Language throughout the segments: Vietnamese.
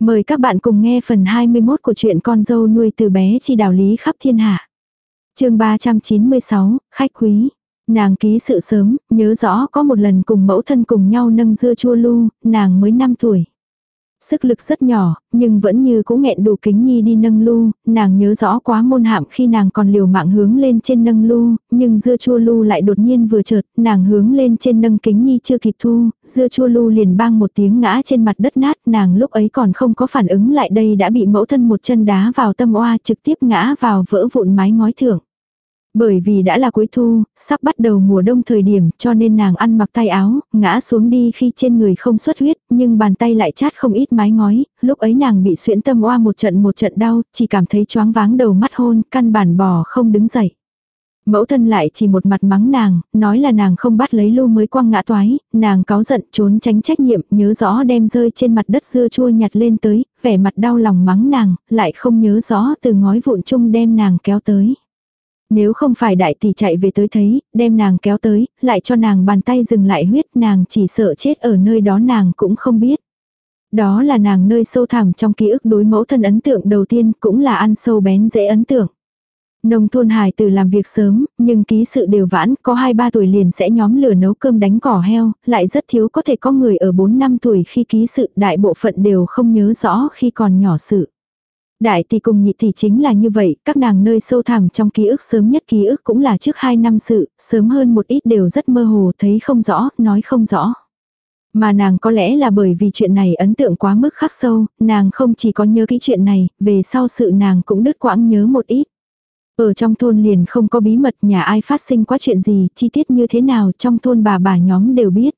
Mời các bạn cùng nghe phần 21 của truyện con dâu nuôi từ bé chi đạo lý khắp thiên hạ. chương 396, khách quý. Nàng ký sự sớm, nhớ rõ có một lần cùng mẫu thân cùng nhau nâng dưa chua lu, nàng mới 5 tuổi. Sức lực rất nhỏ, nhưng vẫn như cũng nghẹn đủ kính nhi đi nâng lu, nàng nhớ rõ quá môn hạm khi nàng còn liều mạng hướng lên trên nâng lu, nhưng dưa chua lu lại đột nhiên vừa chợt, nàng hướng lên trên nâng kính nhi chưa kịp thu, dưa chua lu liền bang một tiếng ngã trên mặt đất nát, nàng lúc ấy còn không có phản ứng lại đây đã bị mẫu thân một chân đá vào tâm oa trực tiếp ngã vào vỡ vụn mái ngói thưởng. Bởi vì đã là cuối thu, sắp bắt đầu mùa đông thời điểm cho nên nàng ăn mặc tay áo, ngã xuống đi khi trên người không xuất huyết, nhưng bàn tay lại chát không ít mái ngói, lúc ấy nàng bị xuyễn tâm oa một trận một trận đau, chỉ cảm thấy choáng váng đầu mắt hôn, căn bản bò không đứng dậy. Mẫu thân lại chỉ một mặt mắng nàng, nói là nàng không bắt lấy lu mới quăng ngã toái, nàng cáo giận trốn tránh trách nhiệm, nhớ rõ đem rơi trên mặt đất dưa chua nhặt lên tới, vẻ mặt đau lòng mắng nàng, lại không nhớ rõ từ ngói vụn chung đem nàng kéo tới. Nếu không phải đại tỷ chạy về tới thấy, đem nàng kéo tới, lại cho nàng bàn tay dừng lại huyết nàng chỉ sợ chết ở nơi đó nàng cũng không biết. Đó là nàng nơi sâu thẳm trong ký ức đối mẫu thân ấn tượng đầu tiên cũng là ăn sâu bén dễ ấn tượng. Nông thôn hài từ làm việc sớm, nhưng ký sự đều vãn, có 2-3 tuổi liền sẽ nhóm lửa nấu cơm đánh cỏ heo, lại rất thiếu có thể có người ở 4 năm tuổi khi ký sự, đại bộ phận đều không nhớ rõ khi còn nhỏ sự. Đại tỷ cùng nhị tỷ chính là như vậy, các nàng nơi sâu thẳm trong ký ức sớm nhất ký ức cũng là trước 2 năm sự, sớm hơn một ít đều rất mơ hồ, thấy không rõ, nói không rõ. Mà nàng có lẽ là bởi vì chuyện này ấn tượng quá mức khắc sâu, nàng không chỉ có nhớ cái chuyện này, về sau sự nàng cũng đứt quãng nhớ một ít. Ở trong thôn liền không có bí mật nhà ai phát sinh quá chuyện gì, chi tiết như thế nào trong thôn bà bà nhóm đều biết.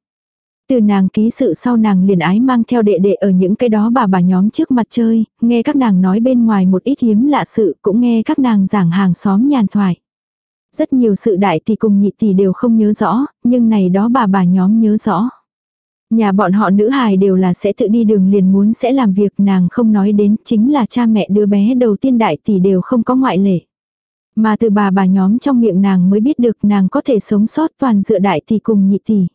Từ nàng ký sự sau nàng liền ái mang theo đệ đệ ở những cái đó bà bà nhóm trước mặt chơi, nghe các nàng nói bên ngoài một ít hiếm lạ sự cũng nghe các nàng giảng hàng xóm nhàn thoại. Rất nhiều sự đại tỷ cùng nhị tỷ đều không nhớ rõ, nhưng này đó bà bà nhóm nhớ rõ. Nhà bọn họ nữ hài đều là sẽ tự đi đường liền muốn sẽ làm việc nàng không nói đến chính là cha mẹ đứa bé đầu tiên đại tỷ đều không có ngoại lệ. Mà từ bà bà nhóm trong miệng nàng mới biết được nàng có thể sống sót toàn dựa đại tỷ cùng nhị tỷ.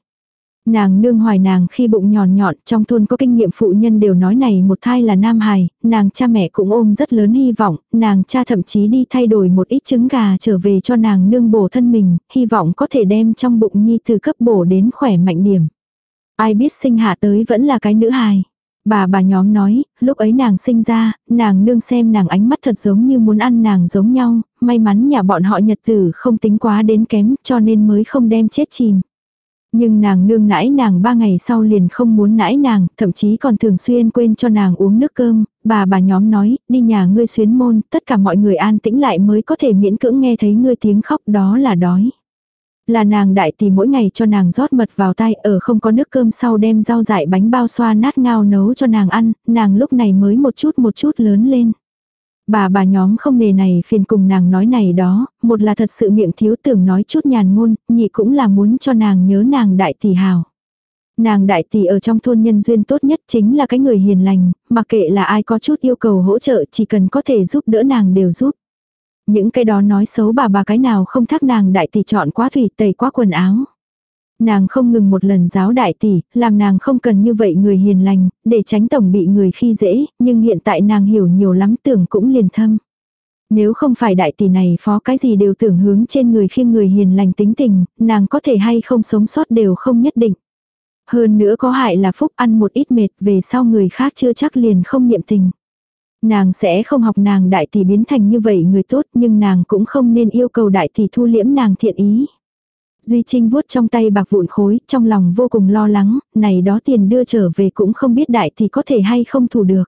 Nàng nương hoài nàng khi bụng nhòn nhọn, trong thôn có kinh nghiệm phụ nhân đều nói này một thai là nam hài, nàng cha mẹ cũng ôm rất lớn hy vọng, nàng cha thậm chí đi thay đổi một ít trứng gà trở về cho nàng nương bổ thân mình, hy vọng có thể đem trong bụng nhi từ cấp bổ đến khỏe mạnh điểm. Ai biết sinh hạ tới vẫn là cái nữ hài. Bà bà nhóm nói, lúc ấy nàng sinh ra, nàng nương xem nàng ánh mắt thật giống như muốn ăn nàng giống nhau, may mắn nhà bọn họ nhật tử không tính quá đến kém cho nên mới không đem chết chìm. Nhưng nàng nương nãi nàng ba ngày sau liền không muốn nãi nàng, thậm chí còn thường xuyên quên cho nàng uống nước cơm, bà bà nhóm nói, đi nhà ngươi xuyến môn, tất cả mọi người an tĩnh lại mới có thể miễn cưỡng nghe thấy ngươi tiếng khóc đó là đói. Là nàng đại tỷ mỗi ngày cho nàng rót mật vào tay ở không có nước cơm sau đem rau dại bánh bao xoa nát ngao nấu cho nàng ăn, nàng lúc này mới một chút một chút lớn lên. Bà bà nhóm không nề này phiền cùng nàng nói này đó, một là thật sự miệng thiếu tưởng nói chút nhàn ngôn, nhị cũng là muốn cho nàng nhớ nàng đại tỷ hào. Nàng đại tỷ ở trong thôn nhân duyên tốt nhất chính là cái người hiền lành, mặc kệ là ai có chút yêu cầu hỗ trợ chỉ cần có thể giúp đỡ nàng đều giúp. Những cái đó nói xấu bà bà cái nào không thắc nàng đại tỷ chọn quá thủy tẩy quá quần áo. Nàng không ngừng một lần giáo đại tỷ, làm nàng không cần như vậy người hiền lành, để tránh tổng bị người khi dễ, nhưng hiện tại nàng hiểu nhiều lắm tưởng cũng liền thâm. Nếu không phải đại tỷ này phó cái gì đều tưởng hướng trên người khiêng người hiền lành tính tình, nàng có thể hay không sống sót đều không nhất định. Hơn nữa có hại là phúc ăn một ít mệt về sau người khác chưa chắc liền không niệm tình. Nàng sẽ không học nàng đại tỷ biến thành như vậy người tốt nhưng nàng cũng không nên yêu cầu đại tỷ thu liễm nàng thiện ý. Duy Trinh vuốt trong tay bạc vụn khối, trong lòng vô cùng lo lắng, này đó tiền đưa trở về cũng không biết đại thì có thể hay không thủ được.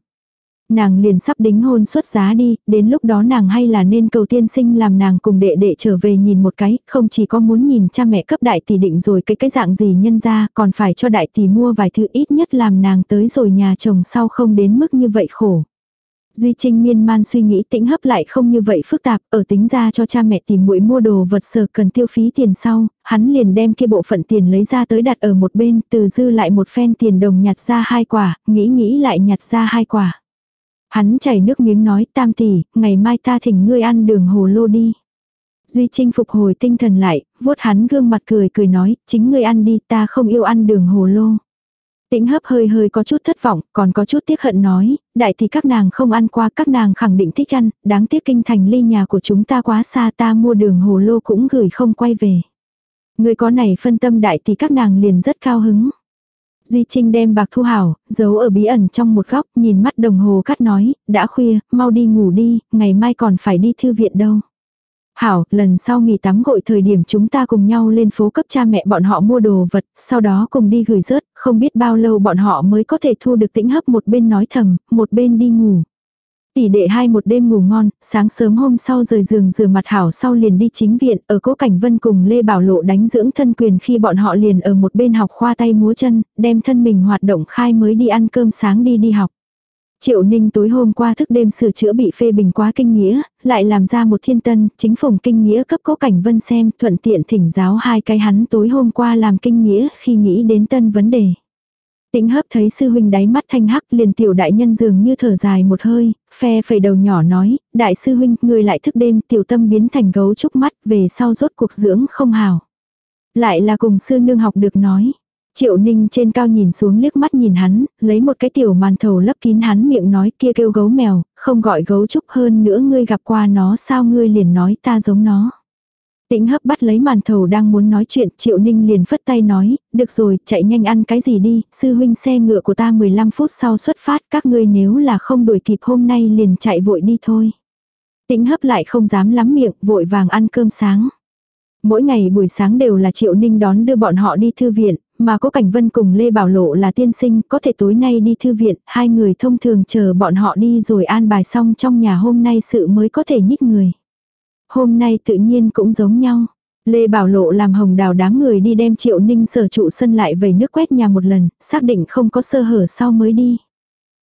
Nàng liền sắp đính hôn xuất giá đi, đến lúc đó nàng hay là nên cầu tiên sinh làm nàng cùng đệ đệ trở về nhìn một cái, không chỉ có muốn nhìn cha mẹ cấp đại tỷ định rồi cái cái dạng gì nhân ra, còn phải cho đại tỷ mua vài thứ ít nhất làm nàng tới rồi nhà chồng sau không đến mức như vậy khổ. Duy Trinh miên man suy nghĩ tĩnh hấp lại không như vậy phức tạp, ở tính ra cho cha mẹ tìm muội mua đồ vật sở cần tiêu phí tiền sau, hắn liền đem kia bộ phận tiền lấy ra tới đặt ở một bên, từ dư lại một phen tiền đồng nhặt ra hai quả, nghĩ nghĩ lại nhặt ra hai quả. Hắn chảy nước miếng nói tam tỷ, ngày mai ta thỉnh ngươi ăn đường hồ lô đi. Duy Trinh phục hồi tinh thần lại, vuốt hắn gương mặt cười cười nói, chính ngươi ăn đi ta không yêu ăn đường hồ lô. Tĩnh hấp hơi hơi có chút thất vọng, còn có chút tiếc hận nói, đại thì các nàng không ăn qua, các nàng khẳng định thích ăn, đáng tiếc kinh thành ly nhà của chúng ta quá xa ta mua đường hồ lô cũng gửi không quay về. Người có này phân tâm đại thì các nàng liền rất cao hứng. Duy Trinh đem bạc thu hảo, giấu ở bí ẩn trong một góc, nhìn mắt đồng hồ cắt nói, đã khuya, mau đi ngủ đi, ngày mai còn phải đi thư viện đâu. Hảo, lần sau nghỉ tắm gội thời điểm chúng ta cùng nhau lên phố cấp cha mẹ bọn họ mua đồ vật, sau đó cùng đi gửi rớt, không biết bao lâu bọn họ mới có thể thu được tĩnh hấp một bên nói thầm, một bên đi ngủ. Tỷ đệ hai một đêm ngủ ngon, sáng sớm hôm sau rời giường rửa mặt hảo sau liền đi chính viện, ở cố cảnh vân cùng Lê Bảo Lộ đánh dưỡng thân quyền khi bọn họ liền ở một bên học khoa tay múa chân, đem thân mình hoạt động khai mới đi ăn cơm sáng đi đi học. Triệu Ninh tối hôm qua thức đêm sửa chữa bị phê bình quá kinh nghĩa, lại làm ra một thiên tân, chính phùng kinh nghĩa cấp cố cảnh vân xem, thuận tiện thỉnh giáo hai cái hắn tối hôm qua làm kinh nghĩa khi nghĩ đến tân vấn đề. Tĩnh hấp thấy sư huynh đáy mắt thanh hắc liền tiểu đại nhân dường như thở dài một hơi, phe phẩy đầu nhỏ nói, đại sư huynh, người lại thức đêm tiểu tâm biến thành gấu trúc mắt về sau rốt cuộc dưỡng không hào. Lại là cùng sư nương học được nói. Triệu ninh trên cao nhìn xuống liếc mắt nhìn hắn, lấy một cái tiểu màn thầu lấp kín hắn miệng nói kia kêu gấu mèo, không gọi gấu trúc hơn nữa ngươi gặp qua nó sao ngươi liền nói ta giống nó. Tĩnh hấp bắt lấy màn thầu đang muốn nói chuyện, Triệu Ninh liền phất tay nói, được rồi, chạy nhanh ăn cái gì đi, sư huynh xe ngựa của ta 15 phút sau xuất phát, các ngươi nếu là không đuổi kịp hôm nay liền chạy vội đi thôi. Tĩnh hấp lại không dám lắm miệng, vội vàng ăn cơm sáng. Mỗi ngày buổi sáng đều là Triệu Ninh đón đưa bọn họ đi thư viện, mà có Cảnh Vân cùng Lê Bảo Lộ là tiên sinh, có thể tối nay đi thư viện, hai người thông thường chờ bọn họ đi rồi an bài xong trong nhà hôm nay sự mới có thể nhích người. Hôm nay tự nhiên cũng giống nhau. Lê Bảo Lộ làm hồng đào đám người đi đem Triệu Ninh sở trụ sân lại vẩy nước quét nhà một lần, xác định không có sơ hở sau mới đi.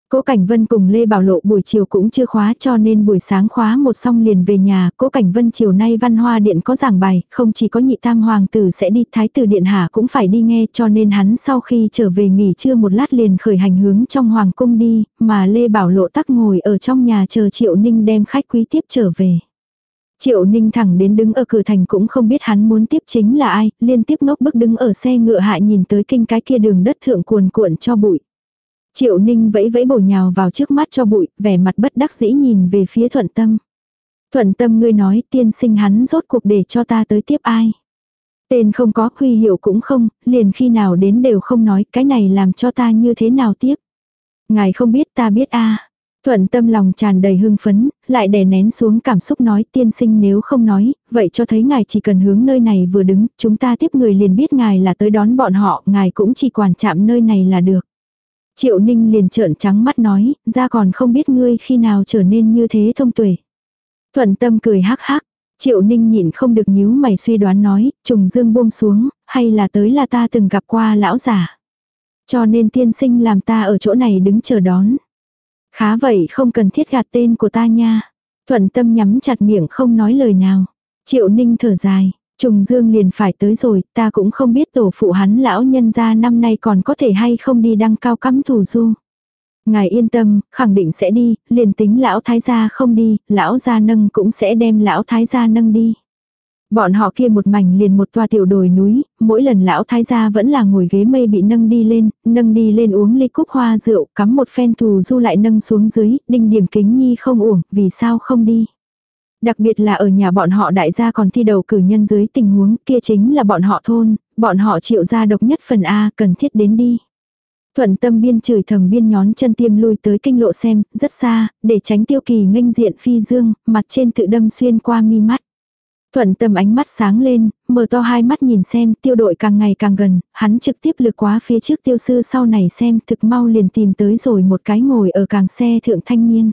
Cố Cảnh Vân cùng Lê Bảo Lộ buổi chiều cũng chưa khóa cho nên buổi sáng khóa một xong liền về nhà. Cố Cảnh Vân chiều nay văn hoa điện có giảng bài, không chỉ có nhị tam hoàng tử sẽ đi, thái tử điện hạ cũng phải đi nghe cho nên hắn sau khi trở về nghỉ trưa một lát liền khởi hành hướng trong hoàng cung đi, mà Lê Bảo Lộ tắc ngồi ở trong nhà chờ Triệu Ninh đem khách quý tiếp trở về. Triệu Ninh thẳng đến đứng ở cửa thành cũng không biết hắn muốn tiếp chính là ai, liên tiếp ngốc bức đứng ở xe ngựa hạ nhìn tới kinh cái kia đường đất thượng cuồn cuộn cho bụi. Triệu Ninh vẫy vẫy bổ nhào vào trước mắt cho bụi, vẻ mặt bất đắc dĩ nhìn về phía thuận tâm. Thuận tâm ngươi nói tiên sinh hắn rốt cuộc để cho ta tới tiếp ai. Tên không có huy hiệu cũng không, liền khi nào đến đều không nói cái này làm cho ta như thế nào tiếp. Ngài không biết ta biết a Thuận tâm lòng tràn đầy hưng phấn, lại đè nén xuống cảm xúc nói tiên sinh nếu không nói, vậy cho thấy ngài chỉ cần hướng nơi này vừa đứng, chúng ta tiếp người liền biết ngài là tới đón bọn họ, ngài cũng chỉ quản chạm nơi này là được. Triệu ninh liền trợn trắng mắt nói, ra còn không biết ngươi khi nào trở nên như thế thông tuệ. Thuận tâm cười hắc hắc, triệu ninh nhịn không được nhíu mày suy đoán nói, trùng dương buông xuống, hay là tới là ta từng gặp qua lão giả. Cho nên tiên sinh làm ta ở chỗ này đứng chờ đón. Khá vậy không cần thiết gạt tên của ta nha. Thuận tâm nhắm chặt miệng không nói lời nào. Triệu ninh thở dài. Trùng dương liền phải tới rồi, ta cũng không biết tổ phụ hắn lão nhân gia năm nay còn có thể hay không đi đăng cao cắm thủ du. Ngài yên tâm, khẳng định sẽ đi, liền tính lão thái gia không đi, lão gia nâng cũng sẽ đem lão thái gia nâng đi. Bọn họ kia một mảnh liền một toa tiểu đồi núi, mỗi lần lão thái gia vẫn là ngồi ghế mây bị nâng đi lên, nâng đi lên uống ly cúc hoa rượu, cắm một phen thù du lại nâng xuống dưới, đinh điểm kính nhi không uổng, vì sao không đi. Đặc biệt là ở nhà bọn họ đại gia còn thi đầu cử nhân dưới tình huống kia chính là bọn họ thôn, bọn họ chịu ra độc nhất phần A cần thiết đến đi. Thuận tâm biên chửi thầm biên nhón chân tiêm lui tới kinh lộ xem, rất xa, để tránh tiêu kỳ nghênh diện phi dương, mặt trên tự đâm xuyên qua mi mắt. Thuận tâm ánh mắt sáng lên, mở to hai mắt nhìn xem tiêu đội càng ngày càng gần, hắn trực tiếp lực quá phía trước tiêu sư sau này xem thực mau liền tìm tới rồi một cái ngồi ở càng xe thượng thanh niên.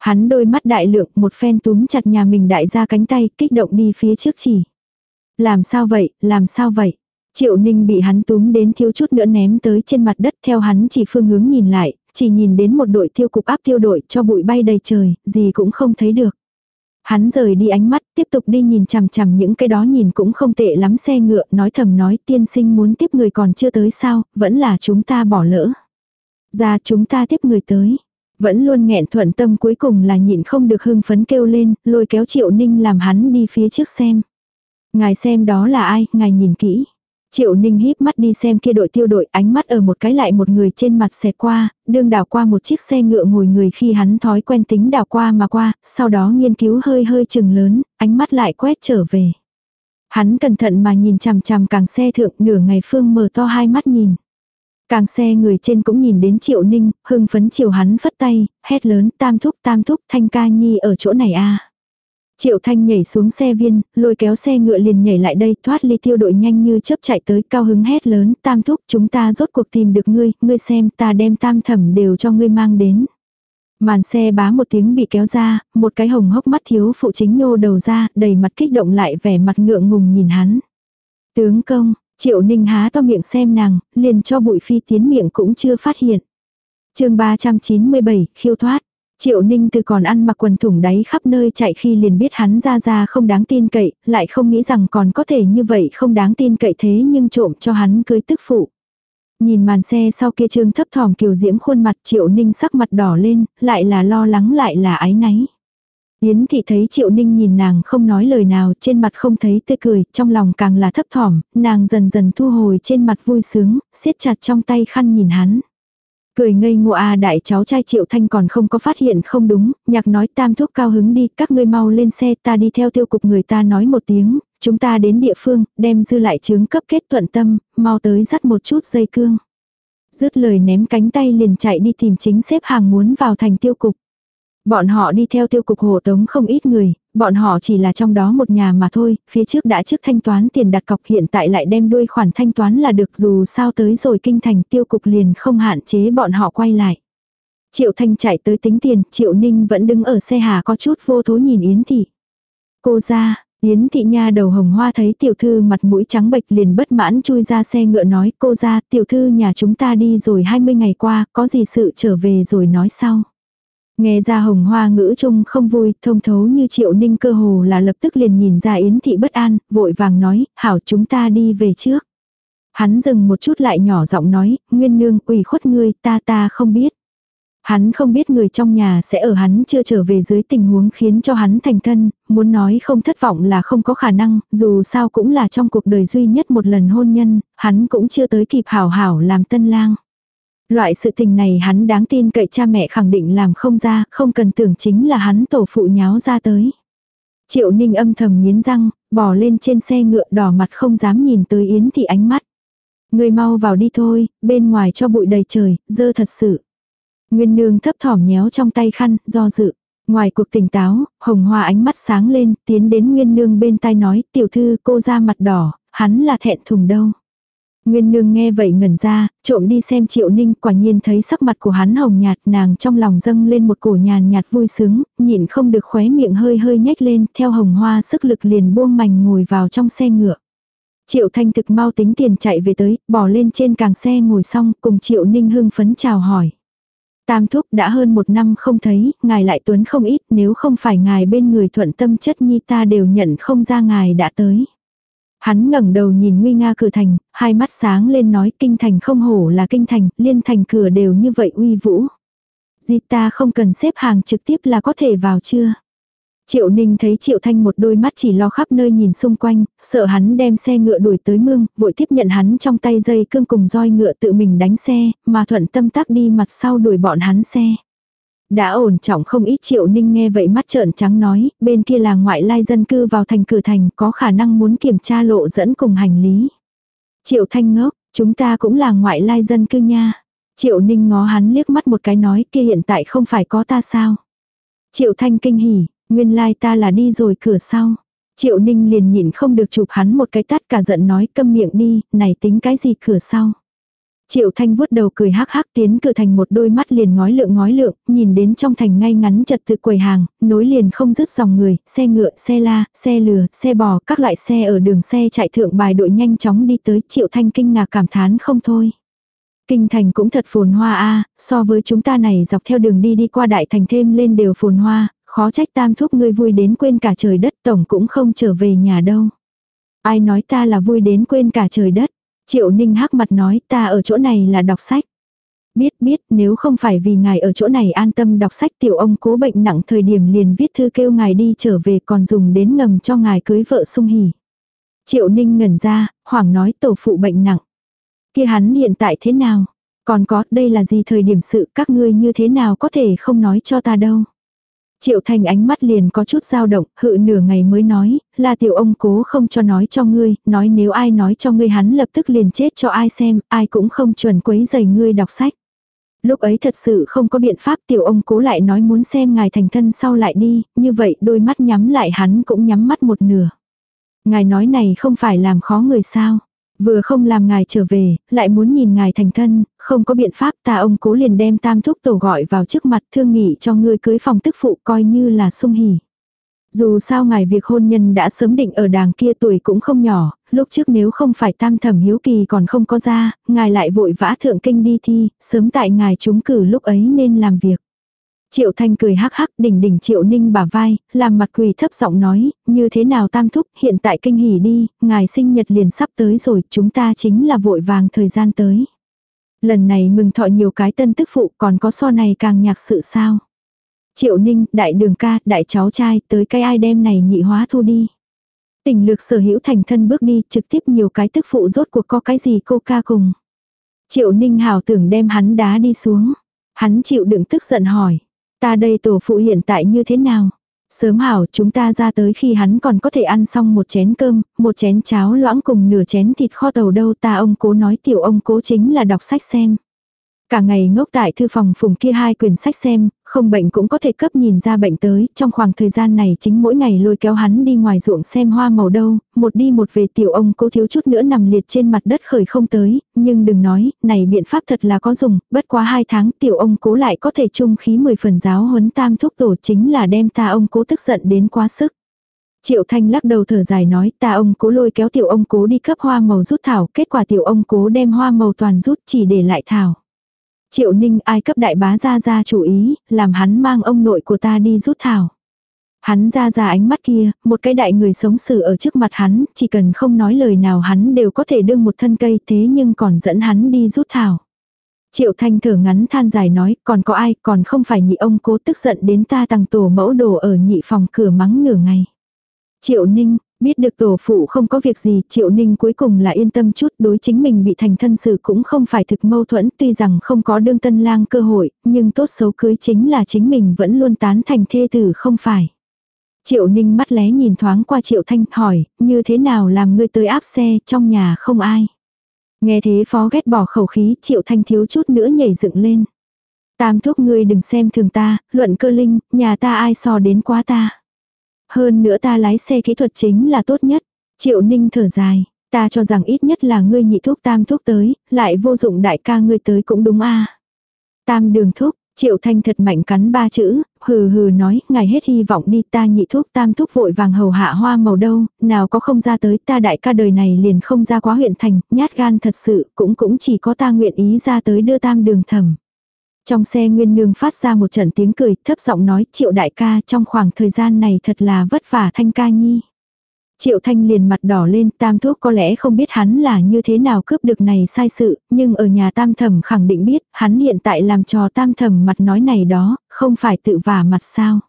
Hắn đôi mắt đại lượng một phen túm chặt nhà mình đại ra cánh tay kích động đi phía trước chỉ. Làm sao vậy, làm sao vậy? Triệu ninh bị hắn túm đến thiếu chút nữa ném tới trên mặt đất theo hắn chỉ phương hướng nhìn lại, chỉ nhìn đến một đội tiêu cục áp tiêu đội cho bụi bay đầy trời, gì cũng không thấy được. Hắn rời đi ánh mắt, tiếp tục đi nhìn chằm chằm những cái đó nhìn cũng không tệ lắm xe ngựa, nói thầm nói tiên sinh muốn tiếp người còn chưa tới sao, vẫn là chúng ta bỏ lỡ. Ra chúng ta tiếp người tới. Vẫn luôn nghẹn thuận tâm cuối cùng là nhịn không được hưng phấn kêu lên, lôi kéo triệu ninh làm hắn đi phía trước xem. Ngài xem đó là ai, ngài nhìn kỹ. Triệu Ninh híp mắt đi xem kia đội tiêu đội ánh mắt ở một cái lại một người trên mặt xẹt qua, đương đảo qua một chiếc xe ngựa ngồi người khi hắn thói quen tính đảo qua mà qua, sau đó nghiên cứu hơi hơi chừng lớn, ánh mắt lại quét trở về. Hắn cẩn thận mà nhìn chằm chằm càng xe thượng nửa ngày phương mở to hai mắt nhìn. Càng xe người trên cũng nhìn đến triệu ninh, hưng phấn chiều hắn phất tay, hét lớn tam thúc tam thúc thanh ca nhi ở chỗ này a Triệu thanh nhảy xuống xe viên, lôi kéo xe ngựa liền nhảy lại đây, thoát ly tiêu đội nhanh như chớp chạy tới, cao hứng hét lớn, tam thúc chúng ta rốt cuộc tìm được ngươi, ngươi xem ta đem tam thẩm đều cho ngươi mang đến. Màn xe bá một tiếng bị kéo ra, một cái hồng hốc mắt thiếu phụ chính nhô đầu ra, đầy mặt kích động lại vẻ mặt ngượng ngùng nhìn hắn. Tướng công, triệu ninh há to miệng xem nàng, liền cho bụi phi tiến miệng cũng chưa phát hiện. chương 397, khiêu thoát. Triệu Ninh từ còn ăn mặc quần thủng đáy khắp nơi chạy khi liền biết hắn ra ra không đáng tin cậy, lại không nghĩ rằng còn có thể như vậy không đáng tin cậy thế nhưng trộm cho hắn cưới tức phụ. Nhìn màn xe sau kia trương thấp thỏm kiều diễm khuôn mặt Triệu Ninh sắc mặt đỏ lên, lại là lo lắng lại là ái náy. Yến thị thấy Triệu Ninh nhìn nàng không nói lời nào, trên mặt không thấy tươi cười, trong lòng càng là thấp thỏm, nàng dần dần thu hồi trên mặt vui sướng, siết chặt trong tay khăn nhìn hắn. Cười ngây ngô a đại cháu trai Triệu Thanh còn không có phát hiện không đúng, nhạc nói tam thuốc cao hứng đi, các ngươi mau lên xe ta đi theo tiêu cục người ta nói một tiếng, chúng ta đến địa phương, đem dư lại chứng cấp kết thuận tâm, mau tới dắt một chút dây cương. Dứt lời ném cánh tay liền chạy đi tìm chính xếp hàng muốn vào thành tiêu cục. Bọn họ đi theo tiêu cục hộ tống không ít người, bọn họ chỉ là trong đó một nhà mà thôi, phía trước đã trước thanh toán tiền đặt cọc hiện tại lại đem đuôi khoản thanh toán là được dù sao tới rồi kinh thành tiêu cục liền không hạn chế bọn họ quay lại. Triệu Thanh chạy tới tính tiền, Triệu Ninh vẫn đứng ở xe hà có chút vô thố nhìn Yến Thị. Cô ra, Yến Thị Nha đầu hồng hoa thấy tiểu thư mặt mũi trắng bệch liền bất mãn chui ra xe ngựa nói cô ra tiểu thư nhà chúng ta đi rồi 20 ngày qua, có gì sự trở về rồi nói sau. Nghe ra hồng hoa ngữ trung không vui, thông thấu như triệu ninh cơ hồ là lập tức liền nhìn ra yến thị bất an, vội vàng nói, hảo chúng ta đi về trước. Hắn dừng một chút lại nhỏ giọng nói, nguyên nương ủy khuất ngươi, ta ta không biết. Hắn không biết người trong nhà sẽ ở hắn chưa trở về dưới tình huống khiến cho hắn thành thân, muốn nói không thất vọng là không có khả năng, dù sao cũng là trong cuộc đời duy nhất một lần hôn nhân, hắn cũng chưa tới kịp hảo hảo làm tân lang. Loại sự tình này hắn đáng tin cậy cha mẹ khẳng định làm không ra, không cần tưởng chính là hắn tổ phụ nháo ra tới. Triệu ninh âm thầm nghiến răng, bỏ lên trên xe ngựa đỏ mặt không dám nhìn tới Yến Thị ánh mắt. Người mau vào đi thôi, bên ngoài cho bụi đầy trời, dơ thật sự. Nguyên nương thấp thỏm nhéo trong tay khăn, do dự. Ngoài cuộc tỉnh táo, hồng hoa ánh mắt sáng lên, tiến đến nguyên nương bên tai nói, tiểu thư cô ra mặt đỏ, hắn là thẹn thùng đâu. Nguyên nương nghe vậy ngẩn ra, trộm đi xem triệu ninh quả nhiên thấy sắc mặt của hắn hồng nhạt nàng trong lòng dâng lên một cổ nhàn nhạt vui sướng, nhịn không được khóe miệng hơi hơi nhếch lên theo hồng hoa sức lực liền buông mảnh ngồi vào trong xe ngựa. Triệu thanh thực mau tính tiền chạy về tới, bỏ lên trên càng xe ngồi xong cùng triệu ninh hưng phấn chào hỏi. Tam thúc đã hơn một năm không thấy, ngài lại tuấn không ít nếu không phải ngài bên người thuận tâm chất nhi ta đều nhận không ra ngài đã tới. Hắn ngẩng đầu nhìn nguy nga cửa thành, hai mắt sáng lên nói kinh thành không hổ là kinh thành, liên thành cửa đều như vậy uy vũ. Di ta không cần xếp hàng trực tiếp là có thể vào chưa? Triệu Ninh thấy Triệu Thanh một đôi mắt chỉ lo khắp nơi nhìn xung quanh, sợ hắn đem xe ngựa đuổi tới mương, vội tiếp nhận hắn trong tay dây cương cùng roi ngựa tự mình đánh xe, mà thuận tâm tác đi mặt sau đuổi bọn hắn xe. Đã ổn trọng không ít triệu ninh nghe vậy mắt trợn trắng nói, bên kia là ngoại lai dân cư vào thành cửa thành có khả năng muốn kiểm tra lộ dẫn cùng hành lý. Triệu thanh ngốc, chúng ta cũng là ngoại lai dân cư nha. Triệu ninh ngó hắn liếc mắt một cái nói kia hiện tại không phải có ta sao. Triệu thanh kinh hỉ, nguyên lai ta là đi rồi cửa sau. Triệu ninh liền nhịn không được chụp hắn một cái tát cả giận nói câm miệng đi, này tính cái gì cửa sau. Triệu Thanh vuốt đầu cười hắc hắc tiến cửa thành một đôi mắt liền ngói lượng ngói lượng, nhìn đến trong thành ngay ngắn trật tự quầy hàng, nối liền không dứt dòng người, xe ngựa, xe la, xe lừa, xe bò, các loại xe ở đường xe chạy thượng bài đội nhanh chóng đi tới, Triệu Thanh kinh ngạc cảm thán không thôi. Kinh thành cũng thật phồn hoa a, so với chúng ta này dọc theo đường đi đi qua đại thành thêm lên đều phồn hoa, khó trách tam thúc ngươi vui đến quên cả trời đất tổng cũng không trở về nhà đâu. Ai nói ta là vui đến quên cả trời đất. Triệu Ninh hắc mặt nói ta ở chỗ này là đọc sách. Biết biết nếu không phải vì ngài ở chỗ này an tâm đọc sách tiểu ông cố bệnh nặng thời điểm liền viết thư kêu ngài đi trở về còn dùng đến ngầm cho ngài cưới vợ sung hỉ. Triệu Ninh ngẩn ra, hoảng nói tổ phụ bệnh nặng. Kia hắn hiện tại thế nào? Còn có, đây là gì thời điểm sự các ngươi như thế nào có thể không nói cho ta đâu. Triệu Thanh ánh mắt liền có chút dao động, hự nửa ngày mới nói, là tiểu ông cố không cho nói cho ngươi, nói nếu ai nói cho ngươi hắn lập tức liền chết cho ai xem, ai cũng không chuẩn quấy giày ngươi đọc sách. Lúc ấy thật sự không có biện pháp tiểu ông cố lại nói muốn xem ngài thành thân sau lại đi, như vậy đôi mắt nhắm lại hắn cũng nhắm mắt một nửa. Ngài nói này không phải làm khó người sao. Vừa không làm ngài trở về, lại muốn nhìn ngài thành thân, không có biện pháp ta ông cố liền đem tam thúc tổ gọi vào trước mặt thương nghị cho ngươi cưới phòng tức phụ coi như là sung hỉ. Dù sao ngài việc hôn nhân đã sớm định ở đàng kia tuổi cũng không nhỏ, lúc trước nếu không phải tam thẩm hiếu kỳ còn không có ra, ngài lại vội vã thượng kinh đi thi, sớm tại ngài trúng cử lúc ấy nên làm việc. Triệu Thanh cười hắc hắc đỉnh đỉnh Triệu Ninh bả vai, làm mặt quỳ thấp giọng nói, như thế nào tam thúc, hiện tại kinh hỉ đi, ngài sinh nhật liền sắp tới rồi, chúng ta chính là vội vàng thời gian tới. Lần này mừng thọ nhiều cái tân tức phụ còn có so này càng nhạc sự sao. Triệu Ninh, đại đường ca, đại cháu trai, tới cái ai đem này nhị hóa thu đi. Tình lược sở hữu thành thân bước đi, trực tiếp nhiều cái tức phụ rốt cuộc có cái gì cô ca cùng. Triệu Ninh hào tưởng đem hắn đá đi xuống. Hắn chịu đựng tức giận hỏi. Ta đây tổ phụ hiện tại như thế nào? Sớm hảo chúng ta ra tới khi hắn còn có thể ăn xong một chén cơm, một chén cháo loãng cùng nửa chén thịt kho tàu đâu ta ông cố nói tiểu ông cố chính là đọc sách xem. Cả ngày ngốc tại thư phòng phùng kia hai quyển sách xem, không bệnh cũng có thể cấp nhìn ra bệnh tới, trong khoảng thời gian này chính mỗi ngày lôi kéo hắn đi ngoài ruộng xem hoa màu đâu, một đi một về tiểu ông cố thiếu chút nữa nằm liệt trên mặt đất khởi không tới, nhưng đừng nói, này biện pháp thật là có dùng, bất quá hai tháng tiểu ông cố lại có thể trung khí mười phần giáo huấn tam thúc tổ chính là đem ta ông cố tức giận đến quá sức. Triệu Thanh lắc đầu thở dài nói ta ông cố lôi kéo tiểu ông cố đi cấp hoa màu rút thảo, kết quả tiểu ông cố đem hoa màu toàn rút chỉ để lại thảo. Triệu Ninh ai cấp đại bá ra ra chủ ý, làm hắn mang ông nội của ta đi rút thảo. Hắn ra ra ánh mắt kia, một cái đại người sống xử ở trước mặt hắn, chỉ cần không nói lời nào hắn đều có thể đương một thân cây thế nhưng còn dẫn hắn đi rút thảo. Triệu Thanh thở ngắn than dài nói, còn có ai, còn không phải nhị ông cố tức giận đến ta tăng tổ mẫu đồ ở nhị phòng cửa mắng nửa ngày. Triệu Ninh, Biết được tổ phụ không có việc gì, Triệu Ninh cuối cùng là yên tâm chút đối chính mình bị thành thân sự cũng không phải thực mâu thuẫn tuy rằng không có đương tân lang cơ hội, nhưng tốt xấu cưới chính là chính mình vẫn luôn tán thành thê tử không phải. Triệu Ninh mắt lé nhìn thoáng qua Triệu Thanh hỏi, như thế nào làm ngươi tới áp xe trong nhà không ai. Nghe thế phó ghét bỏ khẩu khí Triệu Thanh thiếu chút nữa nhảy dựng lên. Tam thúc ngươi đừng xem thường ta, luận cơ linh, nhà ta ai so đến quá ta. Hơn nữa ta lái xe kỹ thuật chính là tốt nhất. Triệu Ninh thở dài. Ta cho rằng ít nhất là ngươi nhị thuốc tam thuốc tới, lại vô dụng đại ca ngươi tới cũng đúng a Tam đường thuốc, triệu thanh thật mạnh cắn ba chữ, hừ hừ nói, ngài hết hy vọng đi ta nhị thuốc tam thuốc vội vàng hầu hạ hoa màu đâu, nào có không ra tới ta đại ca đời này liền không ra quá huyện thành, nhát gan thật sự, cũng cũng chỉ có ta nguyện ý ra tới đưa tam đường thầm. Trong xe Nguyên Nương phát ra một trận tiếng cười, thấp giọng nói triệu đại ca trong khoảng thời gian này thật là vất vả thanh ca nhi. Triệu Thanh liền mặt đỏ lên, tam thuốc có lẽ không biết hắn là như thế nào cướp được này sai sự, nhưng ở nhà tam thẩm khẳng định biết, hắn hiện tại làm trò tam thẩm mặt nói này đó, không phải tự vả mặt sao.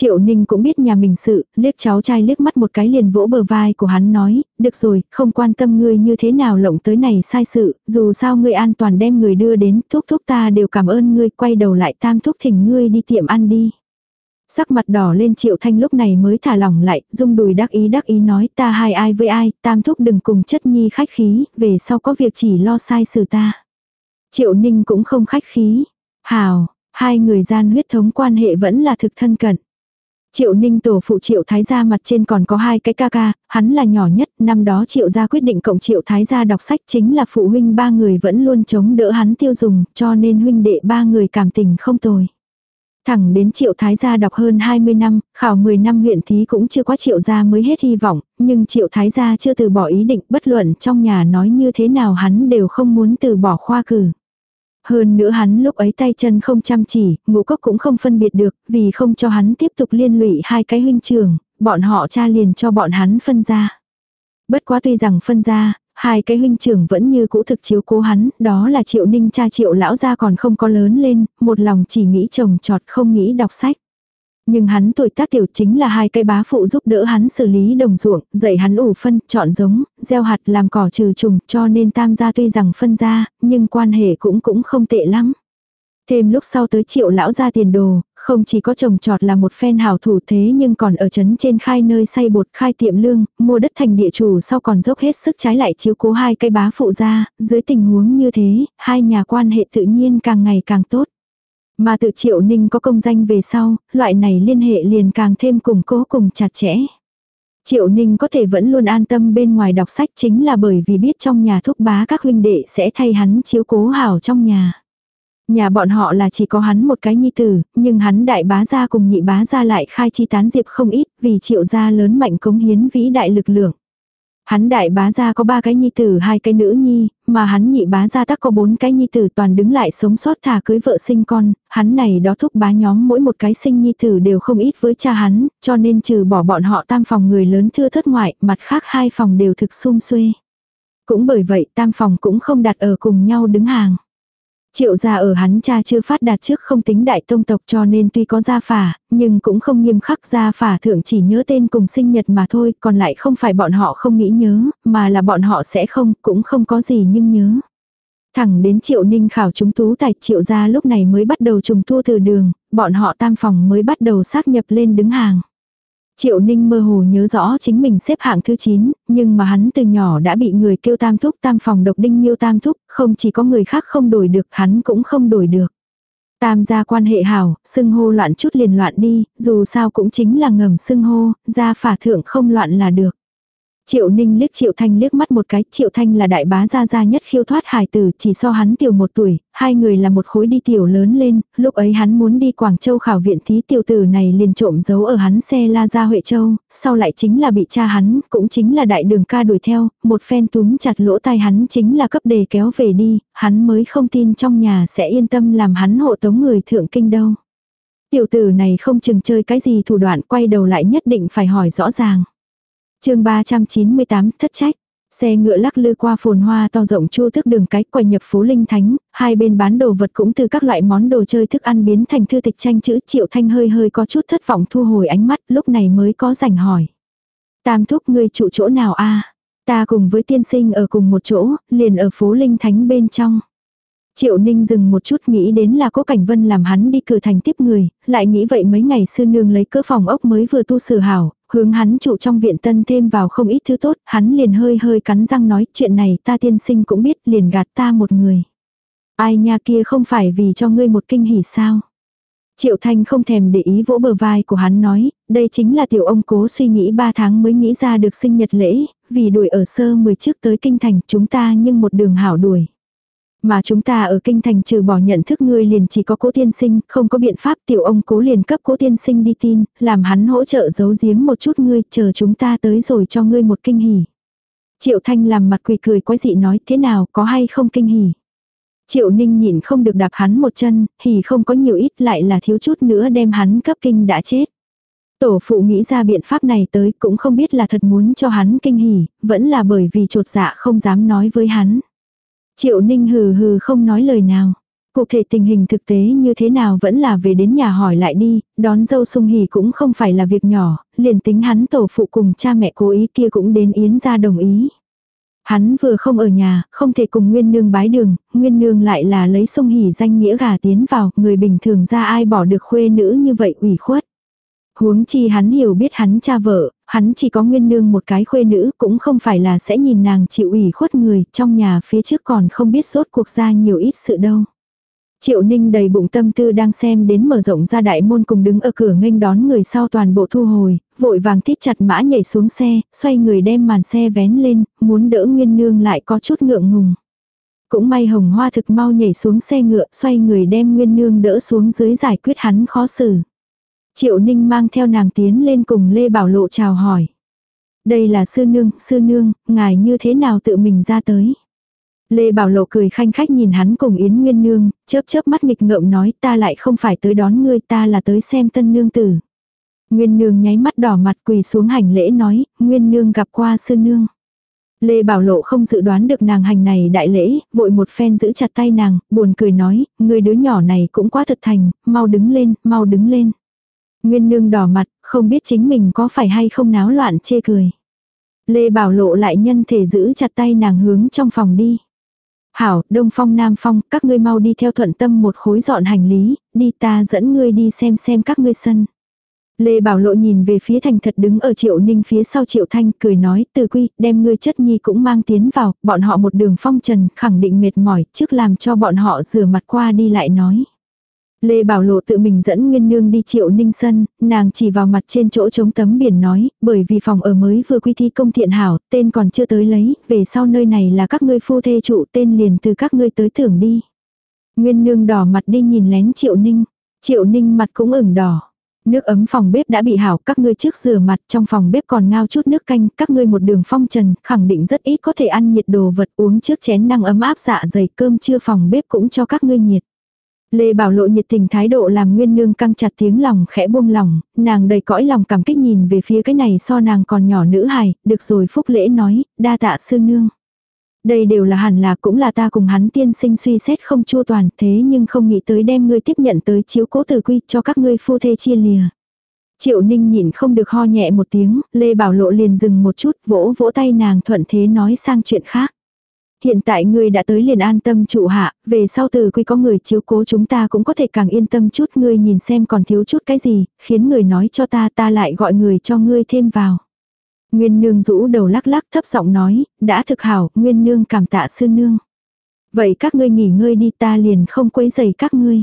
Triệu Ninh cũng biết nhà mình sự, liếc cháu trai liếc mắt một cái liền vỗ bờ vai của hắn nói, được rồi, không quan tâm ngươi như thế nào lộng tới này sai sự, dù sao ngươi an toàn đem người đưa đến, thúc thúc ta đều cảm ơn ngươi, quay đầu lại tam thúc thỉnh ngươi đi tiệm ăn đi. Sắc mặt đỏ lên triệu thanh lúc này mới thả lỏng lại, dung đùi đắc ý đắc ý nói ta hai ai với ai, tam thúc đừng cùng chất nhi khách khí, về sau có việc chỉ lo sai sự ta. Triệu ninh cũng không khách khí. Hào, hai người gian huyết thống quan hệ vẫn là thực thân cận. Triệu ninh tổ phụ triệu thái gia mặt trên còn có hai cái ca ca, hắn là nhỏ nhất, năm đó triệu gia quyết định cộng triệu thái gia đọc sách chính là phụ huynh ba người vẫn luôn chống đỡ hắn tiêu dùng, cho nên huynh đệ ba người cảm tình không tồi. Thẳng đến triệu thái gia đọc hơn 20 năm, khảo 10 năm huyện thí cũng chưa quá triệu gia mới hết hy vọng, nhưng triệu thái gia chưa từ bỏ ý định bất luận trong nhà nói như thế nào hắn đều không muốn từ bỏ khoa cử. Hơn nữa hắn lúc ấy tay chân không chăm chỉ, ngũ cốc cũng không phân biệt được, vì không cho hắn tiếp tục liên lụy hai cái huynh trường, bọn họ cha liền cho bọn hắn phân ra. Bất quá tuy rằng phân ra, hai cái huynh trưởng vẫn như cũ thực chiếu cố hắn, đó là triệu ninh cha triệu lão gia còn không có lớn lên, một lòng chỉ nghĩ chồng trọt không nghĩ đọc sách. Nhưng hắn tuổi tác tiểu chính là hai cây bá phụ giúp đỡ hắn xử lý đồng ruộng, dạy hắn ủ phân, chọn giống, gieo hạt làm cỏ trừ trùng, cho nên tam gia tuy rằng phân ra, nhưng quan hệ cũng cũng không tệ lắm. Thêm lúc sau tới triệu lão ra tiền đồ, không chỉ có trồng trọt là một phen hảo thủ thế nhưng còn ở trấn trên khai nơi xây bột khai tiệm lương, mua đất thành địa chủ sau còn dốc hết sức trái lại chiếu cố hai cây bá phụ ra, dưới tình huống như thế, hai nhà quan hệ tự nhiên càng ngày càng tốt. Mà tự triệu ninh có công danh về sau, loại này liên hệ liền càng thêm củng cố cùng chặt chẽ. Triệu ninh có thể vẫn luôn an tâm bên ngoài đọc sách chính là bởi vì biết trong nhà thúc bá các huynh đệ sẽ thay hắn chiếu cố hảo trong nhà. Nhà bọn họ là chỉ có hắn một cái nhi tử, nhưng hắn đại bá gia cùng nhị bá gia lại khai chi tán diệp không ít vì triệu gia lớn mạnh cống hiến vĩ đại lực lượng. Hắn đại bá gia có ba cái nhi tử hai cái nữ nhi, mà hắn nhị bá gia tắc có bốn cái nhi tử toàn đứng lại sống sót thà cưới vợ sinh con, hắn này đó thúc bá nhóm mỗi một cái sinh nhi tử đều không ít với cha hắn, cho nên trừ bỏ bọn họ tam phòng người lớn thưa thất ngoại, mặt khác hai phòng đều thực sung xuê. Cũng bởi vậy tam phòng cũng không đặt ở cùng nhau đứng hàng. Triệu gia ở hắn cha chưa phát đạt trước không tính đại tông tộc cho nên tuy có gia phả, nhưng cũng không nghiêm khắc gia phả thượng chỉ nhớ tên cùng sinh nhật mà thôi, còn lại không phải bọn họ không nghĩ nhớ, mà là bọn họ sẽ không, cũng không có gì nhưng nhớ. Thẳng đến triệu ninh khảo chúng tú tài triệu gia lúc này mới bắt đầu trùng thua từ đường, bọn họ tam phòng mới bắt đầu xác nhập lên đứng hàng. Triệu Ninh mơ hồ nhớ rõ chính mình xếp hạng thứ 9, nhưng mà hắn từ nhỏ đã bị người kêu tam thúc tam phòng độc đinh miêu tam thúc, không chỉ có người khác không đổi được, hắn cũng không đổi được. Tam gia quan hệ hảo, xưng hô loạn chút liền loạn đi, dù sao cũng chính là ngầm xưng hô, gia phả thượng không loạn là được. Triệu Ninh liếc Triệu Thanh liếc mắt một cái, Triệu Thanh là đại bá gia gia nhất khiêu thoát hài tử, chỉ so hắn tiểu một tuổi, hai người là một khối đi tiểu lớn lên, lúc ấy hắn muốn đi Quảng Châu khảo viện thí tiểu tử này liền trộm giấu ở hắn xe la ra Huệ Châu, sau lại chính là bị cha hắn, cũng chính là đại đường ca đuổi theo, một phen túm chặt lỗ tai hắn chính là cấp đề kéo về đi, hắn mới không tin trong nhà sẽ yên tâm làm hắn hộ tống người thượng kinh đâu. Tiểu tử này không chừng chơi cái gì thủ đoạn quay đầu lại nhất định phải hỏi rõ ràng chương 398 thất trách. Xe ngựa lắc lư qua phồn hoa to rộng chua thức đường cái quay nhập phố Linh Thánh, hai bên bán đồ vật cũng từ các loại món đồ chơi thức ăn biến thành thư tịch tranh chữ triệu thanh hơi hơi có chút thất vọng thu hồi ánh mắt lúc này mới có rảnh hỏi. Tam thúc ngươi trụ chỗ nào a Ta cùng với tiên sinh ở cùng một chỗ, liền ở phố Linh Thánh bên trong. Triệu Ninh dừng một chút nghĩ đến là cố Cảnh Vân làm hắn đi cử thành tiếp người, lại nghĩ vậy mấy ngày sư nương lấy cỡ phòng ốc mới vừa tu sửa hảo, hướng hắn trụ trong viện tân thêm vào không ít thứ tốt, hắn liền hơi hơi cắn răng nói chuyện này ta tiên sinh cũng biết liền gạt ta một người. Ai nha kia không phải vì cho ngươi một kinh hỉ sao. Triệu Thanh không thèm để ý vỗ bờ vai của hắn nói, đây chính là tiểu ông cố suy nghĩ ba tháng mới nghĩ ra được sinh nhật lễ, vì đuổi ở sơ 10 trước tới kinh thành chúng ta nhưng một đường hảo đuổi. Mà chúng ta ở kinh thành trừ bỏ nhận thức ngươi liền chỉ có cố tiên sinh, không có biện pháp tiểu ông cố liền cấp cố tiên sinh đi tin, làm hắn hỗ trợ giấu giếm một chút ngươi, chờ chúng ta tới rồi cho ngươi một kinh hỉ. Triệu Thanh làm mặt quỳ cười quái dị nói thế nào có hay không kinh hỉ. Triệu Ninh nhìn không được đạp hắn một chân, hỉ không có nhiều ít lại là thiếu chút nữa đem hắn cấp kinh đã chết. Tổ phụ nghĩ ra biện pháp này tới cũng không biết là thật muốn cho hắn kinh hỉ, vẫn là bởi vì trột dạ không dám nói với hắn. Triệu Ninh hừ hừ không nói lời nào. Cụ thể tình hình thực tế như thế nào vẫn là về đến nhà hỏi lại đi, đón dâu sung hỉ cũng không phải là việc nhỏ, liền tính hắn tổ phụ cùng cha mẹ cố ý kia cũng đến Yến ra đồng ý. Hắn vừa không ở nhà, không thể cùng Nguyên Nương bái đường, Nguyên Nương lại là lấy sung hỉ danh nghĩa gà tiến vào, người bình thường ra ai bỏ được khuê nữ như vậy ủy khuất. Huống chi hắn hiểu biết hắn cha vợ, hắn chỉ có nguyên nương một cái khuê nữ cũng không phải là sẽ nhìn nàng chịu ủy khuất người, trong nhà phía trước còn không biết sốt cuộc ra nhiều ít sự đâu. Triệu Ninh đầy bụng tâm tư đang xem đến mở rộng ra đại môn cùng đứng ở cửa nghênh đón người sau toàn bộ thu hồi, vội vàng thít chặt mã nhảy xuống xe, xoay người đem màn xe vén lên, muốn đỡ Nguyên Nương lại có chút ngượng ngùng. Cũng may hồng hoa thực mau nhảy xuống xe ngựa, xoay người đem Nguyên Nương đỡ xuống dưới giải quyết hắn khó xử. Triệu Ninh mang theo nàng tiến lên cùng Lê Bảo Lộ chào hỏi. Đây là sư nương, sư nương, ngài như thế nào tự mình ra tới. Lê Bảo Lộ cười khanh khách nhìn hắn cùng Yến Nguyên Nương, chớp chớp mắt nghịch ngợm nói ta lại không phải tới đón ngươi ta là tới xem tân nương tử. Nguyên Nương nháy mắt đỏ mặt quỳ xuống hành lễ nói, Nguyên Nương gặp qua sư nương. Lê Bảo Lộ không dự đoán được nàng hành này đại lễ, vội một phen giữ chặt tay nàng, buồn cười nói, người đứa nhỏ này cũng quá thật thành, mau đứng lên, mau đứng lên. Nguyên nương đỏ mặt, không biết chính mình có phải hay không náo loạn chê cười. Lê Bảo Lộ lại nhân thể giữ chặt tay nàng hướng trong phòng đi. Hảo, Đông Phong Nam Phong, các ngươi mau đi theo thuận tâm một khối dọn hành lý, đi ta dẫn ngươi đi xem xem các ngươi sân. Lê Bảo Lộ nhìn về phía thành thật đứng ở Triệu Ninh phía sau Triệu Thanh cười nói từ quy đem ngươi chất nhi cũng mang tiến vào, bọn họ một đường phong trần khẳng định mệt mỏi trước làm cho bọn họ rửa mặt qua đi lại nói. Lê Bảo Lộ tự mình dẫn Nguyên Nương đi triệu ninh sân, nàng chỉ vào mặt trên chỗ chống tấm biển nói, bởi vì phòng ở mới vừa quy thi công thiện hảo, tên còn chưa tới lấy, về sau nơi này là các ngươi phu thê trụ tên liền từ các ngươi tới thưởng đi. Nguyên Nương đỏ mặt đi nhìn lén triệu ninh, triệu ninh mặt cũng ửng đỏ. Nước ấm phòng bếp đã bị hảo, các ngươi trước rửa mặt, trong phòng bếp còn ngao chút nước canh, các ngươi một đường phong trần, khẳng định rất ít có thể ăn nhiệt đồ vật uống trước chén năng ấm áp dạ dày cơm chưa phòng bếp cũng cho các ngươi nhiệt. Lê Bảo Lộ nhiệt tình thái độ làm Nguyên Nương căng chặt tiếng lòng khẽ buông lòng, nàng đầy cõi lòng cảm kích nhìn về phía cái này so nàng còn nhỏ nữ hài, được rồi phúc lễ nói, đa tạ sư nương. Đây đều là hẳn là cũng là ta cùng hắn tiên sinh suy xét không chua toàn thế nhưng không nghĩ tới đem ngươi tiếp nhận tới chiếu cố tử quy cho các ngươi phu thê chia lìa. Triệu Ninh nhìn không được ho nhẹ một tiếng, Lê Bảo Lộ liền dừng một chút vỗ vỗ tay nàng thuận thế nói sang chuyện khác. Hiện tại ngươi đã tới liền an tâm trụ hạ, về sau từ quy có người chiếu cố chúng ta cũng có thể càng yên tâm chút ngươi nhìn xem còn thiếu chút cái gì, khiến người nói cho ta ta lại gọi người cho ngươi thêm vào. Nguyên nương rũ đầu lắc lắc thấp giọng nói, đã thực hảo, nguyên nương cảm tạ sư nương. Vậy các ngươi nghỉ ngơi đi ta liền không quấy rầy các ngươi.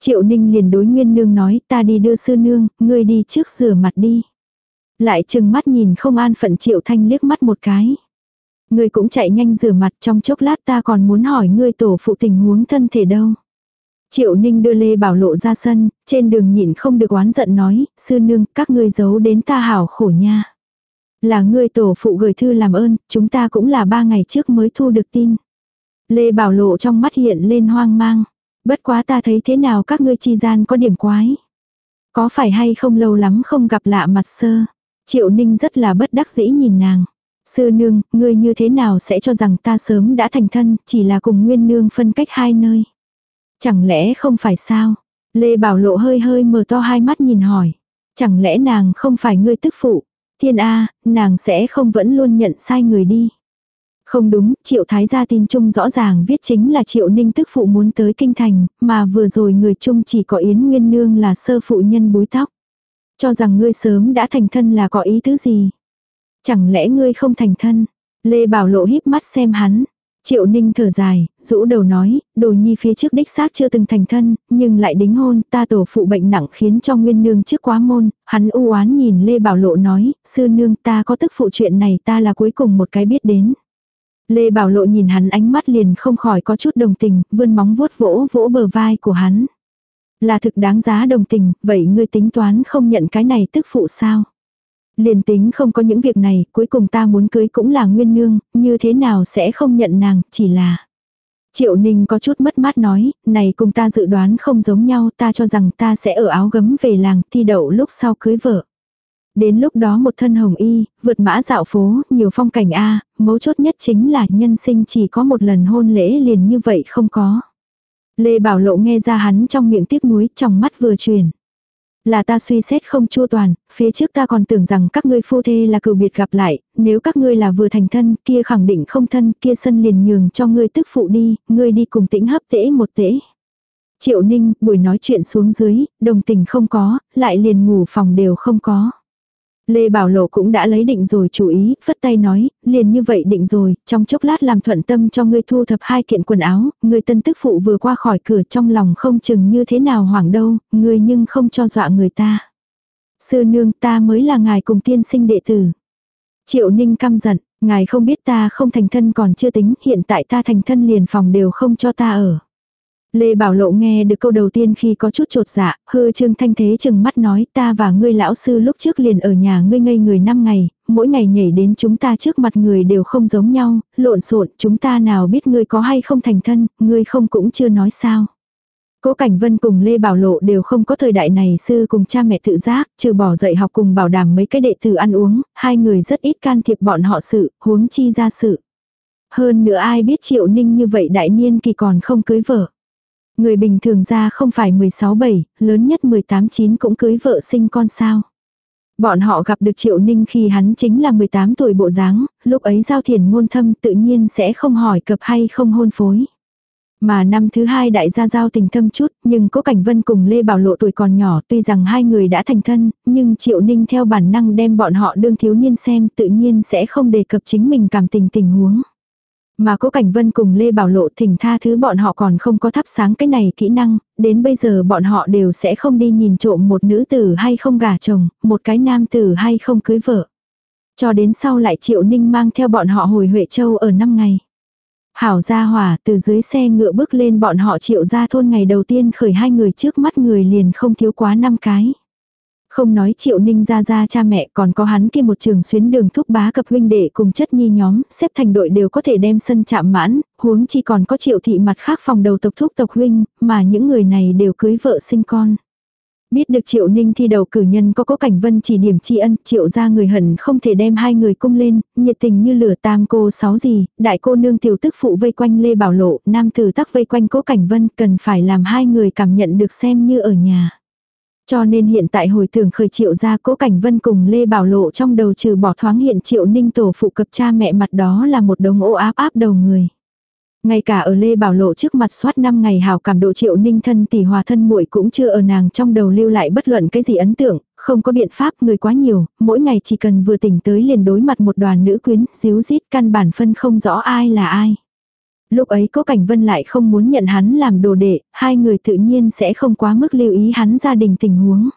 Triệu ninh liền đối nguyên nương nói ta đi đưa sư nương, ngươi đi trước rửa mặt đi. Lại chừng mắt nhìn không an phận triệu thanh liếc mắt một cái. Ngươi cũng chạy nhanh rửa mặt trong chốc lát ta còn muốn hỏi ngươi tổ phụ tình huống thân thể đâu. Triệu Ninh đưa Lê Bảo Lộ ra sân, trên đường nhịn không được oán giận nói, sư nương, các ngươi giấu đến ta hảo khổ nha. Là ngươi tổ phụ gửi thư làm ơn, chúng ta cũng là ba ngày trước mới thu được tin. Lê Bảo Lộ trong mắt hiện lên hoang mang. Bất quá ta thấy thế nào các ngươi chi gian có điểm quái. Có phải hay không lâu lắm không gặp lạ mặt sơ. Triệu Ninh rất là bất đắc dĩ nhìn nàng. Sư nương, ngươi như thế nào sẽ cho rằng ta sớm đã thành thân, chỉ là cùng nguyên nương phân cách hai nơi. Chẳng lẽ không phải sao? Lê Bảo Lộ hơi hơi mở to hai mắt nhìn hỏi. Chẳng lẽ nàng không phải ngươi tức phụ? Thiên A, nàng sẽ không vẫn luôn nhận sai người đi. Không đúng, triệu thái gia tin chung rõ ràng viết chính là triệu ninh tức phụ muốn tới kinh thành, mà vừa rồi người chung chỉ có yến nguyên nương là sơ phụ nhân búi tóc. Cho rằng ngươi sớm đã thành thân là có ý tứ gì. Chẳng lẽ ngươi không thành thân? Lê Bảo Lộ híp mắt xem hắn. Triệu Ninh thở dài, rũ đầu nói, đồ nhi phía trước đích xác chưa từng thành thân, nhưng lại đính hôn, ta tổ phụ bệnh nặng khiến cho nguyên nương trước quá môn, hắn u oán nhìn Lê Bảo Lộ nói, sư nương ta có tức phụ chuyện này ta là cuối cùng một cái biết đến. Lê Bảo Lộ nhìn hắn ánh mắt liền không khỏi có chút đồng tình, vươn móng vuốt vỗ vỗ bờ vai của hắn. Là thực đáng giá đồng tình, vậy ngươi tính toán không nhận cái này tức phụ sao? Liền tính không có những việc này, cuối cùng ta muốn cưới cũng là nguyên nương, như thế nào sẽ không nhận nàng, chỉ là... Triệu Ninh có chút mất mát nói, này cùng ta dự đoán không giống nhau, ta cho rằng ta sẽ ở áo gấm về làng, thi đậu lúc sau cưới vợ. Đến lúc đó một thân hồng y, vượt mã dạo phố, nhiều phong cảnh A, mấu chốt nhất chính là nhân sinh chỉ có một lần hôn lễ liền như vậy không có. Lê Bảo Lộ nghe ra hắn trong miệng tiếc nuối, trong mắt vừa truyền. Là ta suy xét không chua toàn, phía trước ta còn tưởng rằng các ngươi phu thê là cựu biệt gặp lại, nếu các ngươi là vừa thành thân, kia khẳng định không thân, kia sân liền nhường cho ngươi tức phụ đi, ngươi đi cùng tĩnh hấp tễ một tễ. Triệu Ninh, buổi nói chuyện xuống dưới, đồng tình không có, lại liền ngủ phòng đều không có. Lê Bảo Lộ cũng đã lấy định rồi chú ý, phất tay nói, liền như vậy định rồi, trong chốc lát làm thuận tâm cho ngươi thu thập hai kiện quần áo, người tân tức phụ vừa qua khỏi cửa trong lòng không chừng như thế nào hoảng đâu, ngươi nhưng không cho dọa người ta. Sư nương ta mới là ngài cùng tiên sinh đệ tử. Triệu Ninh căm giận, ngài không biết ta không thành thân còn chưa tính, hiện tại ta thành thân liền phòng đều không cho ta ở. Lê Bảo Lộ nghe được câu đầu tiên khi có chút trột dạ, hư trương thanh thế chừng mắt nói ta và ngươi lão sư lúc trước liền ở nhà ngươi ngây người năm ngày, mỗi ngày nhảy đến chúng ta trước mặt người đều không giống nhau, lộn xộn chúng ta nào biết ngươi có hay không thành thân, ngươi không cũng chưa nói sao. Cố Cảnh Vân cùng Lê Bảo Lộ đều không có thời đại này sư cùng cha mẹ tự giác, trừ bỏ dạy học cùng bảo đảm mấy cái đệ tử ăn uống, hai người rất ít can thiệp bọn họ sự, huống chi ra sự. Hơn nữa ai biết Triệu Ninh như vậy đại niên kỳ còn không cưới vợ. Người bình thường ra không phải 16-7, lớn nhất 18-9 cũng cưới vợ sinh con sao. Bọn họ gặp được Triệu Ninh khi hắn chính là 18 tuổi bộ dáng, lúc ấy giao thiền ngôn thâm tự nhiên sẽ không hỏi cập hay không hôn phối. Mà năm thứ hai đại gia giao tình thâm chút, nhưng có Cảnh Vân cùng Lê Bảo Lộ tuổi còn nhỏ tuy rằng hai người đã thành thân, nhưng Triệu Ninh theo bản năng đem bọn họ đương thiếu niên xem tự nhiên sẽ không đề cập chính mình cảm tình tình huống. Mà cố Cảnh Vân cùng Lê Bảo Lộ thỉnh tha thứ bọn họ còn không có thắp sáng cái này kỹ năng, đến bây giờ bọn họ đều sẽ không đi nhìn trộm một nữ tử hay không gả chồng, một cái nam tử hay không cưới vợ. Cho đến sau lại Triệu Ninh mang theo bọn họ hồi Huệ Châu ở năm ngày. Hảo gia hỏa từ dưới xe ngựa bước lên bọn họ triệu ra thôn ngày đầu tiên khởi hai người trước mắt người liền không thiếu quá năm cái. Không nói triệu ninh ra ra cha mẹ còn có hắn kia một trường xuyến đường thúc bá cập huynh đệ cùng chất nhi nhóm, xếp thành đội đều có thể đem sân chạm mãn, huống chi còn có triệu thị mặt khác phòng đầu tộc thúc tộc huynh, mà những người này đều cưới vợ sinh con. Biết được triệu ninh thi đầu cử nhân có cố cảnh vân chỉ điểm tri ân, triệu ra người hận không thể đem hai người cung lên, nhiệt tình như lửa tam cô sáu gì, đại cô nương tiểu tức phụ vây quanh Lê Bảo Lộ, nam tử tắc vây quanh cố cảnh vân, cần phải làm hai người cảm nhận được xem như ở nhà. Cho nên hiện tại hồi tưởng khởi triệu ra cố cảnh vân cùng Lê Bảo Lộ trong đầu trừ bỏ thoáng hiện triệu ninh tổ phụ cập cha mẹ mặt đó là một đống ô áp áp đầu người. Ngay cả ở Lê Bảo Lộ trước mặt soát 5 ngày hào cảm độ triệu ninh thân tỷ hòa thân muội cũng chưa ở nàng trong đầu lưu lại bất luận cái gì ấn tượng, không có biện pháp người quá nhiều, mỗi ngày chỉ cần vừa tỉnh tới liền đối mặt một đoàn nữ quyến, díu dít căn bản phân không rõ ai là ai. Lúc ấy có cảnh vân lại không muốn nhận hắn làm đồ đệ, hai người tự nhiên sẽ không quá mức lưu ý hắn gia đình tình huống.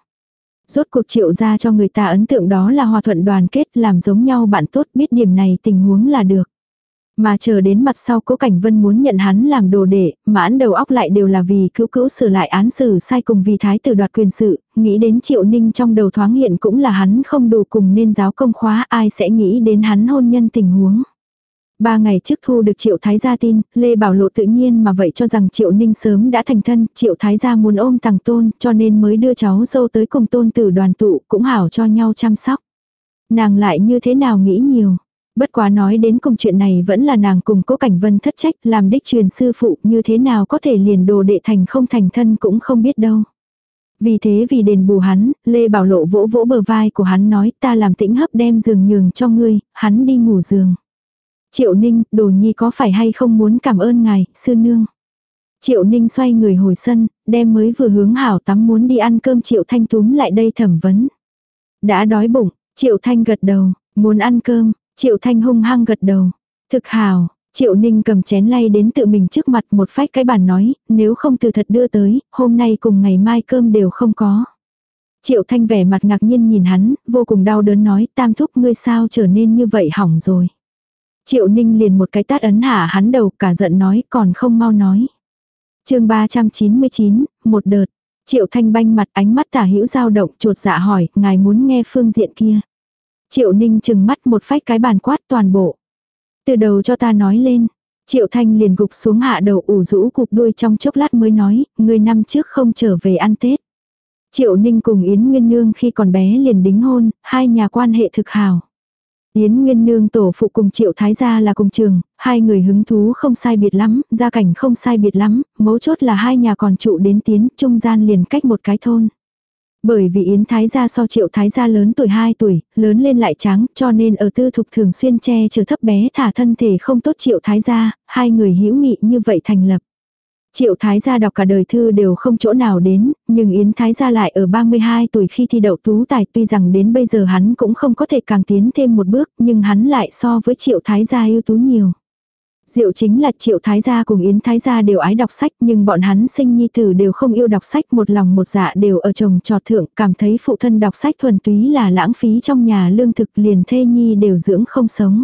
Rốt cuộc triệu ra cho người ta ấn tượng đó là hòa thuận đoàn kết làm giống nhau bạn tốt biết điểm này tình huống là được. Mà chờ đến mặt sau cố cảnh vân muốn nhận hắn làm đồ đệ, mãn đầu óc lại đều là vì cứu cứu sửa lại án xử sai cùng vì thái tử đoạt quyền sự, nghĩ đến triệu ninh trong đầu thoáng hiện cũng là hắn không đủ cùng nên giáo công khóa ai sẽ nghĩ đến hắn hôn nhân tình huống. Ba ngày trước thu được Triệu Thái gia tin, Lê Bảo Lộ tự nhiên mà vậy cho rằng Triệu Ninh sớm đã thành thân, Triệu Thái gia muốn ôm tàng tôn, cho nên mới đưa cháu dâu tới cùng tôn tử đoàn tụ, cũng hảo cho nhau chăm sóc. Nàng lại như thế nào nghĩ nhiều. Bất quá nói đến cùng chuyện này vẫn là nàng cùng cố cảnh vân thất trách làm đích truyền sư phụ như thế nào có thể liền đồ đệ thành không thành thân cũng không biết đâu. Vì thế vì đền bù hắn, Lê Bảo Lộ vỗ vỗ bờ vai của hắn nói ta làm tĩnh hấp đem giường nhường cho ngươi, hắn đi ngủ giường. Triệu Ninh, đồ nhi có phải hay không muốn cảm ơn ngài, sư nương. Triệu Ninh xoay người hồi sân, đem mới vừa hướng hảo tắm muốn đi ăn cơm Triệu Thanh túm lại đây thẩm vấn. Đã đói bụng, Triệu Thanh gật đầu, muốn ăn cơm, Triệu Thanh hung hăng gật đầu. Thực hảo. Triệu Ninh cầm chén lay đến tự mình trước mặt một phách cái bàn nói, nếu không từ thật đưa tới, hôm nay cùng ngày mai cơm đều không có. Triệu Thanh vẻ mặt ngạc nhiên nhìn hắn, vô cùng đau đớn nói, tam thúc ngươi sao trở nên như vậy hỏng rồi. Triệu Ninh liền một cái tát ấn hạ hắn đầu cả giận nói còn không mau nói. chương 399, một đợt. Triệu Thanh banh mặt ánh mắt tả hữu dao động trột dạ hỏi, ngài muốn nghe phương diện kia. Triệu Ninh chừng mắt một phách cái bàn quát toàn bộ. Từ đầu cho ta nói lên. Triệu Thanh liền gục xuống hạ đầu ủ rũ cục đuôi trong chốc lát mới nói, người năm trước không trở về ăn Tết. Triệu Ninh cùng Yến Nguyên Nương khi còn bé liền đính hôn, hai nhà quan hệ thực hào. Yến Nguyên Nương tổ phụ cùng Triệu Thái gia là cùng trường, hai người hứng thú không sai biệt lắm, gia cảnh không sai biệt lắm, mấu chốt là hai nhà còn trụ đến tiến, trung gian liền cách một cái thôn. Bởi vì Yến Thái gia so Triệu Thái gia lớn tuổi 2 tuổi, lớn lên lại trắng, cho nên ở tư thục thường xuyên che chở thấp bé thả thân thể không tốt Triệu Thái gia, hai người hữu nghị như vậy thành lập. Triệu Thái gia đọc cả đời thư đều không chỗ nào đến, nhưng Yến Thái gia lại ở 32 tuổi khi thi đậu tú tài tuy rằng đến bây giờ hắn cũng không có thể càng tiến thêm một bước nhưng hắn lại so với Triệu Thái gia ưu tú nhiều. Diệu chính là Triệu Thái gia cùng Yến Thái gia đều ái đọc sách nhưng bọn hắn sinh nhi tử đều không yêu đọc sách một lòng một dạ đều ở chồng trò thượng cảm thấy phụ thân đọc sách thuần túy là lãng phí trong nhà lương thực liền thê nhi đều dưỡng không sống.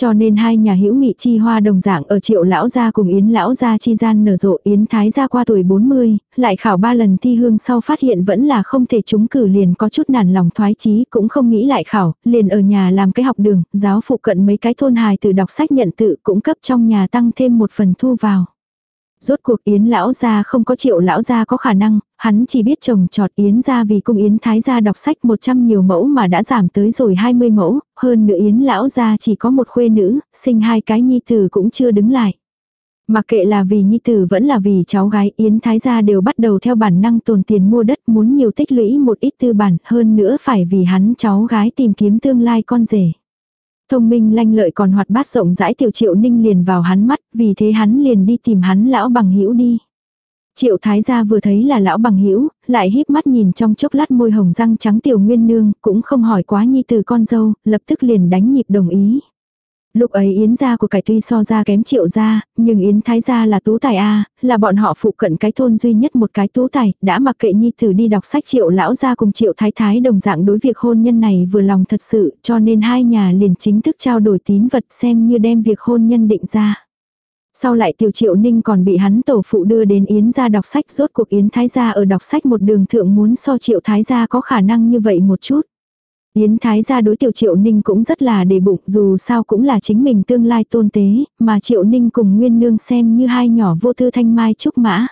Cho nên hai nhà hữu nghị chi hoa đồng dạng ở triệu lão gia cùng yến lão gia chi gian nở rộ yến thái gia qua tuổi 40, lại khảo ba lần thi hương sau phát hiện vẫn là không thể trúng cử liền có chút nản lòng thoái chí cũng không nghĩ lại khảo, liền ở nhà làm cái học đường, giáo phụ cận mấy cái thôn hài tự đọc sách nhận tự cũng cấp trong nhà tăng thêm một phần thu vào. Rốt cuộc Yến lão gia không có triệu lão gia có khả năng, hắn chỉ biết trồng trọt Yến gia vì cung Yến thái gia đọc sách 100 nhiều mẫu mà đã giảm tới rồi 20 mẫu, hơn nữa Yến lão gia chỉ có một khuê nữ, sinh hai cái nhi tử cũng chưa đứng lại. Mặc kệ là vì nhi tử vẫn là vì cháu gái Yến Thái gia đều bắt đầu theo bản năng tồn tiền mua đất muốn nhiều tích lũy một ít tư bản hơn nữa phải vì hắn cháu gái tìm kiếm tương lai con rể. Thông minh lanh lợi còn hoạt bát rộng rãi tiểu triệu ninh liền vào hắn mắt vì thế hắn liền đi tìm hắn lão bằng hữu đi. Triệu thái gia vừa thấy là lão bằng hữu lại híp mắt nhìn trong chốc lát môi hồng răng trắng tiểu nguyên nương, cũng không hỏi quá nhi từ con dâu, lập tức liền đánh nhịp đồng ý. Lúc ấy Yến gia của cải tuy so ra kém triệu gia, nhưng Yến thái gia là tú tài A, là bọn họ phụ cận cái thôn duy nhất một cái tú tài, đã mặc kệ nhi tử đi đọc sách triệu lão gia cùng triệu thái thái đồng dạng đối việc hôn nhân này vừa lòng thật sự, cho nên hai nhà liền chính thức trao đổi tín vật xem như đem việc hôn nhân định ra. Sau lại tiểu triệu ninh còn bị hắn tổ phụ đưa đến Yến gia đọc sách rốt cuộc Yến thái gia ở đọc sách một đường thượng muốn so triệu thái gia có khả năng như vậy một chút. Yến Thái gia đối tiểu Triệu Ninh cũng rất là để bụng dù sao cũng là chính mình tương lai tôn tế, mà Triệu Ninh cùng Nguyên Nương xem như hai nhỏ vô tư thanh mai trúc mã.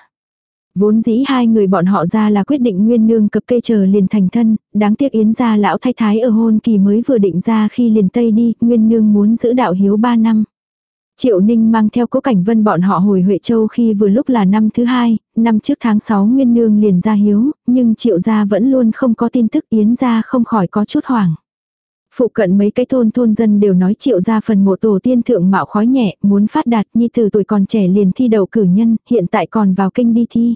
Vốn dĩ hai người bọn họ ra là quyết định Nguyên Nương cập cây chờ liền thành thân, đáng tiếc Yến gia lão thái thái ở hôn kỳ mới vừa định ra khi liền tây đi, Nguyên Nương muốn giữ đạo hiếu ba năm. Triệu Ninh mang theo cố cảnh vân bọn họ hồi Huệ Châu khi vừa lúc là năm thứ hai, năm trước tháng 6 Nguyên Nương liền ra hiếu, nhưng Triệu gia vẫn luôn không có tin tức Yến gia không khỏi có chút hoảng. Phụ cận mấy cái thôn thôn dân đều nói Triệu gia phần mộ tổ tiên thượng mạo khói nhẹ, muốn phát đạt như từ tuổi còn trẻ liền thi đầu cử nhân, hiện tại còn vào kinh đi thi.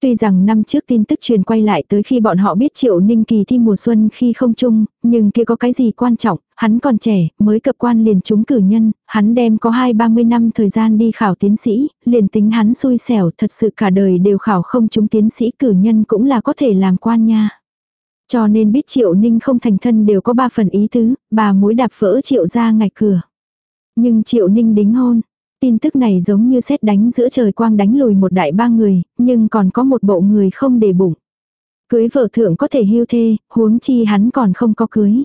Tuy rằng năm trước tin tức truyền quay lại tới khi bọn họ biết Triệu Ninh kỳ thi mùa xuân khi không chung, nhưng kia có cái gì quan trọng, hắn còn trẻ, mới cập quan liền trúng cử nhân, hắn đem có hai ba mươi năm thời gian đi khảo tiến sĩ, liền tính hắn xui xẻo thật sự cả đời đều khảo không trúng tiến sĩ cử nhân cũng là có thể làm quan nha. Cho nên biết Triệu Ninh không thành thân đều có ba phần ý tứ, bà mối đạp vỡ Triệu ra ngạch cửa. Nhưng Triệu Ninh đính hôn, Tin tức này giống như xét đánh giữa trời quang đánh lùi một đại ba người, nhưng còn có một bộ người không để bụng. Cưới vợ thượng có thể hưu thê, huống chi hắn còn không có cưới.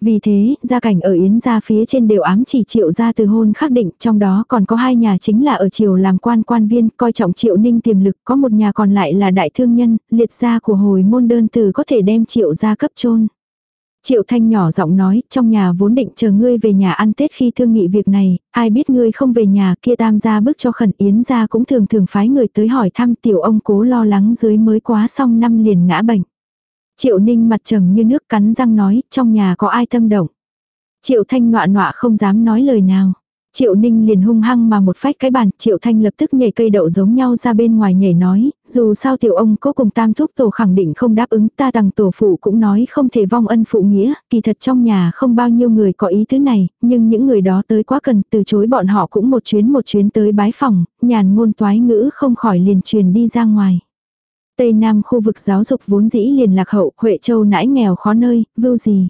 Vì thế, gia cảnh ở Yến gia phía trên đều ám chỉ triệu gia từ hôn khắc định, trong đó còn có hai nhà chính là ở triều làm quan quan viên, coi trọng triệu ninh tiềm lực, có một nhà còn lại là đại thương nhân, liệt gia của hồi môn đơn từ có thể đem triệu gia cấp chôn Triệu Thanh nhỏ giọng nói, trong nhà vốn định chờ ngươi về nhà ăn Tết khi thương nghị việc này, ai biết ngươi không về nhà kia tam gia bước cho khẩn yến gia cũng thường thường phái người tới hỏi thăm tiểu ông cố lo lắng dưới mới quá xong năm liền ngã bệnh. Triệu Ninh mặt trầm như nước cắn răng nói, trong nhà có ai tâm động. Triệu Thanh nọa nọa không dám nói lời nào. Triệu Ninh liền hung hăng mà một phách cái bàn, Triệu Thanh lập tức nhảy cây đậu giống nhau ra bên ngoài nhảy nói, dù sao tiểu ông cố cùng tam thúc tổ khẳng định không đáp ứng ta tầng tổ phụ cũng nói không thể vong ân phụ nghĩa, kỳ thật trong nhà không bao nhiêu người có ý thứ này, nhưng những người đó tới quá cần từ chối bọn họ cũng một chuyến một chuyến tới bái phòng, nhàn ngôn toái ngữ không khỏi liền truyền đi ra ngoài. Tây Nam khu vực giáo dục vốn dĩ liền lạc hậu, Huệ Châu nãi nghèo khó nơi, vưu gì.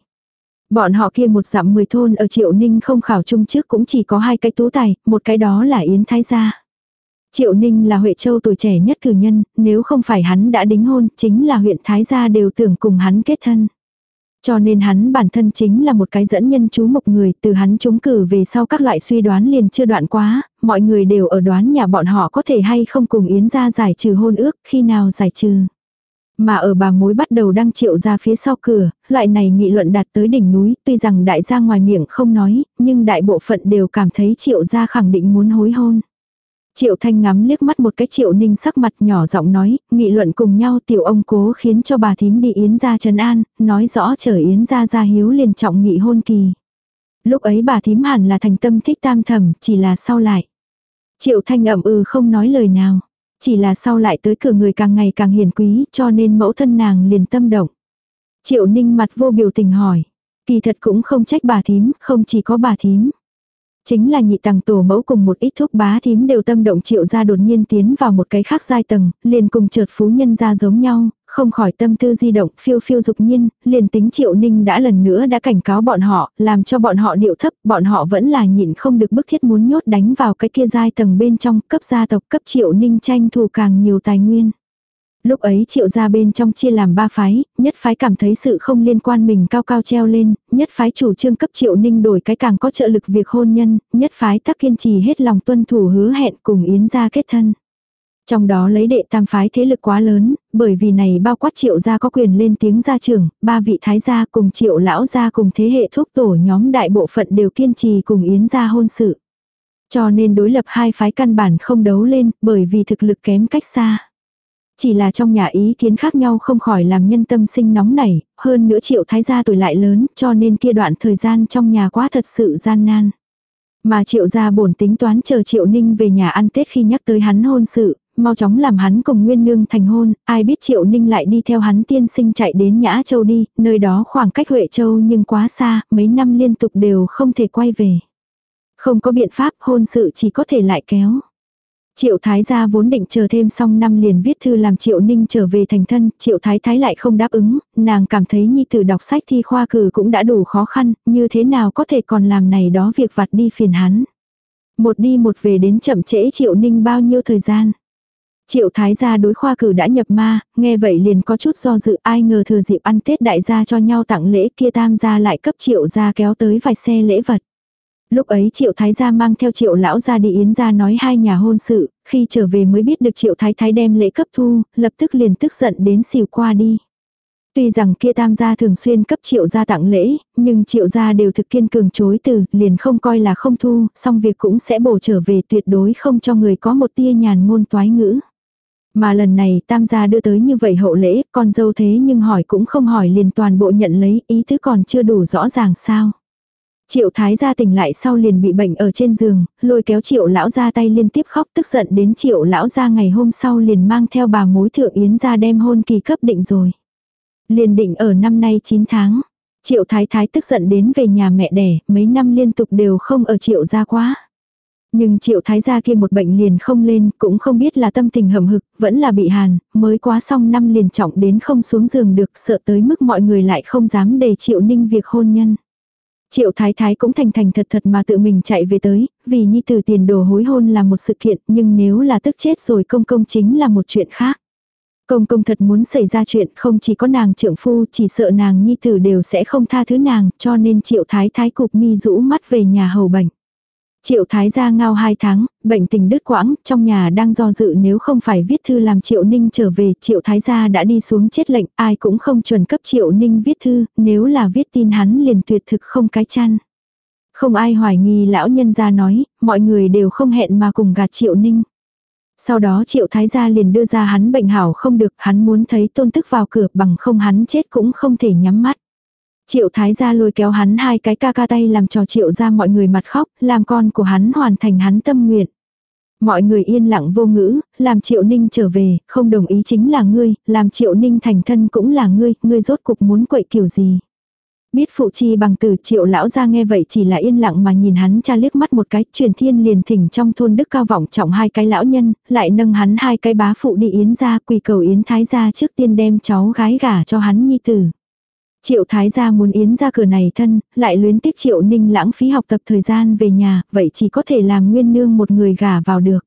Bọn họ kia một dặm 10 thôn ở Triệu Ninh không khảo chung trước cũng chỉ có hai cái tú tài, một cái đó là Yến Thái Gia. Triệu Ninh là Huệ Châu tuổi trẻ nhất cử nhân, nếu không phải hắn đã đính hôn, chính là huyện Thái Gia đều tưởng cùng hắn kết thân. Cho nên hắn bản thân chính là một cái dẫn nhân chú mục người, từ hắn trúng cử về sau các loại suy đoán liền chưa đoạn quá, mọi người đều ở đoán nhà bọn họ có thể hay không cùng Yến ra giải trừ hôn ước, khi nào giải trừ. Mà ở bà mối bắt đầu đăng triệu ra phía sau cửa, loại này nghị luận đạt tới đỉnh núi, tuy rằng đại gia ngoài miệng không nói, nhưng đại bộ phận đều cảm thấy triệu gia khẳng định muốn hối hôn. Triệu Thanh ngắm liếc mắt một cái Triệu Ninh sắc mặt nhỏ giọng nói, nghị luận cùng nhau tiểu ông cố khiến cho bà thím đi Yến ra trấn an, nói rõ chờ Yến ra ra hiếu liền trọng nghị hôn kỳ. Lúc ấy bà thím hẳn là thành tâm thích tam thầm, chỉ là sau lại. Triệu Thanh ẩm ừ không nói lời nào. Chỉ là sau lại tới cửa người càng ngày càng hiền quý cho nên mẫu thân nàng liền tâm động. Triệu Ninh mặt vô biểu tình hỏi. Kỳ thật cũng không trách bà thím, không chỉ có bà thím. Chính là nhị tầng tổ mẫu cùng một ít thuốc bá thím đều tâm động triệu ra đột nhiên tiến vào một cái khác giai tầng, liền cùng chợt phú nhân ra giống nhau, không khỏi tâm tư di động phiêu phiêu dục nhiên, liền tính triệu ninh đã lần nữa đã cảnh cáo bọn họ, làm cho bọn họ điệu thấp, bọn họ vẫn là nhịn không được bức thiết muốn nhốt đánh vào cái kia giai tầng bên trong cấp gia tộc cấp triệu ninh tranh thủ càng nhiều tài nguyên. Lúc ấy triệu gia bên trong chia làm ba phái, nhất phái cảm thấy sự không liên quan mình cao cao treo lên, nhất phái chủ trương cấp triệu ninh đổi cái càng có trợ lực việc hôn nhân, nhất phái tắc kiên trì hết lòng tuân thủ hứa hẹn cùng yến gia kết thân. Trong đó lấy đệ tam phái thế lực quá lớn, bởi vì này bao quát triệu gia có quyền lên tiếng gia trưởng, ba vị thái gia cùng triệu lão gia cùng thế hệ thuốc tổ nhóm đại bộ phận đều kiên trì cùng yến gia hôn sự. Cho nên đối lập hai phái căn bản không đấu lên bởi vì thực lực kém cách xa. Chỉ là trong nhà ý kiến khác nhau không khỏi làm nhân tâm sinh nóng nảy, hơn nữa triệu thái gia tuổi lại lớn cho nên kia đoạn thời gian trong nhà quá thật sự gian nan. Mà triệu gia bổn tính toán chờ triệu ninh về nhà ăn Tết khi nhắc tới hắn hôn sự, mau chóng làm hắn cùng Nguyên Nương thành hôn, ai biết Triệu Ninh lại đi theo hắn tiên sinh chạy đến Nhã Châu đi, nơi đó khoảng cách Huệ Châu nhưng quá xa, mấy năm liên tục đều không thể quay về. Không có biện pháp hôn sự chỉ có thể lại kéo. Triệu Thái gia vốn định chờ thêm xong năm liền viết thư làm Triệu Ninh trở về thành thân, Triệu Thái Thái lại không đáp ứng, nàng cảm thấy nhi tử đọc sách thi khoa cử cũng đã đủ khó khăn, như thế nào có thể còn làm này đó việc vặt đi phiền hắn. Một đi một về đến chậm trễ Triệu Ninh bao nhiêu thời gian. Triệu thái gia đối khoa cử đã nhập ma, nghe vậy liền có chút do dự ai ngờ thừa dịp ăn Tết đại gia cho nhau tặng lễ kia tam gia lại cấp triệu gia kéo tới vài xe lễ vật. Lúc ấy triệu thái gia mang theo triệu lão gia đi yến gia nói hai nhà hôn sự, khi trở về mới biết được triệu thái thái đem lễ cấp thu, lập tức liền tức giận đến xỉu qua đi. Tuy rằng kia tam gia thường xuyên cấp triệu gia tặng lễ, nhưng triệu gia đều thực kiên cường chối từ, liền không coi là không thu, xong việc cũng sẽ bổ trở về tuyệt đối không cho người có một tia nhàn ngôn toái ngữ. Mà lần này tam gia đưa tới như vậy hậu lễ, con dâu thế nhưng hỏi cũng không hỏi liền toàn bộ nhận lấy, ý thứ còn chưa đủ rõ ràng sao. Triệu thái gia tỉnh lại sau liền bị bệnh ở trên giường, lôi kéo triệu lão ra tay liên tiếp khóc tức giận đến triệu lão ra ngày hôm sau liền mang theo bà mối thượng yến ra đem hôn kỳ cấp định rồi. Liền định ở năm nay 9 tháng. Triệu thái thái tức giận đến về nhà mẹ đẻ, mấy năm liên tục đều không ở triệu gia quá. Nhưng triệu thái gia kia một bệnh liền không lên, cũng không biết là tâm tình hầm hực, vẫn là bị hàn, mới quá xong năm liền trọng đến không xuống giường được, sợ tới mức mọi người lại không dám để triệu ninh việc hôn nhân. Triệu thái thái cũng thành thành thật thật mà tự mình chạy về tới, vì nhi tử tiền đồ hối hôn là một sự kiện, nhưng nếu là tức chết rồi công công chính là một chuyện khác. Công công thật muốn xảy ra chuyện không chỉ có nàng trưởng phu chỉ sợ nàng nhi tử đều sẽ không tha thứ nàng cho nên triệu thái thái cục mi rũ mắt về nhà hầu bệnh. Triệu thái gia ngao hai tháng, bệnh tình đứt quãng, trong nhà đang do dự nếu không phải viết thư làm triệu ninh trở về, triệu thái gia đã đi xuống chết lệnh, ai cũng không chuẩn cấp triệu ninh viết thư, nếu là viết tin hắn liền tuyệt thực không cái chăn. Không ai hoài nghi lão nhân gia nói, mọi người đều không hẹn mà cùng gạt triệu ninh. Sau đó triệu thái gia liền đưa ra hắn bệnh hảo không được, hắn muốn thấy tôn tức vào cửa bằng không hắn chết cũng không thể nhắm mắt. Triệu thái gia lôi kéo hắn hai cái ca ca tay làm trò triệu ra mọi người mặt khóc, làm con của hắn hoàn thành hắn tâm nguyện. Mọi người yên lặng vô ngữ, làm triệu ninh trở về, không đồng ý chính là ngươi, làm triệu ninh thành thân cũng là ngươi, ngươi rốt cục muốn quậy kiểu gì. Biết phụ chi bằng từ triệu lão ra nghe vậy chỉ là yên lặng mà nhìn hắn cha liếc mắt một cái, truyền thiên liền thỉnh trong thôn đức cao vọng trọng hai cái lão nhân, lại nâng hắn hai cái bá phụ đi yến ra quỳ cầu yến thái gia trước tiên đem cháu gái gả cho hắn nhi tử. Triệu thái gia muốn yến ra cửa này thân, lại luyến tiếc triệu ninh lãng phí học tập thời gian về nhà, vậy chỉ có thể làm nguyên nương một người gả vào được.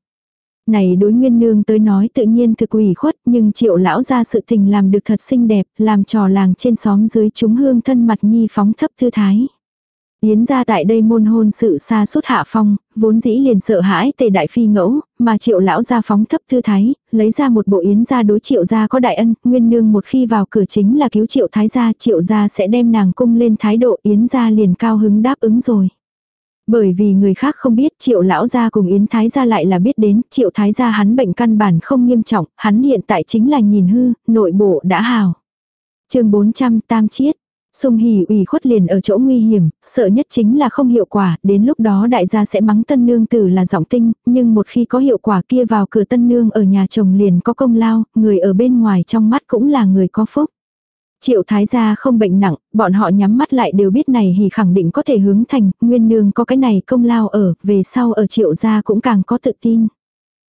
Này đối nguyên nương tới nói tự nhiên thực ủy khuất, nhưng triệu lão ra sự tình làm được thật xinh đẹp, làm trò làng trên xóm dưới chúng hương thân mặt nhi phóng thấp thư thái. Yến ra tại đây môn hôn sự xa suốt hạ phong, vốn dĩ liền sợ hãi tề đại phi ngẫu, mà triệu lão ra phóng thấp thư thái, lấy ra một bộ yến ra đối triệu gia có đại ân, nguyên nương một khi vào cửa chính là cứu triệu thái gia, triệu gia sẽ đem nàng cung lên thái độ yến ra liền cao hứng đáp ứng rồi. Bởi vì người khác không biết triệu lão gia cùng yến thái gia lại là biết đến, triệu thái gia hắn bệnh căn bản không nghiêm trọng, hắn hiện tại chính là nhìn hư, nội bộ đã hào. chương 400 tam chiết Sung hỉ ủy khuất liền ở chỗ nguy hiểm, sợ nhất chính là không hiệu quả, đến lúc đó đại gia sẽ mắng tân nương tử là giọng tinh, nhưng một khi có hiệu quả kia vào cửa tân nương ở nhà chồng liền có công lao, người ở bên ngoài trong mắt cũng là người có phúc. Triệu thái gia không bệnh nặng, bọn họ nhắm mắt lại đều biết này thì khẳng định có thể hướng thành, nguyên nương có cái này công lao ở, về sau ở triệu gia cũng càng có tự tin.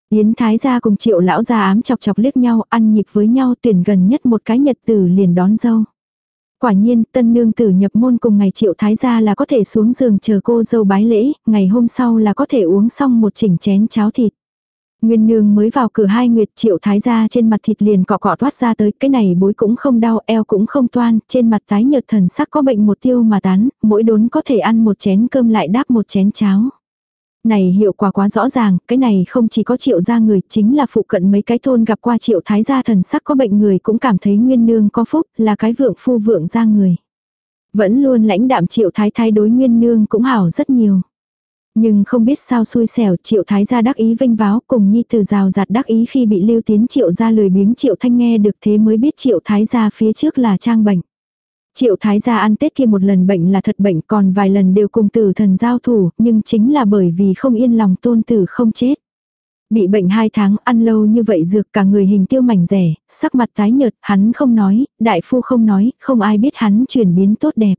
Yến thái gia cùng triệu lão gia ám chọc chọc liếc nhau, ăn nhịp với nhau tuyển gần nhất một cái nhật tử liền đón dâu. Quả nhiên, tân nương tử nhập môn cùng ngày triệu thái gia là có thể xuống giường chờ cô dâu bái lễ, ngày hôm sau là có thể uống xong một chỉnh chén cháo thịt. Nguyên nương mới vào cửa hai nguyệt triệu thái gia trên mặt thịt liền cọ cọ thoát ra tới, cái này bối cũng không đau, eo cũng không toan, trên mặt tái nhợt thần sắc có bệnh một tiêu mà tán, mỗi đốn có thể ăn một chén cơm lại đáp một chén cháo. Này hiệu quả quá rõ ràng, cái này không chỉ có triệu gia người, chính là phụ cận mấy cái thôn gặp qua triệu thái gia thần sắc có bệnh người cũng cảm thấy nguyên nương có phúc, là cái vượng phu vượng gia người. Vẫn luôn lãnh đạm triệu thái thái đối nguyên nương cũng hảo rất nhiều. Nhưng không biết sao xui xẻo triệu thái gia đắc ý vinh váo cùng nhi từ rào giặt đắc ý khi bị lưu tiến triệu gia lười biếng triệu thanh nghe được thế mới biết triệu thái gia phía trước là trang bệnh. Triệu thái gia ăn Tết kia một lần bệnh là thật bệnh còn vài lần đều cùng tử thần giao thủ nhưng chính là bởi vì không yên lòng tôn tử không chết. Bị bệnh hai tháng ăn lâu như vậy dược cả người hình tiêu mảnh rẻ, sắc mặt tái nhợt, hắn không nói, đại phu không nói, không ai biết hắn chuyển biến tốt đẹp.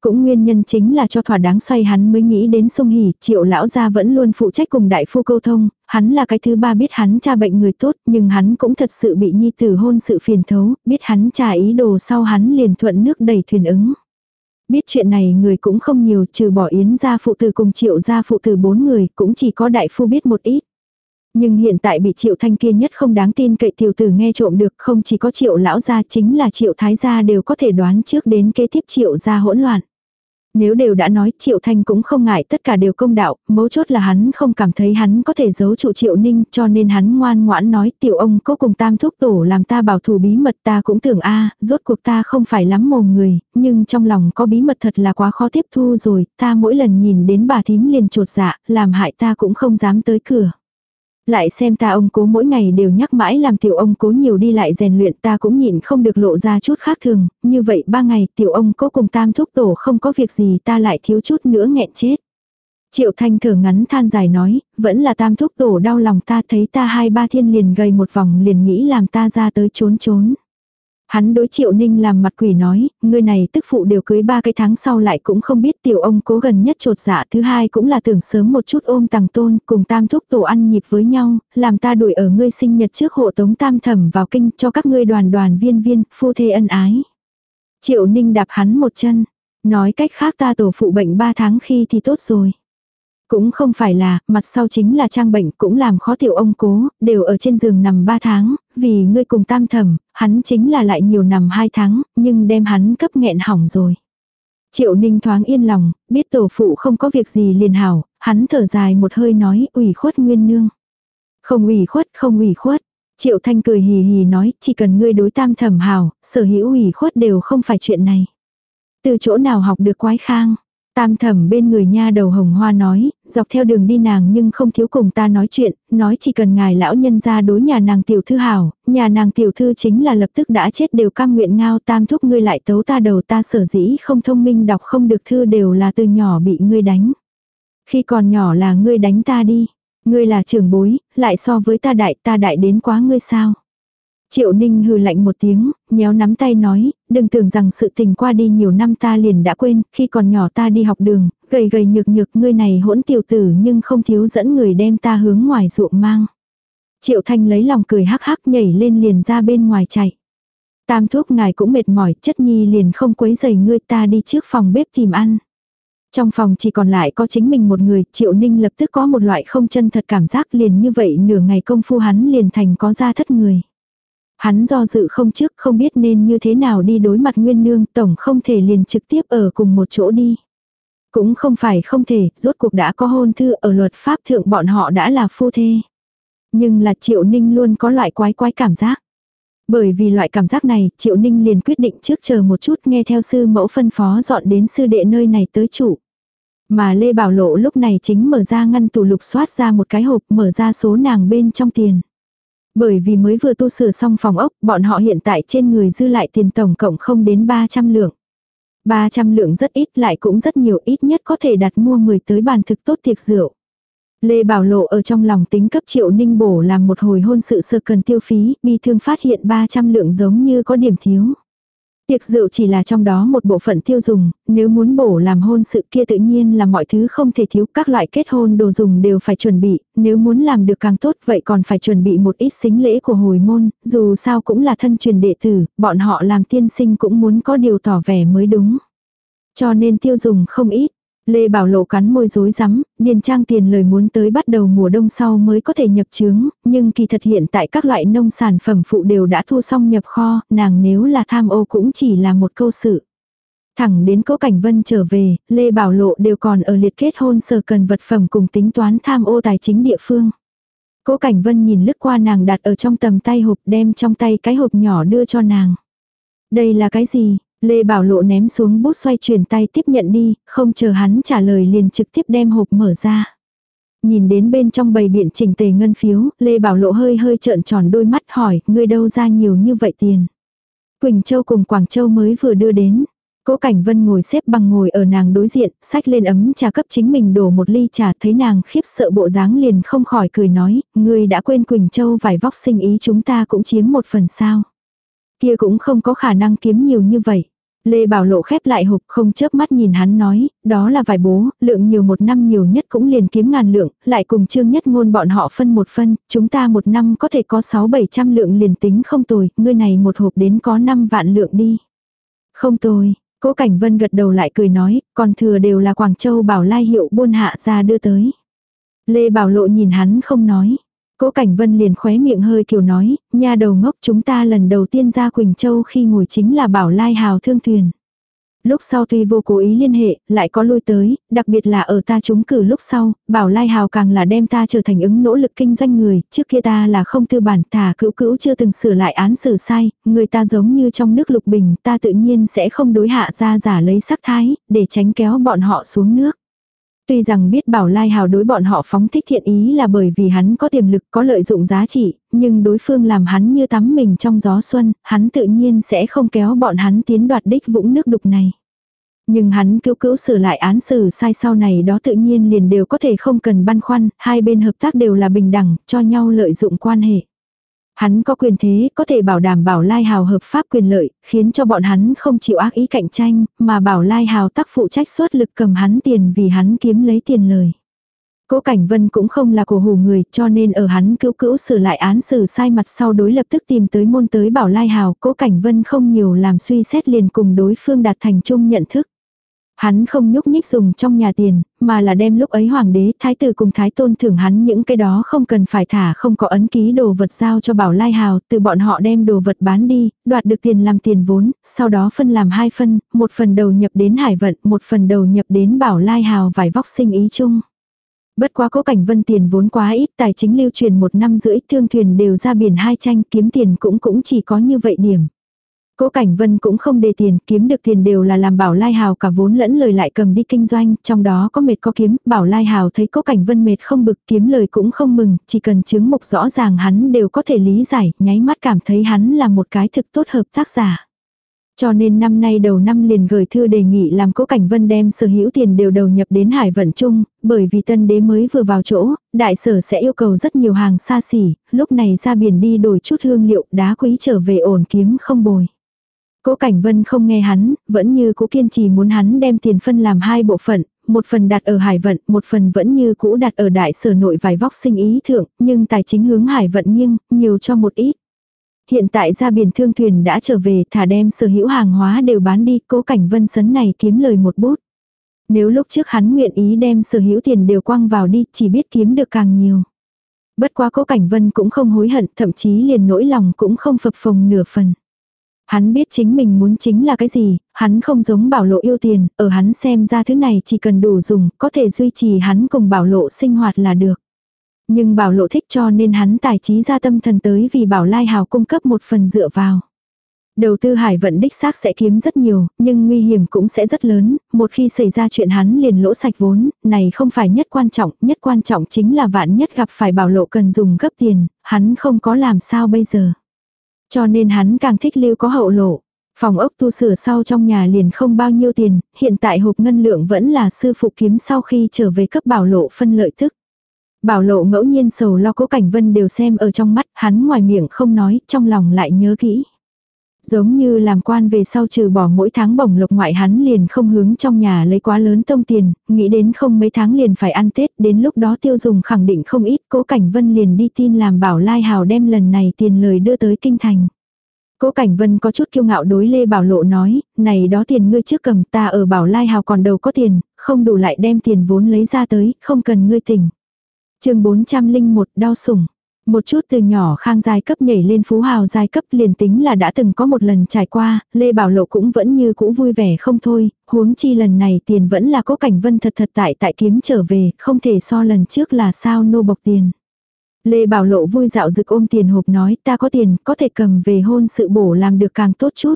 Cũng nguyên nhân chính là cho thỏa đáng xoay hắn mới nghĩ đến sung hỉ, triệu lão gia vẫn luôn phụ trách cùng đại phu câu thông, hắn là cái thứ ba biết hắn cha bệnh người tốt, nhưng hắn cũng thật sự bị nhi tử hôn sự phiền thấu, biết hắn cha ý đồ sau hắn liền thuận nước đầy thuyền ứng. Biết chuyện này người cũng không nhiều, trừ bỏ yến gia phụ tử cùng triệu gia phụ tử bốn người, cũng chỉ có đại phu biết một ít. Nhưng hiện tại bị triệu thanh kia nhất không đáng tin cậy tiểu tử nghe trộm được không chỉ có triệu lão gia chính là triệu thái gia đều có thể đoán trước đến kế tiếp triệu gia hỗn loạn. Nếu đều đã nói Triệu Thanh cũng không ngại tất cả đều công đạo, mấu chốt là hắn không cảm thấy hắn có thể giấu trụ Triệu Ninh cho nên hắn ngoan ngoãn nói tiểu ông có cùng tam thúc tổ làm ta bảo thủ bí mật ta cũng tưởng a rốt cuộc ta không phải lắm mồm người, nhưng trong lòng có bí mật thật là quá khó tiếp thu rồi, ta mỗi lần nhìn đến bà thím liền trột dạ, làm hại ta cũng không dám tới cửa. Lại xem ta ông cố mỗi ngày đều nhắc mãi làm tiểu ông cố nhiều đi lại rèn luyện ta cũng nhịn không được lộ ra chút khác thường, như vậy ba ngày tiểu ông cố cùng tam thúc tổ không có việc gì ta lại thiếu chút nữa nghẹn chết. Triệu thanh thở ngắn than dài nói, vẫn là tam thúc tổ đau lòng ta thấy ta hai ba thiên liền gầy một vòng liền nghĩ làm ta ra tới trốn trốn. Hắn đối triệu ninh làm mặt quỷ nói, người này tức phụ đều cưới ba cái tháng sau lại cũng không biết tiểu ông cố gần nhất trột dạ thứ hai cũng là tưởng sớm một chút ôm tàng tôn cùng tam thúc tổ ăn nhịp với nhau, làm ta đuổi ở ngươi sinh nhật trước hộ tống tam thẩm vào kinh cho các ngươi đoàn đoàn viên viên, phu thê ân ái. Triệu ninh đạp hắn một chân, nói cách khác ta tổ phụ bệnh ba tháng khi thì tốt rồi. Cũng không phải là, mặt sau chính là trang bệnh cũng làm khó tiểu ông cố, đều ở trên giường nằm 3 tháng, vì ngươi cùng tam thẩm, hắn chính là lại nhiều nằm 2 tháng, nhưng đem hắn cấp nghẹn hỏng rồi. Triệu ninh thoáng yên lòng, biết tổ phụ không có việc gì liền hảo, hắn thở dài một hơi nói ủy khuất nguyên nương. Không ủy khuất, không ủy khuất. Triệu thanh cười hì hì nói, chỉ cần ngươi đối tam thẩm hảo, sở hữu ủy khuất đều không phải chuyện này. Từ chỗ nào học được quái khang, Tam thẩm bên người nha đầu hồng hoa nói, dọc theo đường đi nàng nhưng không thiếu cùng ta nói chuyện, nói chỉ cần ngài lão nhân ra đối nhà nàng tiểu thư hảo, nhà nàng tiểu thư chính là lập tức đã chết đều cam nguyện ngao tam thúc ngươi lại tấu ta đầu ta sở dĩ không thông minh đọc không được thư đều là từ nhỏ bị ngươi đánh. Khi còn nhỏ là ngươi đánh ta đi, ngươi là trưởng bối, lại so với ta đại ta đại đến quá ngươi sao. Triệu Ninh hừ lạnh một tiếng, nhéo nắm tay nói, đừng tưởng rằng sự tình qua đi nhiều năm ta liền đã quên, khi còn nhỏ ta đi học đường, gầy gầy nhược nhược ngươi này hỗn tiểu tử nhưng không thiếu dẫn người đem ta hướng ngoài ruộng mang. Triệu Thanh lấy lòng cười hắc hắc nhảy lên liền ra bên ngoài chạy. Tam thuốc ngài cũng mệt mỏi, chất nhi liền không quấy giày ngươi ta đi trước phòng bếp tìm ăn. Trong phòng chỉ còn lại có chính mình một người, Triệu Ninh lập tức có một loại không chân thật cảm giác liền như vậy nửa ngày công phu hắn liền thành có ra thất người. Hắn do dự không trước không biết nên như thế nào đi đối mặt nguyên nương tổng không thể liền trực tiếp ở cùng một chỗ đi. Cũng không phải không thể, rốt cuộc đã có hôn thư ở luật pháp thượng bọn họ đã là phu thê. Nhưng là Triệu Ninh luôn có loại quái quái cảm giác. Bởi vì loại cảm giác này, Triệu Ninh liền quyết định trước chờ một chút nghe theo sư mẫu phân phó dọn đến sư đệ nơi này tới chủ. Mà Lê Bảo Lộ lúc này chính mở ra ngăn tủ lục soát ra một cái hộp mở ra số nàng bên trong tiền. Bởi vì mới vừa tu sửa xong phòng ốc, bọn họ hiện tại trên người dư lại tiền tổng cộng không đến 300 lượng. 300 lượng rất ít lại cũng rất nhiều ít nhất có thể đặt mua 10 tới bàn thực tốt tiệc rượu. Lê Bảo Lộ ở trong lòng tính cấp triệu ninh bổ làm một hồi hôn sự sơ cần tiêu phí, bi thương phát hiện 300 lượng giống như có điểm thiếu. Tiệc rượu chỉ là trong đó một bộ phận tiêu dùng, nếu muốn bổ làm hôn sự kia tự nhiên là mọi thứ không thể thiếu, các loại kết hôn đồ dùng đều phải chuẩn bị, nếu muốn làm được càng tốt vậy còn phải chuẩn bị một ít xính lễ của hồi môn, dù sao cũng là thân truyền đệ tử, bọn họ làm tiên sinh cũng muốn có điều tỏ vẻ mới đúng. Cho nên tiêu dùng không ít. Lê Bảo Lộ cắn môi rối rắm, điền trang tiền lời muốn tới bắt đầu mùa đông sau mới có thể nhập trướng, nhưng kỳ thật hiện tại các loại nông sản phẩm phụ đều đã thu xong nhập kho, nàng nếu là tham ô cũng chỉ là một câu sự. Thẳng đến cố cảnh vân trở về, Lê Bảo Lộ đều còn ở liệt kết hôn sở cần vật phẩm cùng tính toán tham ô tài chính địa phương. Cố cảnh vân nhìn lướt qua nàng đặt ở trong tầm tay hộp đem trong tay cái hộp nhỏ đưa cho nàng. Đây là cái gì? Lê Bảo Lộ ném xuống bút xoay chuyển tay tiếp nhận đi, không chờ hắn trả lời liền trực tiếp đem hộp mở ra. Nhìn đến bên trong bầy biện chỉnh tề ngân phiếu, Lê Bảo Lộ hơi hơi trợn tròn đôi mắt hỏi, ngươi đâu ra nhiều như vậy tiền. Quỳnh Châu cùng Quảng Châu mới vừa đưa đến. Cố Cảnh Vân ngồi xếp bằng ngồi ở nàng đối diện, sách lên ấm trà cấp chính mình đổ một ly trà, thấy nàng khiếp sợ bộ dáng liền không khỏi cười nói, ngươi đã quên Quỳnh Châu vải vóc sinh ý chúng ta cũng chiếm một phần sao. Kia cũng không có khả năng kiếm nhiều như vậy. Lê Bảo Lộ khép lại hộp không chớp mắt nhìn hắn nói, đó là vài bố, lượng nhiều một năm nhiều nhất cũng liền kiếm ngàn lượng, lại cùng trương nhất ngôn bọn họ phân một phân, chúng ta một năm có thể có 6-700 lượng liền tính không tồi, ngươi này một hộp đến có 5 vạn lượng đi. Không tồi, cố Cảnh Vân gật đầu lại cười nói, còn thừa đều là Quảng Châu bảo lai hiệu buôn hạ ra đưa tới. Lê Bảo Lộ nhìn hắn không nói. Cố Cảnh Vân liền khóe miệng hơi kiều nói, nha đầu ngốc chúng ta lần đầu tiên ra Quỳnh Châu khi ngồi chính là bảo lai hào thương thuyền. Lúc sau tuy vô cố ý liên hệ, lại có lui tới, đặc biệt là ở ta trúng cử lúc sau, bảo lai hào càng là đem ta trở thành ứng nỗ lực kinh doanh người, trước kia ta là không tư bản thả cữu cữu chưa từng sửa lại án xử sai, người ta giống như trong nước lục bình, ta tự nhiên sẽ không đối hạ ra giả lấy sắc thái, để tránh kéo bọn họ xuống nước. Tuy rằng biết Bảo Lai Hào đối bọn họ phóng thích thiện ý là bởi vì hắn có tiềm lực có lợi dụng giá trị, nhưng đối phương làm hắn như tắm mình trong gió xuân, hắn tự nhiên sẽ không kéo bọn hắn tiến đoạt đích vũng nước đục này. Nhưng hắn cứu cứu sửa lại án xử sai sau này đó tự nhiên liền đều có thể không cần băn khoăn, hai bên hợp tác đều là bình đẳng, cho nhau lợi dụng quan hệ. Hắn có quyền thế, có thể bảo đảm bảo Lai Hào hợp pháp quyền lợi, khiến cho bọn hắn không chịu ác ý cạnh tranh, mà bảo Lai Hào tác phụ trách suốt lực cầm hắn tiền vì hắn kiếm lấy tiền lời. Cố Cảnh Vân cũng không là cổ hủ người, cho nên ở hắn cứu cữu sửa lại án xử sai mặt sau đối lập tức tìm tới môn tới bảo Lai Hào, Cố Cảnh Vân không nhiều làm suy xét liền cùng đối phương đạt thành chung nhận thức. Hắn không nhúc nhích dùng trong nhà tiền, mà là đem lúc ấy hoàng đế, thái tử cùng thái tôn thưởng hắn những cái đó không cần phải thả không có ấn ký đồ vật giao cho bảo lai hào, từ bọn họ đem đồ vật bán đi, đoạt được tiền làm tiền vốn, sau đó phân làm hai phân, một phần đầu nhập đến hải vận, một phần đầu nhập đến bảo lai hào vải vóc sinh ý chung. Bất quá cố cảnh vân tiền vốn quá ít, tài chính lưu truyền một năm rưỡi, thương thuyền đều ra biển hai tranh, kiếm tiền cũng cũng chỉ có như vậy điểm. Cố Cảnh Vân cũng không đề tiền, kiếm được tiền đều là làm Bảo Lai Hào cả vốn lẫn lời lại cầm đi kinh doanh, trong đó có mệt có kiếm, Bảo Lai Hào thấy Cố Cảnh Vân mệt không bực, kiếm lời cũng không mừng, chỉ cần chứng mục rõ ràng hắn đều có thể lý giải, nháy mắt cảm thấy hắn là một cái thực tốt hợp tác giả. Cho nên năm nay đầu năm liền gửi thư đề nghị làm Cố Cảnh Vân đem sở hữu tiền đều đầu nhập đến Hải Vận Trung, bởi vì tân đế mới vừa vào chỗ, đại sở sẽ yêu cầu rất nhiều hàng xa xỉ, lúc này ra biển đi đổi chút hương liệu, đá quý trở về ổn kiếm không bồi. Cố Cảnh Vân không nghe hắn, vẫn như cũ kiên trì muốn hắn đem tiền phân làm hai bộ phận, một phần đặt ở hải vận, một phần vẫn như cũ đặt ở đại sở nội vài vóc sinh ý thượng, nhưng tài chính hướng hải vận nghiêng, nhiều cho một ít. Hiện tại ra biển thương thuyền đã trở về, thả đem sở hữu hàng hóa đều bán đi, cố cảnh vân sấn này kiếm lời một bút. Nếu lúc trước hắn nguyện ý đem sở hữu tiền đều quăng vào đi, chỉ biết kiếm được càng nhiều. Bất quá cố cảnh vân cũng không hối hận, thậm chí liền nỗi lòng cũng không phập phồng nửa phần. Hắn biết chính mình muốn chính là cái gì, hắn không giống bảo lộ yêu tiền, ở hắn xem ra thứ này chỉ cần đủ dùng, có thể duy trì hắn cùng bảo lộ sinh hoạt là được. Nhưng bảo lộ thích cho nên hắn tài trí ra tâm thần tới vì bảo lai hào cung cấp một phần dựa vào. Đầu tư hải vận đích xác sẽ kiếm rất nhiều, nhưng nguy hiểm cũng sẽ rất lớn, một khi xảy ra chuyện hắn liền lỗ sạch vốn, này không phải nhất quan trọng, nhất quan trọng chính là vạn nhất gặp phải bảo lộ cần dùng gấp tiền, hắn không có làm sao bây giờ. Cho nên hắn càng thích lưu có hậu lộ. Phòng ốc tu sửa sau trong nhà liền không bao nhiêu tiền, hiện tại hộp ngân lượng vẫn là sư phụ kiếm sau khi trở về cấp bảo lộ phân lợi tức Bảo lộ ngẫu nhiên sầu lo cố cảnh vân đều xem ở trong mắt, hắn ngoài miệng không nói, trong lòng lại nhớ kỹ. Giống như làm quan về sau trừ bỏ mỗi tháng bổng lộc ngoại hắn liền không hướng trong nhà lấy quá lớn tông tiền, nghĩ đến không mấy tháng liền phải ăn Tết, đến lúc đó tiêu dùng khẳng định không ít, cố Cảnh Vân liền đi tin làm bảo Lai Hào đem lần này tiền lời đưa tới kinh thành. Cố Cảnh Vân có chút kiêu ngạo đối Lê Bảo Lộ nói, này đó tiền ngươi trước cầm ta ở Bảo Lai Hào còn đầu có tiền, không đủ lại đem tiền vốn lấy ra tới, không cần ngươi tỉnh. chương 401 đau sủng. Một chút từ nhỏ khang giai cấp nhảy lên phú hào giai cấp liền tính là đã từng có một lần trải qua, Lê Bảo Lộ cũng vẫn như cũ vui vẻ không thôi, huống chi lần này tiền vẫn là có cảnh vân thật thật tại tại kiếm trở về, không thể so lần trước là sao nô bọc tiền. Lê Bảo Lộ vui dạo rực ôm tiền hộp nói ta có tiền, có thể cầm về hôn sự bổ làm được càng tốt chút.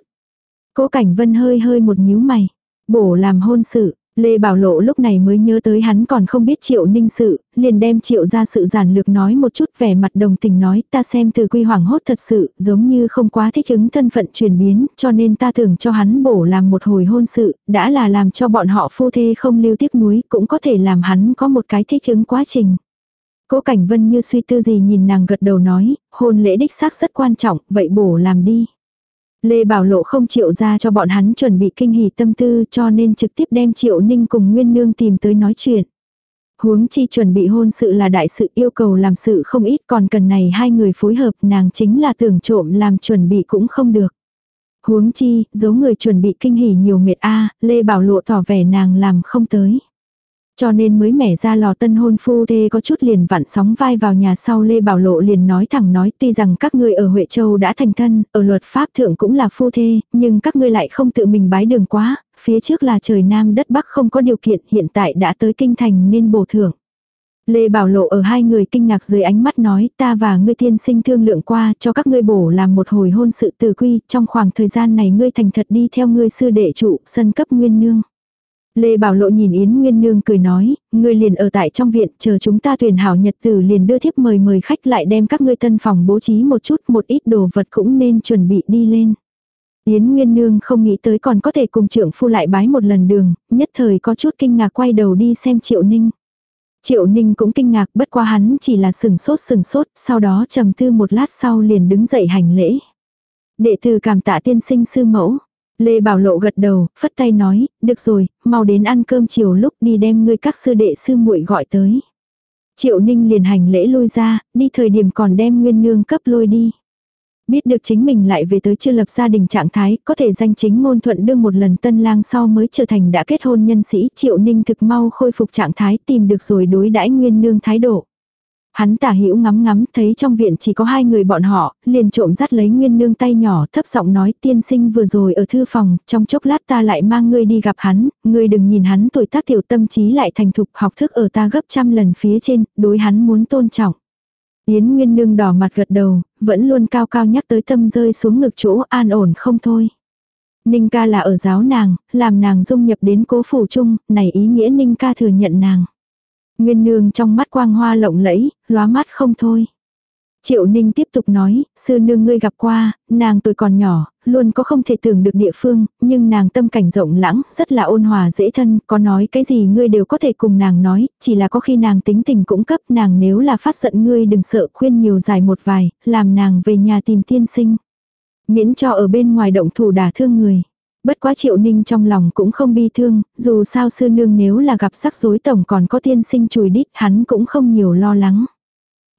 Cố Cảnh Vân hơi hơi một nhíu mày. Bổ làm hôn sự, Lê Bảo Lộ lúc này mới nhớ tới hắn còn không biết triệu ninh sự, liền đem triệu ra sự giản lược nói một chút vẻ mặt đồng tình nói ta xem từ quy hoảng hốt thật sự giống như không quá thích ứng thân phận chuyển biến cho nên ta tưởng cho hắn bổ làm một hồi hôn sự, đã là làm cho bọn họ phu thê không lưu tiếc núi cũng có thể làm hắn có một cái thích ứng quá trình. Cố Cảnh Vân như suy tư gì nhìn nàng gật đầu nói, hôn lễ đích xác rất quan trọng, vậy bổ làm đi. Lê Bảo Lộ không chịu ra cho bọn hắn chuẩn bị kinh hỉ tâm tư cho nên trực tiếp đem Triệu Ninh cùng Nguyên Nương tìm tới nói chuyện. Huống chi chuẩn bị hôn sự là đại sự yêu cầu làm sự không ít còn cần này hai người phối hợp nàng chính là tưởng trộm làm chuẩn bị cũng không được. Huống chi, giấu người chuẩn bị kinh hỉ nhiều mệt a Lê Bảo Lộ tỏ vẻ nàng làm không tới. Cho nên mới mẻ ra lò tân hôn phu thê có chút liền vặn sóng vai vào nhà sau Lê Bảo Lộ liền nói thẳng nói tuy rằng các ngươi ở Huệ Châu đã thành thân, ở luật pháp thượng cũng là phu thê, nhưng các ngươi lại không tự mình bái đường quá, phía trước là trời Nam đất Bắc không có điều kiện hiện tại đã tới kinh thành nên bổ thưởng. Lê Bảo Lộ ở hai người kinh ngạc dưới ánh mắt nói ta và ngươi tiên sinh thương lượng qua cho các ngươi bổ làm một hồi hôn sự từ quy, trong khoảng thời gian này ngươi thành thật đi theo ngươi sư đệ trụ, sân cấp nguyên nương. Lê Bảo Lộ nhìn Yến Nguyên Nương cười nói, ngươi liền ở tại trong viện, chờ chúng ta tuyển hảo nhật tử liền đưa thiếp mời mời khách lại đem các ngươi tân phòng bố trí một chút, một ít đồ vật cũng nên chuẩn bị đi lên. Yến Nguyên Nương không nghĩ tới còn có thể cùng trưởng phu lại bái một lần đường, nhất thời có chút kinh ngạc quay đầu đi xem Triệu Ninh. Triệu Ninh cũng kinh ngạc bất qua hắn chỉ là sừng sốt sừng sốt, sau đó trầm tư một lát sau liền đứng dậy hành lễ. Đệ tử cảm tạ tiên sinh sư mẫu. Lê Bảo Lộ gật đầu, phất tay nói, được rồi, mau đến ăn cơm chiều lúc đi đem ngươi các sư đệ sư muội gọi tới. Triệu Ninh liền hành lễ lui ra, đi thời điểm còn đem nguyên nương cấp lôi đi. Biết được chính mình lại về tới chưa lập gia đình trạng thái, có thể danh chính ngôn thuận đương một lần tân lang sau mới trở thành đã kết hôn nhân sĩ, Triệu Ninh thực mau khôi phục trạng thái tìm được rồi đối đãi nguyên nương thái độ. Hắn tả hữu ngắm ngắm thấy trong viện chỉ có hai người bọn họ, liền trộm dắt lấy nguyên nương tay nhỏ thấp giọng nói tiên sinh vừa rồi ở thư phòng, trong chốc lát ta lại mang ngươi đi gặp hắn, ngươi đừng nhìn hắn tuổi tác tiểu tâm trí lại thành thục học thức ở ta gấp trăm lần phía trên, đối hắn muốn tôn trọng. Yến Nguyên Nương đỏ mặt gật đầu, vẫn luôn cao cao nhắc tới tâm rơi xuống ngực chỗ an ổn không thôi. Ninh ca là ở giáo nàng, làm nàng dung nhập đến cố phủ chung, này ý nghĩa Ninh ca thừa nhận nàng. Nguyên nương trong mắt quang hoa lộng lẫy, lóa mắt không thôi. Triệu Ninh tiếp tục nói, sư nương ngươi gặp qua, nàng tuổi còn nhỏ, luôn có không thể tưởng được địa phương, nhưng nàng tâm cảnh rộng lãng, rất là ôn hòa dễ thân, có nói cái gì ngươi đều có thể cùng nàng nói, chỉ là có khi nàng tính tình cũng cấp nàng nếu là phát giận ngươi đừng sợ khuyên nhiều dài một vài, làm nàng về nhà tìm tiên sinh. Miễn cho ở bên ngoài động thủ đả thương người. Bất quá triệu ninh trong lòng cũng không bi thương, dù sao sư nương nếu là gặp sắc rối tổng còn có tiên sinh chùi đít hắn cũng không nhiều lo lắng.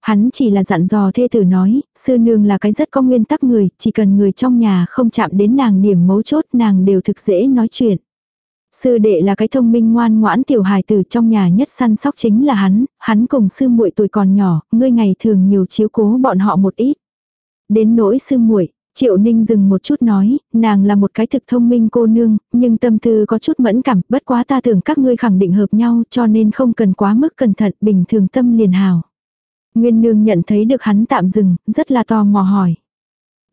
Hắn chỉ là dặn dò thê tử nói, sư nương là cái rất có nguyên tắc người, chỉ cần người trong nhà không chạm đến nàng điểm mấu chốt nàng đều thực dễ nói chuyện. Sư đệ là cái thông minh ngoan ngoãn tiểu hài tử trong nhà nhất săn sóc chính là hắn, hắn cùng sư muội tuổi còn nhỏ, ngươi ngày thường nhiều chiếu cố bọn họ một ít. Đến nỗi sư muội, Triệu Ninh dừng một chút nói, nàng là một cái thực thông minh cô nương, nhưng tâm tư có chút mẫn cảm, bất quá ta tưởng các ngươi khẳng định hợp nhau cho nên không cần quá mức cẩn thận, bình thường tâm liền hào. Nguyên nương nhận thấy được hắn tạm dừng, rất là tò mò hỏi.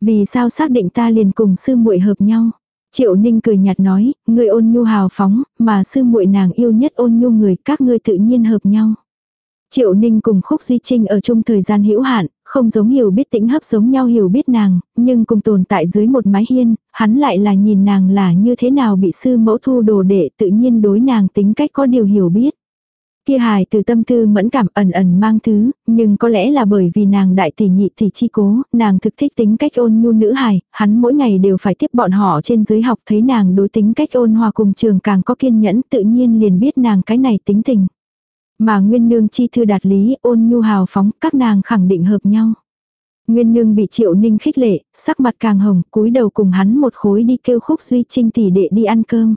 Vì sao xác định ta liền cùng sư muội hợp nhau? Triệu Ninh cười nhạt nói, người ôn nhu hào phóng, mà sư muội nàng yêu nhất ôn nhu người, các ngươi tự nhiên hợp nhau. Triệu Ninh cùng Khúc Duy Trinh ở chung thời gian hữu hạn, không giống hiểu biết tĩnh hấp giống nhau hiểu biết nàng, nhưng cùng tồn tại dưới một mái hiên, hắn lại là nhìn nàng là như thế nào bị sư mẫu thu đồ đệ tự nhiên đối nàng tính cách có điều hiểu biết. Kia hài từ tâm tư mẫn cảm ẩn ẩn mang thứ, nhưng có lẽ là bởi vì nàng đại tỷ nhị tỷ chi cố, nàng thực thích tính cách ôn nhu nữ hài, hắn mỗi ngày đều phải tiếp bọn họ trên dưới học thấy nàng đối tính cách ôn hòa cùng trường càng có kiên nhẫn tự nhiên liền biết nàng cái này tính tình. Mà Nguyên Nương chi thư đạt lý ôn nhu hào phóng, các nàng khẳng định hợp nhau. Nguyên Nương bị Triệu Ninh khích lệ, sắc mặt càng hồng, cúi đầu cùng hắn một khối đi kêu khúc duy trinh tỷ đệ đi ăn cơm.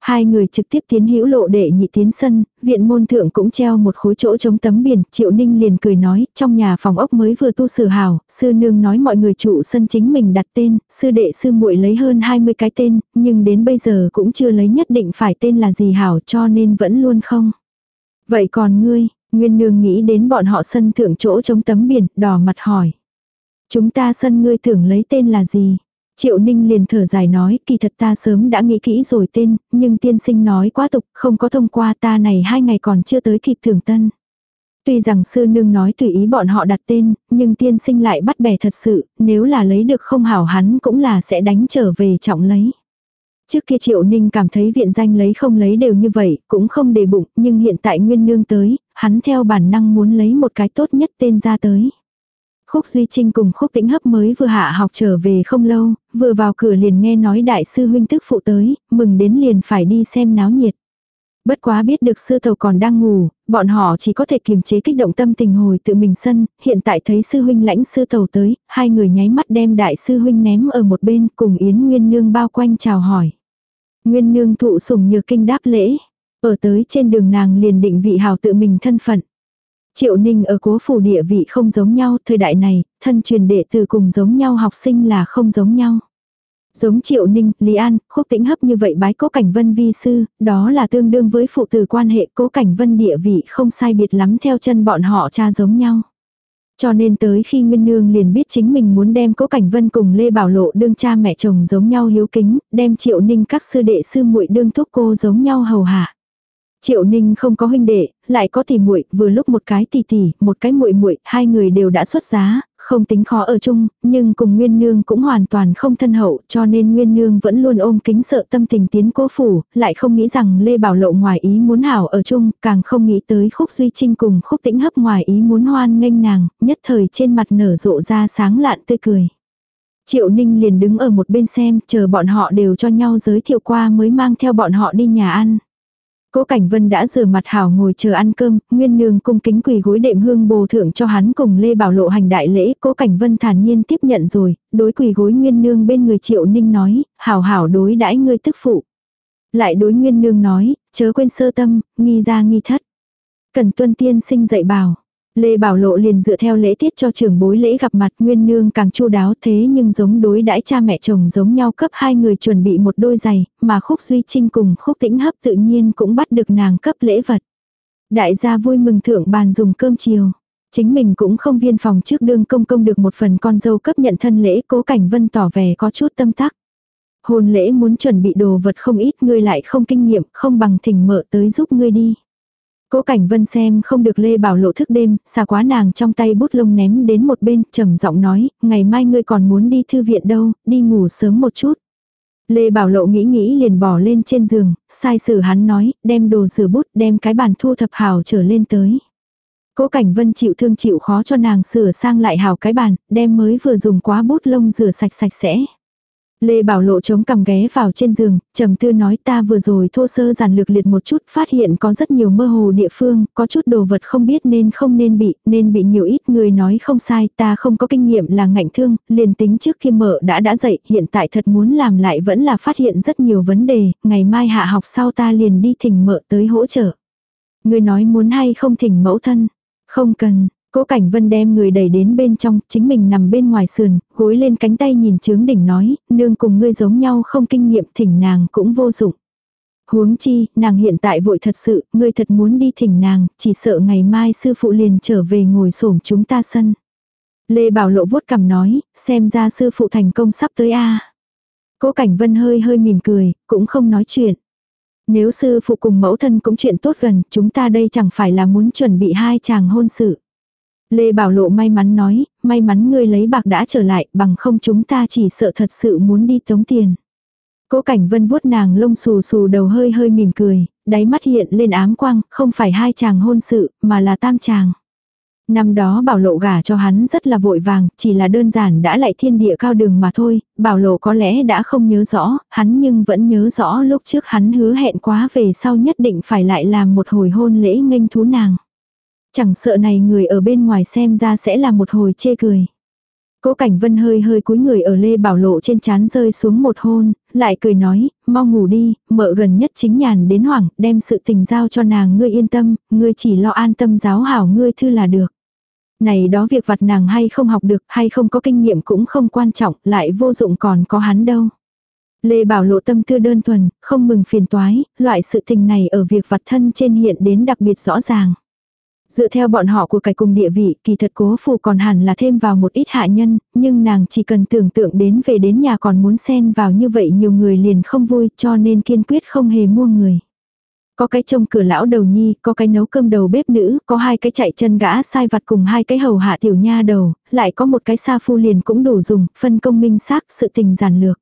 Hai người trực tiếp tiến hữu lộ đệ nhị tiến sân, viện môn thượng cũng treo một khối chỗ chống tấm biển, Triệu Ninh liền cười nói, trong nhà phòng ốc mới vừa tu sửa hào, sư nương nói mọi người trụ sân chính mình đặt tên, sư đệ sư muội lấy hơn 20 cái tên, nhưng đến bây giờ cũng chưa lấy nhất định phải tên là gì hảo cho nên vẫn luôn không. Vậy còn ngươi, Nguyên Nương nghĩ đến bọn họ sân thượng chỗ chống tấm biển, đỏ mặt hỏi. Chúng ta sân ngươi tưởng lấy tên là gì? Triệu Ninh liền thở dài nói, kỳ thật ta sớm đã nghĩ kỹ rồi tên, nhưng tiên sinh nói quá tục, không có thông qua ta này hai ngày còn chưa tới kịp thưởng tân. Tuy rằng sư nương nói tùy ý bọn họ đặt tên, nhưng tiên sinh lại bắt bẻ thật sự, nếu là lấy được không hảo hắn cũng là sẽ đánh trở về trọng lấy. Trước kia Triệu Ninh cảm thấy viện danh lấy không lấy đều như vậy, cũng không để bụng, nhưng hiện tại Nguyên Nương tới, hắn theo bản năng muốn lấy một cái tốt nhất tên ra tới. Khúc Duy Trinh cùng Khúc Tĩnh Hấp mới vừa hạ học trở về không lâu, vừa vào cửa liền nghe nói đại sư huynh tức phụ tới, mừng đến liền phải đi xem náo nhiệt. Bất quá biết được sư tàu còn đang ngủ, bọn họ chỉ có thể kiềm chế kích động tâm tình hồi tự mình sân, hiện tại thấy sư huynh lãnh sư tàu tới, hai người nháy mắt đem đại sư huynh ném ở một bên cùng Yến Nguyên Nương bao quanh chào hỏi. Nguyên Nương thụ sủng nhược kinh đáp lễ, ở tới trên đường nàng liền định vị hào tự mình thân phận. Triệu Ninh ở cố phủ địa vị không giống nhau, thời đại này, thân truyền đệ tử cùng giống nhau học sinh là không giống nhau. Giống Triệu Ninh, Lý An, Khúc Tĩnh Hấp như vậy bái Cố Cảnh Vân vi sư, đó là tương đương với phụ tử quan hệ Cố Cảnh Vân địa vị không sai biệt lắm theo chân bọn họ cha giống nhau. Cho nên tới khi Nguyên Nương liền biết chính mình muốn đem Cố Cảnh Vân cùng Lê Bảo Lộ đương cha mẹ chồng giống nhau hiếu kính, đem Triệu Ninh các sư đệ sư muội đương thúc cô giống nhau hầu hạ. Triệu Ninh không có huynh đệ, lại có tỷ muội, vừa lúc một cái tỷ tỷ, một cái muội muội, hai người đều đã xuất giá, không tính khó ở chung, nhưng cùng Nguyên Nương cũng hoàn toàn không thân hậu, cho nên Nguyên Nương vẫn luôn ôm kính sợ tâm tình tiến cố phủ, lại không nghĩ rằng Lê Bảo Lộ ngoài ý muốn hảo ở chung, càng không nghĩ tới Khúc Duy Trinh cùng Khúc Tĩnh Hấp ngoài ý muốn hoan nghênh nàng, nhất thời trên mặt nở rộ ra sáng lạn tươi cười. Triệu Ninh liền đứng ở một bên xem, chờ bọn họ đều cho nhau giới thiệu qua mới mang theo bọn họ đi nhà ăn. Cố Cảnh Vân đã rửa mặt hảo ngồi chờ ăn cơm, Nguyên Nương cung kính quỳ gối đệm hương bồ thượng cho hắn cùng Lê Bảo Lộ hành đại lễ, Cố Cảnh Vân thản nhiên tiếp nhận rồi, đối quỳ gối Nguyên Nương bên người Triệu Ninh nói, hảo hảo đối đãi ngươi tức phụ. Lại đối Nguyên Nương nói, chớ quên sơ tâm, nghi ra nghi thất. Cần tuân tiên sinh dạy bảo. Lê Bảo Lộ liền dựa theo lễ tiết cho trưởng bối lễ gặp mặt nguyên nương càng chu đáo thế nhưng giống đối đãi cha mẹ chồng giống nhau cấp hai người chuẩn bị một đôi giày, mà khúc duy trinh cùng khúc tĩnh hấp tự nhiên cũng bắt được nàng cấp lễ vật. Đại gia vui mừng thượng bàn dùng cơm chiều. Chính mình cũng không viên phòng trước đương công công được một phần con dâu cấp nhận thân lễ cố cảnh vân tỏ vẻ có chút tâm tắc. Hôn lễ muốn chuẩn bị đồ vật không ít ngươi lại không kinh nghiệm không bằng thỉnh mợ tới giúp ngươi đi. Cố Cảnh Vân xem không được Lê Bảo Lộ thức đêm, xa quá nàng trong tay bút lông ném đến một bên, trầm giọng nói, ngày mai ngươi còn muốn đi thư viện đâu, đi ngủ sớm một chút. Lê Bảo Lộ nghĩ nghĩ liền bỏ lên trên giường, sai sử hắn nói, đem đồ rửa bút, đem cái bàn thu thập hào trở lên tới. Cố Cảnh Vân chịu thương chịu khó cho nàng sửa sang lại hào cái bàn, đem mới vừa dùng quá bút lông rửa sạch sạch sẽ. Lê Bảo Lộ chống cằm ghé vào trên giường, trầm tư nói ta vừa rồi thô sơ giản lược liệt một chút, phát hiện có rất nhiều mơ hồ địa phương, có chút đồ vật không biết nên không nên bị, nên bị nhiều ít người nói không sai, ta không có kinh nghiệm là ngạnh thương, liền tính trước khi mở đã đã dậy, hiện tại thật muốn làm lại vẫn là phát hiện rất nhiều vấn đề, ngày mai hạ học sau ta liền đi thỉnh mợ tới hỗ trợ. Người nói muốn hay không thỉnh mẫu thân, không cần, Cố Cảnh Vân đem người đẩy đến bên trong, chính mình nằm bên ngoài sườn, gối lên cánh tay nhìn trướng đỉnh nói, nương cùng ngươi giống nhau không kinh nghiệm thỉnh nàng cũng vô dụng. Huống chi, nàng hiện tại vội thật sự, ngươi thật muốn đi thỉnh nàng, chỉ sợ ngày mai sư phụ liền trở về ngồi xổm chúng ta sân. Lê Bảo Lộ vuốt cằm nói, xem ra sư phụ thành công sắp tới a. Cố Cảnh Vân hơi hơi mỉm cười, cũng không nói chuyện. Nếu sư phụ cùng mẫu thân cũng chuyện tốt gần, chúng ta đây chẳng phải là muốn chuẩn bị hai chàng hôn sự. Lê Bảo Lộ may mắn nói, may mắn ngươi lấy bạc đã trở lại, bằng không chúng ta chỉ sợ thật sự muốn đi tống tiền. Cố Cảnh Vân vuốt nàng lông xù xù đầu hơi hơi mỉm cười, đáy mắt hiện lên ám quang, không phải hai chàng hôn sự, mà là tam chàng. Năm đó bảo lộ gả cho hắn rất là vội vàng, chỉ là đơn giản đã lại thiên địa cao đường mà thôi, bảo lộ có lẽ đã không nhớ rõ, hắn nhưng vẫn nhớ rõ lúc trước hắn hứa hẹn quá về sau nhất định phải lại làm một hồi hôn lễ nghênh thú nàng. Chẳng sợ này người ở bên ngoài xem ra sẽ là một hồi chê cười. Cố Cảnh Vân hơi hơi cúi người ở Lê Bảo Lộ trên chán rơi xuống một hôn, lại cười nói, mau ngủ đi, mợ gần nhất chính nhàn đến hoảng, đem sự tình giao cho nàng ngươi yên tâm, ngươi chỉ lo an tâm giáo hảo ngươi thư là được. Này đó việc vặt nàng hay không học được hay không có kinh nghiệm cũng không quan trọng, lại vô dụng còn có hắn đâu. Lê Bảo Lộ tâm tư đơn thuần, không mừng phiền toái, loại sự tình này ở việc vặt thân trên hiện đến đặc biệt rõ ràng. Dựa theo bọn họ của cải cùng địa vị, kỳ thật cố phù còn hẳn là thêm vào một ít hạ nhân, nhưng nàng chỉ cần tưởng tượng đến về đến nhà còn muốn xen vào như vậy nhiều người liền không vui cho nên kiên quyết không hề mua người. Có cái trông cửa lão đầu nhi, có cái nấu cơm đầu bếp nữ, có hai cái chạy chân gã sai vặt cùng hai cái hầu hạ tiểu nha đầu, lại có một cái sa phu liền cũng đủ dùng, phân công minh xác sự tình giản lược.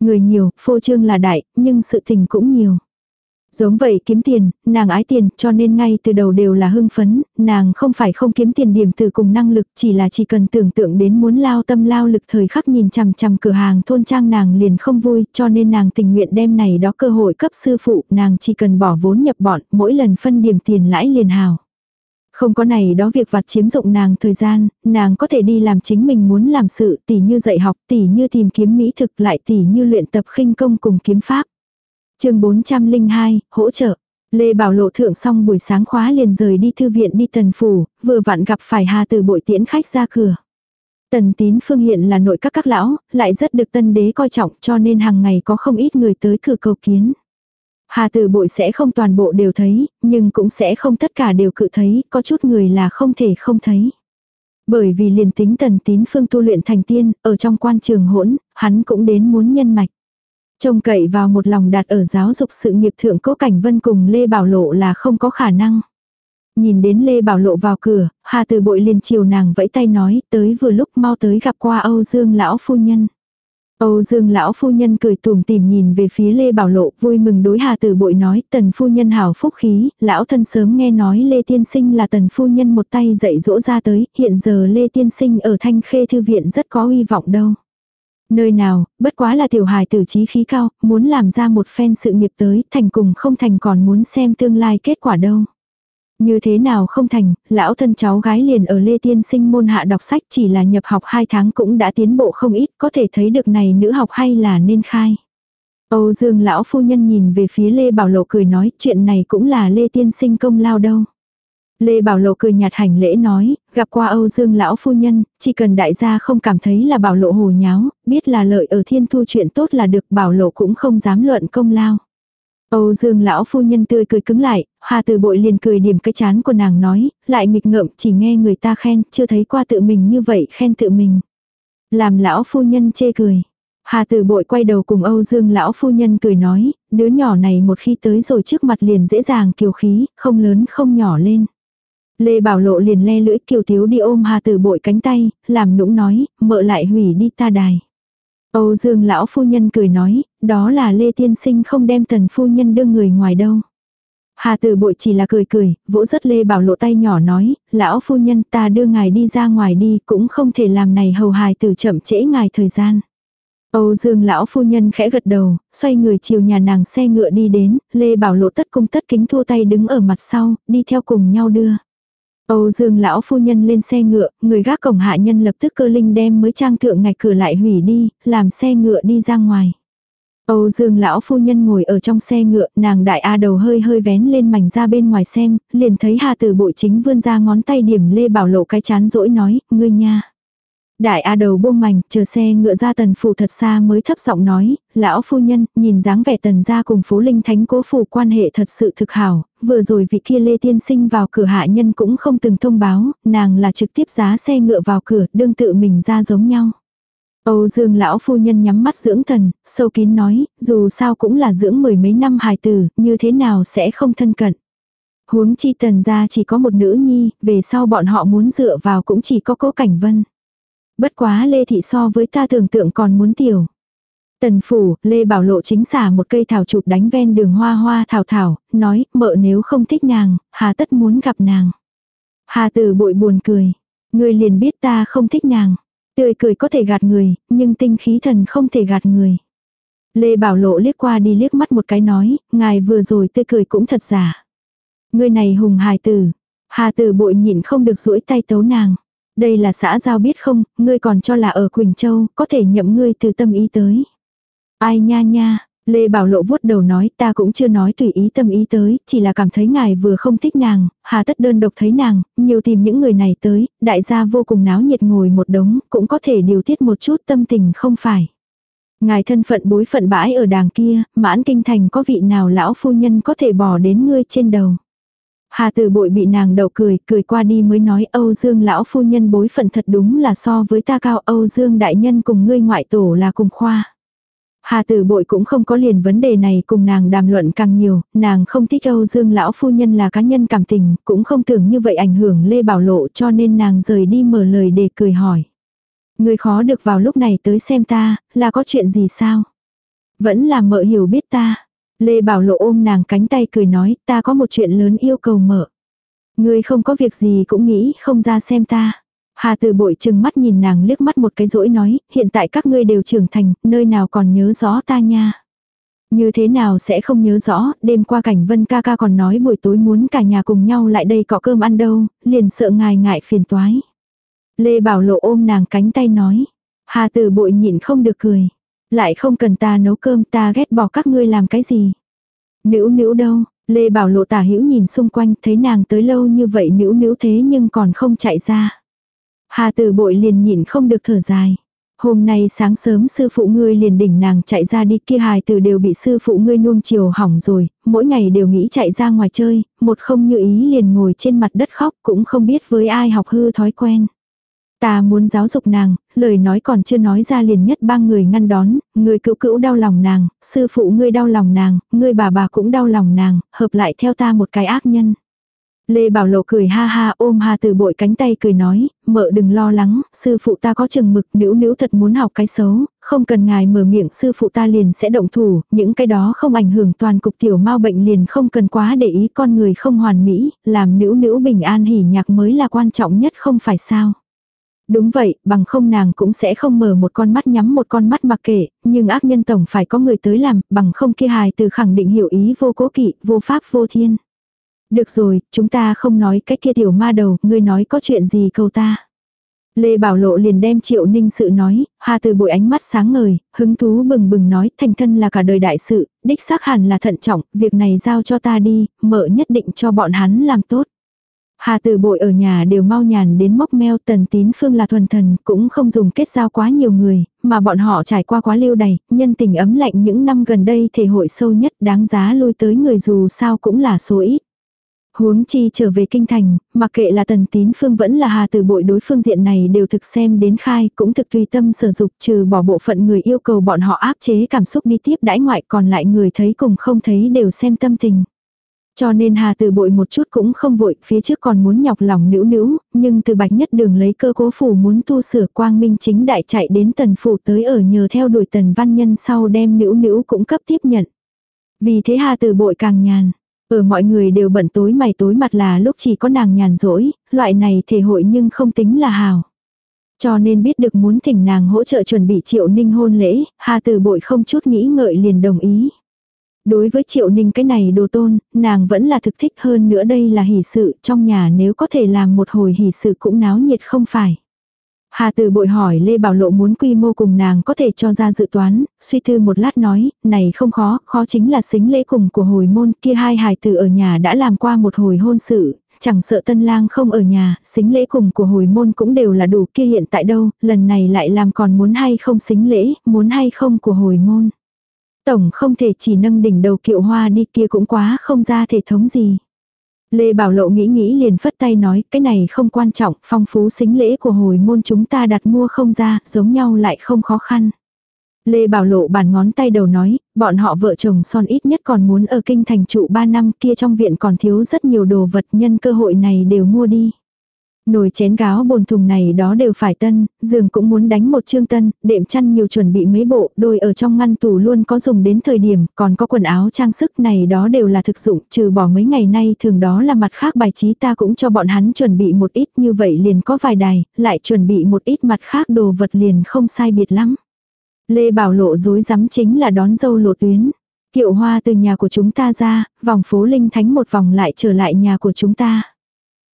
Người nhiều, phô trương là đại, nhưng sự tình cũng nhiều. Giống vậy kiếm tiền, nàng ái tiền, cho nên ngay từ đầu đều là hưng phấn, nàng không phải không kiếm tiền điểm từ cùng năng lực, chỉ là chỉ cần tưởng tượng đến muốn lao tâm lao lực thời khắc nhìn chằm chằm cửa hàng thôn trang nàng liền không vui, cho nên nàng tình nguyện đem này đó cơ hội cấp sư phụ, nàng chỉ cần bỏ vốn nhập bọn, mỗi lần phân điểm tiền lãi liền hào. Không có này đó việc vặt chiếm dụng nàng thời gian, nàng có thể đi làm chính mình muốn làm sự, tỉ như dạy học, tỉ như tìm kiếm mỹ thực, lại tỉ như luyện tập khinh công cùng kiếm pháp chương 402, hỗ trợ. Lê Bảo Lộ thượng xong buổi sáng khóa liền rời đi thư viện đi tần phủ, vừa vặn gặp phải Hà Từ bội tiễn khách ra cửa. Tần tín phương hiện là nội các các lão, lại rất được tân đế coi trọng cho nên hàng ngày có không ít người tới cửa cầu kiến. Hà Từ bội sẽ không toàn bộ đều thấy, nhưng cũng sẽ không tất cả đều cự thấy, có chút người là không thể không thấy. Bởi vì liền tính tần tín phương tu luyện thành tiên, ở trong quan trường hỗn, hắn cũng đến muốn nhân mạch. Trông cậy vào một lòng đặt ở giáo dục sự nghiệp thượng cố cảnh vân cùng Lê Bảo Lộ là không có khả năng. Nhìn đến Lê Bảo Lộ vào cửa, Hà Từ Bội liền chiều nàng vẫy tay nói tới vừa lúc mau tới gặp qua Âu Dương lão phu nhân. Âu Dương lão phu nhân cười tùm tìm nhìn về phía Lê Bảo Lộ vui mừng đối Hà Từ Bội nói tần phu nhân hảo phúc khí, lão thân sớm nghe nói Lê Tiên Sinh là tần phu nhân một tay dạy dỗ ra tới, hiện giờ Lê Tiên Sinh ở Thanh Khê Thư Viện rất có uy vọng đâu. Nơi nào, bất quá là tiểu hài tử trí khí cao, muốn làm ra một phen sự nghiệp tới, thành cùng không thành còn muốn xem tương lai kết quả đâu. Như thế nào không thành, lão thân cháu gái liền ở Lê Tiên sinh môn hạ đọc sách chỉ là nhập học 2 tháng cũng đã tiến bộ không ít, có thể thấy được này nữ học hay là nên khai. Âu Dương lão phu nhân nhìn về phía Lê Bảo Lộ cười nói chuyện này cũng là Lê Tiên sinh công lao đâu. Lê Bảo Lộ cười nhạt hành lễ nói, gặp qua Âu Dương lão phu nhân, chỉ cần đại gia không cảm thấy là Bảo Lộ hồ nháo, biết là lợi ở thiên thu chuyện tốt là được Bảo Lộ cũng không dám luận công lao. Âu Dương lão phu nhân tươi cười cứng lại, Hà Từ Bội liền cười điểm cái chán của nàng nói, lại nghịch ngợm chỉ nghe người ta khen, chưa thấy qua tự mình như vậy khen tự mình. Làm lão phu nhân chê cười. Hà Từ Bội quay đầu cùng Âu Dương lão phu nhân cười nói, đứa nhỏ này một khi tới rồi trước mặt liền dễ dàng kiều khí, không lớn không nhỏ lên. Lê Bảo Lộ liền le lưỡi kiều thiếu đi ôm Hà Tử bội cánh tay, làm nũng nói, mợ lại hủy đi ta đài. Âu Dương lão phu nhân cười nói, đó là Lê Tiên Sinh không đem tần phu nhân đưa người ngoài đâu. Hà Tử bội chỉ là cười cười, vỗ rất Lê Bảo Lộ tay nhỏ nói, lão phu nhân ta đưa ngài đi ra ngoài đi, cũng không thể làm này hầu hài tử chậm trễ ngài thời gian. Âu Dương lão phu nhân khẽ gật đầu, xoay người chiều nhà nàng xe ngựa đi đến, Lê Bảo Lộ tất cung tất kính thua tay đứng ở mặt sau, đi theo cùng nhau đưa. Âu Dương lão phu nhân lên xe ngựa, người gác cổng hạ nhân lập tức cơ linh đem mới trang thượng ngạch cửa lại hủy đi, làm xe ngựa đi ra ngoài. Âu Dương lão phu nhân ngồi ở trong xe ngựa, nàng đại a đầu hơi hơi vén lên mảnh ra bên ngoài xem, liền thấy Hà Tử Bội chính vươn ra ngón tay điểm Lê Bảo Lộ cái chán rỗi nói, ngươi nha. Đại A đầu buông mảnh, chờ xe ngựa ra tần phủ thật xa mới thấp giọng nói, lão phu nhân, nhìn dáng vẻ tần gia cùng phố linh thánh cố phủ quan hệ thật sự thực hảo, vừa rồi vị kia lê tiên sinh vào cửa hạ nhân cũng không từng thông báo, nàng là trực tiếp giá xe ngựa vào cửa, đương tự mình ra giống nhau. Âu Dương lão phu nhân nhắm mắt dưỡng thần, sâu kín nói, dù sao cũng là dưỡng mười mấy năm hài tử, như thế nào sẽ không thân cận. Huống chi tần gia chỉ có một nữ nhi, về sau bọn họ muốn dựa vào cũng chỉ có cố cảnh vân. Bất quá Lê Thị so với ta tưởng tượng còn muốn tiểu. Tần phủ, Lê Bảo Lộ chính xả một cây thảo chụp đánh ven đường hoa hoa thảo thảo, nói, mợ nếu không thích nàng, hà tất muốn gặp nàng. Hà tử bội buồn cười. Người liền biết ta không thích nàng. Tươi cười có thể gạt người, nhưng tinh khí thần không thể gạt người. Lê Bảo Lộ liếc qua đi liếc mắt một cái nói, ngài vừa rồi tươi cười cũng thật giả. Người này hùng hài tử. Hà tử bội nhịn không được duỗi tay tấu nàng. Đây là xã giao biết không, ngươi còn cho là ở Quỳnh Châu, có thể nhậm ngươi từ tâm ý tới. Ai nha nha, Lê Bảo Lộ vuốt đầu nói ta cũng chưa nói tùy ý tâm ý tới, chỉ là cảm thấy ngài vừa không thích nàng, hà tất đơn độc thấy nàng, nhiều tìm những người này tới, đại gia vô cùng náo nhiệt ngồi một đống, cũng có thể điều tiết một chút tâm tình không phải. Ngài thân phận bối phận bãi ở đàng kia, mãn kinh thành có vị nào lão phu nhân có thể bỏ đến ngươi trên đầu. Hà Tử Bội bị nàng đầu cười, cười qua đi mới nói Âu Dương lão phu nhân bối phận thật đúng là so với ta cao Âu Dương đại nhân cùng ngươi ngoại tổ là cùng khoa. Hà tử bội cũng không có liền vấn đề này cùng nàng đàm luận càng nhiều, nàng không thích Âu Dương lão phu nhân là cá nhân cảm tình, cũng không tưởng như vậy ảnh hưởng Lê Bảo Lộ cho nên nàng rời đi mở lời để cười hỏi. Người khó được vào lúc này tới xem ta, là có chuyện gì sao? Vẫn là mợ hiểu biết ta. Lê Bảo Lộ ôm nàng cánh tay cười nói ta có một chuyện lớn yêu cầu mở. Ngươi không có việc gì cũng nghĩ không ra xem ta. Hà từ bội chừng mắt nhìn nàng liếc mắt một cái rỗi nói, hiện tại các ngươi đều trưởng thành, nơi nào còn nhớ rõ ta nha. Như thế nào sẽ không nhớ rõ, đêm qua cảnh vân ca ca còn nói buổi tối muốn cả nhà cùng nhau lại đây có cơm ăn đâu, liền sợ ngài ngại phiền toái. Lê Bảo Lộ ôm nàng cánh tay nói. Hà từ bội nhịn không được cười. Lại không cần ta nấu cơm ta ghét bỏ các ngươi làm cái gì. Nữ nữ đâu, Lê Bảo Lộ tả hữu nhìn xung quanh thấy nàng tới lâu như vậy nữ nữ thế nhưng còn không chạy ra. Hà tử bội liền nhịn không được thở dài. Hôm nay sáng sớm sư phụ ngươi liền đỉnh nàng chạy ra đi kia hài tử đều bị sư phụ ngươi nuông chiều hỏng rồi, mỗi ngày đều nghĩ chạy ra ngoài chơi, một không như ý liền ngồi trên mặt đất khóc cũng không biết với ai học hư thói quen. Ta muốn giáo dục nàng, lời nói còn chưa nói ra liền nhất ba người ngăn đón, người cữu cữu đau lòng nàng, sư phụ ngươi đau lòng nàng, ngươi bà bà cũng đau lòng nàng, hợp lại theo ta một cái ác nhân. Lê Bảo Lộ cười ha ha ôm Hà từ Bội cánh tay cười nói, mợ đừng lo lắng, sư phụ ta có chừng mực nữ nữ thật muốn học cái xấu, không cần ngài mở miệng sư phụ ta liền sẽ động thủ, những cái đó không ảnh hưởng toàn cục tiểu mau bệnh liền không cần quá để ý con người không hoàn mỹ, làm nữ nữ bình an hỉ nhạc mới là quan trọng nhất không phải sao. Đúng vậy, bằng không nàng cũng sẽ không mở một con mắt nhắm một con mắt mặc kệ, nhưng ác nhân tổng phải có người tới làm, bằng không kia hài từ khẳng định hiểu ý vô cố kỵ, vô pháp vô thiên. Được rồi, chúng ta không nói cách kia tiểu ma đầu, ngươi nói có chuyện gì câu ta. Lê Bảo Lộ liền đem triệu ninh sự nói, Hà từ bội ánh mắt sáng ngời, hứng thú bừng bừng nói thành thân là cả đời đại sự, đích xác hẳn là thận trọng, việc này giao cho ta đi, mợ nhất định cho bọn hắn làm tốt. Hà từ bội ở nhà đều mau nhàn đến mốc meo tần tín phương là thuần thần, cũng không dùng kết giao quá nhiều người, mà bọn họ trải qua quá lưu đầy, nhân tình ấm lạnh những năm gần đây thể hội sâu nhất đáng giá lui tới người dù sao cũng là số ít. Huống chi trở về kinh thành, mặc kệ là tần tín phương vẫn là hà từ bội đối phương diện này đều thực xem đến khai, cũng thực tùy tâm sở dục trừ bỏ bộ phận người yêu cầu bọn họ áp chế cảm xúc đi tiếp đãi ngoại còn lại người thấy cùng không thấy đều xem tâm tình. Cho nên Hà từ bội một chút cũng không vội, phía trước còn muốn nhọc lòng nữ nữ, nhưng từ bạch nhất đường lấy cơ cố phủ muốn tu sửa quang minh chính đại chạy đến tần phủ tới ở nhờ theo đuổi tần văn nhân sau đem nữ nữ cũng cấp tiếp nhận. Vì thế Hà từ bội càng nhàn. Ở mọi người đều bận tối mày tối mặt là lúc chỉ có nàng nhàn rỗi, loại này thể hội nhưng không tính là hào. Cho nên biết được muốn thỉnh nàng hỗ trợ chuẩn bị triệu ninh hôn lễ, Hà Từ Bội không chút nghĩ ngợi liền đồng ý. Đối với triệu ninh cái này đồ tôn, nàng vẫn là thực thích hơn nữa đây là hỷ sự, trong nhà nếu có thể làm một hồi hỷ sự cũng náo nhiệt không phải. Hà từ bội hỏi Lê Bảo Lộ muốn quy mô cùng nàng có thể cho ra dự toán, suy tư một lát nói, này không khó, khó chính là xính lễ cùng của hồi môn kia hai hài tử ở nhà đã làm qua một hồi hôn sự, chẳng sợ tân lang không ở nhà, xính lễ cùng của hồi môn cũng đều là đủ kia hiện tại đâu, lần này lại làm còn muốn hay không xính lễ, muốn hay không của hồi môn. Tổng không thể chỉ nâng đỉnh đầu kiệu hoa đi kia cũng quá không ra thể thống gì. Lê Bảo Lộ nghĩ nghĩ liền phất tay nói, cái này không quan trọng, phong phú xính lễ của hồi môn chúng ta đặt mua không ra, giống nhau lại không khó khăn. Lê Bảo Lộ bàn ngón tay đầu nói, bọn họ vợ chồng son ít nhất còn muốn ở kinh thành trụ 3 năm kia trong viện còn thiếu rất nhiều đồ vật nhân cơ hội này đều mua đi. Nồi chén gáo bồn thùng này đó đều phải tân, giường cũng muốn đánh một chương tân, đệm chăn nhiều chuẩn bị mấy bộ, đôi ở trong ngăn tủ luôn có dùng đến thời điểm, còn có quần áo trang sức này đó đều là thực dụng, trừ bỏ mấy ngày nay thường đó là mặt khác bài trí ta cũng cho bọn hắn chuẩn bị một ít như vậy liền có vài đài, lại chuẩn bị một ít mặt khác đồ vật liền không sai biệt lắm. Lê Bảo Lộ dối rắm chính là đón dâu lộ tuyến. Kiệu hoa từ nhà của chúng ta ra, vòng phố Linh Thánh một vòng lại trở lại nhà của chúng ta.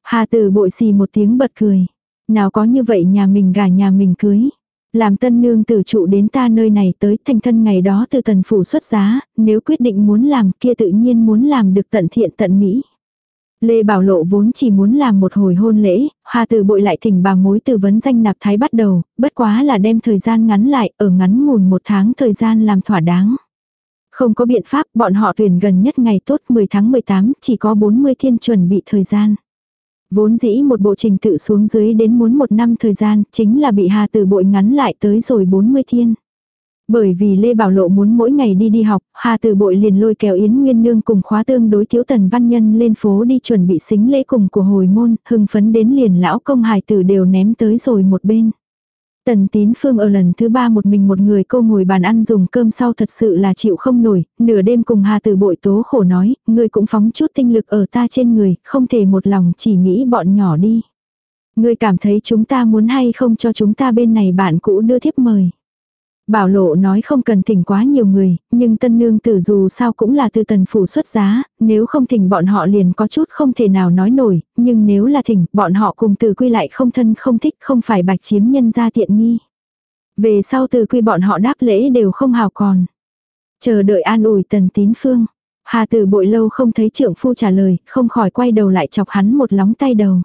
Hà tử bội xì một tiếng bật cười. Nào có như vậy nhà mình gả nhà mình cưới. Làm tân nương tử trụ đến ta nơi này tới thành thân ngày đó từ tần phủ xuất giá, nếu quyết định muốn làm kia tự nhiên muốn làm được tận thiện tận mỹ. Lê Bảo Lộ vốn chỉ muốn làm một hồi hôn lễ, Hà Tử Bội lại thỉnh bà mối từ vấn danh nạp thái bắt đầu, bất quá là đem thời gian ngắn lại, ở ngắn ngủn một tháng thời gian làm thỏa đáng. Không có biện pháp, bọn họ tuyển gần nhất ngày tốt 10 tháng 18, chỉ có 40 thiên chuẩn bị thời gian. Vốn dĩ một bộ trình tự xuống dưới đến muốn một năm thời gian, chính là bị Hà Tử bội ngắn lại tới rồi 40 thiên. Bởi vì Lê Bảo Lộ muốn mỗi ngày đi đi học, Hà Tử Bội liền lôi kéo Yến Nguyên Nương cùng khóa tương đối thiếu tần văn nhân lên phố đi chuẩn bị xính lễ cùng của hồi môn, hưng phấn đến liền lão công hài tử đều ném tới rồi một bên. Tần tín phương ở lần thứ ba một mình một người cô ngồi bàn ăn dùng cơm sau thật sự là chịu không nổi, nửa đêm cùng Hà Tử Bội tố khổ nói, người cũng phóng chút tinh lực ở ta trên người, không thể một lòng chỉ nghĩ bọn nhỏ đi. Người cảm thấy chúng ta muốn hay không cho chúng ta bên này bạn cũ đưa thiếp mời. Bảo lộ nói không cần thỉnh quá nhiều người, nhưng tân nương tử dù sao cũng là từ tần phủ xuất giá, nếu không thỉnh bọn họ liền có chút không thể nào nói nổi, nhưng nếu là thỉnh, bọn họ cùng từ quy lại không thân không thích không phải bạch chiếm nhân ra tiện nghi. Về sau từ quy bọn họ đáp lễ đều không hào còn. Chờ đợi an ủi tần tín phương. Hà tử bội lâu không thấy trưởng phu trả lời, không khỏi quay đầu lại chọc hắn một lóng tay đầu.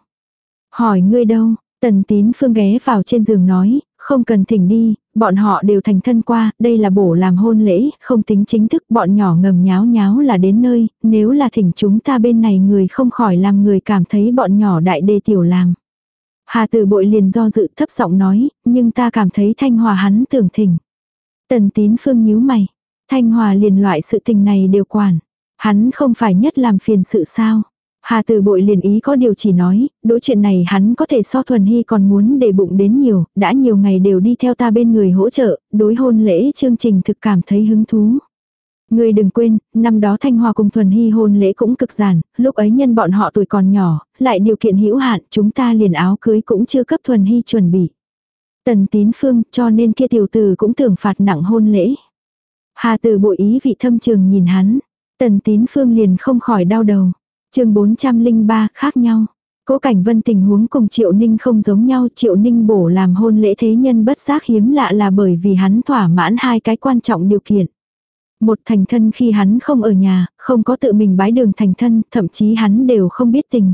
Hỏi ngươi đâu, tần tín phương ghé vào trên giường nói, không cần thỉnh đi, bọn họ đều thành thân qua, đây là bổ làm hôn lễ, không tính chính thức bọn nhỏ ngầm nháo nháo là đến nơi, nếu là thỉnh chúng ta bên này người không khỏi làm người cảm thấy bọn nhỏ đại đê tiểu làm. Hà tử bội liền do dự thấp giọng nói, nhưng ta cảm thấy thanh hòa hắn tưởng thỉnh. Tần tín phương nhíu mày, thanh hòa liền loại sự tình này đều quản. Hắn không phải nhất làm phiền sự sao. Hà Từ Bội liền ý có điều chỉ nói, đối chuyện này hắn có thể so thuần hy còn muốn để bụng đến nhiều, đã nhiều ngày đều đi theo ta bên người hỗ trợ, đối hôn lễ chương trình thực cảm thấy hứng thú. Người đừng quên, năm đó Thanh Hòa cùng Thuần Hy hôn lễ cũng cực giản, lúc ấy nhân bọn họ tuổi còn nhỏ, lại điều kiện hữu hạn, chúng ta liền áo cưới cũng chưa cấp Thuần Hy chuẩn bị. Tần tín phương, cho nên kia tiểu tử cũng tưởng phạt nặng hôn lễ. Hà Từ bội ý vị thâm trường nhìn hắn, tần tín phương liền không khỏi đau đầu chương 403 khác nhau. Cố Cảnh Vân tình huống cùng Triệu Ninh không giống nhau, Triệu Ninh bổ làm hôn lễ thế nhân bất giác hiếm lạ là bởi vì hắn thỏa mãn hai cái quan trọng điều kiện. Một thành thân khi hắn không ở nhà, không có tự mình bái đường thành thân, thậm chí hắn đều không biết tình.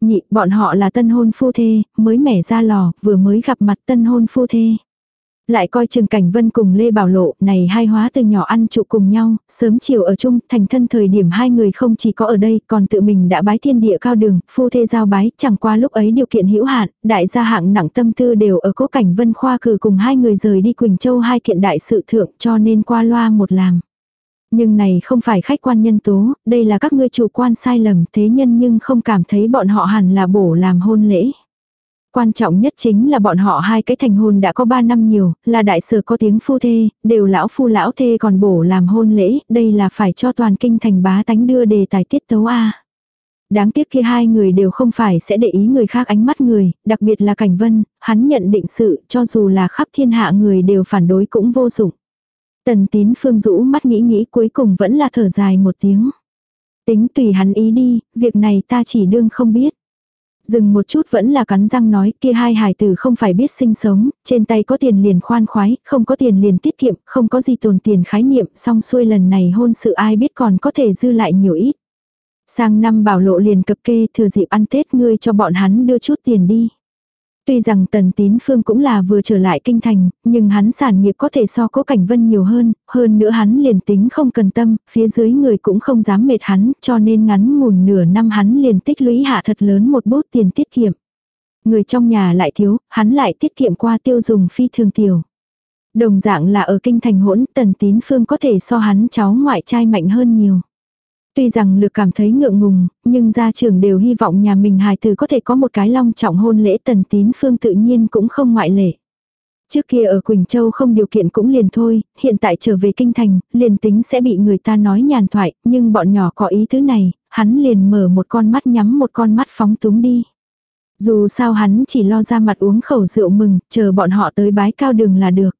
Nhị, bọn họ là tân hôn phu thê, mới mẻ ra lò, vừa mới gặp mặt tân hôn phu thê. Lại coi trường Cảnh Vân cùng Lê Bảo Lộ, này hai hóa từ nhỏ ăn trụ cùng nhau, sớm chiều ở chung, thành thân thời điểm hai người không chỉ có ở đây, còn tự mình đã bái thiên địa cao đường, phu thê giao bái, chẳng qua lúc ấy điều kiện hữu hạn, đại gia hạng nặng tâm tư đều ở cố cảnh Vân khoa cử cùng hai người rời đi Quỳnh Châu hai kiện đại sự thượng cho nên qua loa một làng. Nhưng này không phải khách quan nhân tố, đây là các ngươi chủ quan sai lầm thế nhân nhưng không cảm thấy bọn họ hẳn là bổ làm hôn lễ. Quan trọng nhất chính là bọn họ hai cái thành hôn đã có ba năm nhiều, là đại sở có tiếng phu thê, đều lão phu lão thê còn bổ làm hôn lễ, đây là phải cho toàn kinh thành bá tánh đưa đề tài tiết tấu A. Đáng tiếc kia hai người đều không phải sẽ để ý người khác ánh mắt người, đặc biệt là Cảnh Vân, hắn nhận định sự cho dù là khắp thiên hạ người đều phản đối cũng vô dụng. Tần tín phương rũ mắt nghĩ nghĩ cuối cùng vẫn là thở dài một tiếng. Tính tùy hắn ý đi, việc này ta chỉ đương không biết. Dừng một chút vẫn là cắn răng nói kia hai hải tử không phải biết sinh sống, trên tay có tiền liền khoan khoái, không có tiền liền tiết kiệm, không có gì tồn tiền khái niệm, xong xuôi lần này hôn sự ai biết còn có thể dư lại nhiều ít. Sang năm bảo lộ liền cập kê thừa dịp ăn Tết ngươi cho bọn hắn đưa chút tiền đi. Tuy rằng tần tín phương cũng là vừa trở lại kinh thành, nhưng hắn sản nghiệp có thể so cố cảnh vân nhiều hơn, hơn nữa hắn liền tính không cần tâm, phía dưới người cũng không dám mệt hắn, cho nên ngắn ngủn nửa năm hắn liền tích lũy hạ thật lớn một bút tiền tiết kiệm. Người trong nhà lại thiếu, hắn lại tiết kiệm qua tiêu dùng phi thường tiểu. Đồng dạng là ở kinh thành hỗn, tần tín phương có thể so hắn cháu ngoại trai mạnh hơn nhiều. Tuy rằng lực cảm thấy ngượng ngùng, nhưng gia trưởng đều hy vọng nhà mình hài tử có thể có một cái long trọng hôn lễ tần tín phương tự nhiên cũng không ngoại lệ. Trước kia ở Quỳnh Châu không điều kiện cũng liền thôi, hiện tại trở về kinh thành, liền tính sẽ bị người ta nói nhàn thoại, nhưng bọn nhỏ có ý thứ này, hắn liền mở một con mắt nhắm một con mắt phóng túng đi. Dù sao hắn chỉ lo ra mặt uống khẩu rượu mừng, chờ bọn họ tới bái cao đường là được.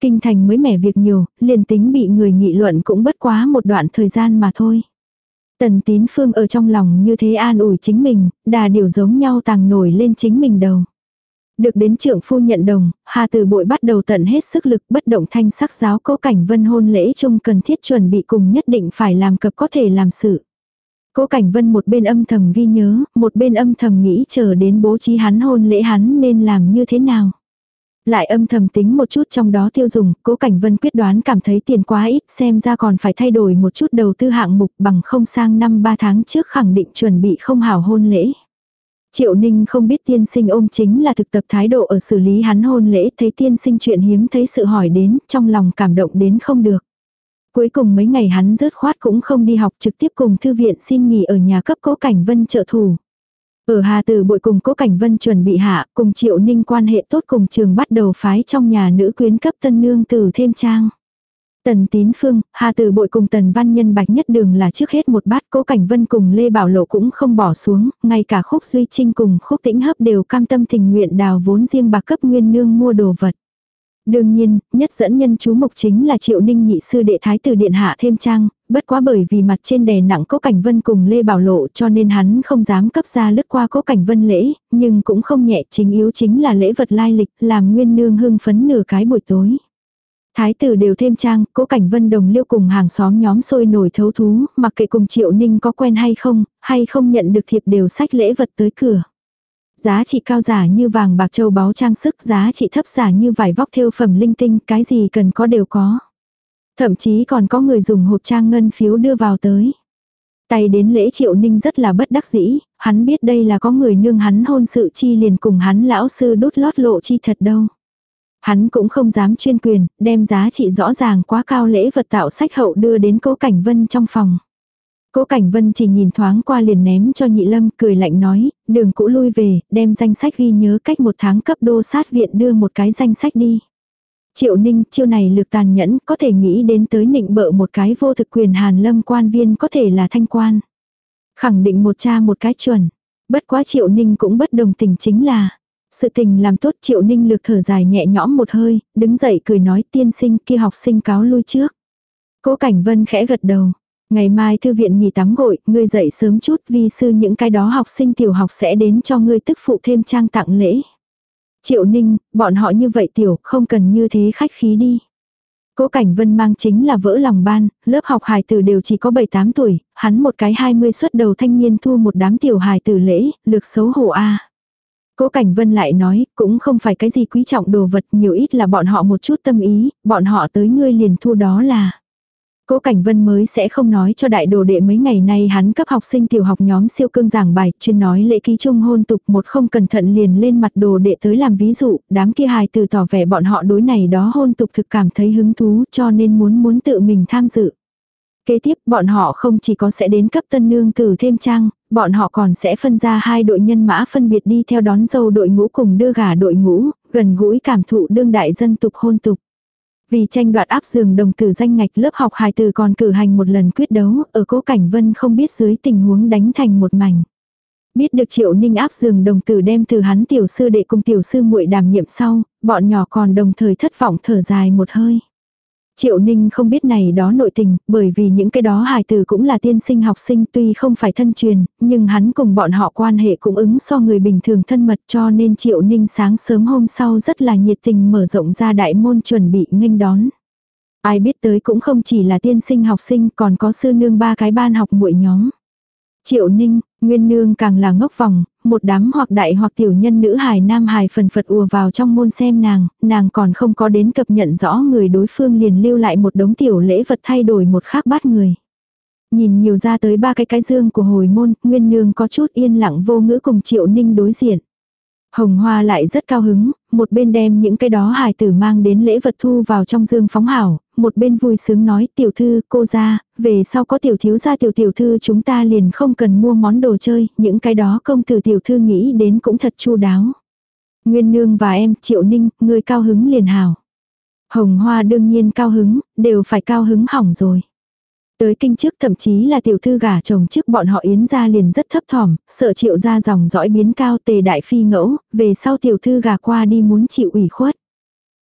Kinh thành mới mẻ việc nhiều, liền tính bị người nghị luận cũng bất quá một đoạn thời gian mà thôi. Tần tín phương ở trong lòng như thế an ủi chính mình, đà điều giống nhau tàng nổi lên chính mình đầu. Được đến trưởng phu nhận đồng, Hà từ Bội bắt đầu tận hết sức lực bất động thanh sắc giáo cố cảnh vân hôn lễ chung cần thiết chuẩn bị cùng nhất định phải làm cập có thể làm sự. Cố cảnh vân một bên âm thầm ghi nhớ, một bên âm thầm nghĩ chờ đến bố trí hắn hôn lễ hắn nên làm như thế nào. Lại âm thầm tính một chút trong đó tiêu dùng, cố cảnh vân quyết đoán cảm thấy tiền quá ít, xem ra còn phải thay đổi một chút đầu tư hạng mục bằng không sang năm 3 tháng trước khẳng định chuẩn bị không hảo hôn lễ. Triệu Ninh không biết tiên sinh ôm chính là thực tập thái độ ở xử lý hắn hôn lễ, thấy tiên sinh chuyện hiếm thấy sự hỏi đến, trong lòng cảm động đến không được. Cuối cùng mấy ngày hắn rớt khoát cũng không đi học trực tiếp cùng thư viện xin nghỉ ở nhà cấp cố cảnh vân trợ thủ. Ở Hà Tử bội cùng Cố Cảnh Vân chuẩn bị hạ, cùng Triệu Ninh quan hệ tốt cùng trường bắt đầu phái trong nhà nữ quyến cấp tân nương tử thêm trang. Tần Tín Phương, Hà Tử bội cùng Tần Văn Nhân Bạch Nhất Đường là trước hết một bát Cố Cảnh Vân cùng Lê Bảo Lộ cũng không bỏ xuống, ngay cả Khúc Duy Trinh cùng Khúc Tĩnh Hấp đều cam tâm tình nguyện đào vốn riêng bạc cấp nguyên nương mua đồ vật. Đương nhiên, nhất dẫn nhân chú mục chính là Triệu Ninh nhị sư đệ thái tử điện hạ thêm trang, bất quá bởi vì mặt trên đè nặng Cố Cảnh Vân cùng Lê Bảo Lộ cho nên hắn không dám cấp ra lướt qua Cố Cảnh Vân lễ, nhưng cũng không nhẹ chính yếu chính là lễ vật lai lịch, làm nguyên nương hưng phấn nửa cái buổi tối. Thái tử đều thêm trang, cố cảnh vân đồng liêu cùng hàng xóm nhóm sôi nổi thấu thú, mặc kệ cùng triệu ninh có quen hay không, hay không nhận được thiệp đều sách lễ vật tới cửa. Giá trị cao giả như vàng bạc châu báu trang sức, giá trị thấp giả như vải vóc thêu phẩm linh tinh, cái gì cần có đều có. Thậm chí còn có người dùng hộp trang ngân phiếu đưa vào tới. Tay đến lễ triệu ninh rất là bất đắc dĩ, hắn biết đây là có người nương hắn hôn sự chi liền cùng hắn lão sư đút lót lộ chi thật đâu. Hắn cũng không dám chuyên quyền, đem giá trị rõ ràng quá cao lễ vật tạo sách hậu đưa đến cố cảnh vân trong phòng. Cố Cảnh Vân chỉ nhìn thoáng qua liền ném cho Nhị Lâm, cười lạnh nói, đường cũ lui về, đem danh sách ghi nhớ cách một tháng cấp đô sát viện đưa một cái danh sách đi. Triệu Ninh, chiêu này lực tàn nhẫn, có thể nghĩ đến tới nịnh bợ một cái vô thực quyền Hàn Lâm quan viên có thể là thanh quan. Khẳng định một cha một cái chuẩn. Bất quá Triệu Ninh cũng bất đồng tình chính là, sự tình làm tốt triệu ninh lược thở dài nhẹ nhõm một hơi, đứng dậy cười nói tiên sinh kia học sinh cáo lui trước. Cố Cảnh Vân khẽ gật đầu. Ngày mai thư viện nghỉ tắm gội, ngươi dậy sớm chút vì sư những cái đó học sinh tiểu học sẽ đến cho ngươi tức phụ thêm trang tặng lễ. Triệu ninh, bọn họ như vậy tiểu, không cần như thế khách khí đi. Cố Cảnh Vân mang chính là vỡ lòng ban, lớp học hài tử đều chỉ có 7-8 tuổi, hắn một cái 20 xuất đầu thanh niên thu một đám tiểu hài tử lễ, lược xấu hổ a. Cố Cảnh Vân lại nói, cũng không phải cái gì quý trọng đồ vật, nhiều ít là bọn họ một chút tâm ý, bọn họ tới ngươi liền thu đó là. Cố Cảnh Vân mới sẽ không nói cho đại đồ đệ mấy ngày nay hắn cấp học sinh tiểu học nhóm siêu cương giảng bài, chuyên nói lễ ký chung hôn tục một không cẩn thận liền lên mặt đồ đệ tới làm ví dụ, đám kia hài từ tỏ vẻ bọn họ đối này đó hôn tục thực cảm thấy hứng thú cho nên muốn muốn tự mình tham dự. Kế tiếp bọn họ không chỉ có sẽ đến cấp tân nương từ thêm trang, bọn họ còn sẽ phân ra hai đội nhân mã phân biệt đi theo đón dâu đội ngũ cùng đưa gà đội ngũ, gần gũi cảm thụ đương đại dân tục hôn tục. Vì tranh đoạt áp giường đồng tử danh ngạch lớp học hài từ còn cử hành một lần quyết đấu, ở cố cảnh vân không biết dưới tình huống đánh thành một mảnh. Biết được triệu ninh áp giường đồng tử đem từ hắn tiểu sư đệ cùng tiểu sư muội đảm nhiệm sau, bọn nhỏ còn đồng thời thất vọng thở dài một hơi. Triệu Ninh không biết này đó nội tình, bởi vì những cái đó hài tử cũng là tiên sinh học sinh tuy không phải thân truyền, nhưng hắn cùng bọn họ quan hệ cũng ứng so người bình thường thân mật cho nên Triệu Ninh sáng sớm hôm sau rất là nhiệt tình mở rộng ra đại môn chuẩn bị nghênh đón. Ai biết tới cũng không chỉ là tiên sinh học sinh còn có sư nương ba cái ban học muội nhóm. Triệu Ninh, Nguyên Nương càng là ngốc vòng, một đám hoặc đại hoặc tiểu nhân nữ hài nam hài phần phật ùa vào trong môn xem nàng, nàng còn không có đến cập nhận rõ người đối phương liền lưu lại một đống tiểu lễ vật thay đổi một khác bát người. Nhìn nhiều ra tới ba cái cái dương của hồi môn, Nguyên Nương có chút yên lặng vô ngữ cùng Triệu Ninh đối diện. Hồng Hoa lại rất cao hứng, một bên đem những cái đó hài tử mang đến lễ vật thu vào trong dương phóng hảo, một bên vui sướng nói tiểu thư cô ra, về sau có tiểu thiếu gia tiểu tiểu thư chúng ta liền không cần mua món đồ chơi, những cái đó công tử tiểu thư nghĩ đến cũng thật chu đáo. Nguyên Nương và em Triệu Ninh, người cao hứng liền hào Hồng Hoa đương nhiên cao hứng, đều phải cao hứng hỏng rồi. Tới kinh trước thậm chí là tiểu thư gả chồng trước bọn họ yến ra liền rất thấp thỏm, sợ triệu ra dòng dõi biến cao tề đại phi ngẫu, về sau tiểu thư gả qua đi muốn chịu ủy khuất.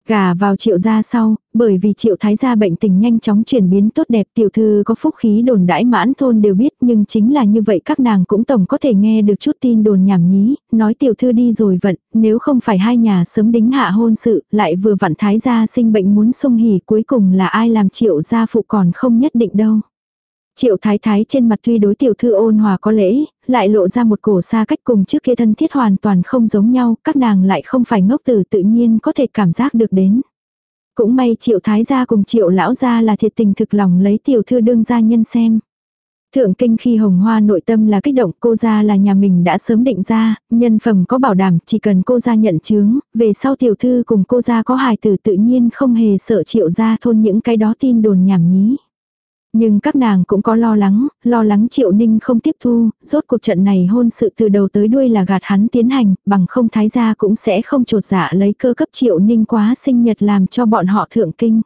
Gà vào triệu gia sau, bởi vì triệu thái gia bệnh tình nhanh chóng chuyển biến tốt đẹp tiểu thư có phúc khí đồn đãi mãn thôn đều biết nhưng chính là như vậy các nàng cũng tổng có thể nghe được chút tin đồn nhảm nhí, nói tiểu thư đi rồi vận, nếu không phải hai nhà sớm đính hạ hôn sự, lại vừa vặn thái gia sinh bệnh muốn sung hỉ cuối cùng là ai làm triệu gia phụ còn không nhất định đâu. Triệu thái thái trên mặt tuy đối tiểu thư ôn hòa có lễ, lại lộ ra một cổ xa cách cùng trước kia thân thiết hoàn toàn không giống nhau, các nàng lại không phải ngốc tử tự nhiên có thể cảm giác được đến. Cũng may triệu thái gia cùng triệu lão gia là thiệt tình thực lòng lấy tiểu thư đương gia nhân xem. Thượng kinh khi hồng hoa nội tâm là kích động cô gia là nhà mình đã sớm định ra, nhân phẩm có bảo đảm chỉ cần cô gia nhận chứng về sau tiểu thư cùng cô gia có hài tử tự nhiên không hề sợ triệu gia thôn những cái đó tin đồn nhảm nhí. Nhưng các nàng cũng có lo lắng, lo lắng triệu ninh không tiếp thu, rốt cuộc trận này hôn sự từ đầu tới đuôi là gạt hắn tiến hành, bằng không thái gia cũng sẽ không trột dạ lấy cơ cấp triệu ninh quá sinh nhật làm cho bọn họ thượng kinh.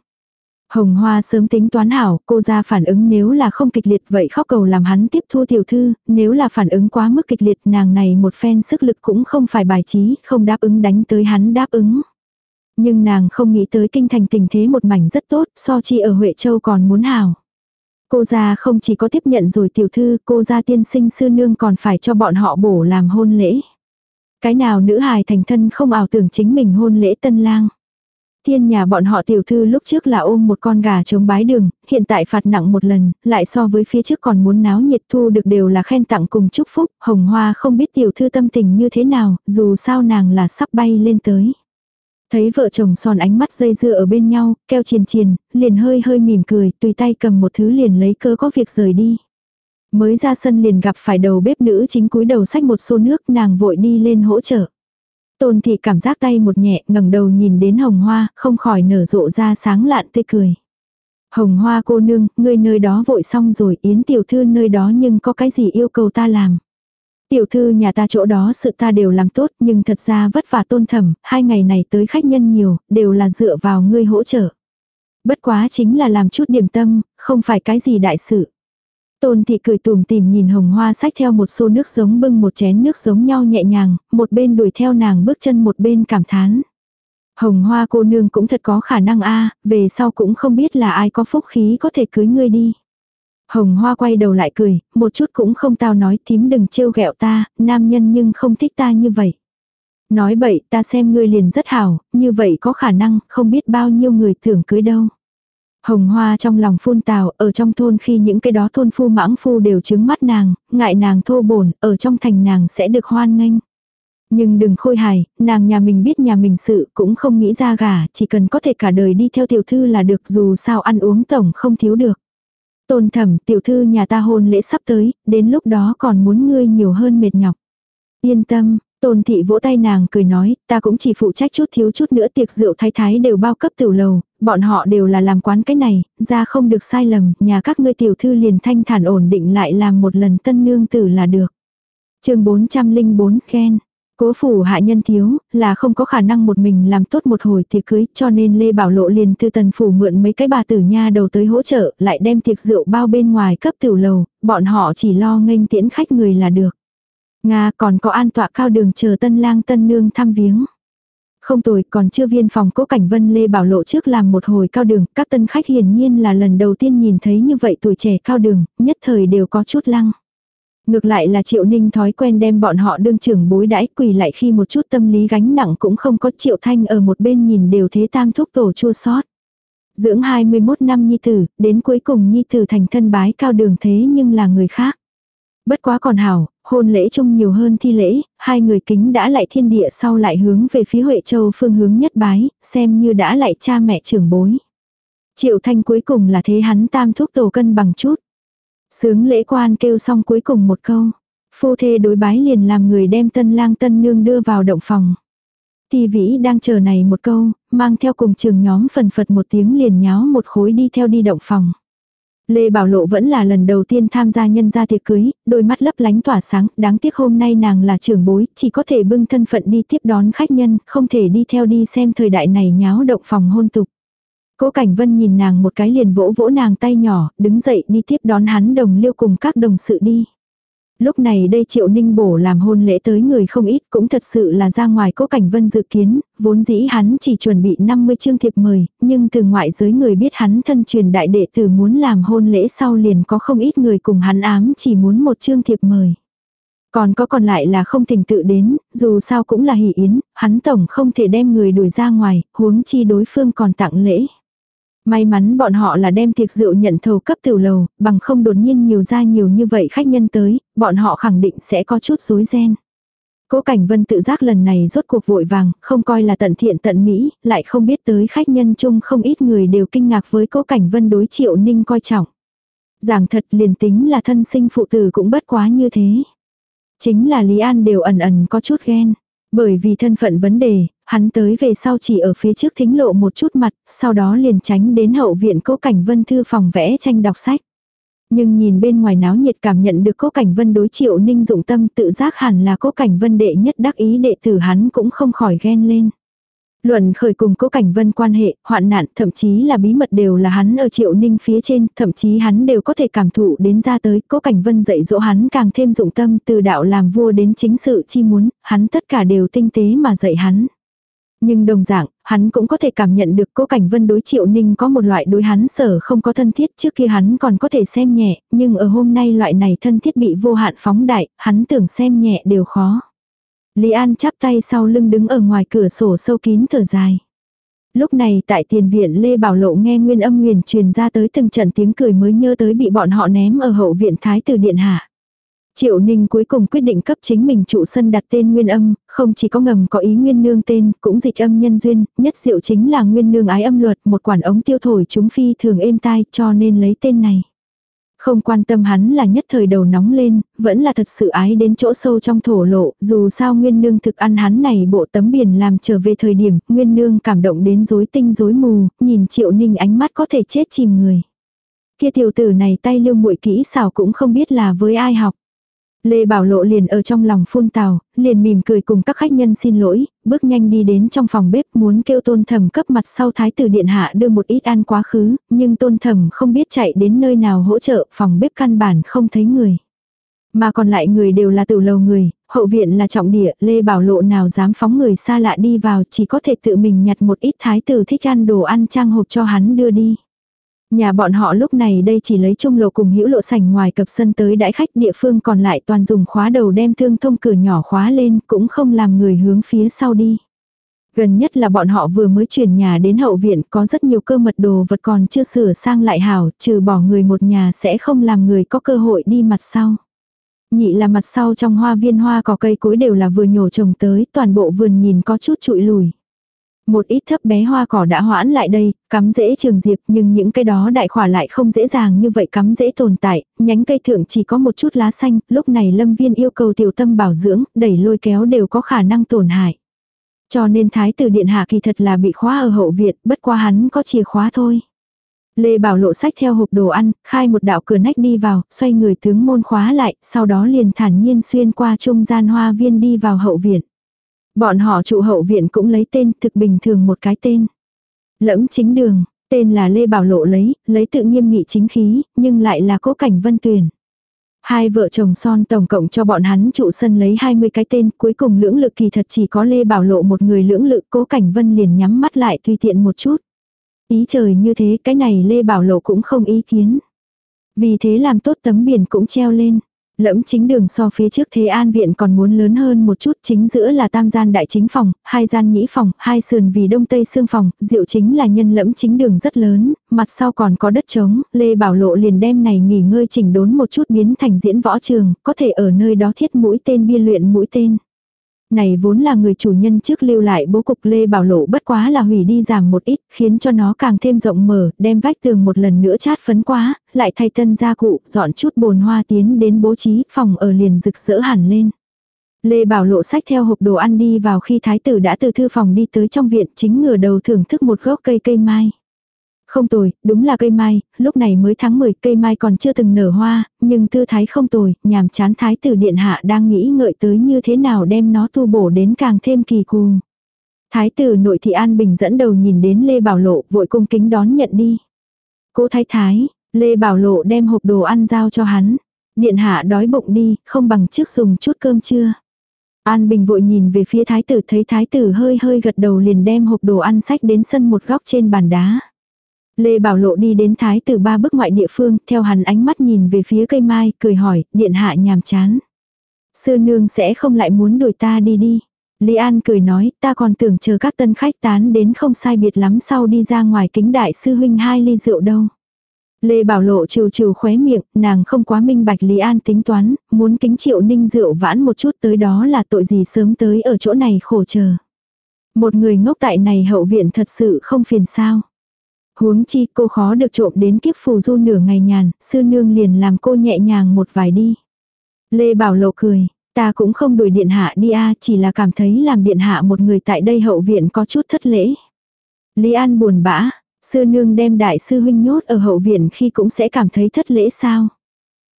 Hồng Hoa sớm tính toán hảo, cô ra phản ứng nếu là không kịch liệt vậy khóc cầu làm hắn tiếp thu tiểu thư, nếu là phản ứng quá mức kịch liệt nàng này một phen sức lực cũng không phải bài trí, không đáp ứng đánh tới hắn đáp ứng. Nhưng nàng không nghĩ tới kinh thành tình thế một mảnh rất tốt, so chi ở Huệ Châu còn muốn hảo. Cô gia không chỉ có tiếp nhận rồi tiểu thư, cô gia tiên sinh sư nương còn phải cho bọn họ bổ làm hôn lễ. Cái nào nữ hài thành thân không ảo tưởng chính mình hôn lễ tân lang. Thiên nhà bọn họ tiểu thư lúc trước là ôm một con gà chống bái đường, hiện tại phạt nặng một lần, lại so với phía trước còn muốn náo nhiệt thu được đều là khen tặng cùng chúc phúc, hồng hoa không biết tiểu thư tâm tình như thế nào, dù sao nàng là sắp bay lên tới. Thấy vợ chồng son ánh mắt dây dưa ở bên nhau, keo chiền chiền, liền hơi hơi mỉm cười, tùy tay cầm một thứ liền lấy cơ có việc rời đi. Mới ra sân liền gặp phải đầu bếp nữ chính cúi đầu xách một xô nước nàng vội đi lên hỗ trợ. Tôn thị cảm giác tay một nhẹ ngẩng đầu nhìn đến hồng hoa, không khỏi nở rộ ra sáng lạn tươi cười. Hồng hoa cô nương, ngươi nơi đó vội xong rồi, yến tiểu thư nơi đó nhưng có cái gì yêu cầu ta làm. Tiểu thư nhà ta chỗ đó sự ta đều làm tốt nhưng thật ra vất vả tôn thẩm, hai ngày này tới khách nhân nhiều, đều là dựa vào ngươi hỗ trợ. Bất quá chính là làm chút điểm tâm, không phải cái gì đại sự. Tôn thị cười tùm tìm nhìn hồng hoa sách theo một xô nước giống bưng một chén nước giống nhau nhẹ nhàng, một bên đuổi theo nàng bước chân một bên cảm thán. Hồng hoa cô nương cũng thật có khả năng a về sau cũng không biết là ai có phúc khí có thể cưới ngươi đi. Hồng hoa quay đầu lại cười, một chút cũng không tao nói thím đừng trêu ghẹo ta, nam nhân nhưng không thích ta như vậy. Nói bậy ta xem ngươi liền rất hảo, như vậy có khả năng, không biết bao nhiêu người tưởng cưới đâu. Hồng Hoa trong lòng phun tào, ở trong thôn khi những cái đó thôn phu mãng phu đều chứng mắt nàng, ngại nàng thô bổn, ở trong thành nàng sẽ được hoan nghênh. Nhưng đừng khôi hài, nàng nhà mình biết nhà mình sự cũng không nghĩ ra gả, chỉ cần có thể cả đời đi theo tiểu thư là được dù sao ăn uống tổng không thiếu được. Tôn thẩm tiểu thư nhà ta hôn lễ sắp tới, đến lúc đó còn muốn ngươi nhiều hơn mệt nhọc. Yên tâm, Tôn thị vỗ tay nàng cười nói, ta cũng chỉ phụ trách chút thiếu chút nữa tiệc rượu thái thái đều bao cấp tiểu lầu, bọn họ đều là làm quán cái này, ra không được sai lầm, nhà các ngươi tiểu thư liền thanh thản ổn định lại làm một lần tân nương tử là được. chương 404 khen. Cố phủ hạ nhân thiếu, là không có khả năng một mình làm tốt một hồi tiệc cưới, cho nên Lê Bảo Lộ liền từ tần phủ mượn mấy cái bà tử nha đầu tới hỗ trợ, lại đem tiệc rượu bao bên ngoài cấp tiểu lầu, bọn họ chỉ lo nghênh tiễn khách người là được. Nga còn có an tọa cao đường chờ tân lang tân nương thăm viếng. Không tồi còn chưa viên phòng cố cảnh vân lê bảo lộ trước làm một hồi cao đường, các tân khách hiển nhiên là lần đầu tiên nhìn thấy như vậy tuổi trẻ cao đường, nhất thời đều có chút lăng. Ngược lại là triệu ninh thói quen đem bọn họ đương trưởng bối đãi quỳ lại khi một chút tâm lý gánh nặng cũng không có triệu thanh ở một bên nhìn đều thế tam thúc tổ chua sót. Dưỡng 21 năm nhi tử, đến cuối cùng nhi tử thành thân bái cao đường thế nhưng là người khác. Bất quá còn hảo, hôn lễ chung nhiều hơn thi lễ, hai người kính đã lại thiên địa sau lại hướng về phía Huệ Châu phương hướng nhất bái, xem như đã lại cha mẹ trưởng bối. Triệu thanh cuối cùng là thế hắn tam thúc tổ cân bằng chút. Sướng lễ quan kêu xong cuối cùng một câu. Phu thê đối bái liền làm người đem tân lang tân nương đưa vào động phòng. ti vĩ đang chờ này một câu, mang theo cùng trường nhóm phần phật một tiếng liền nháo một khối đi theo đi động phòng. Lê Bảo Lộ vẫn là lần đầu tiên tham gia nhân gia tiệc cưới, đôi mắt lấp lánh tỏa sáng, đáng tiếc hôm nay nàng là trưởng bối, chỉ có thể bưng thân phận đi tiếp đón khách nhân, không thể đi theo đi xem thời đại này nháo động phòng hôn tục. Cố Cảnh Vân nhìn nàng một cái liền vỗ vỗ nàng tay nhỏ, đứng dậy đi tiếp đón hắn đồng liêu cùng các đồng sự đi. Lúc này đây triệu ninh bổ làm hôn lễ tới người không ít cũng thật sự là ra ngoài cố cảnh vân dự kiến, vốn dĩ hắn chỉ chuẩn bị 50 chương thiệp mời, nhưng từ ngoại giới người biết hắn thân truyền đại đệ tử muốn làm hôn lễ sau liền có không ít người cùng hắn ám chỉ muốn một chương thiệp mời. Còn có còn lại là không tình tự đến, dù sao cũng là hỷ yến, hắn tổng không thể đem người đuổi ra ngoài, huống chi đối phương còn tặng lễ. May mắn bọn họ là đem tiệc rượu nhận thầu cấp tiểu lầu, bằng không đột nhiên nhiều ra nhiều như vậy khách nhân tới, bọn họ khẳng định sẽ có chút rối ren. Cố Cảnh Vân tự giác lần này rốt cuộc vội vàng, không coi là tận thiện tận mỹ, lại không biết tới khách nhân chung không ít người đều kinh ngạc với Cố Cảnh Vân đối Triệu Ninh coi trọng. Giảng thật liền tính là thân sinh phụ tử cũng bất quá như thế. Chính là Lý An đều ẩn ẩn có chút ghen. Bởi vì thân phận vấn đề, hắn tới về sau chỉ ở phía trước thính lộ một chút mặt, sau đó liền tránh đến hậu viện cố cảnh vân thư phòng vẽ tranh đọc sách. Nhưng nhìn bên ngoài náo nhiệt cảm nhận được cố cảnh vân đối triệu ninh dụng tâm tự giác hẳn là cố cảnh vân đệ nhất đắc ý đệ tử hắn cũng không khỏi ghen lên. Luận khởi cùng cố cảnh vân quan hệ, hoạn nạn, thậm chí là bí mật đều là hắn ở triệu ninh phía trên, thậm chí hắn đều có thể cảm thụ đến ra tới, cố cảnh vân dạy dỗ hắn càng thêm dụng tâm từ đạo làm vua đến chính sự chi muốn, hắn tất cả đều tinh tế mà dạy hắn. Nhưng đồng dạng, hắn cũng có thể cảm nhận được cố cảnh vân đối triệu ninh có một loại đối hắn sở không có thân thiết trước kia hắn còn có thể xem nhẹ, nhưng ở hôm nay loại này thân thiết bị vô hạn phóng đại, hắn tưởng xem nhẹ đều khó. Lý An chắp tay sau lưng đứng ở ngoài cửa sổ sâu kín thở dài. Lúc này tại tiền viện Lê Bảo Lộ nghe nguyên âm nguyền truyền ra tới từng trận tiếng cười mới nhớ tới bị bọn họ ném ở hậu viện Thái tử Điện Hạ. Triệu Ninh cuối cùng quyết định cấp chính mình trụ sân đặt tên nguyên âm, không chỉ có ngầm có ý nguyên nương tên, cũng dịch âm nhân duyên, nhất diệu chính là nguyên nương ái âm luật, một quản ống tiêu thổi chúng phi thường êm tai cho nên lấy tên này. Không quan tâm hắn là nhất thời đầu nóng lên, vẫn là thật sự ái đến chỗ sâu trong thổ lộ, dù sao Nguyên Nương thực ăn hắn này bộ tấm biển làm trở về thời điểm, Nguyên Nương cảm động đến rối tinh rối mù, nhìn Triệu Ninh ánh mắt có thể chết chìm người. Kia tiểu tử này tay lưu muội kỹ xảo cũng không biết là với ai học. Lê Bảo Lộ liền ở trong lòng phun tào, liền mỉm cười cùng các khách nhân xin lỗi, bước nhanh đi đến trong phòng bếp muốn kêu tôn thẩm cấp mặt sau thái tử điện hạ đưa một ít ăn quá khứ, nhưng tôn thẩm không biết chạy đến nơi nào hỗ trợ, phòng bếp căn bản không thấy người. Mà còn lại người đều là tiểu lầu người, hậu viện là trọng địa, Lê Bảo Lộ nào dám phóng người xa lạ đi vào chỉ có thể tự mình nhặt một ít thái tử thích ăn đồ ăn trang hộp cho hắn đưa đi. Nhà bọn họ lúc này đây chỉ lấy trung lộ cùng hữu lộ sảnh ngoài cập sân tới đãi khách, địa phương còn lại toàn dùng khóa đầu đem thương thông cửa nhỏ khóa lên, cũng không làm người hướng phía sau đi. Gần nhất là bọn họ vừa mới chuyển nhà đến hậu viện, có rất nhiều cơ mật đồ vật còn chưa sửa sang lại hảo, trừ bỏ người một nhà sẽ không làm người có cơ hội đi mặt sau. Nhị là mặt sau trong hoa viên hoa cỏ cây cối đều là vừa nhổ trồng tới, toàn bộ vườn nhìn có chút trụi lùi. Một ít thấp bé hoa cỏ đã hoãn lại đây, cắm dễ trường diệp nhưng những cây đó đại khỏa lại không dễ dàng như vậy cắm dễ tồn tại, nhánh cây thượng chỉ có một chút lá xanh, lúc này lâm viên yêu cầu tiểu tâm bảo dưỡng, đẩy lôi kéo đều có khả năng tổn hại. Cho nên thái tử điện hạ kỳ thật là bị khóa ở hậu viện, bất qua hắn có chìa khóa thôi. Lê Bảo lộ sách theo hộp đồ ăn, khai một đạo cửa nách đi vào, xoay người tướng môn khóa lại, sau đó liền thản nhiên xuyên qua trung gian hoa viên đi vào hậu viện. Bọn họ trụ hậu viện cũng lấy tên thực bình thường một cái tên. Lẫm chính đường, tên là Lê Bảo Lộ lấy, lấy tự nghiêm nghị chính khí, nhưng lại là cố cảnh vân tuyển. Hai vợ chồng son tổng cộng cho bọn hắn trụ sân lấy 20 cái tên, cuối cùng lưỡng lực kỳ thật chỉ có Lê Bảo Lộ một người lưỡng lực cố cảnh vân liền nhắm mắt lại tùy tiện một chút. Ý trời như thế cái này Lê Bảo Lộ cũng không ý kiến. Vì thế làm tốt tấm biển cũng treo lên. Lẫm chính đường so phía trước Thế An Viện còn muốn lớn hơn một chút chính giữa là tam gian đại chính phòng, hai gian nhĩ phòng, hai sườn vì đông tây xương phòng, diệu chính là nhân lẫm chính đường rất lớn, mặt sau còn có đất trống, Lê Bảo Lộ liền đem này nghỉ ngơi chỉnh đốn một chút biến thành diễn võ trường, có thể ở nơi đó thiết mũi tên bia luyện mũi tên. Này vốn là người chủ nhân trước lưu lại bố cục Lê Bảo Lộ bất quá là hủy đi giảm một ít, khiến cho nó càng thêm rộng mở, đem vách tường một lần nữa chát phấn quá, lại thay tân gia cụ, dọn chút bồn hoa tiến đến bố trí, phòng ở liền rực rỡ hẳn lên. Lê Bảo Lộ sách theo hộp đồ ăn đi vào khi thái tử đã từ thư phòng đi tới trong viện chính ngửa đầu thưởng thức một gốc cây cây mai. Không tồi, đúng là cây mai, lúc này mới tháng 10 cây mai còn chưa từng nở hoa, nhưng tư thái không tồi, nhàm chán thái tử điện hạ đang nghĩ ngợi tới như thế nào đem nó tu bổ đến càng thêm kỳ cù. Thái tử nội thị An Bình dẫn đầu nhìn đến Lê Bảo Lộ vội cung kính đón nhận đi. Cô thái thái, Lê Bảo Lộ đem hộp đồ ăn giao cho hắn. Điện hạ đói bụng đi, không bằng trước dùng chút cơm trưa. An Bình vội nhìn về phía thái tử thấy thái tử hơi hơi gật đầu liền đem hộp đồ ăn sách đến sân một góc trên bàn đá. Lê Bảo Lộ đi đến thái tử ba bước ngoại địa phương, theo hắn ánh mắt nhìn về phía cây mai, cười hỏi, điện hạ nhàm chán. Sư nương sẽ không lại muốn đuổi ta đi đi. Lý An cười nói, ta còn tưởng chờ các tân khách tán đến không sai biệt lắm sau đi ra ngoài kính đại sư huynh hai ly rượu đâu. Lê Bảo Lộ trừ trừ khóe miệng, nàng không quá minh bạch Lý An tính toán, muốn kính triệu ninh rượu vãn một chút tới đó là tội gì sớm tới ở chỗ này khổ chờ. Một người ngốc tại này hậu viện thật sự không phiền sao. Huống chi cô khó được trộm đến kiếp phù du nửa ngày nhàn, sư nương liền làm cô nhẹ nhàng một vài đi. Lê Bảo Lộ cười, ta cũng không đuổi điện hạ đi a chỉ là cảm thấy làm điện hạ một người tại đây hậu viện có chút thất lễ. Lý An buồn bã, sư nương đem đại sư huynh nhốt ở hậu viện khi cũng sẽ cảm thấy thất lễ sao.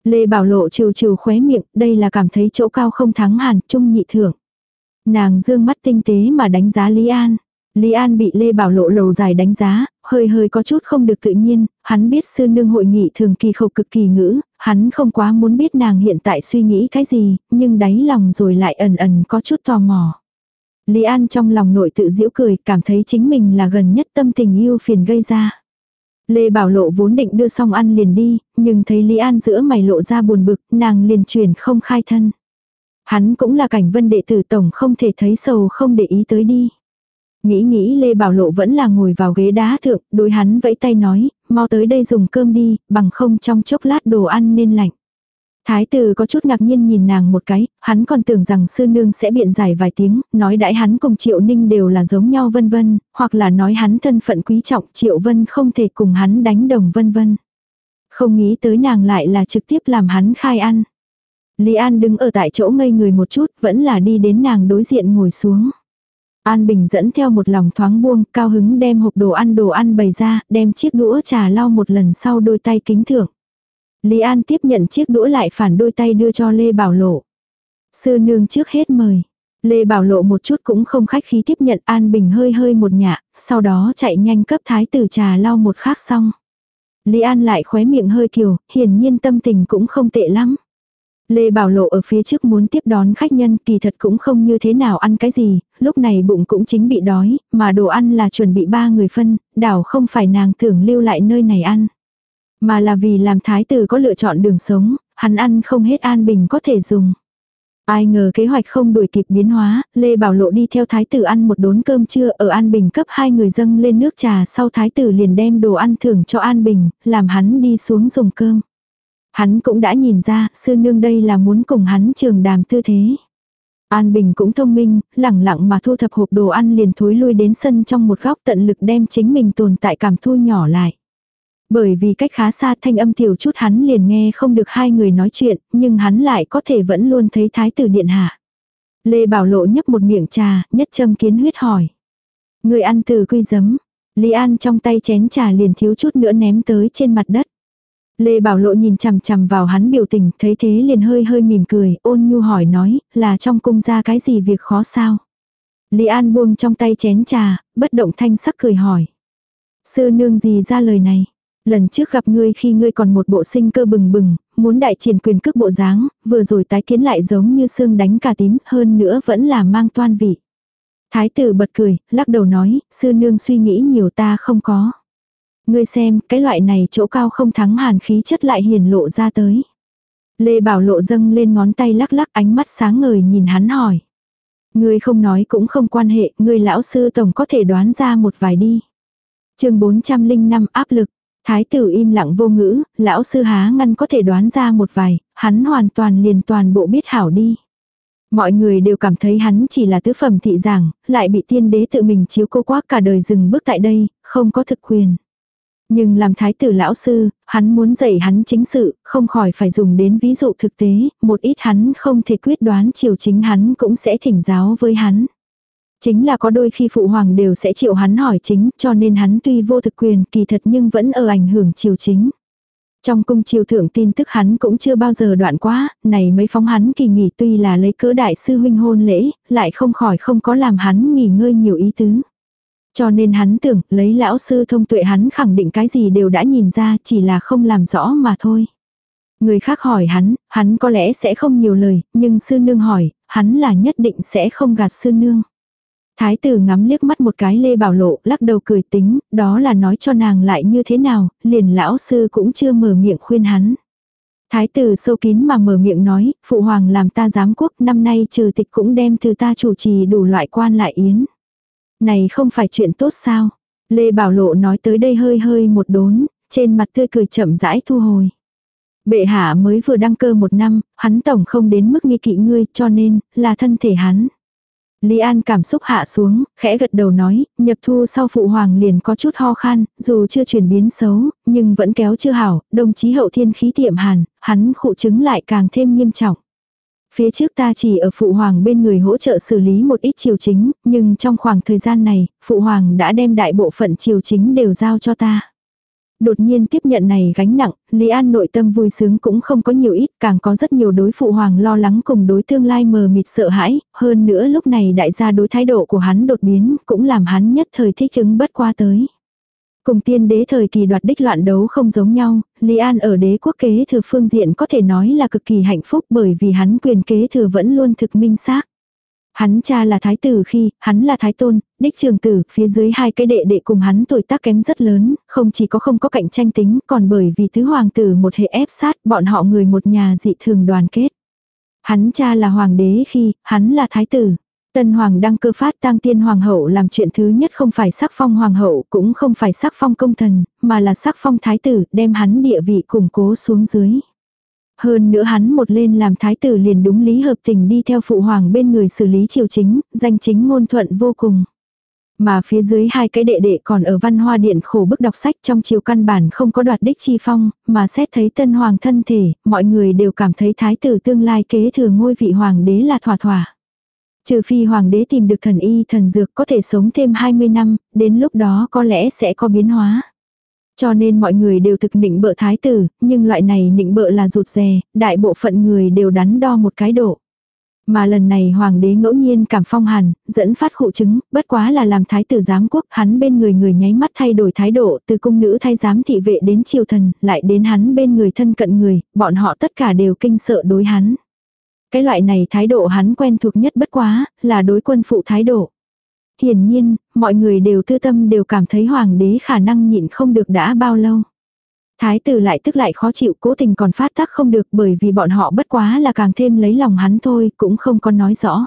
Lê Bảo Lộ trừ trừ khóe miệng, đây là cảm thấy chỗ cao không thắng hàn, trung nhị thưởng. Nàng dương mắt tinh tế mà đánh giá Lý An. Lý An bị Lê Bảo Lộ lầu dài đánh giá, hơi hơi có chút không được tự nhiên, hắn biết sư nương hội nghị thường kỳ khẩu cực kỳ ngữ, hắn không quá muốn biết nàng hiện tại suy nghĩ cái gì, nhưng đáy lòng rồi lại ẩn ẩn có chút tò mò. Lý An trong lòng nội tự giễu cười, cảm thấy chính mình là gần nhất tâm tình yêu phiền gây ra. Lê Bảo Lộ vốn định đưa xong ăn liền đi, nhưng thấy Lý An giữa mày lộ ra buồn bực, nàng liền truyền không khai thân. Hắn cũng là cảnh vân đệ tử tổng không thể thấy sầu không để ý tới đi. Nghĩ nghĩ Lê Bảo Lộ vẫn là ngồi vào ghế đá thượng, đối hắn vẫy tay nói, mau tới đây dùng cơm đi, bằng không trong chốc lát đồ ăn nên lạnh. Thái tử có chút ngạc nhiên nhìn nàng một cái, hắn còn tưởng rằng sư nương sẽ biện giải vài tiếng, nói đãi hắn cùng Triệu Ninh đều là giống nhau vân vân, hoặc là nói hắn thân phận quý trọng Triệu Vân không thể cùng hắn đánh đồng vân vân. Không nghĩ tới nàng lại là trực tiếp làm hắn khai ăn. Lý An đứng ở tại chỗ ngây người một chút, vẫn là đi đến nàng đối diện ngồi xuống. An Bình dẫn theo một lòng thoáng buông, cao hứng đem hộp đồ ăn đồ ăn bày ra, đem chiếc đũa trà lau một lần sau đôi tay kính thưởng. Lý An tiếp nhận chiếc đũa lại phản đôi tay đưa cho Lê Bảo Lộ. Sư nương trước hết mời. Lê Bảo Lộ một chút cũng không khách khí tiếp nhận An Bình hơi hơi một nhạ, sau đó chạy nhanh cấp thái tử trà lau một khác xong. Lý An lại khóe miệng hơi kiều, hiển nhiên tâm tình cũng không tệ lắm. Lê Bảo Lộ ở phía trước muốn tiếp đón khách nhân kỳ thật cũng không như thế nào ăn cái gì, lúc này bụng cũng chính bị đói, mà đồ ăn là chuẩn bị ba người phân, đảo không phải nàng tưởng lưu lại nơi này ăn. Mà là vì làm thái tử có lựa chọn đường sống, hắn ăn không hết an bình có thể dùng. Ai ngờ kế hoạch không đuổi kịp biến hóa, Lê Bảo Lộ đi theo thái tử ăn một đốn cơm trưa ở An Bình cấp hai người dâng lên nước trà sau thái tử liền đem đồ ăn thưởng cho An Bình, làm hắn đi xuống dùng cơm. Hắn cũng đã nhìn ra, sư nương đây là muốn cùng hắn trường đàm tư thế. An Bình cũng thông minh, lẳng lặng mà thu thập hộp đồ ăn liền thối lui đến sân trong một góc tận lực đem chính mình tồn tại cảm thu nhỏ lại. Bởi vì cách khá xa thanh âm tiểu chút hắn liền nghe không được hai người nói chuyện, nhưng hắn lại có thể vẫn luôn thấy thái tử điện hạ. Lê Bảo Lộ nhấp một miệng trà, nhất châm kiến huyết hỏi. Người ăn từ quy giấm. Lý An trong tay chén trà liền thiếu chút nữa ném tới trên mặt đất. Lê Bảo Lộ nhìn chằm chằm vào hắn biểu tình, thấy thế liền hơi hơi mỉm cười, ôn nhu hỏi nói, là trong cung ra cái gì việc khó sao? Lý An buông trong tay chén trà, bất động thanh sắc cười hỏi. Sư nương gì ra lời này? Lần trước gặp ngươi khi ngươi còn một bộ sinh cơ bừng bừng, muốn đại triển quyền cước bộ dáng, vừa rồi tái kiến lại giống như xương đánh cả tím, hơn nữa vẫn là mang toan vị. Thái tử bật cười, lắc đầu nói, sư nương suy nghĩ nhiều ta không có. Ngươi xem, cái loại này chỗ cao không thắng hàn khí chất lại hiển lộ ra tới. Lê Bảo Lộ dâng lên ngón tay lắc lắc ánh mắt sáng ngời nhìn hắn hỏi. Ngươi không nói cũng không quan hệ, ngươi lão sư tổng có thể đoán ra một vài đi. chương 405 áp lực. Thái tử im lặng vô ngữ, lão sư há ngăn có thể đoán ra một vài, hắn hoàn toàn liền toàn bộ biết hảo đi. Mọi người đều cảm thấy hắn chỉ là tứ phẩm thị giảng, lại bị tiên đế tự mình chiếu cô quá cả đời dừng bước tại đây, không có thực quyền. Nhưng làm thái tử lão sư, hắn muốn dạy hắn chính sự, không khỏi phải dùng đến ví dụ thực tế, một ít hắn không thể quyết đoán chiều chính hắn cũng sẽ thỉnh giáo với hắn. Chính là có đôi khi phụ hoàng đều sẽ chịu hắn hỏi chính, cho nên hắn tuy vô thực quyền kỳ thật nhưng vẫn ở ảnh hưởng triều chính. Trong cung triều thượng tin tức hắn cũng chưa bao giờ đoạn quá, này mấy phóng hắn kỳ nghỉ tuy là lấy cớ đại sư huynh hôn lễ, lại không khỏi không có làm hắn nghỉ ngơi nhiều ý tứ. Cho nên hắn tưởng, lấy lão sư thông tuệ hắn khẳng định cái gì đều đã nhìn ra, chỉ là không làm rõ mà thôi. Người khác hỏi hắn, hắn có lẽ sẽ không nhiều lời, nhưng sư nương hỏi, hắn là nhất định sẽ không gạt sư nương. Thái tử ngắm liếc mắt một cái Lê Bảo Lộ, lắc đầu cười tính, đó là nói cho nàng lại như thế nào, liền lão sư cũng chưa mở miệng khuyên hắn. Thái tử sâu kín mà mở miệng nói, phụ hoàng làm ta giám quốc năm nay trừ tịch cũng đem từ ta chủ trì đủ loại quan lại yến. Này không phải chuyện tốt sao? Lê Bảo Lộ nói tới đây hơi hơi một đốn, trên mặt tươi cười chậm rãi thu hồi. Bệ hạ mới vừa đăng cơ một năm, hắn tổng không đến mức nghi kỵ ngươi cho nên là thân thể hắn. Lý An cảm xúc hạ xuống, khẽ gật đầu nói, nhập thu sau phụ hoàng liền có chút ho khan, dù chưa chuyển biến xấu, nhưng vẫn kéo chưa hảo, đồng chí hậu thiên khí tiệm hàn, hắn khụ chứng lại càng thêm nghiêm trọng. Phía trước ta chỉ ở phụ hoàng bên người hỗ trợ xử lý một ít triều chính, nhưng trong khoảng thời gian này, phụ hoàng đã đem đại bộ phận triều chính đều giao cho ta. Đột nhiên tiếp nhận này gánh nặng, Lý An nội tâm vui sướng cũng không có nhiều ít, càng có rất nhiều đối phụ hoàng lo lắng cùng đối tương lai mờ mịt sợ hãi, hơn nữa lúc này đại gia đối thái độ của hắn đột biến, cũng làm hắn nhất thời thích ứng bất qua tới. Cùng tiên đế thời kỳ đoạt đích loạn đấu không giống nhau, Lý An ở đế quốc kế thừa phương diện có thể nói là cực kỳ hạnh phúc bởi vì hắn quyền kế thừa vẫn luôn thực minh xác. Hắn cha là thái tử khi, hắn là thái tôn, đích trường tử, phía dưới hai cái đệ đệ cùng hắn tuổi tác kém rất lớn, không chỉ có không có cạnh tranh tính, còn bởi vì tứ hoàng tử một hệ ép sát, bọn họ người một nhà dị thường đoàn kết. Hắn cha là hoàng đế khi, hắn là thái tử. Tân hoàng đăng cơ phát tang tiên hoàng hậu làm chuyện thứ nhất không phải sắc phong hoàng hậu, cũng không phải sắc phong công thần, mà là sắc phong thái tử, đem hắn địa vị củng cố xuống dưới. Hơn nữa hắn một lên làm thái tử liền đúng lý hợp tình đi theo phụ hoàng bên người xử lý triều chính, danh chính ngôn thuận vô cùng. Mà phía dưới hai cái đệ đệ còn ở văn hoa điện khổ bức đọc sách trong chiều căn bản không có đoạt đích chi phong, mà xét thấy tân hoàng thân thể, mọi người đều cảm thấy thái tử tương lai kế thừa ngôi vị hoàng đế là thỏa thỏa. Trừ phi hoàng đế tìm được thần y thần dược có thể sống thêm 20 năm, đến lúc đó có lẽ sẽ có biến hóa. Cho nên mọi người đều thực nịnh bợ thái tử, nhưng loại này nịnh bợ là rụt rè, đại bộ phận người đều đắn đo một cái độ. Mà lần này hoàng đế ngẫu nhiên cảm phong hàn, dẫn phát khụ chứng, bất quá là làm thái tử giám quốc, hắn bên người người nháy mắt thay đổi thái độ, từ cung nữ thay giám thị vệ đến triều thần, lại đến hắn bên người thân cận người, bọn họ tất cả đều kinh sợ đối hắn. Cái loại này thái độ hắn quen thuộc nhất bất quá, là đối quân phụ thái độ. Hiển nhiên, mọi người đều tư tâm đều cảm thấy hoàng đế khả năng nhịn không được đã bao lâu. Thái tử lại tức lại khó chịu cố tình còn phát tác không được bởi vì bọn họ bất quá là càng thêm lấy lòng hắn thôi cũng không có nói rõ.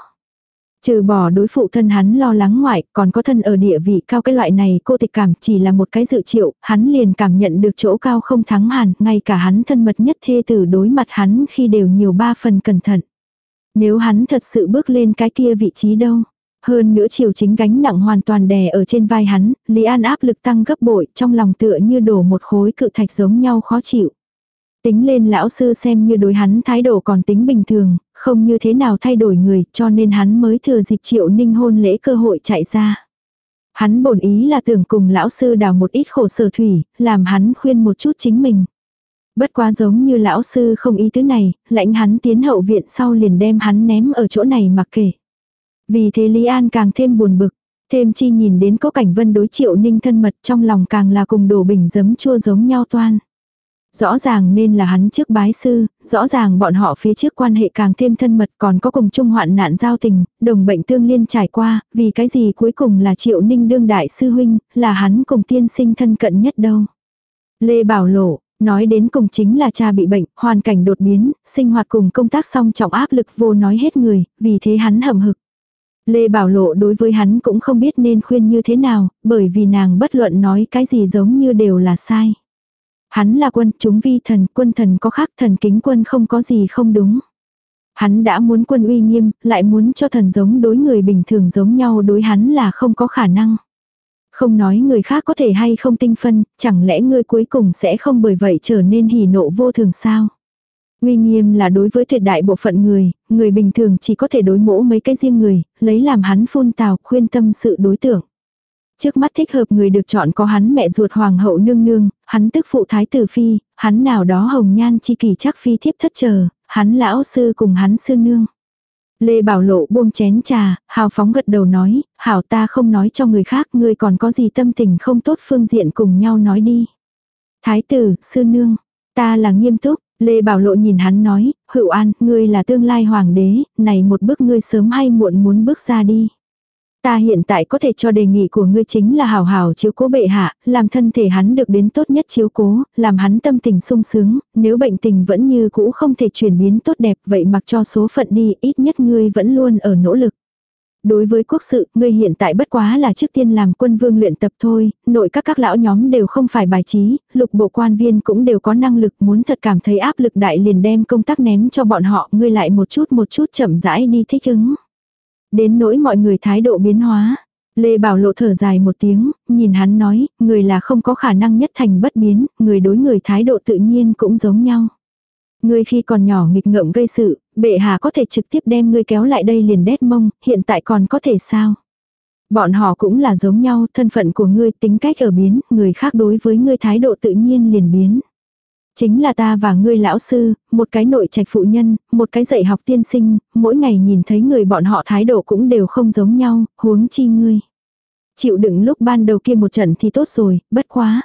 Trừ bỏ đối phụ thân hắn lo lắng ngoại, còn có thân ở địa vị cao cái loại này cô tịch cảm chỉ là một cái dự triệu, hắn liền cảm nhận được chỗ cao không thắng hẳn, ngay cả hắn thân mật nhất thê tử đối mặt hắn khi đều nhiều ba phần cẩn thận. Nếu hắn thật sự bước lên cái kia vị trí đâu. Hơn nữa chiều chính gánh nặng hoàn toàn đè ở trên vai hắn, Lý An áp lực tăng gấp bội, trong lòng tựa như đổ một khối cự thạch giống nhau khó chịu. Tính lên lão sư xem như đối hắn thái độ còn tính bình thường, không như thế nào thay đổi người, cho nên hắn mới thừa dịp triệu ninh hôn lễ cơ hội chạy ra. Hắn bổn ý là tưởng cùng lão sư đào một ít khổ sở thủy, làm hắn khuyên một chút chính mình. Bất quá giống như lão sư không ý tứ này, lãnh hắn tiến hậu viện sau liền đem hắn ném ở chỗ này mặc kể. Vì thế Lý An càng thêm buồn bực. Thêm chi nhìn đến có cảnh vân đối triệu ninh thân mật trong lòng càng là cùng đổ bình giấm chua giống nhau toan. Rõ ràng nên là hắn trước bái sư, rõ ràng bọn họ phía trước quan hệ càng thêm thân mật còn có cùng chung hoạn nạn giao tình, đồng bệnh tương liên trải qua, vì cái gì cuối cùng là triệu ninh đương đại sư huynh, là hắn cùng tiên sinh thân cận nhất đâu. Lê Bảo Lộ, Nói đến cùng chính là cha bị bệnh, hoàn cảnh đột biến, sinh hoạt cùng công tác song trọng áp lực vô nói hết người, vì thế hắn hầm hực. Lê Bảo Lộ đối với hắn cũng không biết nên khuyên như thế nào, bởi vì nàng bất luận nói cái gì giống như đều là sai. Hắn là quân, chúng vi thần, quân thần có khác thần kính quân không có gì không đúng. Hắn đã muốn quân uy nghiêm, lại muốn cho thần giống đối người bình thường giống nhau đối hắn là không có khả năng. Không nói người khác có thể hay không tinh phân, chẳng lẽ ngươi cuối cùng sẽ không bởi vậy trở nên hỉ nộ vô thường sao? Uy nghiêm là đối với tuyệt đại bộ phận người, người bình thường chỉ có thể đối mỗ mấy cái riêng người, lấy làm hắn phun tào khuyên tâm sự đối tượng. Trước mắt thích hợp người được chọn có hắn mẹ ruột hoàng hậu nương nương, hắn tức phụ thái tử phi, hắn nào đó hồng nhan chi kỳ chắc phi thiếp thất chờ, hắn lão sư cùng hắn sư nương. Lê Bảo Lộ buông chén trà, hào phóng gật đầu nói, hảo ta không nói cho người khác, ngươi còn có gì tâm tình không tốt phương diện cùng nhau nói đi. Thái tử, sư nương, ta là nghiêm túc, Lê Bảo Lộ nhìn hắn nói, hữu an, ngươi là tương lai hoàng đế, này một bước ngươi sớm hay muộn muốn bước ra đi. Ta hiện tại có thể cho đề nghị của ngươi chính là hào hào chiếu cố bệ hạ, làm thân thể hắn được đến tốt nhất chiếu cố, làm hắn tâm tình sung sướng, nếu bệnh tình vẫn như cũ không thể chuyển biến tốt đẹp vậy mặc cho số phận đi, ít nhất ngươi vẫn luôn ở nỗ lực. Đối với quốc sự, ngươi hiện tại bất quá là trước tiên làm quân vương luyện tập thôi, nội các các lão nhóm đều không phải bài trí, lục bộ quan viên cũng đều có năng lực muốn thật cảm thấy áp lực đại liền đem công tác ném cho bọn họ, ngươi lại một chút một chút chậm rãi đi thích ứng. Đến nỗi mọi người thái độ biến hóa. Lê Bảo Lộ thở dài một tiếng, nhìn hắn nói, người là không có khả năng nhất thành bất biến, người đối người thái độ tự nhiên cũng giống nhau. Ngươi khi còn nhỏ nghịch ngợm gây sự, bệ hạ có thể trực tiếp đem ngươi kéo lại đây liền đét mông, hiện tại còn có thể sao? Bọn họ cũng là giống nhau, thân phận của ngươi tính cách ở biến, người khác đối với ngươi thái độ tự nhiên liền biến. Chính là ta và ngươi lão sư, một cái nội trạch phụ nhân, một cái dạy học tiên sinh, mỗi ngày nhìn thấy người bọn họ thái độ cũng đều không giống nhau, huống chi ngươi. Chịu đựng lúc ban đầu kia một trận thì tốt rồi, bất quá.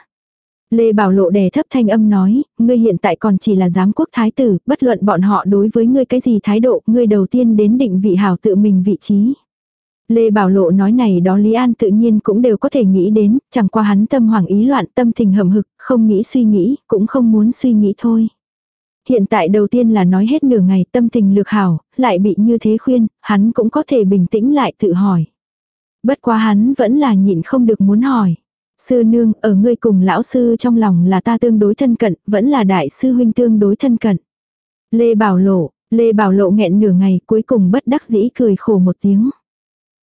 Lê Bảo Lộ đè thấp thanh âm nói, ngươi hiện tại còn chỉ là giám quốc thái tử, bất luận bọn họ đối với ngươi cái gì thái độ, ngươi đầu tiên đến định vị hảo tự mình vị trí. Lê Bảo Lộ nói này đó Lý An tự nhiên cũng đều có thể nghĩ đến, chẳng qua hắn tâm hoàng ý loạn tâm tình hầm hực, không nghĩ suy nghĩ, cũng không muốn suy nghĩ thôi. Hiện tại đầu tiên là nói hết nửa ngày tâm tình lược hảo, lại bị như thế khuyên, hắn cũng có thể bình tĩnh lại tự hỏi. Bất quá hắn vẫn là nhịn không được muốn hỏi. Sư nương, ở ngươi cùng lão sư trong lòng là ta tương đối thân cận, vẫn là đại sư huynh tương đối thân cận. Lê Bảo Lộ, Lê Bảo Lộ nghẹn nửa ngày cuối cùng bất đắc dĩ cười khổ một tiếng.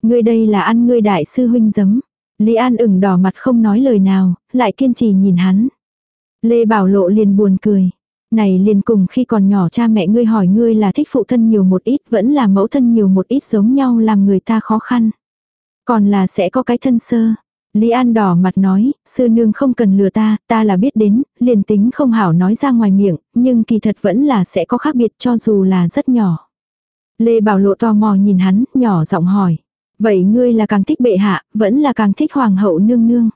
Ngươi đây là ăn ngươi đại sư huynh giấm. Lý An ửng đỏ mặt không nói lời nào, lại kiên trì nhìn hắn. Lê Bảo Lộ liền buồn cười. Này liền cùng khi còn nhỏ cha mẹ ngươi hỏi ngươi là thích phụ thân nhiều một ít vẫn là mẫu thân nhiều một ít giống nhau làm người ta khó khăn. Còn là sẽ có cái thân sơ. Lý An đỏ mặt nói, sư nương không cần lừa ta, ta là biết đến, liền tính không hảo nói ra ngoài miệng, nhưng kỳ thật vẫn là sẽ có khác biệt cho dù là rất nhỏ. Lê Bảo Lộ tò mò nhìn hắn, nhỏ giọng hỏi. Vậy ngươi là càng thích bệ hạ, vẫn là càng thích hoàng hậu nương nương.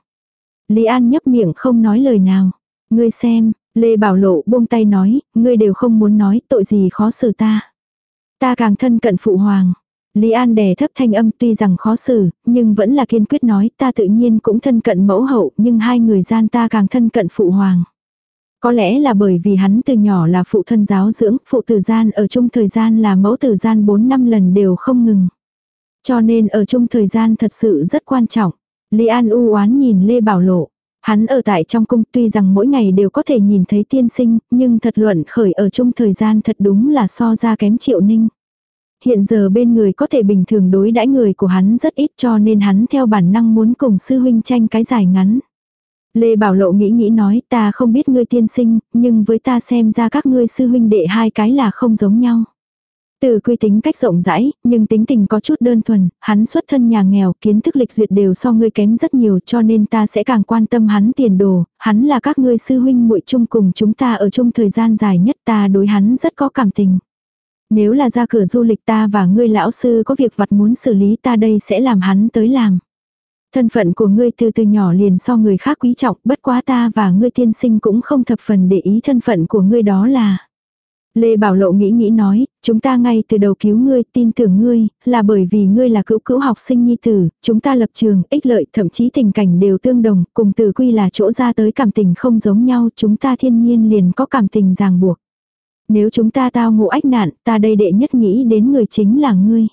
Lý An nhấp miệng không nói lời nào. Ngươi xem, Lê Bảo Lộ buông tay nói, ngươi đều không muốn nói tội gì khó xử ta. Ta càng thân cận phụ hoàng. Lý An đè thấp thanh âm tuy rằng khó xử, nhưng vẫn là kiên quyết nói ta tự nhiên cũng thân cận mẫu hậu nhưng hai người gian ta càng thân cận phụ hoàng. Có lẽ là bởi vì hắn từ nhỏ là phụ thân giáo dưỡng, phụ tử gian ở chung thời gian là mẫu tử gian 4 năm lần đều không ngừng. Cho nên ở chung thời gian thật sự rất quan trọng. Lý An u oán nhìn Lê Bảo Lộ. Hắn ở tại trong cung tuy rằng mỗi ngày đều có thể nhìn thấy tiên sinh, nhưng thật luận khởi ở chung thời gian thật đúng là so ra kém triệu ninh. Hiện giờ bên người có thể bình thường đối đãi người của hắn rất ít cho nên hắn theo bản năng muốn cùng sư huynh tranh cái dài ngắn. Lê Bảo Lộ nghĩ nghĩ nói ta không biết ngươi tiên sinh, nhưng với ta xem ra các ngươi sư huynh đệ hai cái là không giống nhau. Từ quy tính cách rộng rãi, nhưng tính tình có chút đơn thuần, hắn xuất thân nhà nghèo, kiến thức lịch duyệt đều so ngươi kém rất nhiều cho nên ta sẽ càng quan tâm hắn tiền đồ, hắn là các ngươi sư huynh muội chung cùng chúng ta ở chung thời gian dài nhất ta đối hắn rất có cảm tình. Nếu là ra cửa du lịch ta và ngươi lão sư có việc vặt muốn xử lý ta đây sẽ làm hắn tới làm. Thân phận của ngươi từ từ nhỏ liền so người khác quý trọng, bất quá ta và ngươi tiên sinh cũng không thập phần để ý thân phận của ngươi đó là. Lê Bảo Lộ nghĩ nghĩ nói, chúng ta ngay từ đầu cứu ngươi, tin tưởng ngươi, là bởi vì ngươi là cữu cữu học sinh nhi tử, chúng ta lập trường, ích lợi, thậm chí tình cảnh đều tương đồng, cùng từ quy là chỗ ra tới cảm tình không giống nhau, chúng ta thiên nhiên liền có cảm tình ràng buộc. Nếu chúng ta tao ngộ ách nạn, ta đây đệ nhất nghĩ đến người chính là ngươi.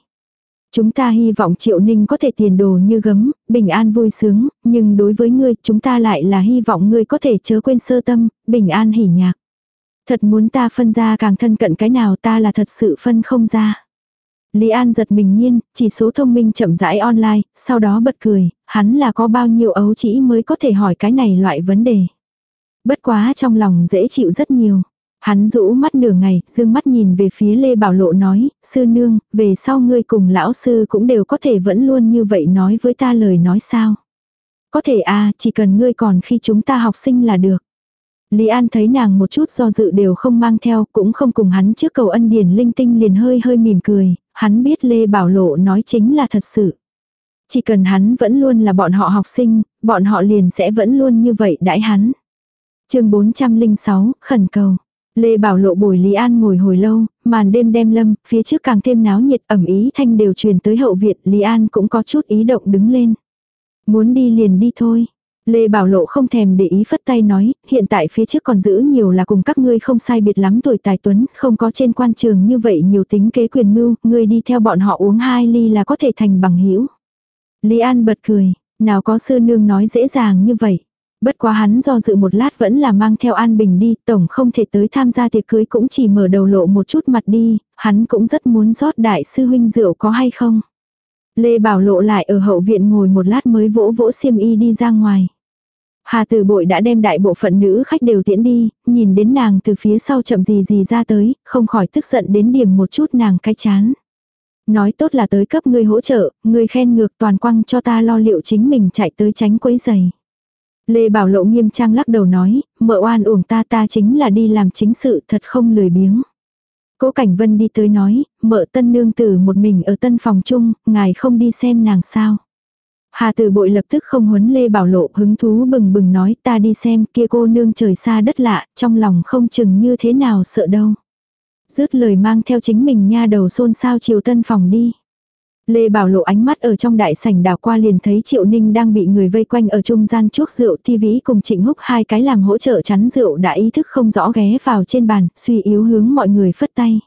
Chúng ta hy vọng triệu ninh có thể tiền đồ như gấm, bình an vui sướng, nhưng đối với ngươi, chúng ta lại là hy vọng ngươi có thể chớ quên sơ tâm, bình an hỉ nhạc. Thật muốn ta phân ra càng thân cận cái nào ta là thật sự phân không ra. Lý An giật mình nhiên, chỉ số thông minh chậm rãi online, sau đó bật cười, hắn là có bao nhiêu ấu chỉ mới có thể hỏi cái này loại vấn đề. Bất quá trong lòng dễ chịu rất nhiều. Hắn rũ mắt nửa ngày, dương mắt nhìn về phía Lê Bảo Lộ nói, sư nương, về sau ngươi cùng lão sư cũng đều có thể vẫn luôn như vậy nói với ta lời nói sao. Có thể à, chỉ cần ngươi còn khi chúng ta học sinh là được. Lý An thấy nàng một chút do dự đều không mang theo, cũng không cùng hắn trước cầu ân điển linh tinh liền hơi hơi mỉm cười, hắn biết Lê Bảo Lộ nói chính là thật sự. Chỉ cần hắn vẫn luôn là bọn họ học sinh, bọn họ liền sẽ vẫn luôn như vậy đãi hắn. chương 406, khẩn cầu. Lê Bảo Lộ bồi Lý An ngồi hồi lâu, màn đêm đem lâm, phía trước càng thêm náo nhiệt ẩm ý thanh đều truyền tới hậu viện, Lý An cũng có chút ý động đứng lên. Muốn đi liền đi thôi. Lê Bảo Lộ không thèm để ý phất tay nói, hiện tại phía trước còn giữ nhiều là cùng các ngươi không sai biệt lắm tuổi tài tuấn, không có trên quan trường như vậy nhiều tính kế quyền mưu, ngươi đi theo bọn họ uống hai ly là có thể thành bằng hữu Lý An bật cười, nào có sư nương nói dễ dàng như vậy. Bất quá hắn do dự một lát vẫn là mang theo An Bình đi, tổng không thể tới tham gia tiệc cưới cũng chỉ mở đầu lộ một chút mặt đi, hắn cũng rất muốn rót đại sư huynh rượu có hay không. Lê Bảo Lộ lại ở hậu viện ngồi một lát mới vỗ vỗ xiêm y đi ra ngoài. Hà Từ Bội đã đem đại bộ phận nữ khách đều tiễn đi, nhìn đến nàng từ phía sau chậm gì gì ra tới, không khỏi tức giận đến điểm một chút nàng cái chán. Nói tốt là tới cấp ngươi hỗ trợ, ngươi khen ngược toàn quăng cho ta lo liệu chính mình chạy tới tránh quấy giày. Lê Bảo Lộ nghiêm trang lắc đầu nói, mợ oan uổng ta ta chính là đi làm chính sự thật không lười biếng. Cố Cảnh Vân đi tới nói, mợ tân nương tử một mình ở tân phòng chung, ngài không đi xem nàng sao. Hà tử bội lập tức không huấn Lê Bảo Lộ hứng thú bừng bừng nói ta đi xem kia cô nương trời xa đất lạ, trong lòng không chừng như thế nào sợ đâu. Dứt lời mang theo chính mình nha đầu xôn xao chiều tân phòng đi. Lê Bảo Lộ ánh mắt ở trong đại sảnh đảo qua liền thấy Triệu Ninh đang bị người vây quanh ở trung gian chuốc rượu thi vĩ cùng Trịnh Húc hai cái làm hỗ trợ chắn rượu đã ý thức không rõ ghé vào trên bàn, suy yếu hướng mọi người phất tay.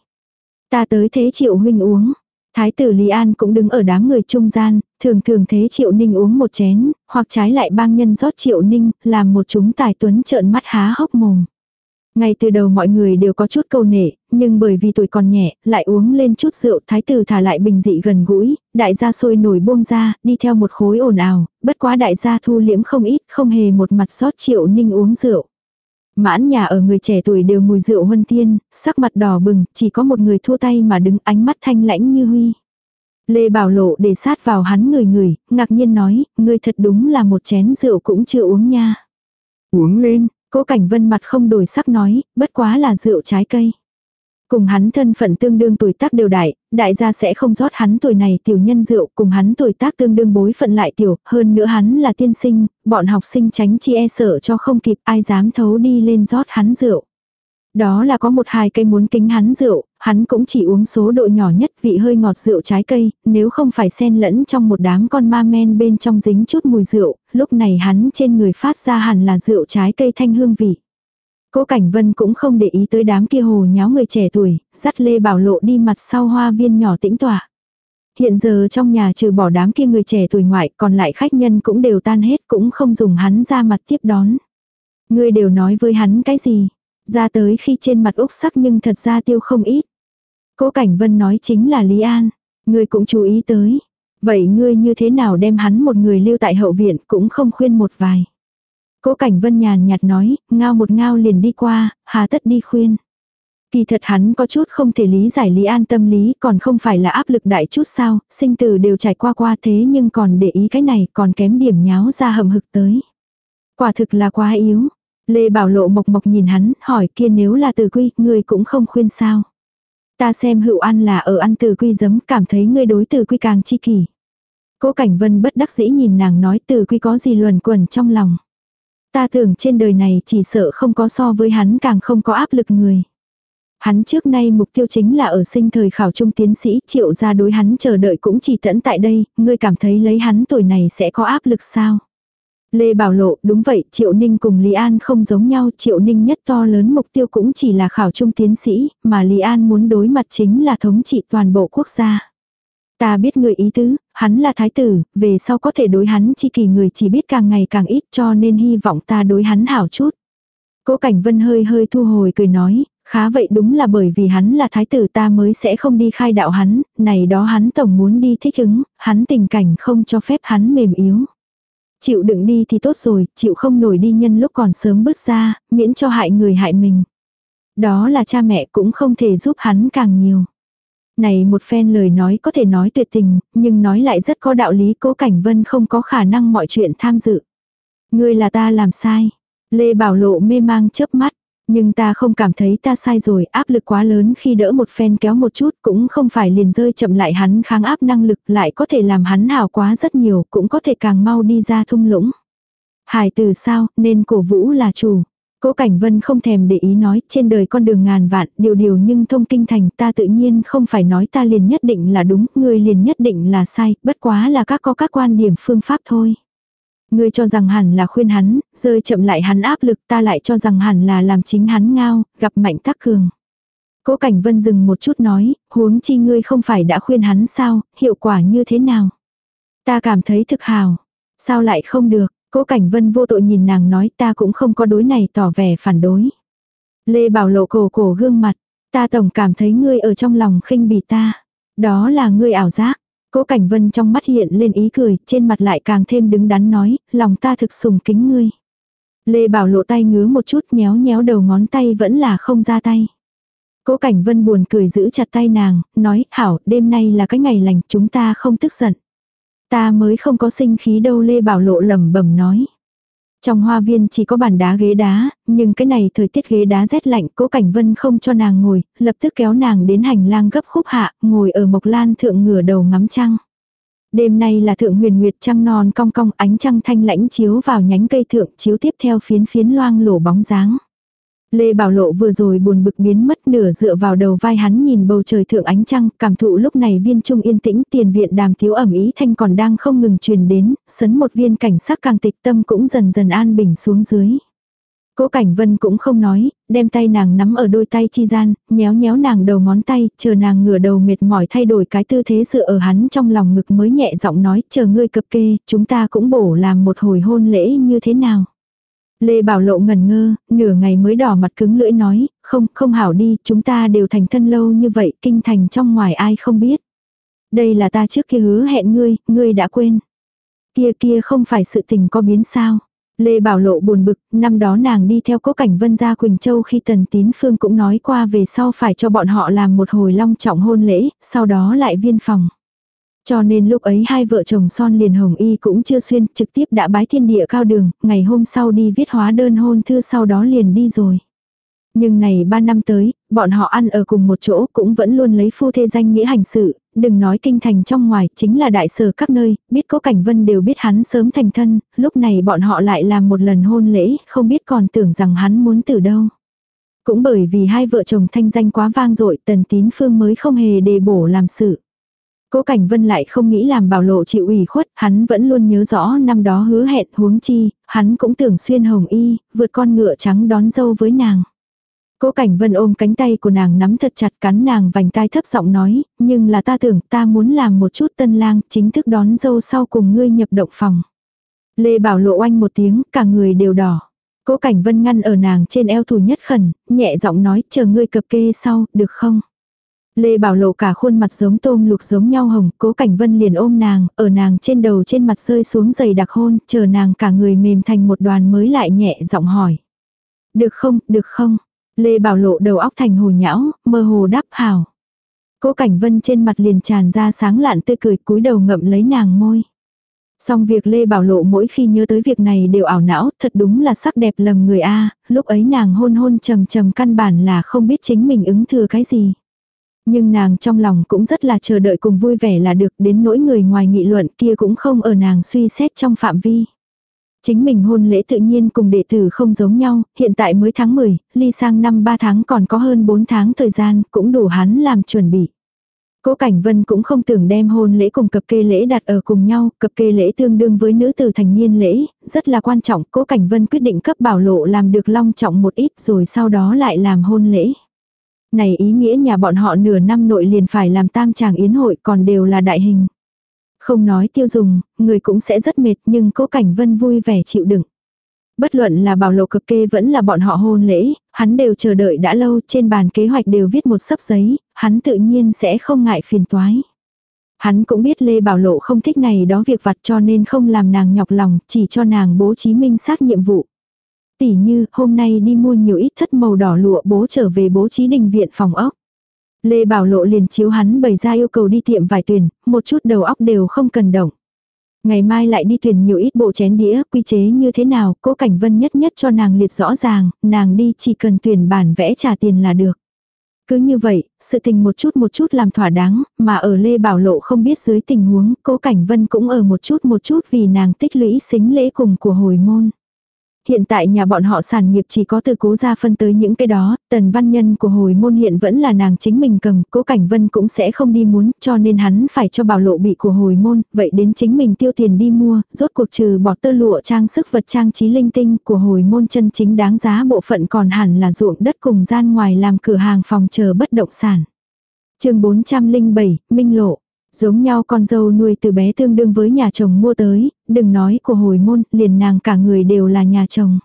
Ta tới thế Triệu huynh uống. Thái tử Lý An cũng đứng ở đám người trung gian, thường thường thế Triệu Ninh uống một chén, hoặc trái lại bang nhân rót Triệu Ninh, làm một chúng tài tuấn trợn mắt há hốc mồm. Ngay từ đầu mọi người đều có chút câu nể, nhưng bởi vì tuổi còn nhẹ, lại uống lên chút rượu, thái tử thả lại bình dị gần gũi, đại gia sôi nổi buông ra, đi theo một khối ồn ào, bất quá đại gia thu liễm không ít, không hề một mặt sót triệu ninh uống rượu. Mãn nhà ở người trẻ tuổi đều mùi rượu huân tiên, sắc mặt đỏ bừng, chỉ có một người thua tay mà đứng ánh mắt thanh lãnh như huy. Lê Bảo Lộ để sát vào hắn người người, ngạc nhiên nói, ngươi thật đúng là một chén rượu cũng chưa uống nha. Uống lên, Cố Cảnh Vân mặt không đổi sắc nói, bất quá là rượu trái cây. Cùng hắn thân phận tương đương tuổi tác đều đại, đại gia sẽ không rót hắn tuổi này tiểu nhân rượu, cùng hắn tuổi tác tương đương bối phận lại tiểu, hơn nữa hắn là tiên sinh, bọn học sinh tránh chi e sợ cho không kịp ai dám thấu đi lên rót hắn rượu. Đó là có một hai cây muốn kính hắn rượu, hắn cũng chỉ uống số độ nhỏ nhất vị hơi ngọt rượu trái cây, nếu không phải xen lẫn trong một đám con ma men bên trong dính chút mùi rượu, lúc này hắn trên người phát ra hẳn là rượu trái cây thanh hương vị. Cố Cảnh Vân cũng không để ý tới đám kia hồ nháo người trẻ tuổi, dắt Lê Bảo Lộ đi mặt sau hoa viên nhỏ tĩnh tỏa. Hiện giờ trong nhà trừ bỏ đám kia người trẻ tuổi ngoại còn lại khách nhân cũng đều tan hết cũng không dùng hắn ra mặt tiếp đón. Người đều nói với hắn cái gì, ra tới khi trên mặt úc sắc nhưng thật ra tiêu không ít. Cố Cảnh Vân nói chính là Lý An. Ngươi cũng chú ý tới. Vậy ngươi như thế nào đem hắn một người lưu tại hậu viện cũng không khuyên một vài. Cố Cảnh Vân nhàn nhạt nói, ngao một ngao liền đi qua, hà tất đi khuyên. Kỳ thật hắn có chút không thể lý giải Lý An tâm lý còn không phải là áp lực đại chút sao, sinh tử đều trải qua qua thế nhưng còn để ý cái này còn kém điểm nháo ra hầm hực tới. Quả thực là quá yếu, Lê Bảo Lộ mộc mộc nhìn hắn, hỏi kia nếu là từ quy, ngươi cũng không khuyên sao. Ta xem hữu ăn là ở ăn từ quy giấm, cảm thấy ngươi đối từ quy càng chi kỷ. Cố Cảnh Vân bất đắc dĩ nhìn nàng nói từ quy có gì luẩn quẩn trong lòng. Ta tưởng trên đời này chỉ sợ không có so với hắn càng không có áp lực người. Hắn trước nay mục tiêu chính là ở sinh thời khảo trung tiến sĩ triệu ra đối hắn chờ đợi cũng chỉ tẫn tại đây, ngươi cảm thấy lấy hắn tuổi này sẽ có áp lực sao? Lê Bảo Lộ, đúng vậy, Triệu Ninh cùng Lý An không giống nhau, Triệu Ninh nhất to lớn mục tiêu cũng chỉ là khảo trung tiến sĩ, mà Lý An muốn đối mặt chính là thống trị toàn bộ quốc gia. Ta biết người ý tứ, hắn là thái tử, về sau có thể đối hắn chi kỳ người chỉ biết càng ngày càng ít cho nên hy vọng ta đối hắn hảo chút. Cố Cảnh Vân hơi hơi thu hồi cười nói, khá vậy đúng là bởi vì hắn là thái tử ta mới sẽ không đi khai đạo hắn, này đó hắn tổng muốn đi thích ứng, hắn tình cảnh không cho phép hắn mềm yếu. Chịu đựng đi thì tốt rồi, chịu không nổi đi nhân lúc còn sớm bước ra, miễn cho hại người hại mình. Đó là cha mẹ cũng không thể giúp hắn càng nhiều. Này một phen lời nói có thể nói tuyệt tình, nhưng nói lại rất có đạo lý cố cảnh vân không có khả năng mọi chuyện tham dự. Ngươi là ta làm sai. Lê Bảo Lộ mê mang chớp mắt. Nhưng ta không cảm thấy ta sai rồi, áp lực quá lớn khi đỡ một phen kéo một chút cũng không phải liền rơi chậm lại hắn kháng áp năng lực lại có thể làm hắn hào quá rất nhiều, cũng có thể càng mau đi ra thung lũng. Hải từ sao, nên cổ vũ là chủ. Cố Cảnh Vân không thèm để ý nói, trên đời con đường ngàn vạn, điều điều nhưng thông kinh thành ta tự nhiên không phải nói ta liền nhất định là đúng, người liền nhất định là sai, bất quá là các có các quan điểm phương pháp thôi. Ngươi cho rằng hẳn là khuyên hắn, rơi chậm lại hắn áp lực ta lại cho rằng hẳn là làm chính hắn ngao, gặp mạnh tác cường. Cố Cảnh Vân dừng một chút nói, huống chi ngươi không phải đã khuyên hắn sao, hiệu quả như thế nào? Ta cảm thấy thực hào. Sao lại không được? Cố Cảnh Vân vô tội nhìn nàng nói ta cũng không có đối này tỏ vẻ phản đối. Lê Bảo lộ cổ cổ gương mặt, ta tổng cảm thấy ngươi ở trong lòng khinh bỉ ta. Đó là ngươi ảo giác. Cố Cảnh Vân trong mắt hiện lên ý cười, trên mặt lại càng thêm đứng đắn nói, lòng ta thực sùng kính ngươi. Lê Bảo lộ tay ngứa một chút nhéo nhéo đầu ngón tay vẫn là không ra tay. Cố Cảnh Vân buồn cười giữ chặt tay nàng, nói, hảo, đêm nay là cái ngày lành, chúng ta không tức giận. Ta mới không có sinh khí đâu Lê Bảo lộ lẩm bẩm nói. Trong hoa viên chỉ có bàn đá ghế đá, nhưng cái này thời tiết ghế đá rét lạnh, cố cảnh vân không cho nàng ngồi, lập tức kéo nàng đến hành lang gấp khúc hạ, ngồi ở mộc lan thượng ngửa đầu ngắm trăng. Đêm nay là thượng huyền nguyệt trăng non cong cong ánh trăng thanh lãnh chiếu vào nhánh cây thượng chiếu tiếp theo phiến phiến loang lổ bóng dáng. Lê Bảo Lộ vừa rồi buồn bực biến mất nửa dựa vào đầu vai hắn nhìn bầu trời thượng ánh trăng, cảm thụ lúc này viên trung yên tĩnh tiền viện đàm thiếu ẩm ý thanh còn đang không ngừng truyền đến, sấn một viên cảnh sắc càng tịch tâm cũng dần dần an bình xuống dưới. Cố Cảnh Vân cũng không nói, đem tay nàng nắm ở đôi tay chi gian, nhéo nhéo nàng đầu ngón tay, chờ nàng ngửa đầu mệt mỏi thay đổi cái tư thế dựa ở hắn trong lòng ngực mới nhẹ giọng nói, chờ ngươi cập kê, chúng ta cũng bổ làm một hồi hôn lễ như thế nào. Lê Bảo Lộ ngần ngơ, nửa ngày mới đỏ mặt cứng lưỡi nói, không, không hảo đi, chúng ta đều thành thân lâu như vậy, kinh thành trong ngoài ai không biết. Đây là ta trước kia hứa hẹn ngươi, ngươi đã quên. Kia kia không phải sự tình có biến sao. Lê Bảo Lộ buồn bực, năm đó nàng đi theo cố cảnh vân gia Quỳnh Châu khi Tần Tín Phương cũng nói qua về sau phải cho bọn họ làm một hồi long trọng hôn lễ, sau đó lại viên phòng. Cho nên lúc ấy hai vợ chồng son liền hồng y cũng chưa xuyên, trực tiếp đã bái thiên địa cao đường, ngày hôm sau đi viết hóa đơn hôn thư sau đó liền đi rồi. Nhưng này ba năm tới, bọn họ ăn ở cùng một chỗ cũng vẫn luôn lấy phu thê danh nghĩa hành sự, đừng nói kinh thành trong ngoài, chính là đại sở các nơi, biết có cảnh vân đều biết hắn sớm thành thân, lúc này bọn họ lại làm một lần hôn lễ, không biết còn tưởng rằng hắn muốn từ đâu. Cũng bởi vì hai vợ chồng thanh danh quá vang dội tần tín phương mới không hề đề bổ làm sự. Cố Cảnh Vân lại không nghĩ làm bảo lộ chịu ủy khuất, hắn vẫn luôn nhớ rõ năm đó hứa hẹn huống chi, hắn cũng tưởng xuyên hồng y, vượt con ngựa trắng đón dâu với nàng. Cố Cảnh Vân ôm cánh tay của nàng nắm thật chặt cắn nàng vành tai thấp giọng nói, nhưng là ta tưởng ta muốn làm một chút tân lang, chính thức đón dâu sau cùng ngươi nhập động phòng. Lê Bảo lộ oanh một tiếng, cả người đều đỏ. Cố Cảnh Vân ngăn ở nàng trên eo thủ nhất khẩn, nhẹ giọng nói, chờ ngươi cập kê sau, được không? Lê Bảo Lộ cả khuôn mặt giống tôm lục giống nhau hồng, cố cảnh vân liền ôm nàng, ở nàng trên đầu trên mặt rơi xuống giày đặc hôn, chờ nàng cả người mềm thành một đoàn mới lại nhẹ giọng hỏi. Được không, được không? Lê Bảo Lộ đầu óc thành hồ nhão, mơ hồ đáp hào. Cố cảnh vân trên mặt liền tràn ra sáng lạn tươi cười cúi đầu ngậm lấy nàng môi. Xong việc Lê Bảo Lộ mỗi khi nhớ tới việc này đều ảo não, thật đúng là sắc đẹp lầm người A, lúc ấy nàng hôn hôn trầm trầm căn bản là không biết chính mình ứng thừa cái gì. Nhưng nàng trong lòng cũng rất là chờ đợi cùng vui vẻ là được đến nỗi người ngoài nghị luận kia cũng không ở nàng suy xét trong phạm vi. Chính mình hôn lễ tự nhiên cùng đệ tử không giống nhau, hiện tại mới tháng 10, ly sang năm 3 tháng còn có hơn 4 tháng thời gian, cũng đủ hắn làm chuẩn bị. Cố Cảnh Vân cũng không tưởng đem hôn lễ cùng cập kê lễ đặt ở cùng nhau, cập kê lễ tương đương với nữ tử thành niên lễ, rất là quan trọng, Cố Cảnh Vân quyết định cấp bảo lộ làm được long trọng một ít rồi sau đó lại làm hôn lễ. Này ý nghĩa nhà bọn họ nửa năm nội liền phải làm tam tràng yến hội còn đều là đại hình. Không nói tiêu dùng, người cũng sẽ rất mệt nhưng cố cảnh vân vui vẻ chịu đựng. Bất luận là bảo lộ cực kê vẫn là bọn họ hôn lễ, hắn đều chờ đợi đã lâu trên bàn kế hoạch đều viết một sấp giấy, hắn tự nhiên sẽ không ngại phiền toái. Hắn cũng biết Lê Bảo Lộ không thích này đó việc vặt cho nên không làm nàng nhọc lòng, chỉ cho nàng bố trí minh xác nhiệm vụ tỉ như hôm nay đi mua nhiều ít thất màu đỏ lụa bố trở về bố trí đình viện phòng ốc. Lê Bảo Lộ liền chiếu hắn bày ra yêu cầu đi tiệm vải tuyển, một chút đầu óc đều không cần động. Ngày mai lại đi tuyển nhiều ít bộ chén đĩa, quy chế như thế nào, cố cảnh vân nhất nhất cho nàng liệt rõ ràng, nàng đi chỉ cần tuyển bản vẽ trả tiền là được. Cứ như vậy, sự tình một chút một chút làm thỏa đáng, mà ở Lê Bảo Lộ không biết dưới tình huống, cố cảnh vân cũng ở một chút một chút vì nàng tích lũy xính lễ cùng của hồi môn hiện tại nhà bọn họ sản nghiệp chỉ có từ cố gia phân tới những cái đó, tần văn nhân của hồi môn hiện vẫn là nàng chính mình cầm, cố cảnh vân cũng sẽ không đi muốn, cho nên hắn phải cho bảo lộ bị của hồi môn, vậy đến chính mình tiêu tiền đi mua, rốt cuộc trừ bỏ tơ lụa trang sức vật trang trí linh tinh của hồi môn chân chính đáng giá bộ phận còn hẳn là ruộng đất cùng gian ngoài làm cửa hàng phòng chờ bất động sản. chương 407, Minh Lộ Giống nhau con dâu nuôi từ bé tương đương với nhà chồng mua tới, đừng nói của hồi môn, liền nàng cả người đều là nhà chồng.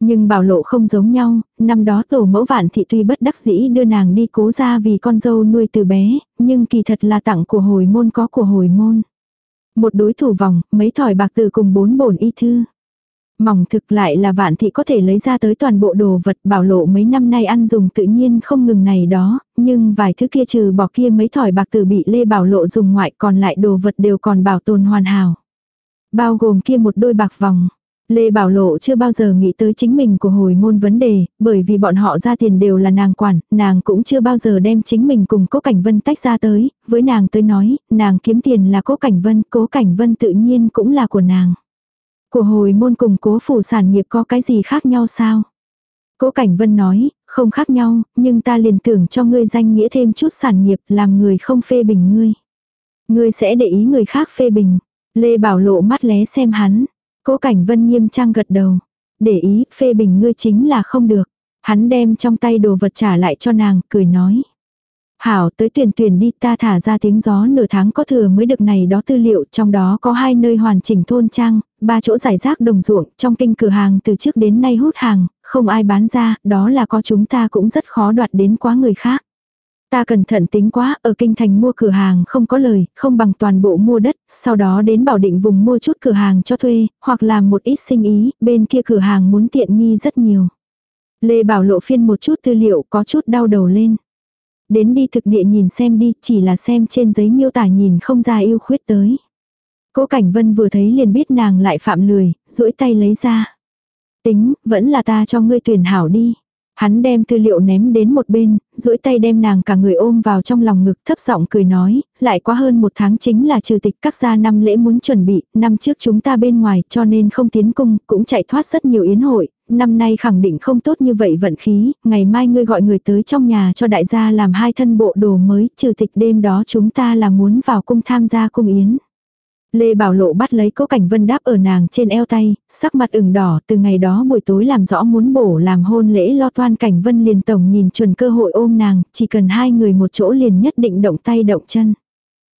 Nhưng bảo lộ không giống nhau, năm đó tổ mẫu vạn thị tuy bất đắc dĩ đưa nàng đi cố ra vì con dâu nuôi từ bé, nhưng kỳ thật là tặng của hồi môn có của hồi môn. Một đối thủ vòng, mấy thỏi bạc từ cùng bốn bổn y thư. Mỏng thực lại là vạn thị có thể lấy ra tới toàn bộ đồ vật bảo lộ mấy năm nay ăn dùng tự nhiên không ngừng này đó, nhưng vài thứ kia trừ bỏ kia mấy thỏi bạc từ bị Lê Bảo lộ dùng ngoại còn lại đồ vật đều còn bảo tồn hoàn hảo. Bao gồm kia một đôi bạc vòng. Lê Bảo Lộ chưa bao giờ nghĩ tới chính mình của hồi môn vấn đề, bởi vì bọn họ ra tiền đều là nàng quản, nàng cũng chưa bao giờ đem chính mình cùng Cố Cảnh Vân tách ra tới, với nàng tới nói, nàng kiếm tiền là Cố Cảnh Vân, Cố Cảnh Vân tự nhiên cũng là của nàng. Của hồi môn cùng cố phủ sản nghiệp có cái gì khác nhau sao? Cố Cảnh Vân nói, không khác nhau, nhưng ta liền tưởng cho ngươi danh nghĩa thêm chút sản nghiệp làm người không phê bình ngươi. Ngươi sẽ để ý người khác phê bình. Lê Bảo lộ mắt lé xem hắn. Cố Cảnh Vân nghiêm trang gật đầu. Để ý, phê bình ngươi chính là không được. Hắn đem trong tay đồ vật trả lại cho nàng, cười nói. Hảo tới tuyển tuyển đi ta thả ra tiếng gió nửa tháng có thừa mới được này đó tư liệu trong đó có hai nơi hoàn chỉnh thôn trang, ba chỗ giải rác đồng ruộng trong kinh cửa hàng từ trước đến nay hút hàng, không ai bán ra, đó là có chúng ta cũng rất khó đoạt đến quá người khác. Ta cẩn thận tính quá, ở kinh thành mua cửa hàng không có lời, không bằng toàn bộ mua đất, sau đó đến bảo định vùng mua chút cửa hàng cho thuê, hoặc làm một ít sinh ý, bên kia cửa hàng muốn tiện nghi rất nhiều. Lê Bảo lộ phiên một chút tư liệu có chút đau đầu lên. Đến đi thực địa nhìn xem đi, chỉ là xem trên giấy miêu tả nhìn không ra yêu khuyết tới. Cố Cảnh Vân vừa thấy liền biết nàng lại phạm lười, duỗi tay lấy ra. Tính, vẫn là ta cho ngươi tuyển hảo đi. Hắn đem tư liệu ném đến một bên, duỗi tay đem nàng cả người ôm vào trong lòng ngực thấp giọng cười nói, lại quá hơn một tháng chính là trừ tịch các gia năm lễ muốn chuẩn bị, năm trước chúng ta bên ngoài cho nên không tiến cung, cũng chạy thoát rất nhiều yến hội, năm nay khẳng định không tốt như vậy vận khí, ngày mai ngươi gọi người tới trong nhà cho đại gia làm hai thân bộ đồ mới, trừ tịch đêm đó chúng ta là muốn vào cung tham gia cung yến. Lê Bảo Lộ bắt lấy cố cảnh vân đáp ở nàng trên eo tay, sắc mặt ửng đỏ từ ngày đó buổi tối làm rõ muốn bổ làm hôn lễ lo toan cảnh vân liền tổng nhìn chuẩn cơ hội ôm nàng, chỉ cần hai người một chỗ liền nhất định động tay động chân.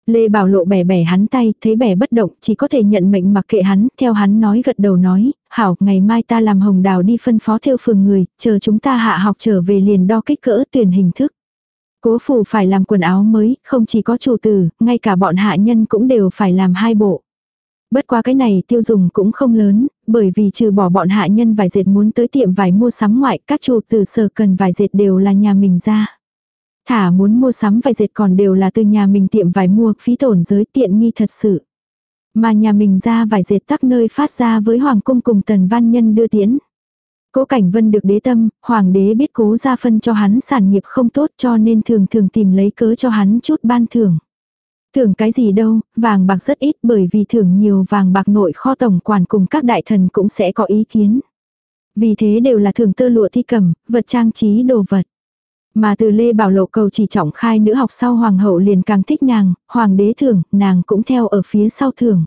Lê Bảo Lộ bẻ bẻ hắn tay, thấy bẻ bất động, chỉ có thể nhận mệnh mặc kệ hắn, theo hắn nói gật đầu nói, hảo, ngày mai ta làm hồng đào đi phân phó theo phường người, chờ chúng ta hạ học trở về liền đo kích cỡ tuyển hình thức. Cố phủ phải làm quần áo mới, không chỉ có chủ tử, ngay cả bọn hạ nhân cũng đều phải làm hai bộ. Bất qua cái này tiêu dùng cũng không lớn, bởi vì trừ bỏ bọn hạ nhân vải dệt muốn tới tiệm vải mua sắm ngoại, các chủ tử sở cần vải dệt đều là nhà mình ra. Thả muốn mua sắm vải dệt còn đều là từ nhà mình tiệm vải mua, phí tổn giới tiện nghi thật sự. Mà nhà mình ra vải dệt tắc nơi phát ra với Hoàng cung cùng tần văn nhân đưa tiễn. Cố Cảnh Vân được đế tâm, hoàng đế biết cố ra phân cho hắn sản nghiệp không tốt cho nên thường thường tìm lấy cớ cho hắn chút ban thưởng. Thưởng cái gì đâu, vàng bạc rất ít bởi vì thưởng nhiều vàng bạc nội kho tổng quản cùng các đại thần cũng sẽ có ý kiến. Vì thế đều là thưởng tơ lụa thi cầm, vật trang trí đồ vật. Mà từ Lê Bảo Lộ cầu chỉ trọng khai nữ học sau hoàng hậu liền càng thích nàng, hoàng đế thưởng, nàng cũng theo ở phía sau thưởng.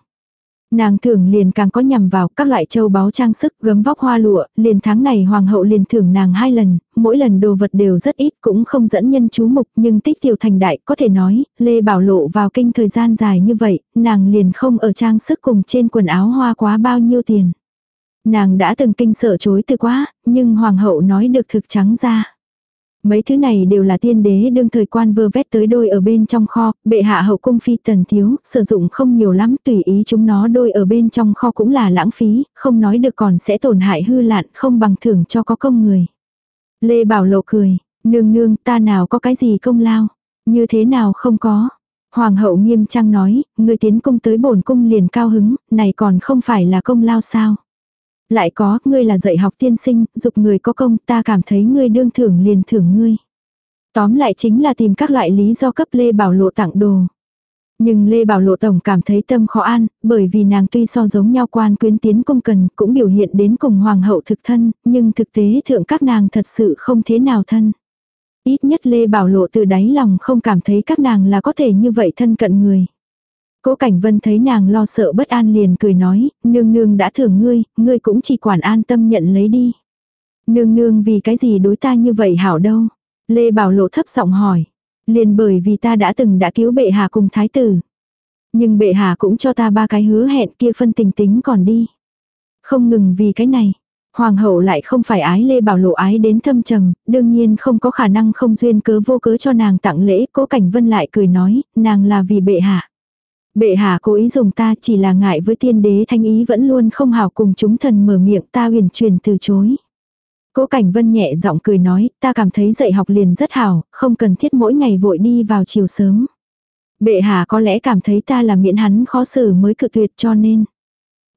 Nàng thưởng liền càng có nhằm vào các loại châu báu trang sức gấm vóc hoa lụa, liền tháng này hoàng hậu liền thưởng nàng hai lần, mỗi lần đồ vật đều rất ít cũng không dẫn nhân chú mục nhưng tích tiểu thành đại có thể nói, Lê Bảo Lộ vào kinh thời gian dài như vậy, nàng liền không ở trang sức cùng trên quần áo hoa quá bao nhiêu tiền. Nàng đã từng kinh sợ chối từ quá, nhưng hoàng hậu nói được thực trắng ra. Mấy thứ này đều là tiên đế đương thời quan vơ vét tới đôi ở bên trong kho, bệ hạ hậu cung phi tần thiếu, sử dụng không nhiều lắm, tùy ý chúng nó đôi ở bên trong kho cũng là lãng phí, không nói được còn sẽ tổn hại hư lạn, không bằng thưởng cho có công người. Lê Bảo Lộ cười, nương nương ta nào có cái gì công lao, như thế nào không có. Hoàng hậu nghiêm trang nói, người tiến cung tới bổn cung liền cao hứng, này còn không phải là công lao sao. Lại có, ngươi là dạy học tiên sinh, dục người có công, ta cảm thấy ngươi đương thưởng liền thưởng ngươi. Tóm lại chính là tìm các loại lý do cấp Lê Bảo Lộ tặng đồ. Nhưng Lê Bảo Lộ Tổng cảm thấy tâm khó an, bởi vì nàng tuy so giống nhau quan quyến tiến công cần cũng biểu hiện đến cùng hoàng hậu thực thân, nhưng thực tế thượng các nàng thật sự không thế nào thân. Ít nhất Lê Bảo Lộ từ đáy lòng không cảm thấy các nàng là có thể như vậy thân cận người. Cố Cảnh Vân thấy nàng lo sợ bất an liền cười nói, nương nương đã thưởng ngươi, ngươi cũng chỉ quản an tâm nhận lấy đi. Nương nương vì cái gì đối ta như vậy hảo đâu? Lê Bảo Lộ thấp giọng hỏi. Liền bởi vì ta đã từng đã cứu bệ hạ cùng thái tử. Nhưng bệ hạ cũng cho ta ba cái hứa hẹn kia phân tình tính còn đi. Không ngừng vì cái này. Hoàng hậu lại không phải ái Lê Bảo Lộ ái đến thâm trầm, đương nhiên không có khả năng không duyên cớ vô cớ cho nàng tặng lễ, cố cảnh vân lại cười nói, nàng là vì bệ hạ. Bệ hạ cố ý dùng ta chỉ là ngại với tiên đế thanh ý vẫn luôn không hào cùng chúng thần mở miệng ta huyền truyền từ chối. Cố Cảnh Vân nhẹ giọng cười nói, ta cảm thấy dạy học liền rất hảo, không cần thiết mỗi ngày vội đi vào chiều sớm. Bệ hạ có lẽ cảm thấy ta là miễn hắn khó xử mới cự tuyệt cho nên.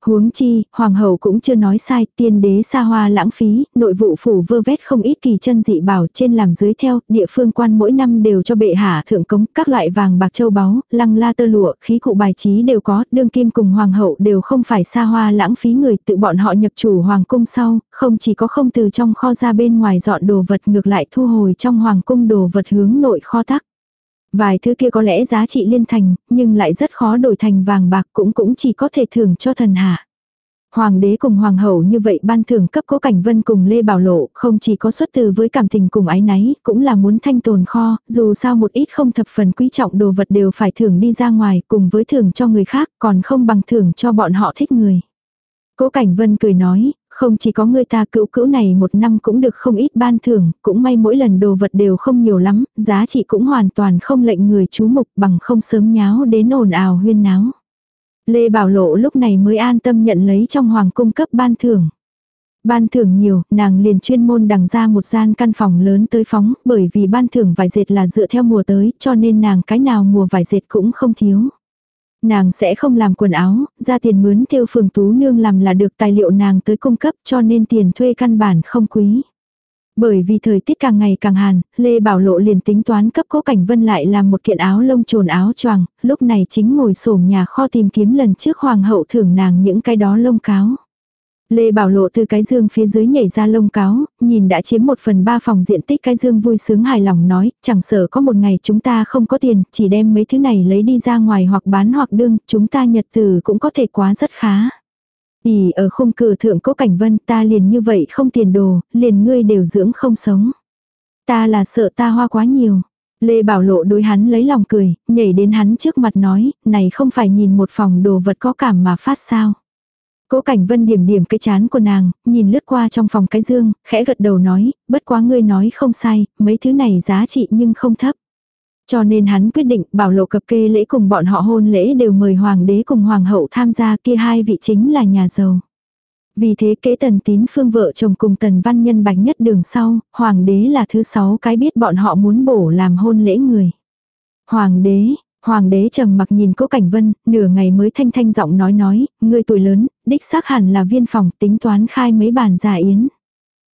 Huống chi, hoàng hậu cũng chưa nói sai, tiên đế xa hoa lãng phí, nội vụ phủ vơ vét không ít kỳ chân dị bảo trên làm dưới theo, địa phương quan mỗi năm đều cho bệ hạ thượng cống, các loại vàng bạc châu báu, lăng la tơ lụa, khí cụ bài trí đều có, đương kim cùng hoàng hậu đều không phải xa hoa lãng phí người, tự bọn họ nhập chủ hoàng cung sau, không chỉ có không từ trong kho ra bên ngoài dọn đồ vật ngược lại thu hồi trong hoàng cung đồ vật hướng nội kho tắc. Vài thứ kia có lẽ giá trị liên thành, nhưng lại rất khó đổi thành vàng bạc cũng cũng chỉ có thể thưởng cho thần hạ. Hoàng đế cùng hoàng hậu như vậy ban thưởng cấp cố cảnh vân cùng Lê Bảo Lộ không chỉ có xuất từ với cảm tình cùng ái náy, cũng là muốn thanh tồn kho, dù sao một ít không thập phần quý trọng đồ vật đều phải thưởng đi ra ngoài cùng với thưởng cho người khác còn không bằng thưởng cho bọn họ thích người. Cố Cảnh Vân cười nói, không chỉ có người ta cữu cữu này một năm cũng được không ít ban thưởng, cũng may mỗi lần đồ vật đều không nhiều lắm, giá trị cũng hoàn toàn không lệnh người chú mục bằng không sớm nháo đến ồn ào huyên náo. Lê Bảo Lộ lúc này mới an tâm nhận lấy trong hoàng cung cấp ban thưởng. Ban thưởng nhiều, nàng liền chuyên môn đằng ra một gian căn phòng lớn tới phóng, bởi vì ban thưởng vải dệt là dựa theo mùa tới, cho nên nàng cái nào mùa vải dệt cũng không thiếu. Nàng sẽ không làm quần áo, ra tiền mướn theo phường tú nương làm là được tài liệu nàng tới cung cấp cho nên tiền thuê căn bản không quý. Bởi vì thời tiết càng ngày càng hàn, Lê Bảo Lộ liền tính toán cấp cố cảnh vân lại làm một kiện áo lông trồn áo choàng, lúc này chính ngồi sổm nhà kho tìm kiếm lần trước hoàng hậu thưởng nàng những cái đó lông cáo. Lê Bảo Lộ từ cái dương phía dưới nhảy ra lông cáo, nhìn đã chiếm một phần ba phòng diện tích cái dương vui sướng hài lòng nói, chẳng sợ có một ngày chúng ta không có tiền, chỉ đem mấy thứ này lấy đi ra ngoài hoặc bán hoặc đương, chúng ta nhật từ cũng có thể quá rất khá. ỉ ở khung cửa thượng cố cảnh vân ta liền như vậy không tiền đồ, liền ngươi đều dưỡng không sống. Ta là sợ ta hoa quá nhiều. Lê Bảo Lộ đối hắn lấy lòng cười, nhảy đến hắn trước mặt nói, này không phải nhìn một phòng đồ vật có cảm mà phát sao. Cố Cảnh Vân điểm điểm cái chán của nàng, nhìn lướt qua trong phòng cái dương, khẽ gật đầu nói, bất quá ngươi nói không sai, mấy thứ này giá trị nhưng không thấp. Cho nên hắn quyết định bảo lộ cập kê lễ cùng bọn họ hôn lễ đều mời hoàng đế cùng hoàng hậu tham gia kia hai vị chính là nhà giàu. Vì thế kế tần tín phương vợ chồng cùng tần văn nhân bạch nhất đường sau, hoàng đế là thứ sáu cái biết bọn họ muốn bổ làm hôn lễ người. Hoàng đế, Hoàng đế trầm mặc nhìn cố cảnh vân, nửa ngày mới thanh thanh giọng nói nói, ngươi tuổi lớn, đích xác hẳn là viên phòng tính toán khai mấy bàn giả yến.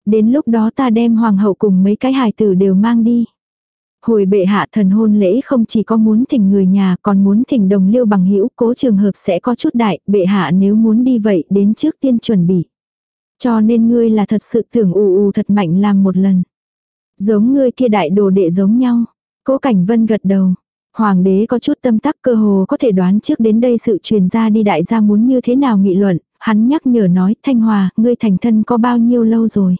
Đến lúc đó ta đem hoàng hậu cùng mấy cái hài tử đều mang đi. Hồi bệ hạ thần hôn lễ không chỉ có muốn thỉnh người nhà còn muốn thỉnh đồng liêu bằng hữu cố trường hợp sẽ có chút đại, bệ hạ nếu muốn đi vậy đến trước tiên chuẩn bị. Cho nên ngươi là thật sự tưởng ù ù thật mạnh làm một lần. Giống ngươi kia đại đồ đệ giống nhau. Cố cảnh vân gật đầu. Hoàng đế có chút tâm tắc cơ hồ có thể đoán trước đến đây sự truyền ra đi đại gia muốn như thế nào nghị luận, hắn nhắc nhở nói Thanh Hòa, ngươi thành thân có bao nhiêu lâu rồi.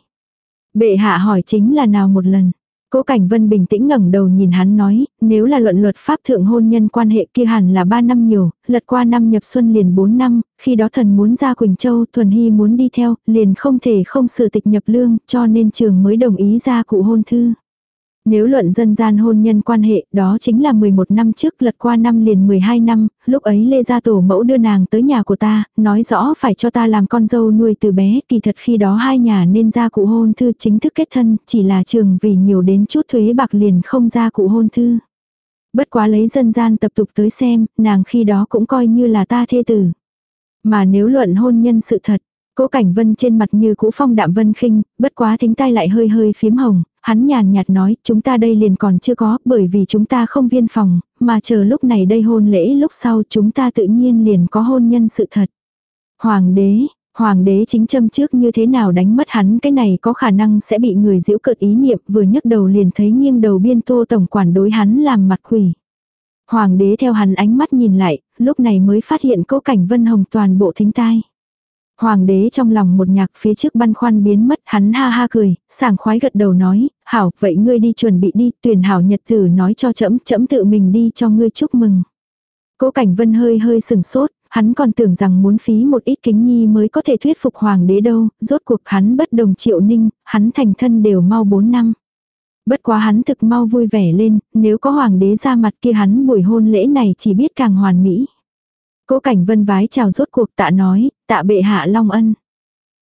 Bệ hạ hỏi chính là nào một lần. Cố Cảnh Vân bình tĩnh ngẩng đầu nhìn hắn nói, nếu là luận luật pháp thượng hôn nhân quan hệ kia hẳn là 3 năm nhiều, lật qua năm nhập xuân liền 4 năm, khi đó thần muốn ra Quỳnh Châu, Thuần Hy muốn đi theo, liền không thể không sự tịch nhập lương, cho nên trường mới đồng ý ra cụ hôn thư. Nếu luận dân gian hôn nhân quan hệ, đó chính là 11 năm trước lật qua năm liền 12 năm, lúc ấy Lê Gia Tổ mẫu đưa nàng tới nhà của ta, nói rõ phải cho ta làm con dâu nuôi từ bé, kỳ thật khi đó hai nhà nên ra cụ hôn thư chính thức kết thân, chỉ là trường vì nhiều đến chút thuế bạc liền không ra cụ hôn thư. Bất quá lấy dân gian tập tục tới xem, nàng khi đó cũng coi như là ta thê tử. Mà nếu luận hôn nhân sự thật, Cố Cảnh Vân trên mặt như cũ phong đạm vân khinh, bất quá thính tai lại hơi hơi phím hồng, hắn nhàn nhạt nói, chúng ta đây liền còn chưa có, bởi vì chúng ta không viên phòng, mà chờ lúc này đây hôn lễ lúc sau chúng ta tự nhiên liền có hôn nhân sự thật. Hoàng đế, Hoàng đế chính châm trước như thế nào đánh mất hắn cái này có khả năng sẽ bị người giễu cợt ý niệm vừa nhấc đầu liền thấy nghiêng đầu biên tô tổng quản đối hắn làm mặt quỷ. Hoàng đế theo hắn ánh mắt nhìn lại, lúc này mới phát hiện cố cảnh vân hồng toàn bộ thính tai. Hoàng đế trong lòng một nhạc phía trước băn khoăn biến mất hắn ha ha cười, sảng khoái gật đầu nói, hảo vậy ngươi đi chuẩn bị đi, tuyển hảo nhật tử nói cho chấm, chấm tự mình đi cho ngươi chúc mừng. Cố cảnh vân hơi hơi sừng sốt, hắn còn tưởng rằng muốn phí một ít kính nhi mới có thể thuyết phục hoàng đế đâu, rốt cuộc hắn bất đồng triệu ninh, hắn thành thân đều mau 4 năm. Bất quá hắn thực mau vui vẻ lên, nếu có hoàng đế ra mặt kia hắn buổi hôn lễ này chỉ biết càng hoàn mỹ. Cố cảnh vân vái chào rốt cuộc tạ nói, tạ bệ hạ long ân.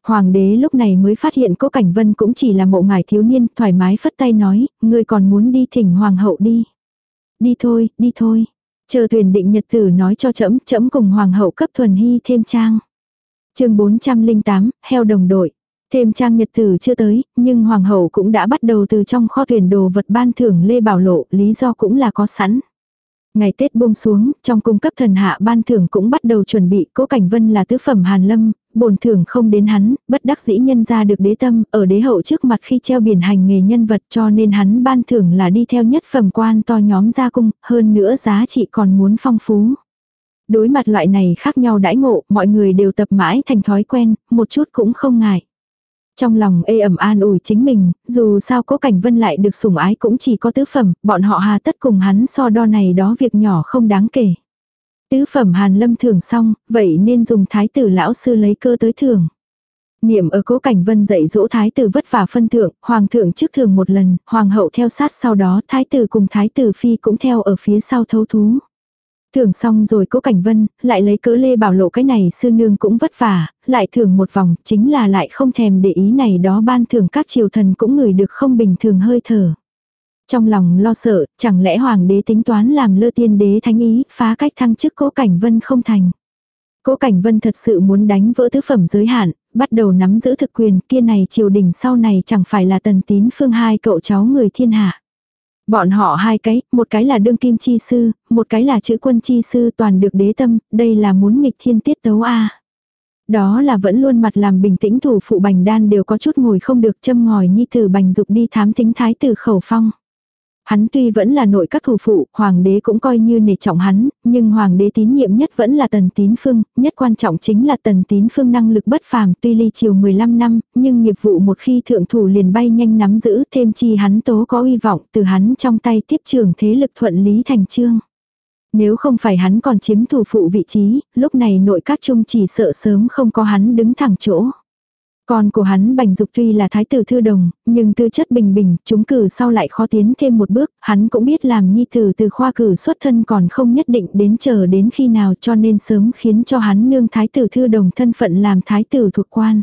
Hoàng đế lúc này mới phát hiện cố cảnh vân cũng chỉ là mộ ngài thiếu niên, thoải mái phất tay nói, ngươi còn muốn đi thỉnh hoàng hậu đi. Đi thôi, đi thôi. Chờ thuyền định nhật tử nói cho trẫm trẫm cùng hoàng hậu cấp thuần hy thêm trang. chương 408, heo đồng đội. Thêm trang nhật tử chưa tới, nhưng hoàng hậu cũng đã bắt đầu từ trong kho thuyền đồ vật ban thưởng Lê Bảo Lộ, lý do cũng là có sẵn. Ngày Tết buông xuống, trong cung cấp thần hạ ban thưởng cũng bắt đầu chuẩn bị, cố cảnh vân là tứ phẩm hàn lâm, bổn thưởng không đến hắn, bất đắc dĩ nhân ra được đế tâm, ở đế hậu trước mặt khi treo biển hành nghề nhân vật cho nên hắn ban thưởng là đi theo nhất phẩm quan to nhóm gia cung, hơn nữa giá trị còn muốn phong phú. Đối mặt loại này khác nhau đãi ngộ, mọi người đều tập mãi thành thói quen, một chút cũng không ngại. Trong lòng ê ẩm an ủi chính mình, dù sao cố cảnh vân lại được sủng ái cũng chỉ có tứ phẩm, bọn họ hà tất cùng hắn so đo này đó việc nhỏ không đáng kể. Tứ phẩm hàn lâm thưởng xong, vậy nên dùng thái tử lão sư lấy cơ tới thưởng. Niệm ở cố cảnh vân dạy dỗ thái tử vất vả phân thượng, hoàng thượng trước thường một lần, hoàng hậu theo sát sau đó thái tử cùng thái tử phi cũng theo ở phía sau thấu thú. Thưởng xong rồi cố cảnh vân, lại lấy cớ lê bảo lộ cái này sư nương cũng vất vả, lại thưởng một vòng, chính là lại không thèm để ý này đó ban thưởng các triều thần cũng ngửi được không bình thường hơi thở. Trong lòng lo sợ, chẳng lẽ hoàng đế tính toán làm lơ tiên đế thánh ý, phá cách thăng chức cố cảnh vân không thành. Cố Cảnh Vân thật sự muốn đánh vỡ tứ phẩm giới hạn, bắt đầu nắm giữ thực quyền kia này triều đình sau này chẳng phải là tần tín phương hai cậu cháu người thiên hạ. Bọn họ hai cái, một cái là đương kim chi sư, một cái là chữ quân chi sư toàn được đế tâm, đây là muốn nghịch thiên tiết tấu a Đó là vẫn luôn mặt làm bình tĩnh thủ phụ bành đan đều có chút ngồi không được châm ngòi nhi tử bành dục đi thám tính thái tử khẩu phong. Hắn tuy vẫn là nội các thủ phụ, hoàng đế cũng coi như nể trọng hắn, nhưng hoàng đế tín nhiệm nhất vẫn là tần tín phương, nhất quan trọng chính là tần tín phương năng lực bất phàm tuy ly chiều 15 năm, nhưng nghiệp vụ một khi thượng thủ liền bay nhanh nắm giữ thêm chi hắn tố có uy vọng từ hắn trong tay tiếp trường thế lực thuận lý thành trương. Nếu không phải hắn còn chiếm thủ phụ vị trí, lúc này nội các trung chỉ sợ sớm không có hắn đứng thẳng chỗ. Con của hắn Bành Dục tuy là thái tử thư đồng, nhưng tư chất bình bình, chúng cử sau lại khó tiến thêm một bước, hắn cũng biết làm nhi tử từ khoa cử xuất thân còn không nhất định đến chờ đến khi nào cho nên sớm khiến cho hắn nương thái tử thư đồng thân phận làm thái tử thuộc quan.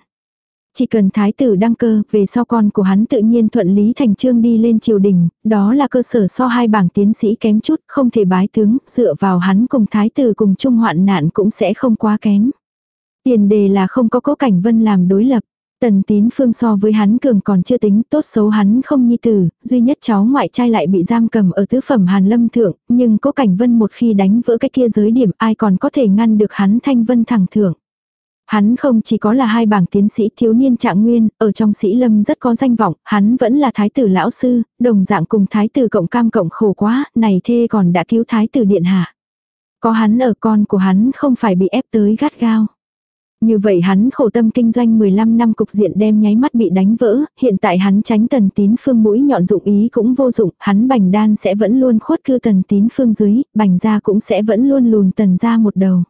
Chỉ cần thái tử đăng cơ, về sau con của hắn tự nhiên thuận lý thành trương đi lên triều đình, đó là cơ sở so hai bảng tiến sĩ kém chút, không thể bái tướng, dựa vào hắn cùng thái tử cùng chung hoạn nạn cũng sẽ không quá kém. Tiền đề là không có cố cảnh vân làm đối lập. Tần tín phương so với hắn cường còn chưa tính tốt xấu hắn không nhi tử, duy nhất cháu ngoại trai lại bị giam cầm ở tứ phẩm hàn lâm thượng, nhưng cố cảnh vân một khi đánh vỡ cái kia giới điểm ai còn có thể ngăn được hắn thanh vân thẳng thượng. Hắn không chỉ có là hai bảng tiến sĩ thiếu niên trạng nguyên, ở trong sĩ lâm rất có danh vọng, hắn vẫn là thái tử lão sư, đồng dạng cùng thái tử cộng cam cộng khổ quá, này thê còn đã cứu thái tử điện hạ. Có hắn ở con của hắn không phải bị ép tới gắt gao. Như vậy hắn khổ tâm kinh doanh 15 năm cục diện đem nháy mắt bị đánh vỡ, hiện tại hắn tránh tần tín phương mũi nhọn dụng ý cũng vô dụng, hắn bành đan sẽ vẫn luôn khuất cư tần tín phương dưới, bành ra cũng sẽ vẫn luôn lùn tần ra một đầu.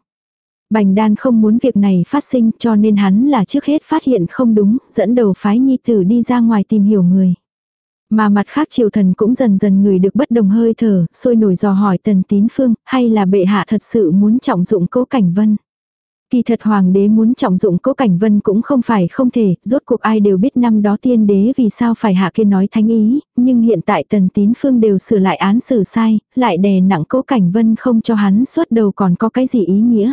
Bành đan không muốn việc này phát sinh cho nên hắn là trước hết phát hiện không đúng, dẫn đầu phái nhi tử đi ra ngoài tìm hiểu người. Mà mặt khác triều thần cũng dần dần người được bất đồng hơi thở, sôi nổi dò hỏi tần tín phương, hay là bệ hạ thật sự muốn trọng dụng cố cảnh vân. Kỳ thật hoàng đế muốn trọng dụng cố cảnh vân cũng không phải không thể, rốt cuộc ai đều biết năm đó tiên đế vì sao phải hạ kia nói thánh ý, nhưng hiện tại tần tín phương đều sửa lại án xử sai, lại đè nặng cố cảnh vân không cho hắn suốt đầu còn có cái gì ý nghĩa.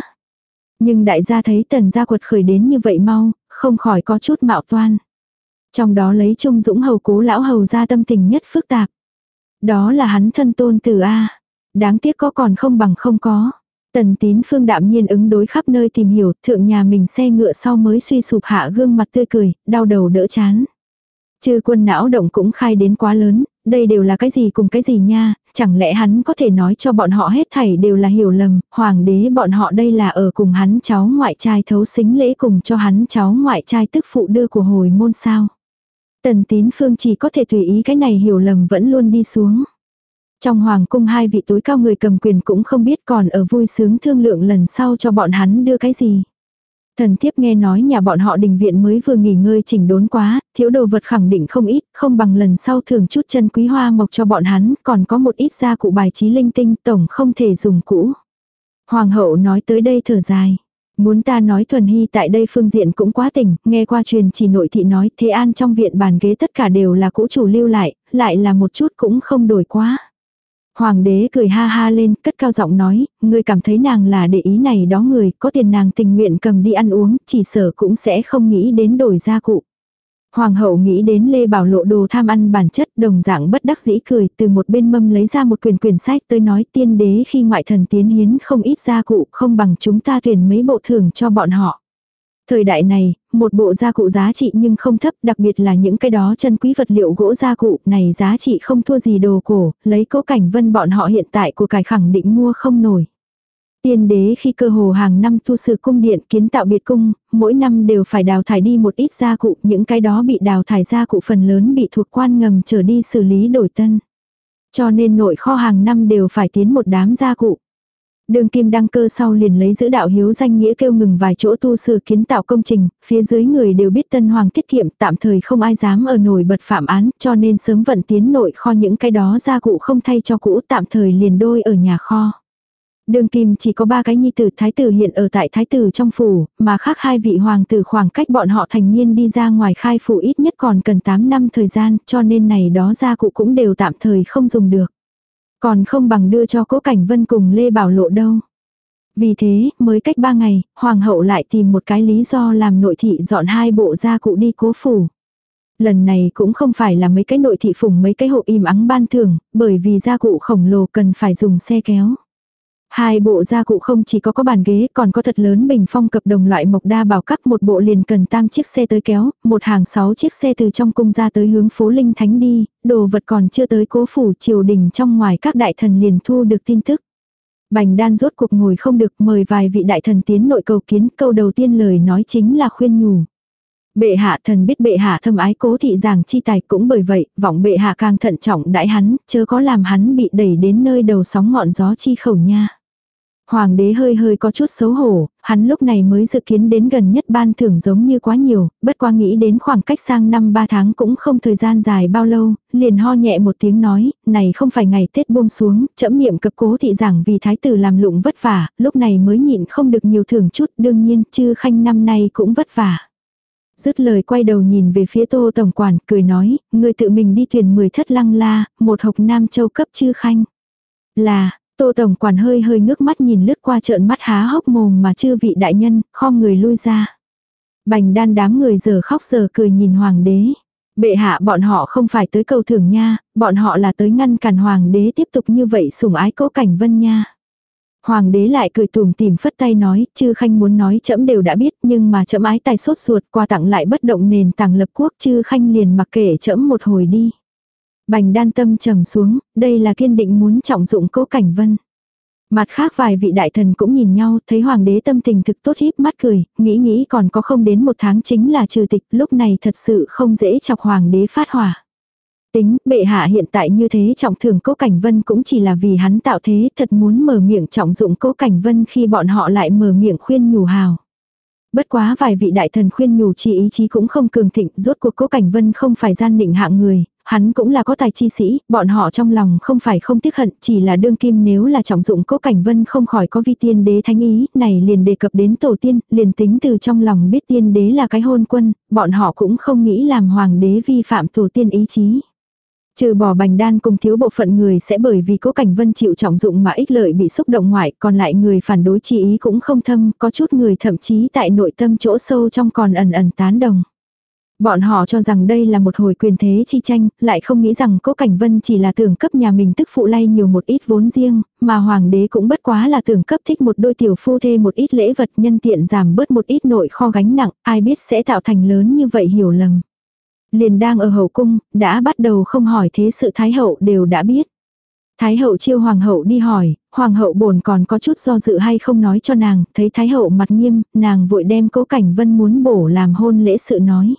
Nhưng đại gia thấy tần gia quật khởi đến như vậy mau, không khỏi có chút mạo toan. Trong đó lấy Trung Dũng hầu cố lão hầu ra tâm tình nhất phức tạp. Đó là hắn thân tôn từ A. Đáng tiếc có còn không bằng không có. Tần tín phương đạm nhiên ứng đối khắp nơi tìm hiểu, thượng nhà mình xe ngựa sau mới suy sụp hạ gương mặt tươi cười, đau đầu đỡ chán. Chư quân não động cũng khai đến quá lớn, đây đều là cái gì cùng cái gì nha, chẳng lẽ hắn có thể nói cho bọn họ hết thảy đều là hiểu lầm, hoàng đế bọn họ đây là ở cùng hắn cháu ngoại trai thấu xính lễ cùng cho hắn cháu ngoại trai tức phụ đưa của hồi môn sao. Tần tín phương chỉ có thể tùy ý cái này hiểu lầm vẫn luôn đi xuống. Trong hoàng cung hai vị tối cao người cầm quyền cũng không biết còn ở vui sướng thương lượng lần sau cho bọn hắn đưa cái gì. Thần thiếp nghe nói nhà bọn họ đình viện mới vừa nghỉ ngơi chỉnh đốn quá, thiếu đồ vật khẳng định không ít, không bằng lần sau thường chút chân quý hoa mộc cho bọn hắn, còn có một ít gia cụ bài trí linh tinh tổng không thể dùng cũ. Hoàng hậu nói tới đây thở dài. Muốn ta nói thuần hy tại đây phương diện cũng quá tỉnh, nghe qua truyền chỉ nội thị nói thế an trong viện bàn ghế tất cả đều là cũ chủ lưu lại, lại là một chút cũng không đổi quá. Hoàng đế cười ha ha lên, cất cao giọng nói, ngươi cảm thấy nàng là để ý này đó người, có tiền nàng tình nguyện cầm đi ăn uống, chỉ sợ cũng sẽ không nghĩ đến đổi gia cụ. Hoàng hậu nghĩ đến Lê Bảo Lộ đồ tham ăn bản chất đồng dạng bất đắc dĩ cười từ một bên mâm lấy ra một quyển quyển sách tới nói tiên đế khi ngoại thần tiến hiến không ít gia cụ không bằng chúng ta tuyển mấy bộ thưởng cho bọn họ. Thời đại này, một bộ gia cụ giá trị nhưng không thấp, đặc biệt là những cái đó chân quý vật liệu gỗ gia cụ này giá trị không thua gì đồ cổ, lấy cố cảnh vân bọn họ hiện tại của cải khẳng định mua không nổi. Tiên đế khi cơ hồ hàng năm tu sự cung điện kiến tạo biệt cung, mỗi năm đều phải đào thải đi một ít gia cụ, những cái đó bị đào thải gia cụ phần lớn bị thuộc quan ngầm trở đi xử lý đổi tân. Cho nên nội kho hàng năm đều phải tiến một đám gia cụ. Đường kim đăng cơ sau liền lấy giữ đạo hiếu danh nghĩa kêu ngừng vài chỗ tu sư kiến tạo công trình, phía dưới người đều biết tân hoàng tiết kiệm tạm thời không ai dám ở nổi bật phạm án cho nên sớm vận tiến nội kho những cái đó gia cụ không thay cho cũ tạm thời liền đôi ở nhà kho. Đường kim chỉ có ba cái nhi tử thái tử hiện ở tại thái tử trong phủ, mà khác hai vị hoàng tử khoảng cách bọn họ thành niên đi ra ngoài khai phủ ít nhất còn cần 8 năm thời gian cho nên này đó gia cụ cũng đều tạm thời không dùng được. Còn không bằng đưa cho cố cảnh vân cùng Lê Bảo Lộ đâu. Vì thế, mới cách ba ngày, hoàng hậu lại tìm một cái lý do làm nội thị dọn hai bộ gia cụ đi cố phủ. Lần này cũng không phải là mấy cái nội thị phủng mấy cái hộ im ắng ban thường, bởi vì gia cụ khổng lồ cần phải dùng xe kéo. Hai bộ gia cụ không chỉ có có bàn ghế còn có thật lớn bình phong cập đồng loại mộc đa bảo các một bộ liền cần tam chiếc xe tới kéo, một hàng sáu chiếc xe từ trong cung ra tới hướng phố Linh Thánh đi, đồ vật còn chưa tới cố phủ triều đình trong ngoài các đại thần liền thu được tin tức. Bành đan rốt cuộc ngồi không được mời vài vị đại thần tiến nội cầu kiến câu đầu tiên lời nói chính là khuyên nhủ. Bệ hạ thần biết bệ hạ thâm ái cố thị giảng chi tài cũng bởi vậy, vọng bệ hạ càng thận trọng đại hắn, chớ có làm hắn bị đẩy đến nơi đầu sóng ngọn gió chi khẩu nha. Hoàng đế hơi hơi có chút xấu hổ, hắn lúc này mới dự kiến đến gần nhất ban thưởng giống như quá nhiều, bất qua nghĩ đến khoảng cách sang năm 3 tháng cũng không thời gian dài bao lâu, liền ho nhẹ một tiếng nói, này không phải ngày Tết buông xuống, chậm niệm cập cố thị giảng vì thái tử làm lụng vất vả, lúc này mới nhịn không được nhiều thưởng chút, đương nhiên, chư khanh năm nay cũng vất vả. Dứt lời quay đầu nhìn về phía tô tổng quản, cười nói, người tự mình đi thuyền 10 thất lăng la, một hộc nam châu cấp chư khanh. Là, Tô Tổng quản hơi hơi ngước mắt nhìn lướt qua trợn mắt há hốc mồm mà chưa vị đại nhân, khom người lui ra. Bành đan đám người giờ khóc giờ cười nhìn hoàng đế. Bệ hạ bọn họ không phải tới cầu thưởng nha, bọn họ là tới ngăn cản hoàng đế tiếp tục như vậy sủng ái cố cảnh vân nha. Hoàng đế lại cười tùm tìm phất tay nói, chư khanh muốn nói chậm đều đã biết nhưng mà chậm ái tài sốt ruột qua tặng lại bất động nền tàng lập quốc chư khanh liền mặc kệ chậm một hồi đi. Bành đan tâm trầm xuống, đây là kiên định muốn trọng dụng cố cảnh vân. Mặt khác vài vị đại thần cũng nhìn nhau, thấy hoàng đế tâm tình thực tốt híp mắt cười, nghĩ nghĩ còn có không đến một tháng chính là trừ tịch, lúc này thật sự không dễ chọc hoàng đế phát hỏa. Tính, bệ hạ hiện tại như thế trọng thưởng cố cảnh vân cũng chỉ là vì hắn tạo thế, thật muốn mở miệng trọng dụng cố cảnh vân khi bọn họ lại mở miệng khuyên nhủ hào. Bất quá vài vị đại thần khuyên nhủ chi ý chí cũng không cường thịnh, rốt cuộc cố cảnh vân không phải gian định hạng người, hắn cũng là có tài chi sĩ, bọn họ trong lòng không phải không tiếc hận, chỉ là đương kim nếu là trọng dụng cố cảnh vân không khỏi có vi tiên đế thánh ý, này liền đề cập đến tổ tiên, liền tính từ trong lòng biết tiên đế là cái hôn quân, bọn họ cũng không nghĩ làm hoàng đế vi phạm tổ tiên ý chí. Trừ bỏ bành đan cùng thiếu bộ phận người sẽ bởi vì cố cảnh vân chịu trọng dụng mà ích lợi bị xúc động ngoại, còn lại người phản đối chi ý cũng không thâm, có chút người thậm chí tại nội tâm chỗ sâu trong còn ẩn ẩn tán đồng. Bọn họ cho rằng đây là một hồi quyền thế chi tranh, lại không nghĩ rằng Cố Cảnh Vân chỉ là tưởng cấp nhà mình tức phụ lay nhiều một ít vốn riêng, mà hoàng đế cũng bất quá là tưởng cấp thích một đôi tiểu phu thê một ít lễ vật nhân tiện giảm bớt một ít nội kho gánh nặng, ai biết sẽ tạo thành lớn như vậy hiểu lầm. Liền đang ở hậu cung, đã bắt đầu không hỏi thế sự Thái hậu đều đã biết. Thái hậu chiêu hoàng hậu đi hỏi, hoàng hậu bổn còn có chút do dự hay không nói cho nàng, thấy thái hậu mặt nghiêm, nàng vội đem cố cảnh vân muốn bổ làm hôn lễ sự nói.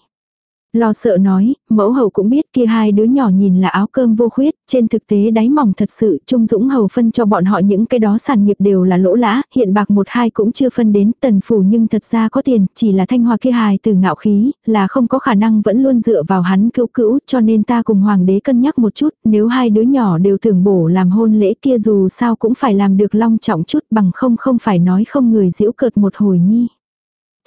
Lo sợ nói, mẫu hầu cũng biết kia hai đứa nhỏ nhìn là áo cơm vô khuyết, trên thực tế đáy mỏng thật sự trung dũng hầu phân cho bọn họ những cái đó sản nghiệp đều là lỗ lã, hiện bạc một hai cũng chưa phân đến tần phủ nhưng thật ra có tiền, chỉ là thanh hoa kia hài từ ngạo khí, là không có khả năng vẫn luôn dựa vào hắn cứu cữu cho nên ta cùng hoàng đế cân nhắc một chút, nếu hai đứa nhỏ đều tưởng bổ làm hôn lễ kia dù sao cũng phải làm được long trọng chút bằng không không phải nói không người giễu cợt một hồi nhi.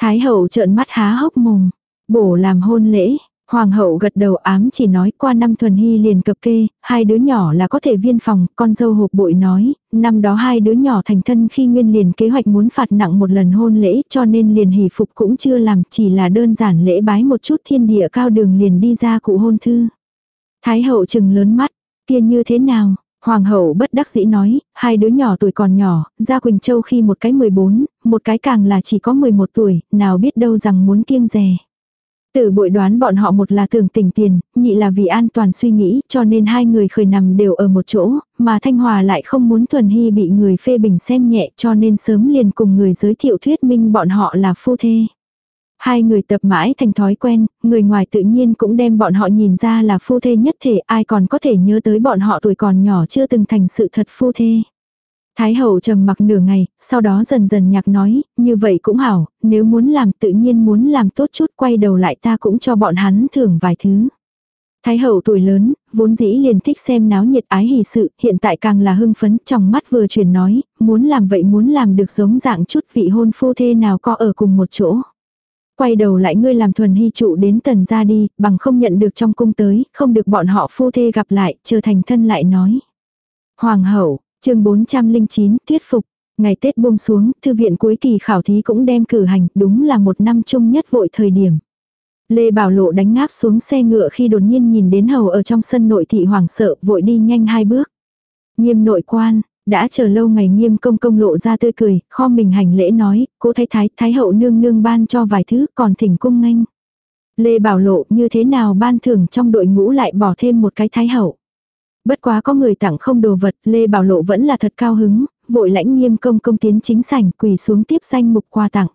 Thái hậu trợn mắt há hốc mồm. Bổ làm hôn lễ, Hoàng hậu gật đầu ám chỉ nói qua năm thuần hy liền cập kê, hai đứa nhỏ là có thể viên phòng, con dâu hộp bội nói, năm đó hai đứa nhỏ thành thân khi nguyên liền kế hoạch muốn phạt nặng một lần hôn lễ cho nên liền hỷ phục cũng chưa làm, chỉ là đơn giản lễ bái một chút thiên địa cao đường liền đi ra cụ hôn thư. Thái hậu chừng lớn mắt, kia như thế nào? Hoàng hậu bất đắc dĩ nói, hai đứa nhỏ tuổi còn nhỏ, ra Quỳnh Châu khi một cái 14, một cái càng là chỉ có 11 tuổi, nào biết đâu rằng muốn kiêng rè. Từ bội đoán bọn họ một là thường tỉnh tiền, nhị là vì an toàn suy nghĩ cho nên hai người khởi nằm đều ở một chỗ, mà Thanh Hòa lại không muốn Thuần Hy bị người phê bình xem nhẹ cho nên sớm liền cùng người giới thiệu thuyết minh bọn họ là phu thê. Hai người tập mãi thành thói quen, người ngoài tự nhiên cũng đem bọn họ nhìn ra là phu thê nhất thể ai còn có thể nhớ tới bọn họ tuổi còn nhỏ chưa từng thành sự thật phu thê. Thái hậu trầm mặc nửa ngày, sau đó dần dần nhạc nói, như vậy cũng hảo, nếu muốn làm tự nhiên muốn làm tốt chút quay đầu lại ta cũng cho bọn hắn thưởng vài thứ. Thái hậu tuổi lớn, vốn dĩ liền thích xem náo nhiệt ái hỷ sự, hiện tại càng là hưng phấn, trong mắt vừa chuyển nói, muốn làm vậy muốn làm được giống dạng chút vị hôn phu thê nào có ở cùng một chỗ. Quay đầu lại ngươi làm thuần hy trụ đến tần ra đi, bằng không nhận được trong cung tới, không được bọn họ phu thê gặp lại, trở thành thân lại nói. Hoàng hậu, chương 409, thuyết phục. Ngày Tết buông xuống, thư viện cuối kỳ khảo thí cũng đem cử hành, đúng là một năm chung nhất vội thời điểm. Lê Bảo Lộ đánh ngáp xuống xe ngựa khi đột nhiên nhìn đến hầu ở trong sân nội thị hoàng sợ, vội đi nhanh hai bước. Nghiêm nội quan, đã chờ lâu ngày nghiêm công công lộ ra tươi cười, kho mình hành lễ nói, cố thái thái, thái hậu nương nương ban cho vài thứ, còn thỉnh cung nghênh. Lê Bảo Lộ như thế nào ban thưởng trong đội ngũ lại bỏ thêm một cái thái hậu. Bất quá có người tặng không đồ vật, Lê Bảo Lộ vẫn là thật cao hứng, vội lãnh nghiêm công công tiến chính sảnh quỳ xuống tiếp danh mục quà tặng.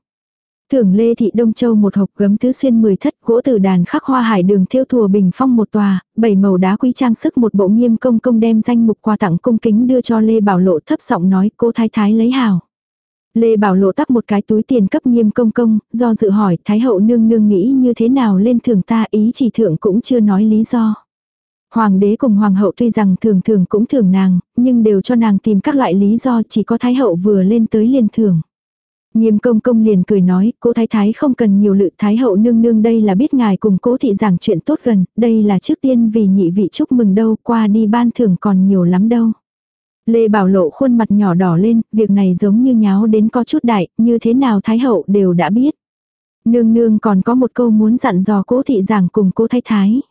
Thưởng Lê Thị Đông Châu một hộp gấm tứ xuyên mười thất gỗ từ đàn khắc hoa hải đường theo thùa bình phong một tòa, bảy màu đá quý trang sức một bộ nghiêm công công đem danh mục quà tặng cung kính đưa cho Lê Bảo Lộ thấp giọng nói cô thái thái lấy hào. Lê Bảo Lộ tắp một cái túi tiền cấp nghiêm công công, do dự hỏi Thái hậu nương nương nghĩ như thế nào lên thường ta ý chỉ thượng cũng chưa nói lý do. Hoàng đế cùng hoàng hậu tuy rằng thường thường cũng thường nàng, nhưng đều cho nàng tìm các loại lý do chỉ có thái hậu vừa lên tới liền thưởng. Nghiêm công công liền cười nói, "Cô thái thái không cần nhiều lự thái hậu nương nương đây là biết ngài cùng cố thị giảng chuyện tốt gần, đây là trước tiên vì nhị vị chúc mừng đâu, qua đi ban thưởng còn nhiều lắm đâu. Lê Bảo Lộ khuôn mặt nhỏ đỏ lên, việc này giống như nháo đến có chút đại, như thế nào thái hậu đều đã biết. Nương nương còn có một câu muốn dặn dò cố thị giảng cùng cố thái thái.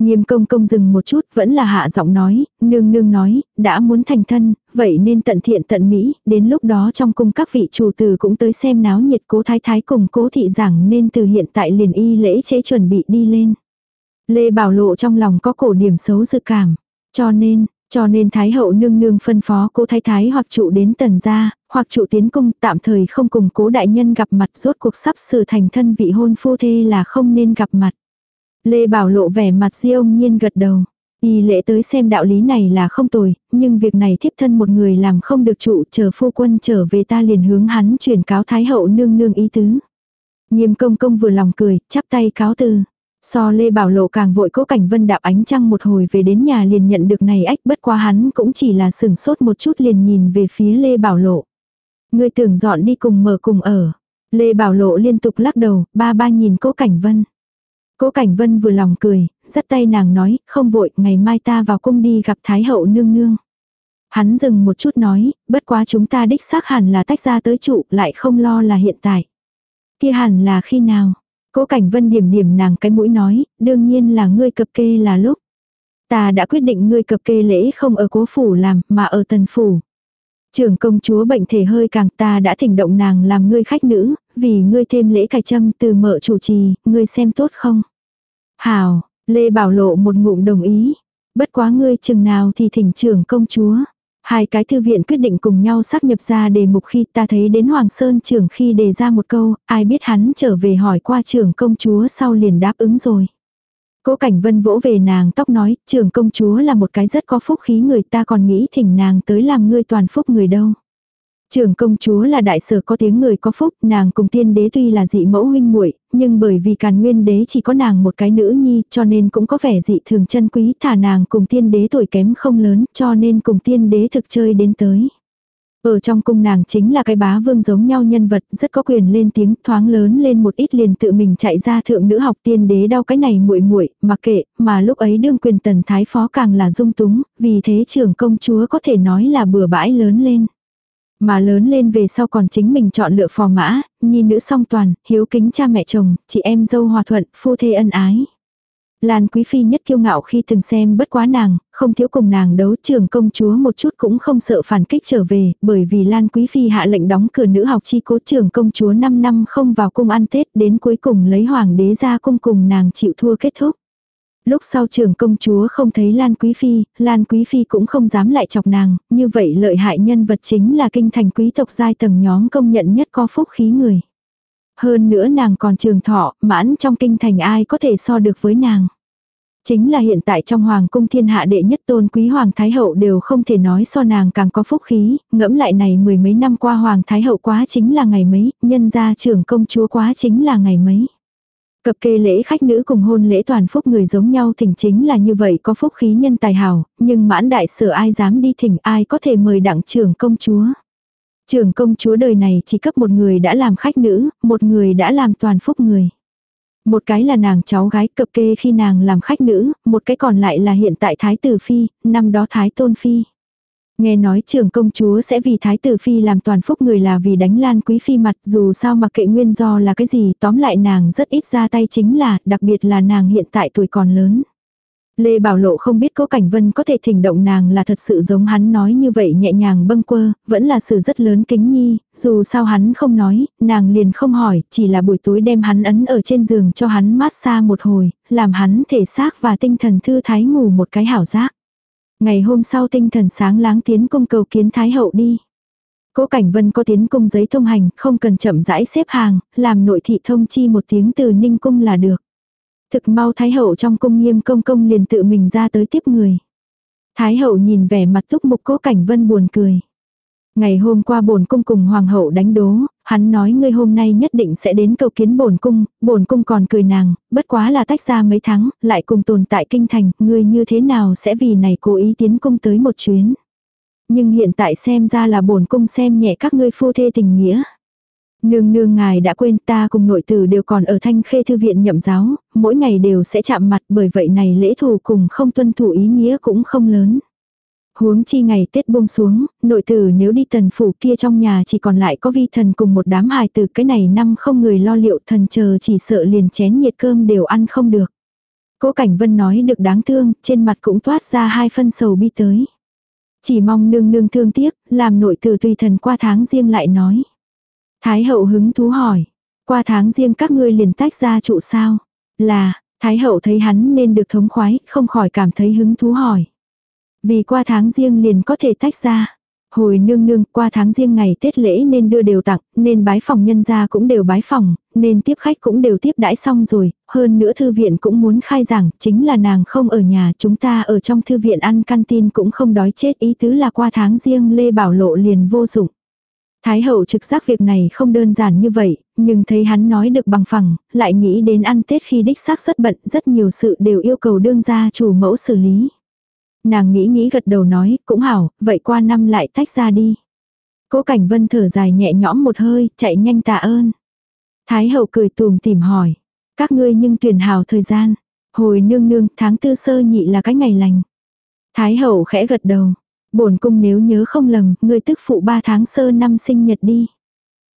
Nghiêm công công dừng một chút vẫn là hạ giọng nói, nương nương nói, đã muốn thành thân, vậy nên tận thiện tận mỹ, đến lúc đó trong cung các vị chủ tử cũng tới xem náo nhiệt cố thái thái cùng cố thị giảng nên từ hiện tại liền y lễ chế chuẩn bị đi lên. Lê Bảo Lộ trong lòng có cổ điểm xấu dự cảm, cho nên, cho nên Thái hậu nương nương phân phó cố thái thái hoặc trụ đến tần gia, hoặc trụ tiến cung tạm thời không cùng cố đại nhân gặp mặt rốt cuộc sắp sửa thành thân vị hôn phu thê là không nên gặp mặt. Lê Bảo lộ vẻ mặt di ông nhiên gật đầu. Y lễ tới xem đạo lý này là không tồi, nhưng việc này thiếp thân một người làm không được trụ chờ phu quân trở về ta liền hướng hắn truyền cáo thái hậu nương nương ý tứ. Nghiêm công công vừa lòng cười, chắp tay cáo từ. So Lê Bảo Lộ càng vội cố cảnh vân đạp ánh trăng một hồi về đến nhà liền nhận được này ách bất qua hắn cũng chỉ là sừng sốt một chút liền nhìn về phía Lê Bảo Lộ. Người tưởng dọn đi cùng mở cùng ở. Lê Bảo Lộ liên tục lắc đầu, ba ba nhìn cố cảnh vân. Cố Cảnh Vân vừa lòng cười, dắt tay nàng nói, không vội, ngày mai ta vào cung đi gặp Thái hậu nương nương. Hắn dừng một chút nói, bất quá chúng ta đích xác hẳn là tách ra tới trụ, lại không lo là hiện tại. Kia hẳn là khi nào? Cố Cảnh Vân điểm điểm nàng cái mũi nói, đương nhiên là ngươi cập kê là lúc. Ta đã quyết định ngươi cập kê lễ không ở cố phủ làm, mà ở tần phủ. Trưởng công chúa bệnh thể hơi càng ta đã thỉnh động nàng làm ngươi khách nữ, vì ngươi thêm lễ cài châm từ mợ chủ trì, ngươi xem tốt không? Hào, Lê Bảo Lộ một ngụm đồng ý. Bất quá ngươi chừng nào thì thỉnh trưởng công chúa. Hai cái thư viện quyết định cùng nhau xác nhập ra đề mục khi ta thấy đến Hoàng Sơn trưởng khi đề ra một câu, ai biết hắn trở về hỏi qua trưởng công chúa sau liền đáp ứng rồi. Cố Cảnh Vân vỗ về nàng tóc nói, trưởng công chúa là một cái rất có phúc khí người ta còn nghĩ thỉnh nàng tới làm ngươi toàn phúc người đâu. Trưởng công chúa là đại sở có tiếng người có phúc, nàng cùng tiên đế tuy là dị mẫu huynh muội, nhưng bởi vì càn nguyên đế chỉ có nàng một cái nữ nhi, cho nên cũng có vẻ dị thường chân quý, thả nàng cùng tiên đế tuổi kém không lớn, cho nên cùng tiên đế thực chơi đến tới. Ở trong cung nàng chính là cái bá vương giống nhau nhân vật, rất có quyền lên tiếng, thoáng lớn lên một ít liền tự mình chạy ra thượng nữ học tiên đế đau cái này muội muội, mặc kệ, mà lúc ấy đương quyền tần thái phó càng là dung túng, vì thế trưởng công chúa có thể nói là bừa bãi lớn lên. Mà lớn lên về sau còn chính mình chọn lựa phò mã, nhi nữ song toàn, hiếu kính cha mẹ chồng, chị em dâu hòa thuận, phu thê ân ái. Lan Quý Phi nhất kiêu ngạo khi từng xem bất quá nàng, không thiếu cùng nàng đấu trường công chúa một chút cũng không sợ phản kích trở về, bởi vì Lan Quý Phi hạ lệnh đóng cửa nữ học chi cố trường công chúa 5 năm không vào cung ăn Tết đến cuối cùng lấy hoàng đế ra cung cùng nàng chịu thua kết thúc. Lúc sau trưởng công chúa không thấy Lan Quý Phi, Lan Quý Phi cũng không dám lại chọc nàng, như vậy lợi hại nhân vật chính là kinh thành quý tộc giai tầng nhóm công nhận nhất có phúc khí người. Hơn nữa nàng còn trường thọ, mãn trong kinh thành ai có thể so được với nàng. Chính là hiện tại trong hoàng cung thiên hạ đệ nhất tôn quý hoàng thái hậu đều không thể nói so nàng càng có phúc khí, ngẫm lại này mười mấy năm qua hoàng thái hậu quá chính là ngày mấy, nhân gia trưởng công chúa quá chính là ngày mấy. Cập kê lễ khách nữ cùng hôn lễ toàn phúc người giống nhau thỉnh chính là như vậy có phúc khí nhân tài hảo, nhưng mãn đại sở ai dám đi thỉnh ai có thể mời đặng trưởng công chúa. Trưởng công chúa đời này chỉ cấp một người đã làm khách nữ, một người đã làm toàn phúc người. Một cái là nàng cháu gái cập kê khi nàng làm khách nữ, một cái còn lại là hiện tại Thái Tử Phi, năm đó Thái Tôn Phi. Nghe nói trưởng công chúa sẽ vì thái tử phi làm toàn phúc người là vì đánh lan quý phi mặt dù sao mà kệ nguyên do là cái gì tóm lại nàng rất ít ra tay chính là đặc biệt là nàng hiện tại tuổi còn lớn. Lê Bảo Lộ không biết Cố Cảnh Vân có thể thỉnh động nàng là thật sự giống hắn nói như vậy nhẹ nhàng bâng quơ, vẫn là sự rất lớn kính nhi, dù sao hắn không nói, nàng liền không hỏi, chỉ là buổi tối đem hắn ấn ở trên giường cho hắn mát xa một hồi, làm hắn thể xác và tinh thần thư thái ngủ một cái hảo giác. Ngày hôm sau tinh thần sáng láng tiến cung cầu kiến Thái Hậu đi. Cố Cảnh Vân có tiến cung giấy thông hành, không cần chậm rãi xếp hàng, làm nội thị thông chi một tiếng từ Ninh cung là được. Thực mau Thái Hậu trong cung nghiêm công công liền tự mình ra tới tiếp người. Thái Hậu nhìn vẻ mặt túc mục Cố Cảnh Vân buồn cười. Ngày hôm qua bổn cung cùng hoàng hậu đánh đố, hắn nói ngươi hôm nay nhất định sẽ đến cầu kiến bổn cung, bổn cung còn cười nàng, bất quá là tách ra mấy tháng, lại cùng tồn tại kinh thành, ngươi như thế nào sẽ vì này cố ý tiến cung tới một chuyến. Nhưng hiện tại xem ra là bổn cung xem nhẹ các ngươi phu thê tình nghĩa. Nương nương ngài đã quên ta cùng nội tử đều còn ở thanh khê thư viện nhậm giáo, mỗi ngày đều sẽ chạm mặt bởi vậy này lễ thù cùng không tuân thủ ý nghĩa cũng không lớn. Huống chi ngày Tết buông xuống, nội tử nếu đi tần phủ kia trong nhà chỉ còn lại có vi thần cùng một đám hài từ cái này năm không người lo liệu thần chờ chỉ sợ liền chén nhiệt cơm đều ăn không được. Cố Cảnh Vân nói được đáng thương, trên mặt cũng toát ra hai phân sầu bi tới. Chỉ mong nương nương thương tiếc, làm nội tử tùy thần qua tháng riêng lại nói. Thái hậu hứng thú hỏi, qua tháng riêng các ngươi liền tách ra trụ sao? Là, Thái hậu thấy hắn nên được thống khoái, không khỏi cảm thấy hứng thú hỏi. Vì qua tháng riêng liền có thể tách ra. Hồi nương nương qua tháng riêng ngày Tết lễ nên đưa đều tặng, nên bái phòng nhân gia cũng đều bái phòng, nên tiếp khách cũng đều tiếp đãi xong rồi, hơn nữa thư viện cũng muốn khai giảng, chính là nàng không ở nhà chúng ta ở trong thư viện ăn canteen cũng không đói chết ý tứ là qua tháng riêng Lê Bảo Lộ liền vô dụng. Thái hậu trực giác việc này không đơn giản như vậy, nhưng thấy hắn nói được bằng phẳng, lại nghĩ đến ăn Tết khi đích xác rất bận, rất nhiều sự đều yêu cầu đương gia chủ mẫu xử lý. Nàng nghĩ nghĩ gật đầu nói, cũng hảo, vậy qua năm lại tách ra đi. Cố Cảnh Vân thở dài nhẹ nhõm một hơi, chạy nhanh tạ ơn. Thái hậu cười tùm tìm hỏi, các ngươi nhưng tuyển hào thời gian. Hồi nương nương, tháng tư sơ nhị là cái ngày lành. Thái hậu khẽ gật đầu. Bổn cung nếu nhớ không lầm, ngươi tức phụ ba tháng sơ năm sinh nhật đi.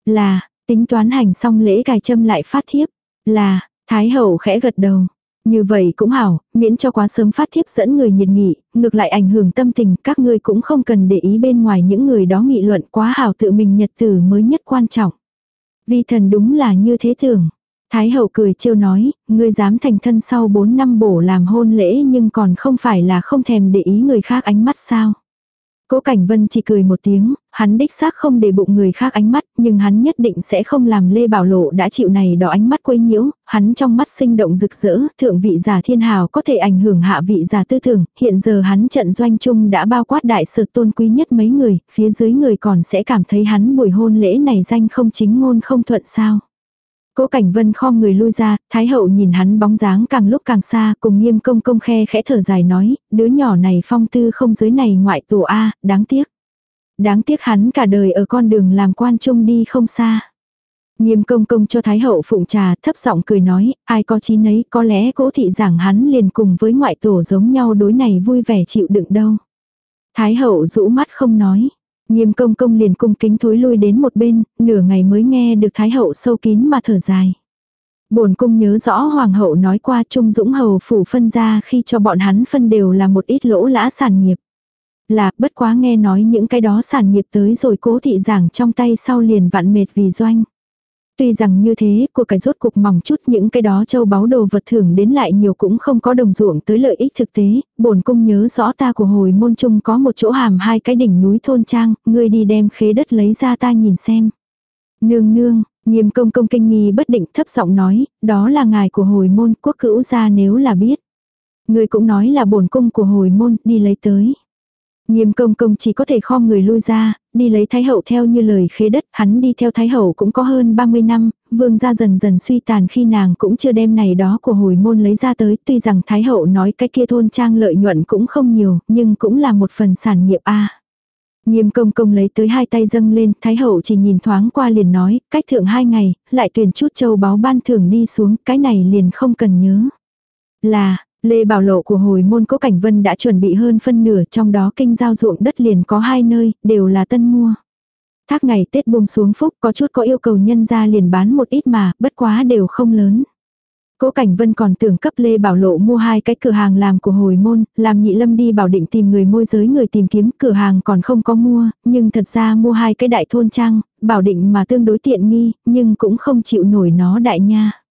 Là, tính toán hành xong lễ cài châm lại phát thiếp. Là, Thái hậu khẽ gật đầu. Như vậy cũng hảo, miễn cho quá sớm phát thiếp dẫn người nhiệt nghị, ngược lại ảnh hưởng tâm tình, các ngươi cũng không cần để ý bên ngoài những người đó nghị luận quá hảo tự mình nhật tử mới nhất quan trọng. Vi thần đúng là như thế tưởng. Thái hậu cười trêu nói, ngươi dám thành thân sau 4 năm bổ làm hôn lễ nhưng còn không phải là không thèm để ý người khác ánh mắt sao. Cố Cảnh Vân chỉ cười một tiếng, hắn đích xác không để bụng người khác ánh mắt, nhưng hắn nhất định sẽ không làm Lê Bảo Lộ đã chịu này đỏ ánh mắt quấy nhiễu, hắn trong mắt sinh động rực rỡ, thượng vị giả thiên hào có thể ảnh hưởng hạ vị giả tư tưởng, hiện giờ hắn trận doanh chung đã bao quát đại sự tôn quý nhất mấy người, phía dưới người còn sẽ cảm thấy hắn buổi hôn lễ này danh không chính ngôn không thuận sao. Cố Cảnh Vân khom người lui ra, Thái hậu nhìn hắn bóng dáng càng lúc càng xa, cùng nghiêm công công khe khẽ thở dài nói, đứa nhỏ này phong tư không dưới này ngoại tổ A, đáng tiếc. Đáng tiếc hắn cả đời ở con đường làm quan trung đi không xa. Nghiêm công công cho Thái hậu phụng trà thấp giọng cười nói, ai có chí nấy có lẽ cố thị giảng hắn liền cùng với ngoại tổ giống nhau đối này vui vẻ chịu đựng đâu. Thái hậu rũ mắt không nói. Nghiêm công công liền cung kính thối lui đến một bên, nửa ngày mới nghe được Thái hậu sâu kín mà thở dài. bổn cung nhớ rõ Hoàng hậu nói qua Trung Dũng Hầu phủ phân ra khi cho bọn hắn phân đều là một ít lỗ lã sản nghiệp. Là bất quá nghe nói những cái đó sản nghiệp tới rồi cố thị giảng trong tay sau liền vặn mệt vì doanh. Tuy rằng như thế, của cái rốt cục mỏng chút những cái đó châu báu đồ vật thưởng đến lại nhiều cũng không có đồng ruộng tới lợi ích thực tế, bổn cung nhớ rõ ta của hồi môn trung có một chỗ hàm hai cái đỉnh núi thôn trang, ngươi đi đem khế đất lấy ra ta nhìn xem. Nương nương, nghiêm công công kinh nghi bất định thấp giọng nói, đó là ngài của hồi môn quốc cữu gia nếu là biết. Ngươi cũng nói là bổn cung của hồi môn, đi lấy tới. Nghiêm công công chỉ có thể kho người lui ra, đi lấy Thái Hậu theo như lời khế đất, hắn đi theo Thái Hậu cũng có hơn 30 năm, vương gia dần dần suy tàn khi nàng cũng chưa đem này đó của hồi môn lấy ra tới, tuy rằng Thái Hậu nói cái kia thôn trang lợi nhuận cũng không nhiều, nhưng cũng là một phần sản nghiệp A. Nghiêm công công lấy tới hai tay dâng lên, Thái Hậu chỉ nhìn thoáng qua liền nói, cách thượng hai ngày, lại tuyển chút châu báo ban thưởng đi xuống, cái này liền không cần nhớ. Là, Lê Bảo Lộ của hồi môn cố Cảnh Vân đã chuẩn bị hơn phân nửa trong đó kinh giao ruộng đất liền có hai nơi, đều là tân mua. Thác ngày Tết buông xuống phúc có chút có yêu cầu nhân ra liền bán một ít mà, bất quá đều không lớn. Cố Cảnh Vân còn tưởng cấp Lê Bảo Lộ mua hai cái cửa hàng làm của hồi môn, làm nhị lâm đi bảo định tìm người môi giới người tìm kiếm cửa hàng còn không có mua, nhưng thật ra mua hai cái đại thôn trang, bảo định mà tương đối tiện nghi, nhưng cũng không chịu nổi nó đại nha.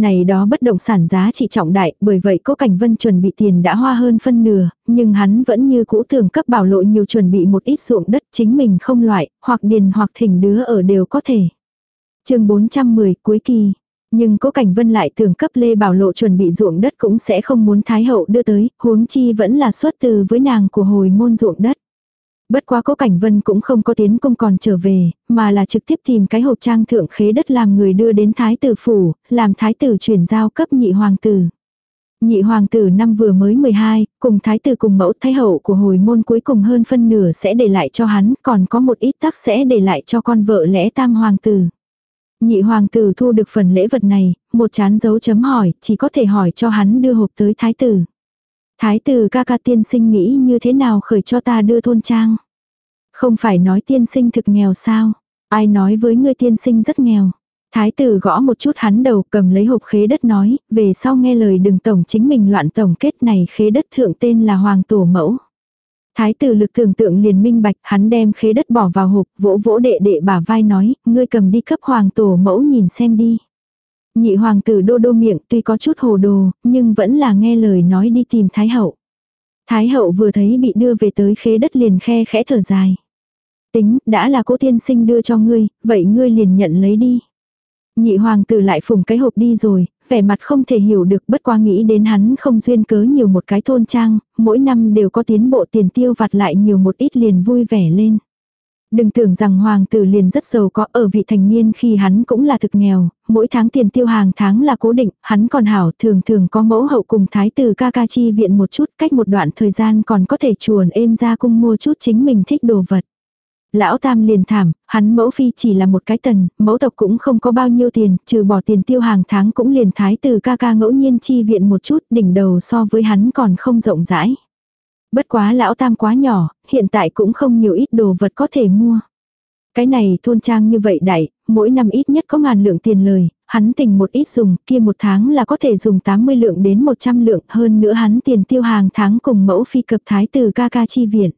Này đó bất động sản giá trị trọng đại, bởi vậy Cố Cảnh Vân chuẩn bị tiền đã hoa hơn phân nửa, nhưng hắn vẫn như cũ thường cấp bảo lộ nhiều chuẩn bị một ít ruộng đất chính mình không loại, hoặc điền hoặc thỉnh đứa ở đều có thể. chương 410 cuối kỳ. Nhưng Cố Cảnh Vân lại tưởng cấp Lê Bảo Lộ chuẩn bị ruộng đất cũng sẽ không muốn Thái Hậu đưa tới, huống chi vẫn là xuất từ với nàng của hồi môn ruộng đất. Bất quá cố cảnh vân cũng không có tiến công còn trở về, mà là trực tiếp tìm cái hộp trang thượng khế đất làm người đưa đến thái tử phủ, làm thái tử chuyển giao cấp nhị hoàng tử. Nhị hoàng tử năm vừa mới 12, cùng thái tử cùng mẫu thái hậu của hồi môn cuối cùng hơn phân nửa sẽ để lại cho hắn, còn có một ít tắc sẽ để lại cho con vợ lẽ tam hoàng tử. Nhị hoàng tử thu được phần lễ vật này, một chán dấu chấm hỏi, chỉ có thể hỏi cho hắn đưa hộp tới thái tử. Thái tử ca ca tiên sinh nghĩ như thế nào khởi cho ta đưa thôn trang. Không phải nói tiên sinh thực nghèo sao. Ai nói với ngươi tiên sinh rất nghèo. Thái tử gõ một chút hắn đầu cầm lấy hộp khế đất nói, về sau nghe lời đừng tổng chính mình loạn tổng kết này khế đất thượng tên là Hoàng Tổ Mẫu. Thái tử lực tưởng tượng liền minh bạch, hắn đem khế đất bỏ vào hộp, vỗ vỗ đệ đệ bà vai nói, ngươi cầm đi cấp Hoàng Tổ Mẫu nhìn xem đi. Nhị hoàng tử đô đô miệng tuy có chút hồ đồ, nhưng vẫn là nghe lời nói đi tìm Thái hậu. Thái hậu vừa thấy bị đưa về tới khế đất liền khe khẽ thở dài. Tính, đã là cô tiên sinh đưa cho ngươi, vậy ngươi liền nhận lấy đi. Nhị hoàng tử lại phùng cái hộp đi rồi, vẻ mặt không thể hiểu được bất qua nghĩ đến hắn không duyên cớ nhiều một cái thôn trang, mỗi năm đều có tiến bộ tiền tiêu vặt lại nhiều một ít liền vui vẻ lên. Đừng tưởng rằng hoàng tử liền rất giàu có ở vị thành niên khi hắn cũng là thực nghèo, mỗi tháng tiền tiêu hàng tháng là cố định, hắn còn hảo thường thường có mẫu hậu cùng thái tử ca ca chi viện một chút cách một đoạn thời gian còn có thể chuồn êm ra cung mua chút chính mình thích đồ vật. Lão Tam liền thảm, hắn mẫu phi chỉ là một cái tần, mẫu tộc cũng không có bao nhiêu tiền, trừ bỏ tiền tiêu hàng tháng cũng liền thái tử ca ca ngẫu nhiên chi viện một chút, đỉnh đầu so với hắn còn không rộng rãi. Bất quá lão tam quá nhỏ, hiện tại cũng không nhiều ít đồ vật có thể mua. Cái này thôn trang như vậy đại, mỗi năm ít nhất có ngàn lượng tiền lời, hắn tình một ít dùng, kia một tháng là có thể dùng 80 lượng đến 100 lượng, hơn nữa hắn tiền tiêu hàng tháng cùng mẫu phi cập thái tử ca ca chi viện.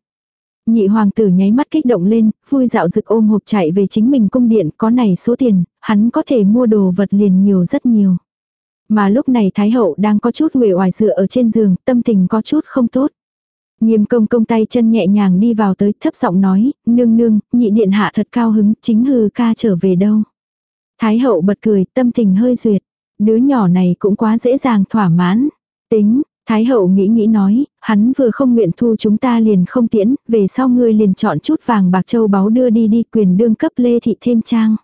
Nhị hoàng tử nháy mắt kích động lên, vui dạo dực ôm hộp chạy về chính mình cung điện, có này số tiền, hắn có thể mua đồ vật liền nhiều rất nhiều. Mà lúc này Thái hậu đang có chút uể oải dựa ở trên giường, tâm tình có chút không tốt. Nghiêm công công tay chân nhẹ nhàng đi vào tới thấp giọng nói, nương nương, nhị điện hạ thật cao hứng, chính hư ca trở về đâu. Thái hậu bật cười, tâm tình hơi duyệt. Đứa nhỏ này cũng quá dễ dàng thỏa mãn. Tính, Thái hậu nghĩ nghĩ nói, hắn vừa không nguyện thu chúng ta liền không tiễn, về sau ngươi liền chọn chút vàng bạc châu báu đưa đi đi quyền đương cấp lê thị thêm trang.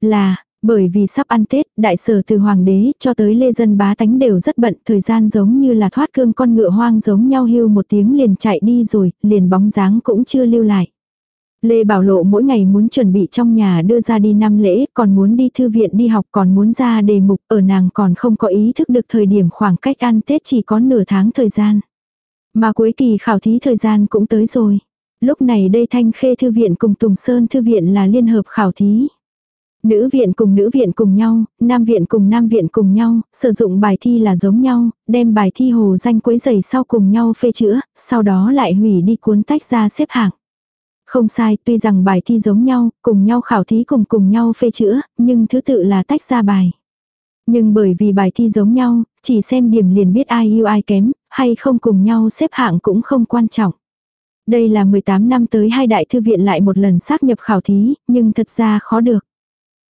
Là, bởi vì sắp ăn Tết, đại sở từ hoàng đế cho tới lê dân bá tánh đều rất bận, thời gian giống như là thoát cương con ngựa hoang giống nhau hưu một tiếng liền chạy đi rồi, liền bóng dáng cũng chưa lưu lại. Lê Bảo Lộ mỗi ngày muốn chuẩn bị trong nhà đưa ra đi năm lễ, còn muốn đi thư viện đi học, còn muốn ra đề mục, ở nàng còn không có ý thức được thời điểm khoảng cách ăn Tết chỉ có nửa tháng thời gian. Mà cuối kỳ khảo thí thời gian cũng tới rồi. Lúc này đây Thanh Khê Thư viện cùng Tùng Sơn Thư viện là liên hợp khảo thí. Nữ viện cùng nữ viện cùng nhau, nam viện cùng nam viện cùng nhau, sử dụng bài thi là giống nhau, đem bài thi hồ danh quấy giày sau cùng nhau phê chữa, sau đó lại hủy đi cuốn tách ra xếp hạng. Không sai, tuy rằng bài thi giống nhau, cùng nhau khảo thí cùng cùng nhau phê chữa, nhưng thứ tự là tách ra bài. Nhưng bởi vì bài thi giống nhau, chỉ xem điểm liền biết ai yêu ai kém, hay không cùng nhau xếp hạng cũng không quan trọng. Đây là 18 năm tới hai đại thư viện lại một lần xác nhập khảo thí, nhưng thật ra khó được.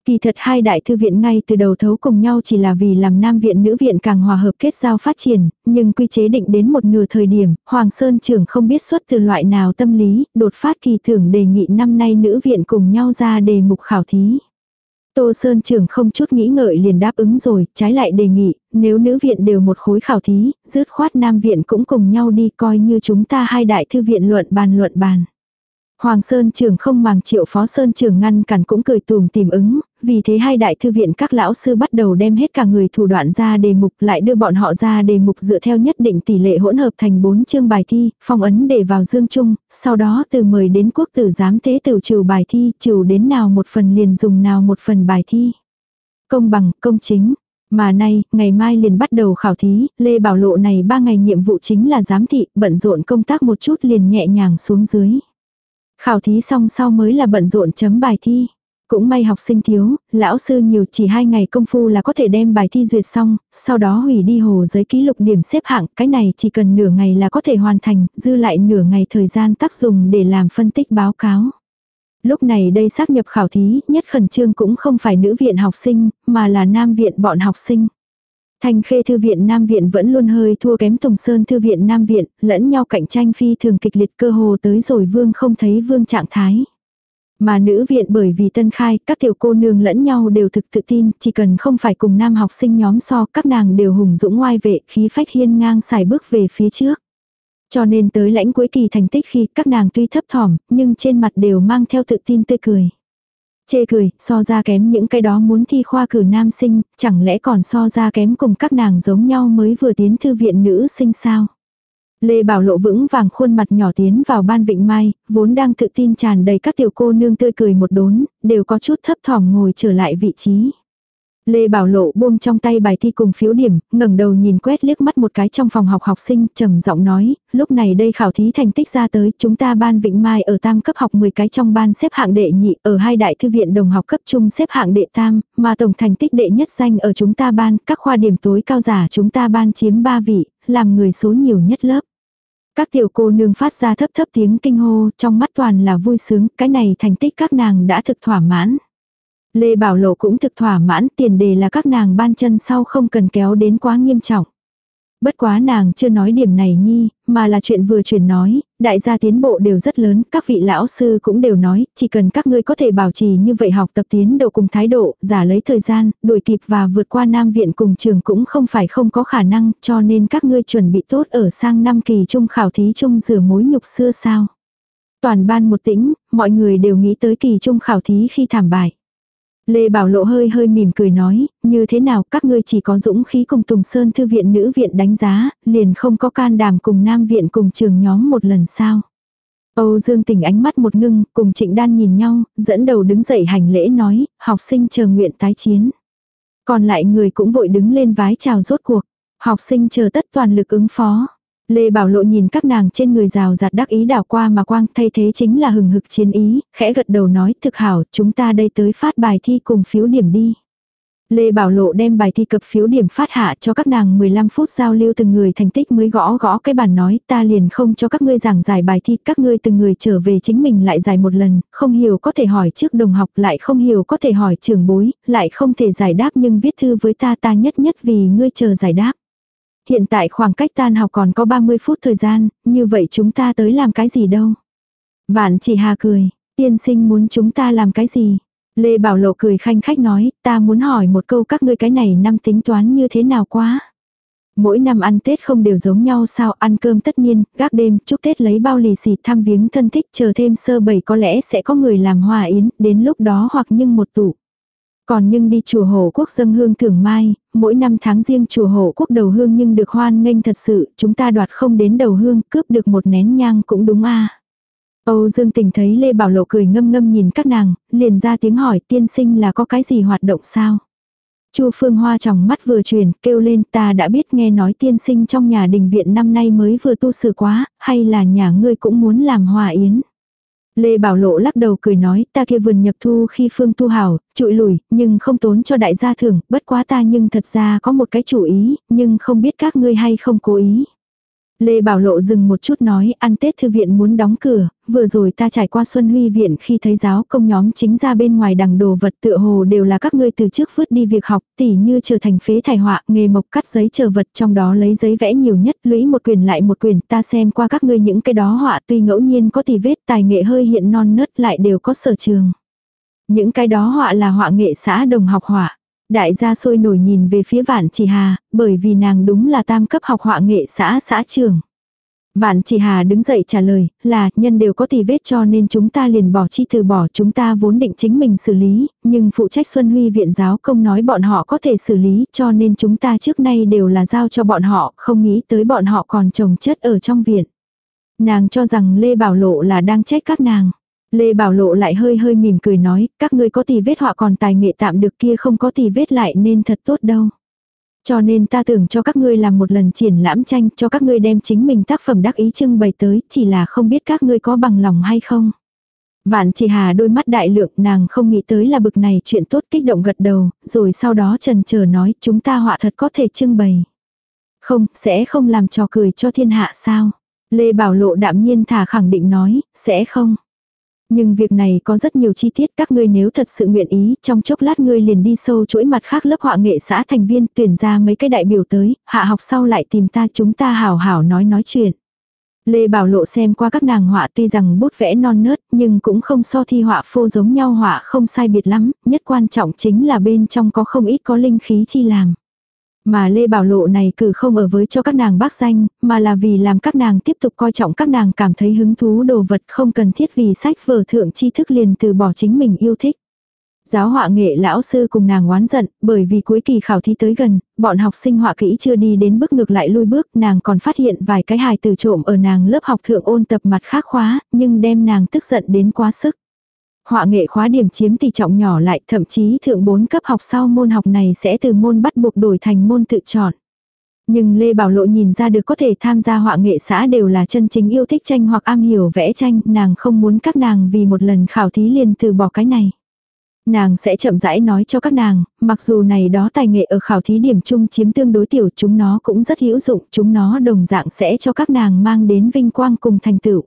Kỳ thật hai đại thư viện ngay từ đầu thấu cùng nhau chỉ là vì làm nam viện nữ viện càng hòa hợp kết giao phát triển, nhưng quy chế định đến một nửa thời điểm, Hoàng Sơn trưởng không biết xuất từ loại nào tâm lý, đột phát kỳ thưởng đề nghị năm nay nữ viện cùng nhau ra đề mục khảo thí. Tô Sơn trưởng không chút nghĩ ngợi liền đáp ứng rồi, trái lại đề nghị, nếu nữ viện đều một khối khảo thí, dứt khoát nam viện cũng cùng nhau đi coi như chúng ta hai đại thư viện luận bàn luận bàn. Hoàng Sơn trưởng không màng triệu Phó Sơn trưởng ngăn cản cũng cười tùm tìm ứng, vì thế hai đại thư viện các lão sư bắt đầu đem hết cả người thủ đoạn ra đề mục lại đưa bọn họ ra đề mục dựa theo nhất định tỷ lệ hỗn hợp thành bốn chương bài thi, phong ấn để vào dương chung, sau đó từ mời đến quốc tử giám tế tử trừ bài thi, trừ đến nào một phần liền dùng nào một phần bài thi. Công bằng, công chính. Mà nay, ngày mai liền bắt đầu khảo thí, Lê Bảo Lộ này ba ngày nhiệm vụ chính là giám thị, bận rộn công tác một chút liền nhẹ nhàng xuống dưới. Khảo thí xong sau mới là bận rộn chấm bài thi. Cũng may học sinh thiếu, lão sư nhiều chỉ hai ngày công phu là có thể đem bài thi duyệt xong, sau đó hủy đi hồ giấy ký lục điểm xếp hạng, cái này chỉ cần nửa ngày là có thể hoàn thành, dư lại nửa ngày thời gian tác dụng để làm phân tích báo cáo. Lúc này đây xác nhập khảo thí, nhất khẩn trương cũng không phải nữ viện học sinh, mà là nam viện bọn học sinh. Thanh Khê Thư viện Nam Viện vẫn luôn hơi thua kém Tùng Sơn Thư viện Nam Viện, lẫn nhau cạnh tranh phi thường kịch liệt cơ hồ tới rồi vương không thấy vương trạng thái. Mà nữ viện bởi vì tân khai, các tiểu cô nương lẫn nhau đều thực tự tin, chỉ cần không phải cùng nam học sinh nhóm so, các nàng đều hùng dũng ngoai vệ, khí phách hiên ngang xài bước về phía trước. Cho nên tới lãnh cuối kỳ thành tích khi các nàng tuy thấp thỏm, nhưng trên mặt đều mang theo tự tin tươi cười. Chê cười, so ra kém những cái đó muốn thi khoa cử nam sinh, chẳng lẽ còn so ra kém cùng các nàng giống nhau mới vừa tiến thư viện nữ sinh sao? Lê Bảo Lộ vững vàng khuôn mặt nhỏ tiến vào ban vịnh mai, vốn đang tự tin tràn đầy các tiểu cô nương tươi cười một đốn, đều có chút thấp thỏm ngồi trở lại vị trí. Lê Bảo Lộ buông trong tay bài thi cùng phiếu điểm, ngẩng đầu nhìn quét liếc mắt một cái trong phòng học học sinh, trầm giọng nói, lúc này đây khảo thí thành tích ra tới, chúng ta ban Vịnh Mai ở tam cấp học 10 cái trong ban xếp hạng đệ nhị, ở hai đại thư viện đồng học cấp trung xếp hạng đệ tam, mà tổng thành tích đệ nhất danh ở chúng ta ban, các khoa điểm tối cao giả chúng ta ban chiếm 3 vị, làm người số nhiều nhất lớp. Các tiểu cô nương phát ra thấp thấp tiếng kinh hô, trong mắt toàn là vui sướng, cái này thành tích các nàng đã thực thỏa mãn. Lê Bảo Lộ cũng thực thỏa mãn tiền đề là các nàng ban chân sau không cần kéo đến quá nghiêm trọng. Bất quá nàng chưa nói điểm này nhi, mà là chuyện vừa chuyển nói, đại gia tiến bộ đều rất lớn, các vị lão sư cũng đều nói, chỉ cần các ngươi có thể bảo trì như vậy học tập tiến độ cùng thái độ, giả lấy thời gian, đuổi kịp và vượt qua nam viện cùng trường cũng không phải không có khả năng, cho nên các ngươi chuẩn bị tốt ở sang năm kỳ trung khảo thí trung rửa mối nhục xưa sao. Toàn ban một tĩnh, mọi người đều nghĩ tới kỳ trung khảo thí khi thảm bại. Lê Bảo Lộ hơi hơi mỉm cười nói, như thế nào các ngươi chỉ có dũng khí cùng Tùng Sơn Thư viện nữ viện đánh giá, liền không có can đảm cùng Nam viện cùng trường nhóm một lần sao. Âu Dương Tình ánh mắt một ngưng, cùng Trịnh Đan nhìn nhau, dẫn đầu đứng dậy hành lễ nói, học sinh chờ nguyện tái chiến. Còn lại người cũng vội đứng lên vái chào rốt cuộc. Học sinh chờ tất toàn lực ứng phó. Lê Bảo Lộ nhìn các nàng trên người rào rạt đắc ý đảo qua mà quang thay thế chính là hừng hực chiến ý, khẽ gật đầu nói thực hảo chúng ta đây tới phát bài thi cùng phiếu điểm đi. Lê Bảo Lộ đem bài thi cập phiếu điểm phát hạ cho các nàng 15 phút giao lưu từng người thành tích mới gõ gõ cái bàn nói ta liền không cho các ngươi giảng giải bài thi các ngươi từng người trở về chính mình lại giải một lần, không hiểu có thể hỏi trước đồng học lại không hiểu có thể hỏi trưởng bối, lại không thể giải đáp nhưng viết thư với ta ta nhất nhất vì ngươi chờ giải đáp. Hiện tại khoảng cách tan học còn có 30 phút thời gian, như vậy chúng ta tới làm cái gì đâu. Vạn chỉ hà cười, tiên sinh muốn chúng ta làm cái gì. Lê Bảo Lộ cười khanh khách nói, ta muốn hỏi một câu các ngươi cái này năm tính toán như thế nào quá. Mỗi năm ăn Tết không đều giống nhau sao ăn cơm tất nhiên, gác đêm, chúc Tết lấy bao lì xì thăm viếng thân thích chờ thêm sơ bảy có lẽ sẽ có người làm hòa yến, đến lúc đó hoặc nhưng một tủ. Còn nhưng đi chùa hộ quốc dân hương thưởng mai, mỗi năm tháng riêng chùa hộ quốc đầu hương nhưng được hoan nghênh thật sự, chúng ta đoạt không đến đầu hương, cướp được một nén nhang cũng đúng a Âu Dương Tình thấy Lê Bảo Lộ cười ngâm ngâm nhìn các nàng, liền ra tiếng hỏi tiên sinh là có cái gì hoạt động sao? Chu Phương Hoa trong mắt vừa truyền, kêu lên ta đã biết nghe nói tiên sinh trong nhà đình viện năm nay mới vừa tu sửa quá, hay là nhà ngươi cũng muốn làm hòa yến. Lê Bảo Lộ lắc đầu cười nói, ta kia vườn nhập thu khi phương tu hảo, trụi lùi, nhưng không tốn cho đại gia thưởng, bất quá ta nhưng thật ra có một cái chủ ý, nhưng không biết các ngươi hay không cố ý. Lê Bảo Lộ dừng một chút nói ăn Tết thư viện muốn đóng cửa, vừa rồi ta trải qua Xuân Huy viện khi thấy giáo công nhóm chính ra bên ngoài đằng đồ vật tựa hồ đều là các ngươi từ trước vứt đi việc học, tỉ như trở thành phế thải họa, nghề mộc cắt giấy chờ vật trong đó lấy giấy vẽ nhiều nhất, lũy một quyền lại một quyền, ta xem qua các ngươi những cái đó họa tuy ngẫu nhiên có tì vết tài nghệ hơi hiện non nớt lại đều có sở trường. Những cái đó họa là họa nghệ xã đồng học họa. Đại gia sôi nổi nhìn về phía Vạn Chỉ Hà, bởi vì nàng đúng là tam cấp học họa nghệ xã xã trường. Vạn Chỉ Hà đứng dậy trả lời, là, nhân đều có tì vết cho nên chúng ta liền bỏ chi từ bỏ chúng ta vốn định chính mình xử lý, nhưng phụ trách Xuân Huy viện giáo công nói bọn họ có thể xử lý cho nên chúng ta trước nay đều là giao cho bọn họ, không nghĩ tới bọn họ còn trồng chất ở trong viện. Nàng cho rằng Lê Bảo Lộ là đang trách các nàng. Lê Bảo Lộ lại hơi hơi mỉm cười nói, các ngươi có tì vết họa còn tài nghệ tạm được kia không có tì vết lại nên thật tốt đâu. Cho nên ta tưởng cho các ngươi làm một lần triển lãm tranh cho các ngươi đem chính mình tác phẩm đắc ý trưng bày tới, chỉ là không biết các ngươi có bằng lòng hay không. Vạn chỉ hà đôi mắt đại lượng nàng không nghĩ tới là bực này chuyện tốt kích động gật đầu, rồi sau đó trần chờ nói chúng ta họa thật có thể trưng bày. Không, sẽ không làm trò cười cho thiên hạ sao. Lê Bảo Lộ đạm nhiên thả khẳng định nói, sẽ không. Nhưng việc này có rất nhiều chi tiết các ngươi nếu thật sự nguyện ý, trong chốc lát ngươi liền đi sâu chuỗi mặt khác lớp họa nghệ xã thành viên tuyển ra mấy cái đại biểu tới, hạ học sau lại tìm ta chúng ta hảo hảo nói nói chuyện. Lê Bảo Lộ xem qua các nàng họa tuy rằng bút vẽ non nớt nhưng cũng không so thi họa phô giống nhau họa không sai biệt lắm, nhất quan trọng chính là bên trong có không ít có linh khí chi làm. Mà Lê Bảo Lộ này cử không ở với cho các nàng bác danh, mà là vì làm các nàng tiếp tục coi trọng các nàng cảm thấy hứng thú đồ vật không cần thiết vì sách vở thượng tri thức liền từ bỏ chính mình yêu thích. Giáo họa nghệ lão sư cùng nàng oán giận, bởi vì cuối kỳ khảo thi tới gần, bọn học sinh họa kỹ chưa đi đến bước ngược lại lui bước, nàng còn phát hiện vài cái hài từ trộm ở nàng lớp học thượng ôn tập mặt khác khóa, nhưng đem nàng tức giận đến quá sức. Họa nghệ khóa điểm chiếm tỷ trọng nhỏ lại, thậm chí thượng 4 cấp học sau môn học này sẽ từ môn bắt buộc đổi thành môn tự chọn. Nhưng Lê Bảo Lộ nhìn ra được có thể tham gia họa nghệ xã đều là chân chính yêu thích tranh hoặc am hiểu vẽ tranh, nàng không muốn các nàng vì một lần khảo thí liền từ bỏ cái này. Nàng sẽ chậm rãi nói cho các nàng, mặc dù này đó tài nghệ ở khảo thí điểm chung chiếm tương đối tiểu chúng nó cũng rất hữu dụng, chúng nó đồng dạng sẽ cho các nàng mang đến vinh quang cùng thành tựu.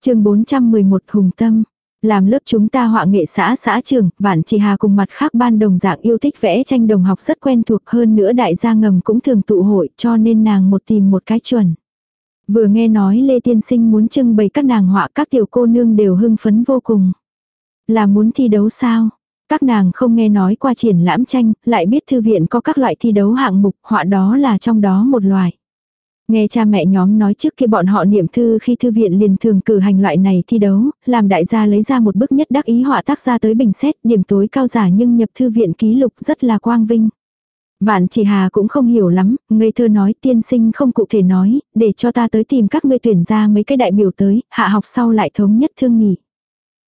chương 411 Hùng Tâm làm lớp chúng ta họa nghệ xã xã trường, Vạn Chỉ Hà cùng mặt khác ban đồng dạng yêu thích vẽ tranh đồng học rất quen thuộc hơn nữa đại gia ngầm cũng thường tụ hội cho nên nàng một tìm một cái chuẩn. Vừa nghe nói Lê Tiên Sinh muốn trưng bày các nàng họa các tiểu cô nương đều hưng phấn vô cùng. Là muốn thi đấu sao? Các nàng không nghe nói qua triển lãm tranh, lại biết thư viện có các loại thi đấu hạng mục, họa đó là trong đó một loại. Nghe cha mẹ nhóm nói trước khi bọn họ niệm thư khi thư viện liền thường cử hành loại này thi đấu, làm đại gia lấy ra một bức nhất đắc ý họa tác ra tới bình xét, điểm tối cao giả nhưng nhập thư viện ký lục rất là quang vinh. Vạn chỉ hà cũng không hiểu lắm, ngây thơ nói tiên sinh không cụ thể nói, để cho ta tới tìm các ngươi tuyển ra mấy cái đại biểu tới, hạ học sau lại thống nhất thương nghỉ.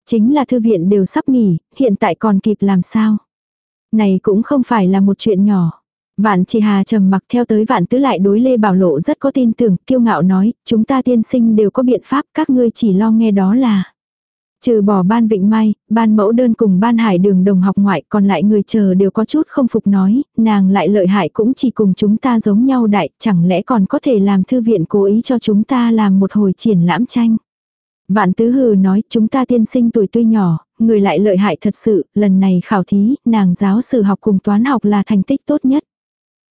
Chính là thư viện đều sắp nghỉ, hiện tại còn kịp làm sao. Này cũng không phải là một chuyện nhỏ. Vạn chỉ hà trầm mặc theo tới vạn tứ lại đối Lê Bảo Lộ rất có tin tưởng, kiêu ngạo nói, chúng ta tiên sinh đều có biện pháp, các ngươi chỉ lo nghe đó là. Trừ bỏ ban Vịnh Mai, ban mẫu đơn cùng ban hải đường đồng học ngoại còn lại người chờ đều có chút không phục nói, nàng lại lợi hại cũng chỉ cùng chúng ta giống nhau đại, chẳng lẽ còn có thể làm thư viện cố ý cho chúng ta làm một hồi triển lãm tranh. Vạn tứ hừ nói chúng ta tiên sinh tuổi tuy nhỏ, người lại lợi hại thật sự, lần này khảo thí, nàng giáo sử học cùng toán học là thành tích tốt nhất.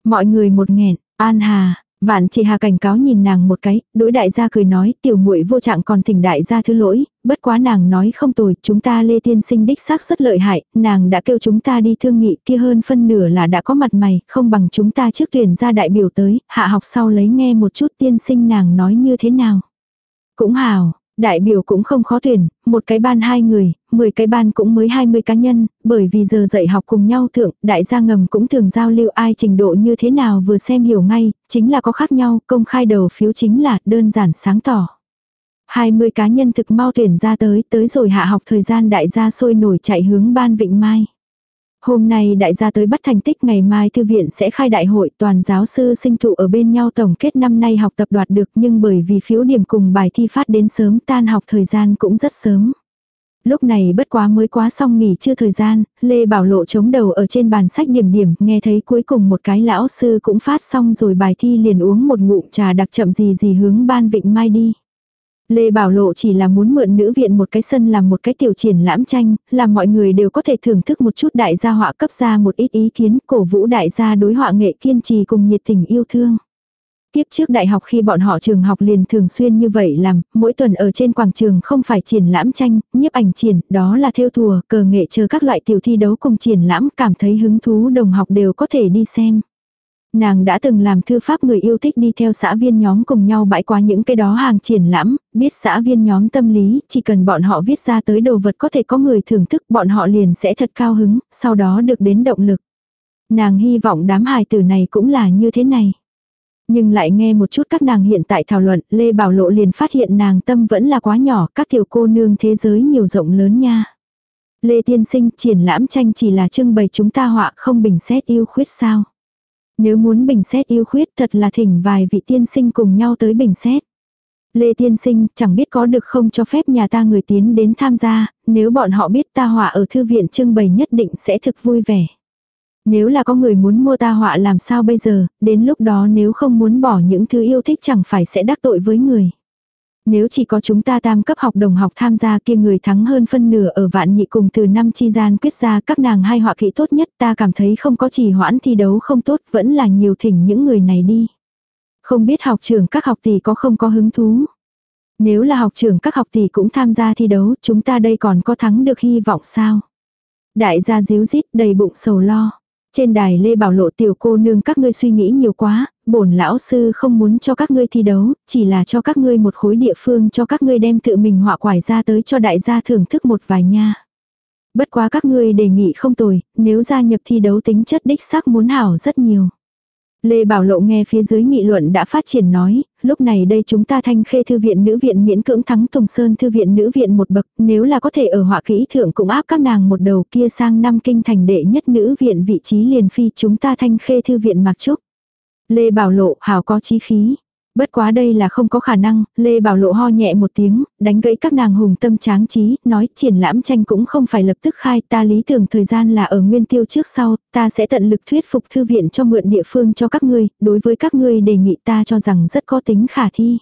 Mọi người một nghẹn, An Hà, Vạn chỉ hà cảnh cáo nhìn nàng một cái, đối đại gia cười nói, tiểu muội vô trạng còn thỉnh đại gia thứ lỗi, bất quá nàng nói không tồi, chúng ta lê tiên sinh đích xác rất lợi hại, nàng đã kêu chúng ta đi thương nghị kia hơn phân nửa là đã có mặt mày, không bằng chúng ta trước tuyển ra đại biểu tới, hạ học sau lấy nghe một chút tiên sinh nàng nói như thế nào. Cũng hào, Đại biểu cũng không khó tuyển, một cái ban hai người, 10 cái ban cũng mới 20 cá nhân, bởi vì giờ dạy học cùng nhau thượng, đại gia ngầm cũng thường giao lưu ai trình độ như thế nào vừa xem hiểu ngay, chính là có khác nhau, công khai đầu phiếu chính là đơn giản sáng tỏ. 20 cá nhân thực mau tuyển ra tới, tới rồi hạ học thời gian đại gia sôi nổi chạy hướng ban Vịnh Mai. Hôm nay đại gia tới bắt thành tích ngày mai thư viện sẽ khai đại hội toàn giáo sư sinh thụ ở bên nhau tổng kết năm nay học tập đoạt được nhưng bởi vì phiếu điểm cùng bài thi phát đến sớm tan học thời gian cũng rất sớm. Lúc này bất quá mới quá xong nghỉ chưa thời gian, Lê Bảo Lộ chống đầu ở trên bàn sách điểm điểm, nghe thấy cuối cùng một cái lão sư cũng phát xong rồi bài thi liền uống một ngụm trà đặc chậm gì gì hướng ban vịnh mai đi. Lê Bảo Lộ chỉ là muốn mượn nữ viện một cái sân làm một cái tiểu triển lãm tranh, làm mọi người đều có thể thưởng thức một chút đại gia họa cấp ra một ít ý kiến, cổ vũ đại gia đối họa nghệ kiên trì cùng nhiệt tình yêu thương. Tiếp trước đại học khi bọn họ trường học liền thường xuyên như vậy làm, mỗi tuần ở trên quảng trường không phải triển lãm tranh, nhiếp ảnh triển, đó là theo thùa, cờ nghệ chờ các loại tiểu thi đấu cùng triển lãm, cảm thấy hứng thú đồng học đều có thể đi xem. Nàng đã từng làm thư pháp người yêu thích đi theo xã viên nhóm cùng nhau bãi qua những cái đó hàng triển lãm, biết xã viên nhóm tâm lý, chỉ cần bọn họ viết ra tới đồ vật có thể có người thưởng thức bọn họ liền sẽ thật cao hứng, sau đó được đến động lực. Nàng hy vọng đám hài tử này cũng là như thế này. Nhưng lại nghe một chút các nàng hiện tại thảo luận, Lê Bảo Lộ liền phát hiện nàng tâm vẫn là quá nhỏ, các tiểu cô nương thế giới nhiều rộng lớn nha. Lê Tiên Sinh triển lãm tranh chỉ là trưng bày chúng ta họa không bình xét yêu khuyết sao. Nếu muốn bình xét yêu khuyết thật là thỉnh vài vị tiên sinh cùng nhau tới bình xét. Lê tiên sinh chẳng biết có được không cho phép nhà ta người tiến đến tham gia, nếu bọn họ biết ta họa ở thư viện trưng bày nhất định sẽ thực vui vẻ. Nếu là có người muốn mua ta họa làm sao bây giờ, đến lúc đó nếu không muốn bỏ những thứ yêu thích chẳng phải sẽ đắc tội với người. Nếu chỉ có chúng ta tam cấp học đồng học tham gia kia người thắng hơn phân nửa ở vạn nhị cùng từ năm chi gian quyết ra, các nàng hai họa kỹ tốt nhất, ta cảm thấy không có chỉ hoãn thi đấu không tốt, vẫn là nhiều thỉnh những người này đi. Không biết học trưởng các học tỷ có không có hứng thú. Nếu là học trưởng các học tỷ cũng tham gia thi đấu, chúng ta đây còn có thắng được hy vọng sao. Đại gia díu dít đầy bụng sầu lo. Trên đài Lê Bảo Lộ tiểu cô nương các ngươi suy nghĩ nhiều quá, bổn lão sư không muốn cho các ngươi thi đấu, chỉ là cho các ngươi một khối địa phương cho các ngươi đem tự mình họa quải ra tới cho đại gia thưởng thức một vài nha. Bất quá các ngươi đề nghị không tồi, nếu gia nhập thi đấu tính chất đích xác muốn hảo rất nhiều. Lê Bảo Lộ nghe phía dưới nghị luận đã phát triển nói, lúc này đây chúng ta thanh khê thư viện nữ viện miễn cưỡng thắng Tùng Sơn thư viện nữ viện một bậc, nếu là có thể ở họa kỹ thượng cũng áp các nàng một đầu kia sang năm kinh thành đệ nhất nữ viện vị trí liền phi chúng ta thanh khê thư viện mặc trúc. Lê Bảo Lộ hào có chí khí. Bất quá đây là không có khả năng, Lê Bảo Lộ ho nhẹ một tiếng, đánh gãy các nàng hùng tâm tráng trí, nói triển lãm tranh cũng không phải lập tức khai, ta lý tưởng thời gian là ở nguyên tiêu trước sau, ta sẽ tận lực thuyết phục thư viện cho mượn địa phương cho các ngươi, đối với các ngươi đề nghị ta cho rằng rất có tính khả thi.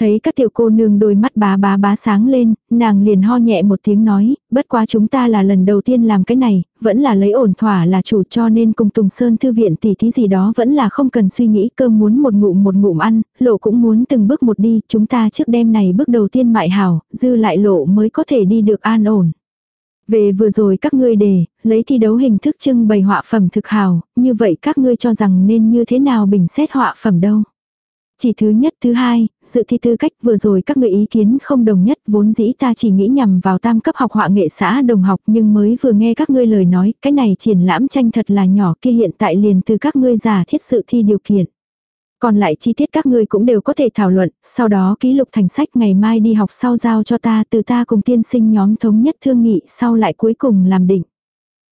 Thấy các tiểu cô nương đôi mắt bá bá bá sáng lên, nàng liền ho nhẹ một tiếng nói, bất quá chúng ta là lần đầu tiên làm cái này, vẫn là lấy ổn thỏa là chủ cho nên cùng Tùng Sơn Thư viện tỷ thí gì đó vẫn là không cần suy nghĩ cơm muốn một ngụm một ngụm ăn, lộ cũng muốn từng bước một đi, chúng ta trước đêm này bước đầu tiên mại hảo, dư lại lộ mới có thể đi được an ổn. Về vừa rồi các ngươi đề, lấy thi đấu hình thức trưng bày họa phẩm thực hào, như vậy các ngươi cho rằng nên như thế nào bình xét họa phẩm đâu. Chỉ thứ nhất thứ hai, dự thi tư cách vừa rồi các người ý kiến không đồng nhất vốn dĩ ta chỉ nghĩ nhằm vào tam cấp học họa nghệ xã đồng học nhưng mới vừa nghe các ngươi lời nói cái này triển lãm tranh thật là nhỏ kia hiện tại liền từ các ngươi giả thiết sự thi điều kiện. Còn lại chi tiết các ngươi cũng đều có thể thảo luận, sau đó ký lục thành sách ngày mai đi học sau giao cho ta từ ta cùng tiên sinh nhóm thống nhất thương nghị sau lại cuối cùng làm định.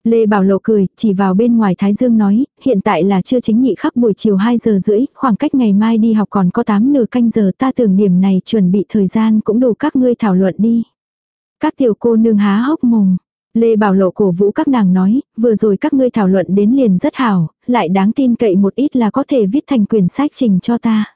Lê Bảo Lộ cười, chỉ vào bên ngoài Thái Dương nói, hiện tại là chưa chính nhị khắc buổi chiều 2 giờ rưỡi, khoảng cách ngày mai đi học còn có 8 nửa canh giờ ta tưởng điểm này chuẩn bị thời gian cũng đủ các ngươi thảo luận đi. Các tiểu cô nương há hốc mồm. Lê Bảo Lộ cổ vũ các nàng nói, vừa rồi các ngươi thảo luận đến liền rất hảo, lại đáng tin cậy một ít là có thể viết thành quyển sách trình cho ta.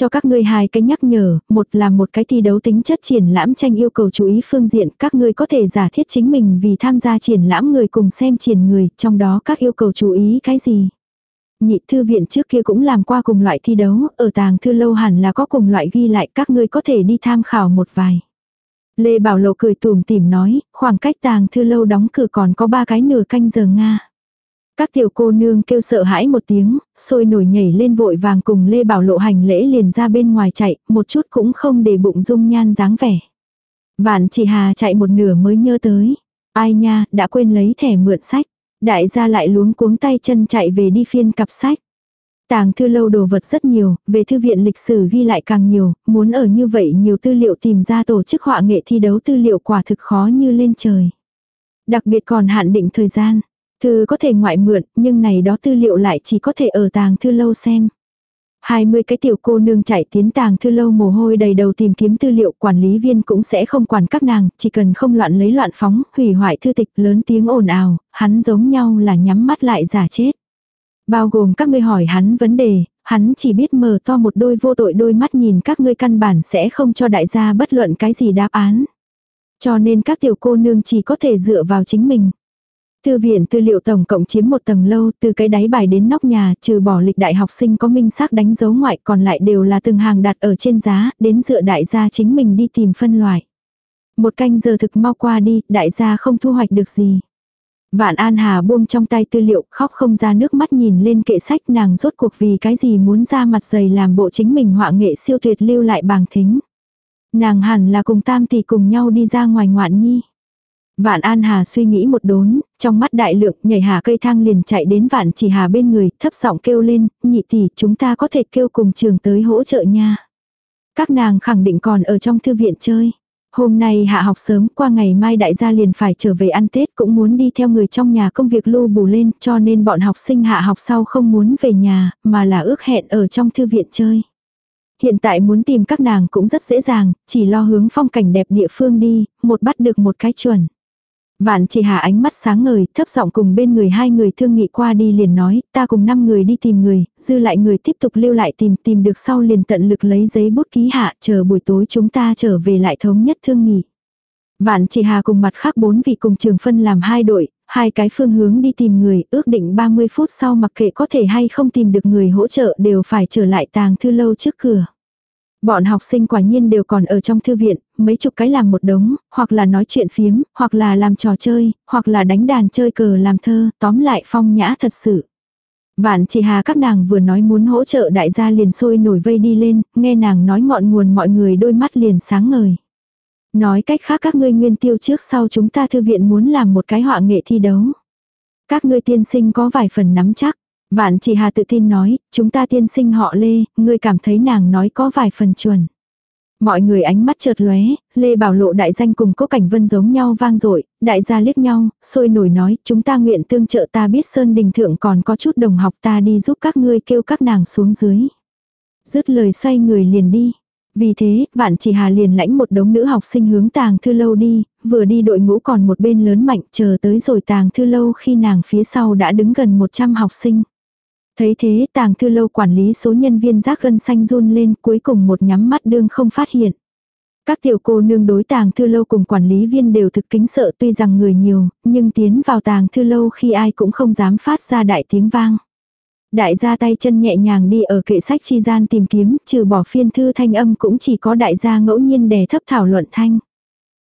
Cho các ngươi hai cái nhắc nhở, một là một cái thi đấu tính chất triển lãm tranh yêu cầu chú ý phương diện, các ngươi có thể giả thiết chính mình vì tham gia triển lãm người cùng xem triển người, trong đó các yêu cầu chú ý cái gì. Nhị thư viện trước kia cũng làm qua cùng loại thi đấu, ở tàng thư lâu hẳn là có cùng loại ghi lại các ngươi có thể đi tham khảo một vài. Lê Bảo Lộ cười tùm tìm nói, khoảng cách tàng thư lâu đóng cửa còn có ba cái nửa canh giờ Nga. Các tiểu cô nương kêu sợ hãi một tiếng, sôi nổi nhảy lên vội vàng cùng Lê Bảo Lộ hành lễ liền ra bên ngoài chạy, một chút cũng không để bụng dung nhan dáng vẻ. Vạn chỉ hà chạy một nửa mới nhớ tới. Ai nha, đã quên lấy thẻ mượn sách. Đại gia lại luống cuống tay chân chạy về đi phiên cặp sách. Tàng thư lâu đồ vật rất nhiều, về thư viện lịch sử ghi lại càng nhiều, muốn ở như vậy nhiều tư liệu tìm ra tổ chức họa nghệ thi đấu tư liệu quả thực khó như lên trời. Đặc biệt còn hạn định thời gian. Thư có thể ngoại mượn, nhưng này đó tư liệu lại chỉ có thể ở tàng thư lâu xem. 20 cái tiểu cô nương chạy tiến tàng thư lâu mồ hôi đầy đầu tìm kiếm tư liệu quản lý viên cũng sẽ không quản các nàng, chỉ cần không loạn lấy loạn phóng, hủy hoại thư tịch lớn tiếng ồn ào, hắn giống nhau là nhắm mắt lại giả chết. Bao gồm các ngươi hỏi hắn vấn đề, hắn chỉ biết mở to một đôi vô tội đôi mắt nhìn các ngươi căn bản sẽ không cho đại gia bất luận cái gì đáp án. Cho nên các tiểu cô nương chỉ có thể dựa vào chính mình. Thư viện tư liệu tổng cộng chiếm một tầng lâu, từ cái đáy bài đến nóc nhà, trừ bỏ lịch đại học sinh có minh xác đánh dấu ngoại còn lại đều là từng hàng đặt ở trên giá, đến dựa đại gia chính mình đi tìm phân loại. Một canh giờ thực mau qua đi, đại gia không thu hoạch được gì. Vạn An Hà buông trong tay tư liệu khóc không ra nước mắt nhìn lên kệ sách nàng rốt cuộc vì cái gì muốn ra mặt dày làm bộ chính mình họa nghệ siêu tuyệt lưu lại bàng thính. Nàng hẳn là cùng tam tỷ cùng nhau đi ra ngoài ngoạn nhi. Vạn An Hà suy nghĩ một đốn, trong mắt đại lượng nhảy hà cây thang liền chạy đến Vạn Chỉ Hà bên người, thấp giọng kêu lên, nhị tỷ chúng ta có thể kêu cùng trường tới hỗ trợ nha. Các nàng khẳng định còn ở trong thư viện chơi. Hôm nay hạ học sớm qua ngày mai đại gia liền phải trở về ăn Tết cũng muốn đi theo người trong nhà công việc lưu bù lên cho nên bọn học sinh hạ học sau không muốn về nhà mà là ước hẹn ở trong thư viện chơi. Hiện tại muốn tìm các nàng cũng rất dễ dàng, chỉ lo hướng phong cảnh đẹp địa phương đi, một bắt được một cái chuẩn. Vạn chỉ hà ánh mắt sáng ngời, thấp giọng cùng bên người hai người thương nghị qua đi liền nói, ta cùng năm người đi tìm người, dư lại người tiếp tục lưu lại tìm, tìm được sau liền tận lực lấy giấy bút ký hạ, chờ buổi tối chúng ta trở về lại thống nhất thương nghị. Vạn chỉ hà cùng mặt khác bốn vị cùng trường phân làm hai đội, hai cái phương hướng đi tìm người, ước định 30 phút sau mặc kệ có thể hay không tìm được người hỗ trợ đều phải trở lại tàng thư lâu trước cửa. Bọn học sinh quả nhiên đều còn ở trong thư viện, mấy chục cái làm một đống, hoặc là nói chuyện phiếm, hoặc là làm trò chơi, hoặc là đánh đàn chơi cờ làm thơ, tóm lại phong nhã thật sự. Vạn chỉ hà các nàng vừa nói muốn hỗ trợ đại gia liền sôi nổi vây đi lên, nghe nàng nói ngọn nguồn mọi người đôi mắt liền sáng ngời. Nói cách khác các ngươi nguyên tiêu trước sau chúng ta thư viện muốn làm một cái họa nghệ thi đấu. Các ngươi tiên sinh có vài phần nắm chắc. Vạn chỉ hà tự tin nói, chúng ta tiên sinh họ Lê, ngươi cảm thấy nàng nói có vài phần chuẩn. Mọi người ánh mắt chợt lóe, Lê Bảo Lộ đại danh cùng Cố Cảnh Vân giống nhau vang dội, đại gia liếc nhau, sôi nổi nói, chúng ta nguyện tương trợ ta biết Sơn Đình Thượng còn có chút đồng học ta đi giúp các ngươi kêu các nàng xuống dưới. Dứt lời xoay người liền đi. Vì thế, vạn chỉ hà liền lãnh một đống nữ học sinh hướng tàng thư lâu đi, vừa đi đội ngũ còn một bên lớn mạnh chờ tới rồi tàng thư lâu khi nàng phía sau đã đứng gần 100 học sinh. Thấy thế tàng thư lâu quản lý số nhân viên rác gân xanh run lên cuối cùng một nhắm mắt đương không phát hiện. Các tiểu cô nương đối tàng thư lâu cùng quản lý viên đều thực kính sợ tuy rằng người nhiều, nhưng tiến vào tàng thư lâu khi ai cũng không dám phát ra đại tiếng vang. Đại gia tay chân nhẹ nhàng đi ở kệ sách chi gian tìm kiếm, trừ bỏ phiên thư thanh âm cũng chỉ có đại gia ngẫu nhiên đè thấp thảo luận thanh.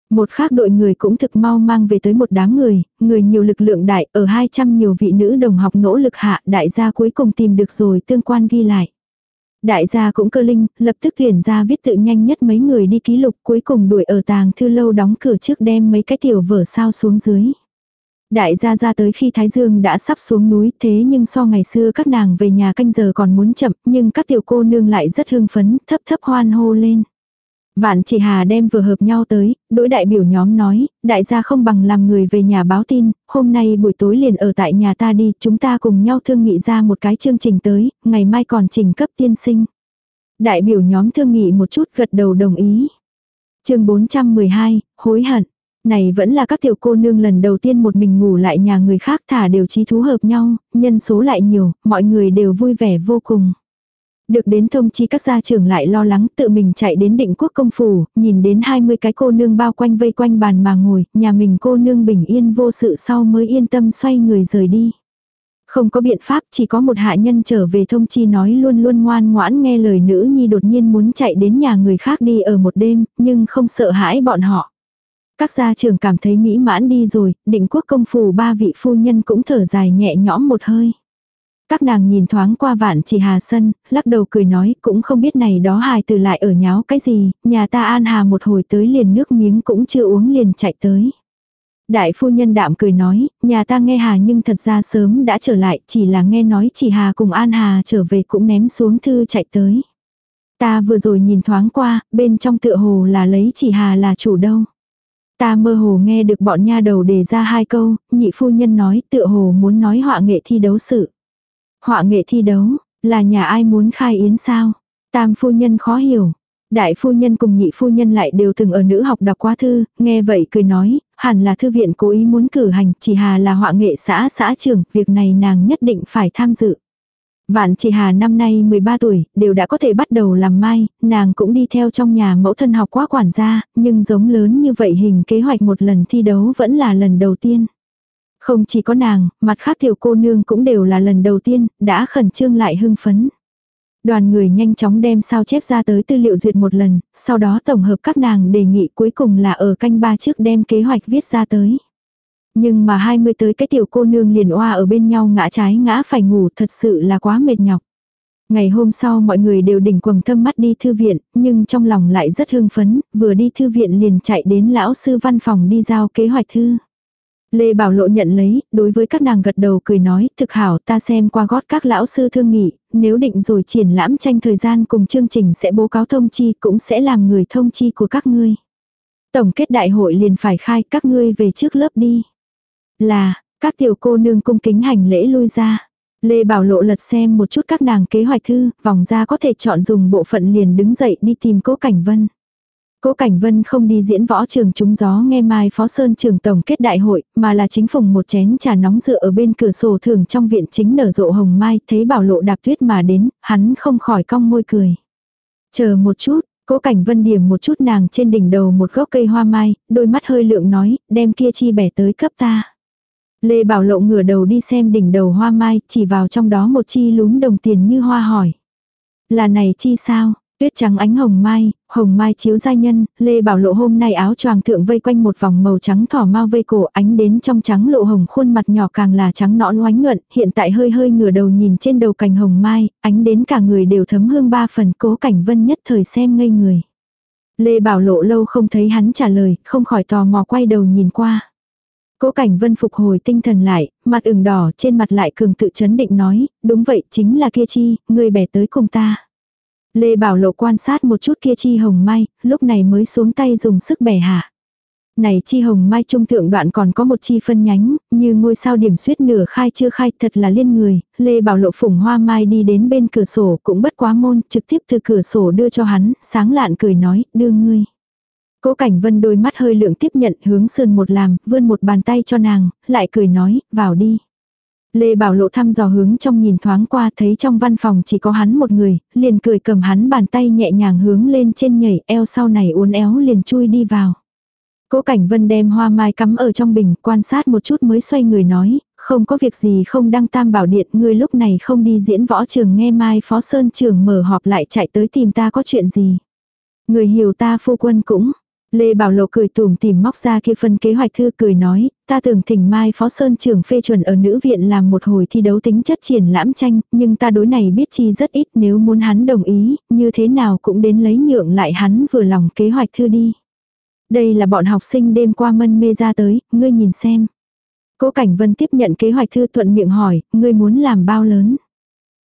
Một khác đội người cũng thực mau mang về tới một đám người, người nhiều lực lượng đại, ở 200 nhiều vị nữ đồng học nỗ lực hạ, đại gia cuối cùng tìm được rồi tương quan ghi lại. Đại gia cũng cơ linh, lập tức hiển ra viết tự nhanh nhất mấy người đi ký lục cuối cùng đuổi ở tàng thư lâu đóng cửa trước đem mấy cái tiểu vở sao xuống dưới. Đại gia ra tới khi Thái Dương đã sắp xuống núi thế nhưng so ngày xưa các nàng về nhà canh giờ còn muốn chậm nhưng các tiểu cô nương lại rất hưng phấn thấp thấp hoan hô lên. Vạn chỉ hà đem vừa hợp nhau tới, đối đại biểu nhóm nói, đại gia không bằng làm người về nhà báo tin, hôm nay buổi tối liền ở tại nhà ta đi, chúng ta cùng nhau thương nghị ra một cái chương trình tới, ngày mai còn trình cấp tiên sinh. Đại biểu nhóm thương nghị một chút gật đầu đồng ý. chương 412, hối hận. Này vẫn là các tiểu cô nương lần đầu tiên một mình ngủ lại nhà người khác thả đều trí thú hợp nhau, nhân số lại nhiều, mọi người đều vui vẻ vô cùng. Được đến thông chi các gia trưởng lại lo lắng tự mình chạy đến định quốc công phủ, nhìn đến 20 cái cô nương bao quanh vây quanh bàn mà ngồi, nhà mình cô nương bình yên vô sự sau mới yên tâm xoay người rời đi. Không có biện pháp chỉ có một hạ nhân trở về thông chi nói luôn luôn ngoan ngoãn nghe lời nữ nhi đột nhiên muốn chạy đến nhà người khác đi ở một đêm, nhưng không sợ hãi bọn họ. Các gia trưởng cảm thấy mỹ mãn đi rồi, định quốc công phủ ba vị phu nhân cũng thở dài nhẹ nhõm một hơi. Các nàng nhìn thoáng qua vạn chỉ hà sân, lắc đầu cười nói cũng không biết này đó hài từ lại ở nháo cái gì, nhà ta an hà một hồi tới liền nước miếng cũng chưa uống liền chạy tới. Đại phu nhân đạm cười nói, nhà ta nghe hà nhưng thật ra sớm đã trở lại, chỉ là nghe nói chỉ hà cùng an hà trở về cũng ném xuống thư chạy tới. Ta vừa rồi nhìn thoáng qua, bên trong tựa hồ là lấy chỉ hà là chủ đâu. Ta mơ hồ nghe được bọn nha đầu đề ra hai câu, nhị phu nhân nói tựa hồ muốn nói họa nghệ thi đấu sự. Họa nghệ thi đấu, là nhà ai muốn khai yến sao? Tam phu nhân khó hiểu. Đại phu nhân cùng nhị phu nhân lại đều từng ở nữ học đọc quá thư, nghe vậy cười nói, hẳn là thư viện cố ý muốn cử hành, chỉ hà là họa nghệ xã xã trưởng, việc này nàng nhất định phải tham dự. Vạn chỉ hà năm nay 13 tuổi, đều đã có thể bắt đầu làm mai, nàng cũng đi theo trong nhà mẫu thân học quá quản gia, nhưng giống lớn như vậy hình kế hoạch một lần thi đấu vẫn là lần đầu tiên. Không chỉ có nàng, mặt khác tiểu cô nương cũng đều là lần đầu tiên, đã khẩn trương lại hưng phấn. Đoàn người nhanh chóng đem sao chép ra tới tư liệu duyệt một lần, sau đó tổng hợp các nàng đề nghị cuối cùng là ở canh ba trước đem kế hoạch viết ra tới. Nhưng mà 20 tới cái tiểu cô nương liền oa ở bên nhau ngã trái ngã phải ngủ thật sự là quá mệt nhọc. Ngày hôm sau mọi người đều đỉnh quầng thâm mắt đi thư viện, nhưng trong lòng lại rất hưng phấn, vừa đi thư viện liền chạy đến lão sư văn phòng đi giao kế hoạch thư. Lê Bảo Lộ nhận lấy, đối với các nàng gật đầu cười nói, thực hảo ta xem qua gót các lão sư thương nghị, nếu định rồi triển lãm tranh thời gian cùng chương trình sẽ bố cáo thông chi cũng sẽ làm người thông chi của các ngươi. Tổng kết đại hội liền phải khai các ngươi về trước lớp đi. Là, các tiểu cô nương cung kính hành lễ lui ra. Lê Bảo Lộ lật xem một chút các nàng kế hoạch thư, vòng ra có thể chọn dùng bộ phận liền đứng dậy đi tìm cố Cảnh Vân. Cố Cảnh Vân không đi diễn võ trường trúng gió nghe mai Phó Sơn trường tổng kết đại hội, mà là chính phùng một chén trà nóng dựa ở bên cửa sổ thường trong viện chính nở rộ hồng mai, thấy bảo lộ đạp tuyết mà đến, hắn không khỏi cong môi cười. Chờ một chút, Cố Cảnh Vân điểm một chút nàng trên đỉnh đầu một gốc cây hoa mai, đôi mắt hơi lượng nói, đem kia chi bẻ tới cấp ta. Lê Bảo Lộ ngửa đầu đi xem đỉnh đầu hoa mai, chỉ vào trong đó một chi lúm đồng tiền như hoa hỏi. Là này chi sao? Tuyết trắng ánh hồng mai, hồng mai chiếu giai nhân, Lê Bảo Lộ hôm nay áo choàng thượng vây quanh một vòng màu trắng thỏ mau vây cổ ánh đến trong trắng lộ hồng khuôn mặt nhỏ càng là trắng nõn oánh nhuận, hiện tại hơi hơi ngửa đầu nhìn trên đầu cành hồng mai, ánh đến cả người đều thấm hương ba phần cố cảnh vân nhất thời xem ngây người. Lê Bảo Lộ lâu không thấy hắn trả lời, không khỏi tò mò quay đầu nhìn qua. Cố Cảnh Vân phục hồi tinh thần lại, mặt ửng đỏ trên mặt lại cường tự chấn định nói, đúng vậy chính là kia chi, người bẻ tới cùng ta. Lê Bảo Lộ quan sát một chút kia chi hồng mai, lúc này mới xuống tay dùng sức bẻ hạ. Này chi hồng mai trung thượng đoạn còn có một chi phân nhánh, như ngôi sao điểm suyết nửa khai chưa khai thật là liên người, Lê Bảo Lộ phủng hoa mai đi đến bên cửa sổ cũng bất quá môn, trực tiếp từ cửa sổ đưa cho hắn, sáng lạn cười nói, đưa ngươi. Cố Cảnh Vân đôi mắt hơi lượng tiếp nhận hướng sườn một làm, vươn một bàn tay cho nàng, lại cười nói, vào đi. Lê Bảo Lộ thăm dò hướng trong nhìn thoáng qua thấy trong văn phòng chỉ có hắn một người, liền cười cầm hắn bàn tay nhẹ nhàng hướng lên trên nhảy eo sau này uốn éo liền chui đi vào. Cố Cảnh Vân đem hoa mai cắm ở trong bình quan sát một chút mới xoay người nói, không có việc gì không đăng tam bảo điện ngươi lúc này không đi diễn võ trường nghe mai phó sơn trường mở họp lại chạy tới tìm ta có chuyện gì. Người hiểu ta phu quân cũng, Lê Bảo Lộ cười tủm tìm móc ra kia phân kế hoạch thư cười nói, ta tưởng thỉnh mai phó sơn trưởng phê chuẩn ở nữ viện làm một hồi thi đấu tính chất triển lãm tranh, nhưng ta đối này biết chi rất ít nếu muốn hắn đồng ý, như thế nào cũng đến lấy nhượng lại hắn vừa lòng kế hoạch thư đi. Đây là bọn học sinh đêm qua mân mê ra tới, ngươi nhìn xem. Cố Cảnh Vân tiếp nhận kế hoạch thư thuận miệng hỏi, ngươi muốn làm bao lớn?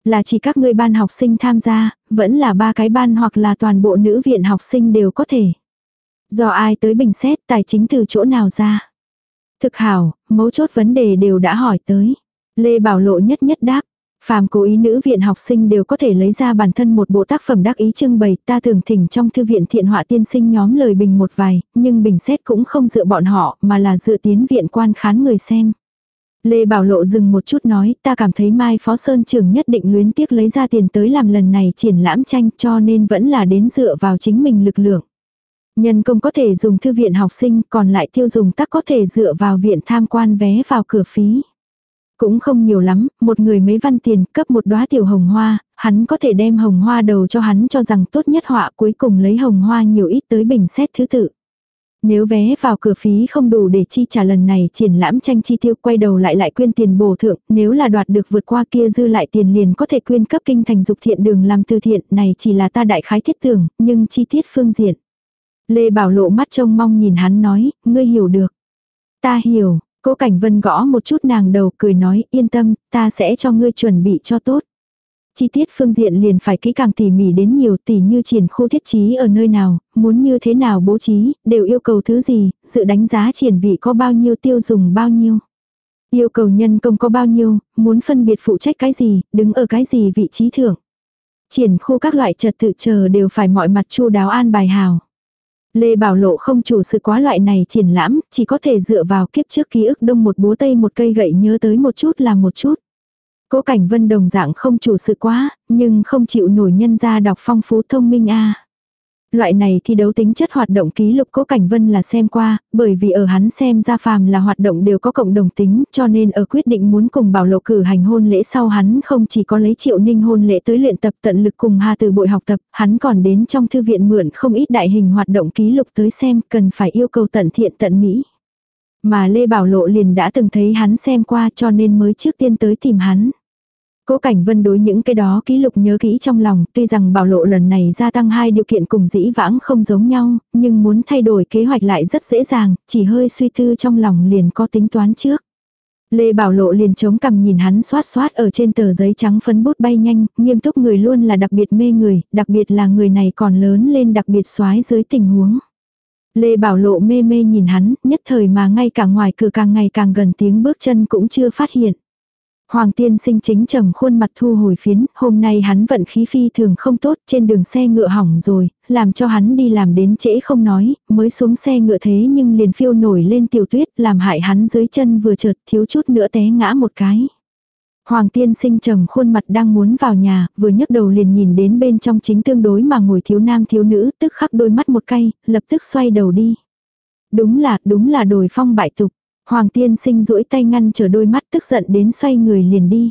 Là chỉ các ngươi ban học sinh tham gia, vẫn là ba cái ban hoặc là toàn bộ nữ viện học sinh đều có thể. Do ai tới bình xét tài chính từ chỗ nào ra. Thực hảo, mấu chốt vấn đề đều đã hỏi tới. Lê Bảo Lộ nhất nhất đáp. Phàm cố ý nữ viện học sinh đều có thể lấy ra bản thân một bộ tác phẩm đắc ý trưng bày, ta thường thỉnh trong thư viện thiện họa tiên sinh nhóm lời bình một vài, nhưng bình xét cũng không dựa bọn họ, mà là dựa tiến viện quan khán người xem. Lê Bảo Lộ dừng một chút nói, ta cảm thấy Mai Phó Sơn trưởng nhất định luyến tiếc lấy ra tiền tới làm lần này triển lãm tranh cho nên vẫn là đến dựa vào chính mình lực lượng. Nhân công có thể dùng thư viện học sinh, còn lại tiêu dùng tắc có thể dựa vào viện tham quan vé vào cửa phí. Cũng không nhiều lắm, một người mấy văn tiền cấp một đóa tiểu hồng hoa, hắn có thể đem hồng hoa đầu cho hắn cho rằng tốt nhất họa cuối cùng lấy hồng hoa nhiều ít tới bình xét thứ tự. Nếu vé vào cửa phí không đủ để chi trả lần này triển lãm tranh chi tiêu quay đầu lại lại quyên tiền bổ thượng, nếu là đoạt được vượt qua kia dư lại tiền liền có thể quyên cấp kinh thành dục thiện đường làm từ thiện này chỉ là ta đại khái thiết tưởng, nhưng chi tiết phương diện. Lê Bảo lộ mắt trông mong nhìn hắn nói, ngươi hiểu được. Ta hiểu, cố Cảnh Vân gõ một chút nàng đầu cười nói, yên tâm, ta sẽ cho ngươi chuẩn bị cho tốt. Chi tiết phương diện liền phải kỹ càng tỉ mỉ đến nhiều tỉ như triển khu thiết trí ở nơi nào, muốn như thế nào bố trí, đều yêu cầu thứ gì, dự đánh giá triển vị có bao nhiêu tiêu dùng bao nhiêu. Yêu cầu nhân công có bao nhiêu, muốn phân biệt phụ trách cái gì, đứng ở cái gì vị trí thưởng. Triển khu các loại trật tự chờ đều phải mọi mặt chu đáo an bài hào. Lê Bảo Lộ không chủ sự quá loại này triển lãm, chỉ có thể dựa vào kiếp trước ký ức đông một búa tây một cây gậy nhớ tới một chút là một chút. Cố Cảnh Vân đồng dạng không chủ sự quá, nhưng không chịu nổi nhân ra đọc phong phú thông minh a. Loại này thi đấu tính chất hoạt động ký lục Cố Cảnh Vân là xem qua, bởi vì ở hắn xem ra phàm là hoạt động đều có cộng đồng tính, cho nên ở quyết định muốn cùng bảo lộ cử hành hôn lễ sau hắn không chỉ có lấy triệu ninh hôn lễ tới luyện tập tận lực cùng Hà từ bội học tập, hắn còn đến trong thư viện mượn không ít đại hình hoạt động ký lục tới xem cần phải yêu cầu tận thiện tận mỹ. Mà Lê Bảo Lộ liền đã từng thấy hắn xem qua cho nên mới trước tiên tới tìm hắn. Cố Cảnh Vân đối những cái đó ký lục nhớ kỹ trong lòng, tuy rằng bảo lộ lần này gia tăng hai điều kiện cùng dĩ vãng không giống nhau, nhưng muốn thay đổi kế hoạch lại rất dễ dàng, chỉ hơi suy tư trong lòng liền có tính toán trước. Lê Bảo Lộ liền chống cằm nhìn hắn xoát xoát ở trên tờ giấy trắng phấn bút bay nhanh, nghiêm túc người luôn là đặc biệt mê người, đặc biệt là người này còn lớn lên đặc biệt xoái dưới tình huống. Lê Bảo Lộ mê mê nhìn hắn, nhất thời mà ngay cả ngoài cửa càng ngày càng gần tiếng bước chân cũng chưa phát hiện. Hoàng tiên sinh chính trầm khuôn mặt thu hồi phiến, hôm nay hắn vận khí phi thường không tốt, trên đường xe ngựa hỏng rồi, làm cho hắn đi làm đến trễ không nói, mới xuống xe ngựa thế nhưng liền phiêu nổi lên tiểu tuyết, làm hại hắn dưới chân vừa chợt thiếu chút nữa té ngã một cái. Hoàng tiên sinh trầm khuôn mặt đang muốn vào nhà, vừa nhấc đầu liền nhìn đến bên trong chính tương đối mà ngồi thiếu nam thiếu nữ, tức khắc đôi mắt một cay, lập tức xoay đầu đi. Đúng là, đúng là đồi phong bại tục. Hoàng tiên sinh duỗi tay ngăn trở đôi mắt tức giận đến xoay người liền đi.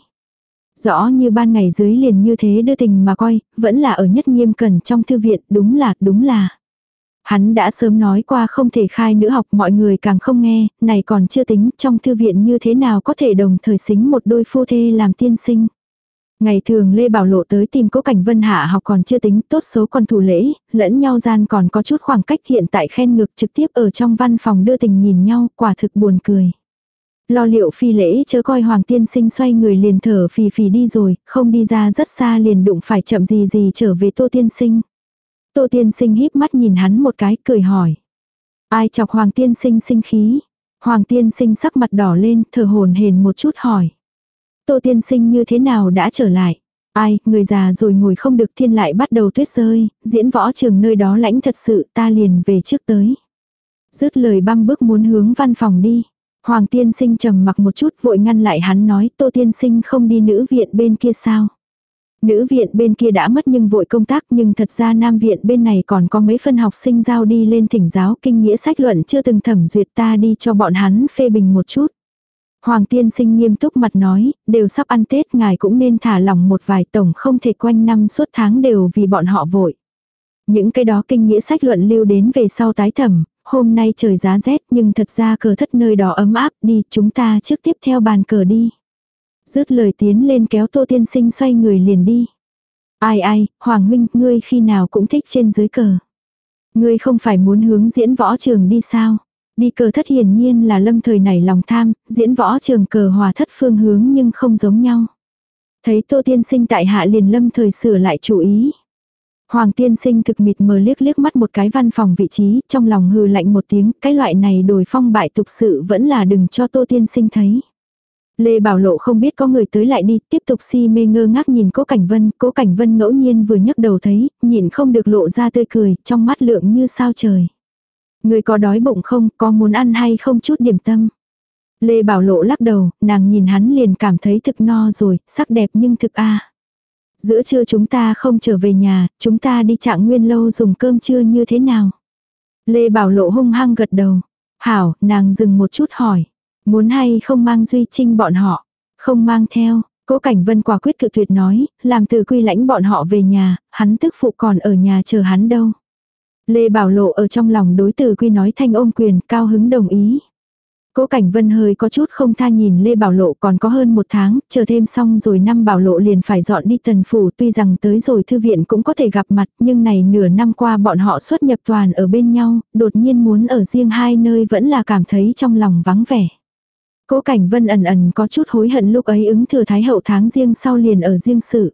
Rõ như ban ngày dưới liền như thế đưa tình mà coi, vẫn là ở nhất nghiêm cẩn trong thư viện, đúng là, đúng là. Hắn đã sớm nói qua không thể khai nữ học mọi người càng không nghe, này còn chưa tính trong thư viện như thế nào có thể đồng thời xính một đôi phu thê làm tiên sinh. Ngày thường Lê Bảo Lộ tới tìm Cố Cảnh Vân Hạ học còn chưa tính tốt số còn thủ lễ, lẫn nhau gian còn có chút khoảng cách hiện tại khen ngược trực tiếp ở trong văn phòng đưa tình nhìn nhau, quả thực buồn cười. Lo liệu phi lễ chớ coi Hoàng Tiên Sinh xoay người liền thở phì phì đi rồi, không đi ra rất xa liền đụng phải chậm gì gì trở về Tô Tiên Sinh. Tô Tiên Sinh híp mắt nhìn hắn một cái cười hỏi. Ai chọc Hoàng Tiên Sinh sinh khí? Hoàng Tiên Sinh sắc mặt đỏ lên thở hồn hền một chút hỏi. Tô tiên sinh như thế nào đã trở lại? Ai, người già rồi ngồi không được thiên lại bắt đầu tuyết rơi, diễn võ trường nơi đó lãnh thật sự ta liền về trước tới. Dứt lời băm bước muốn hướng văn phòng đi. Hoàng tiên sinh trầm mặc một chút vội ngăn lại hắn nói tô tiên sinh không đi nữ viện bên kia sao. Nữ viện bên kia đã mất nhưng vội công tác nhưng thật ra nam viện bên này còn có mấy phân học sinh giao đi lên thỉnh giáo kinh nghĩa sách luận chưa từng thẩm duyệt ta đi cho bọn hắn phê bình một chút. Hoàng tiên sinh nghiêm túc mặt nói, đều sắp ăn Tết ngài cũng nên thả lỏng một vài tổng không thể quanh năm suốt tháng đều vì bọn họ vội. Những cái đó kinh nghĩa sách luận lưu đến về sau tái thẩm, hôm nay trời giá rét nhưng thật ra cờ thất nơi đó ấm áp đi, chúng ta trước tiếp theo bàn cờ đi. Dứt lời tiến lên kéo tô tiên sinh xoay người liền đi. Ai ai, Hoàng huynh, ngươi khi nào cũng thích trên dưới cờ. Ngươi không phải muốn hướng diễn võ trường đi sao? Đi cờ thất hiển nhiên là lâm thời này lòng tham, diễn võ trường cờ hòa thất phương hướng nhưng không giống nhau. Thấy tô tiên sinh tại hạ liền lâm thời sửa lại chủ ý. Hoàng tiên sinh thực mịt mờ liếc liếc mắt một cái văn phòng vị trí, trong lòng hừ lạnh một tiếng, cái loại này đổi phong bại tục sự vẫn là đừng cho tô tiên sinh thấy. Lê Bảo Lộ không biết có người tới lại đi, tiếp tục si mê ngơ ngác nhìn Cố Cảnh Vân, Cố Cảnh Vân ngẫu nhiên vừa nhấc đầu thấy, nhìn không được lộ ra tươi cười, trong mắt lượng như sao trời. Người có đói bụng không, có muốn ăn hay không chút điểm tâm. Lê Bảo Lộ lắc đầu, nàng nhìn hắn liền cảm thấy thực no rồi, sắc đẹp nhưng thực a. Giữa trưa chúng ta không trở về nhà, chúng ta đi trạng nguyên lâu dùng cơm trưa như thế nào? Lê Bảo Lộ hung hăng gật đầu. Hảo, nàng dừng một chút hỏi. Muốn hay không mang Duy Trinh bọn họ? Không mang theo. Cố Cảnh Vân quả quyết cự tuyệt nói, làm từ quy lãnh bọn họ về nhà, hắn tức phụ còn ở nhà chờ hắn đâu. Lê Bảo Lộ ở trong lòng đối từ quy nói thanh ôm quyền, cao hứng đồng ý. Cố Cảnh Vân hơi có chút không tha nhìn Lê Bảo Lộ còn có hơn một tháng, chờ thêm xong rồi năm Bảo Lộ liền phải dọn đi tần phủ tuy rằng tới rồi thư viện cũng có thể gặp mặt nhưng này nửa năm qua bọn họ xuất nhập toàn ở bên nhau, đột nhiên muốn ở riêng hai nơi vẫn là cảm thấy trong lòng vắng vẻ. Cố Cảnh Vân ẩn ẩn có chút hối hận lúc ấy ứng thừa Thái Hậu tháng riêng sau liền ở riêng sự.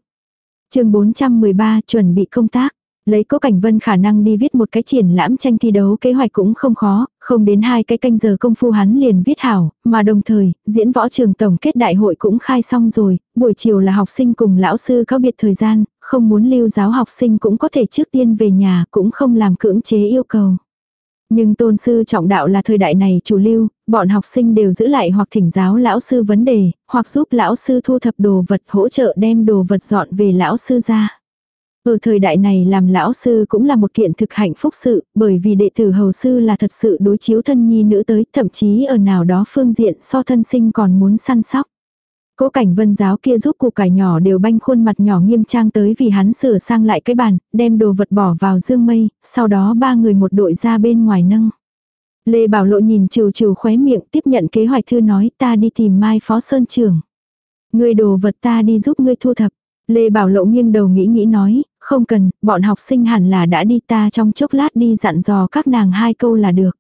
chương 413 chuẩn bị công tác. Lấy cố cảnh vân khả năng đi viết một cái triển lãm tranh thi đấu kế hoạch cũng không khó, không đến hai cái canh giờ công phu hắn liền viết hảo, mà đồng thời, diễn võ trường tổng kết đại hội cũng khai xong rồi, buổi chiều là học sinh cùng lão sư cáo biệt thời gian, không muốn lưu giáo học sinh cũng có thể trước tiên về nhà, cũng không làm cưỡng chế yêu cầu. Nhưng tôn sư trọng đạo là thời đại này chủ lưu, bọn học sinh đều giữ lại hoặc thỉnh giáo lão sư vấn đề, hoặc giúp lão sư thu thập đồ vật hỗ trợ đem đồ vật dọn về lão sư ra. Ở thời đại này làm lão sư cũng là một kiện thực hạnh phúc sự, bởi vì đệ tử hầu sư là thật sự đối chiếu thân nhi nữ tới, thậm chí ở nào đó phương diện so thân sinh còn muốn săn sóc. Cố cảnh vân giáo kia giúp cụ cải nhỏ đều banh khuôn mặt nhỏ nghiêm trang tới vì hắn sửa sang lại cái bàn, đem đồ vật bỏ vào dương mây, sau đó ba người một đội ra bên ngoài nâng. Lê Bảo Lộ nhìn trừ trừ khóe miệng tiếp nhận kế hoạch thư nói ta đi tìm Mai Phó Sơn Trưởng. Người đồ vật ta đi giúp ngươi thu thập. Lê Bảo Lộ nghiêng đầu nghĩ nghĩ nói, không cần, bọn học sinh hẳn là đã đi ta trong chốc lát đi dặn dò các nàng hai câu là được.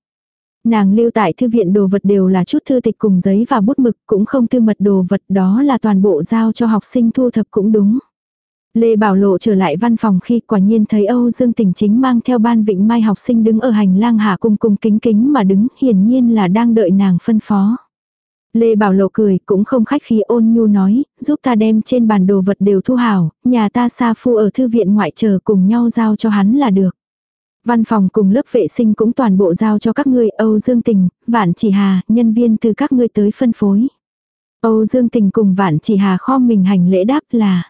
Nàng lưu tại thư viện đồ vật đều là chút thư tịch cùng giấy và bút mực, cũng không tư mật đồ vật đó là toàn bộ giao cho học sinh thu thập cũng đúng. Lê Bảo Lộ trở lại văn phòng khi quả nhiên thấy Âu Dương Tỉnh chính mang theo ban vịnh mai học sinh đứng ở hành lang hạ cung cung kính kính mà đứng hiển nhiên là đang đợi nàng phân phó. Lê Bảo Lộ cười, cũng không khách khí ôn nhu nói, giúp ta đem trên bàn đồ vật đều thu hảo, nhà ta xa phu ở thư viện ngoại chờ cùng nhau giao cho hắn là được. Văn phòng cùng lớp vệ sinh cũng toàn bộ giao cho các ngươi Âu Dương Tình, Vạn Chỉ Hà, nhân viên từ các ngươi tới phân phối. Âu Dương Tình cùng Vạn Chỉ Hà kho mình hành lễ đáp là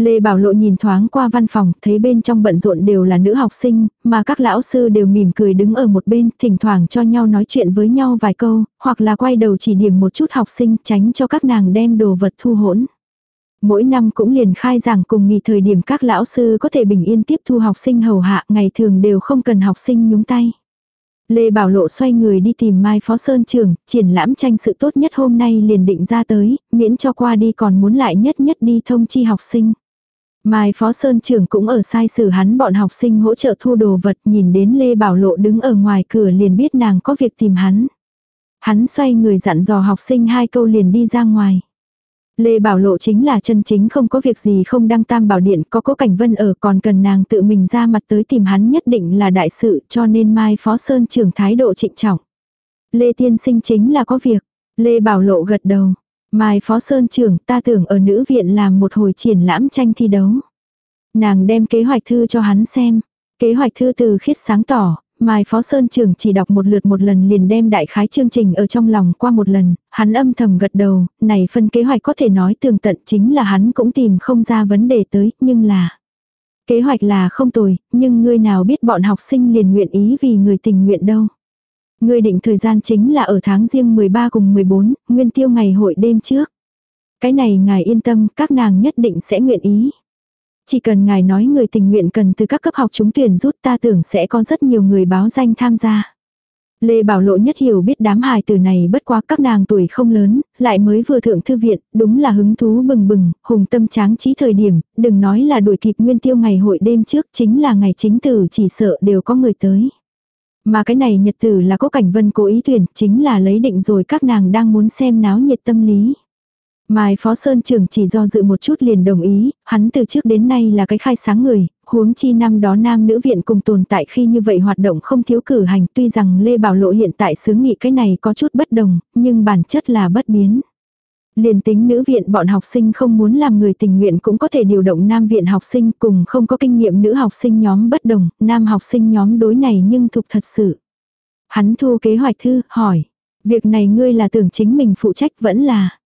Lê Bảo Lộ nhìn thoáng qua văn phòng, thấy bên trong bận rộn đều là nữ học sinh, mà các lão sư đều mỉm cười đứng ở một bên, thỉnh thoảng cho nhau nói chuyện với nhau vài câu, hoặc là quay đầu chỉ điểm một chút học sinh tránh cho các nàng đem đồ vật thu hỗn. Mỗi năm cũng liền khai giảng cùng nghỉ thời điểm các lão sư có thể bình yên tiếp thu học sinh hầu hạ, ngày thường đều không cần học sinh nhúng tay. Lê Bảo Lộ xoay người đi tìm Mai Phó Sơn Trường, triển lãm tranh sự tốt nhất hôm nay liền định ra tới, miễn cho qua đi còn muốn lại nhất nhất đi thông chi học sinh. Mai Phó Sơn trưởng cũng ở sai sử hắn bọn học sinh hỗ trợ thu đồ vật, nhìn đến Lê Bảo Lộ đứng ở ngoài cửa liền biết nàng có việc tìm hắn. Hắn xoay người dặn dò học sinh hai câu liền đi ra ngoài. Lê Bảo Lộ chính là chân chính không có việc gì không đăng tam bảo điện, có cố cảnh vân ở, còn cần nàng tự mình ra mặt tới tìm hắn nhất định là đại sự, cho nên Mai Phó Sơn trưởng thái độ trịnh trọng. Lê Tiên Sinh chính là có việc. Lê Bảo Lộ gật đầu. Mai Phó Sơn trưởng ta tưởng ở nữ viện làm một hồi triển lãm tranh thi đấu. Nàng đem kế hoạch thư cho hắn xem. Kế hoạch thư từ khiết sáng tỏ, Mai Phó Sơn trưởng chỉ đọc một lượt một lần liền đem đại khái chương trình ở trong lòng qua một lần, hắn âm thầm gật đầu, này phân kế hoạch có thể nói tường tận chính là hắn cũng tìm không ra vấn đề tới, nhưng là... Kế hoạch là không tồi, nhưng ngươi nào biết bọn học sinh liền nguyện ý vì người tình nguyện đâu. Ngươi định thời gian chính là ở tháng riêng 13 cùng 14, nguyên tiêu ngày hội đêm trước. Cái này ngài yên tâm, các nàng nhất định sẽ nguyện ý. Chỉ cần ngài nói người tình nguyện cần từ các cấp học chúng tuyển rút ta tưởng sẽ có rất nhiều người báo danh tham gia. Lê Bảo Lộ nhất hiểu biết đám hài từ này bất quá các nàng tuổi không lớn, lại mới vừa thượng thư viện, đúng là hứng thú bừng bừng, hùng tâm tráng trí thời điểm, đừng nói là đuổi kịp nguyên tiêu ngày hội đêm trước chính là ngày chính tử chỉ sợ đều có người tới. Mà cái này nhật tử là có cảnh vân cố ý tuyển, chính là lấy định rồi các nàng đang muốn xem náo nhiệt tâm lý. Mai Phó Sơn trưởng chỉ do dự một chút liền đồng ý, hắn từ trước đến nay là cái khai sáng người, huống chi năm đó nam nữ viện cùng tồn tại khi như vậy hoạt động không thiếu cử hành tuy rằng Lê Bảo Lộ hiện tại xướng nghị cái này có chút bất đồng, nhưng bản chất là bất biến. Liền tính nữ viện bọn học sinh không muốn làm người tình nguyện cũng có thể điều động nam viện học sinh cùng không có kinh nghiệm nữ học sinh nhóm bất đồng, nam học sinh nhóm đối này nhưng thục thật sự. Hắn thu kế hoạch thư, hỏi. Việc này ngươi là tưởng chính mình phụ trách vẫn là.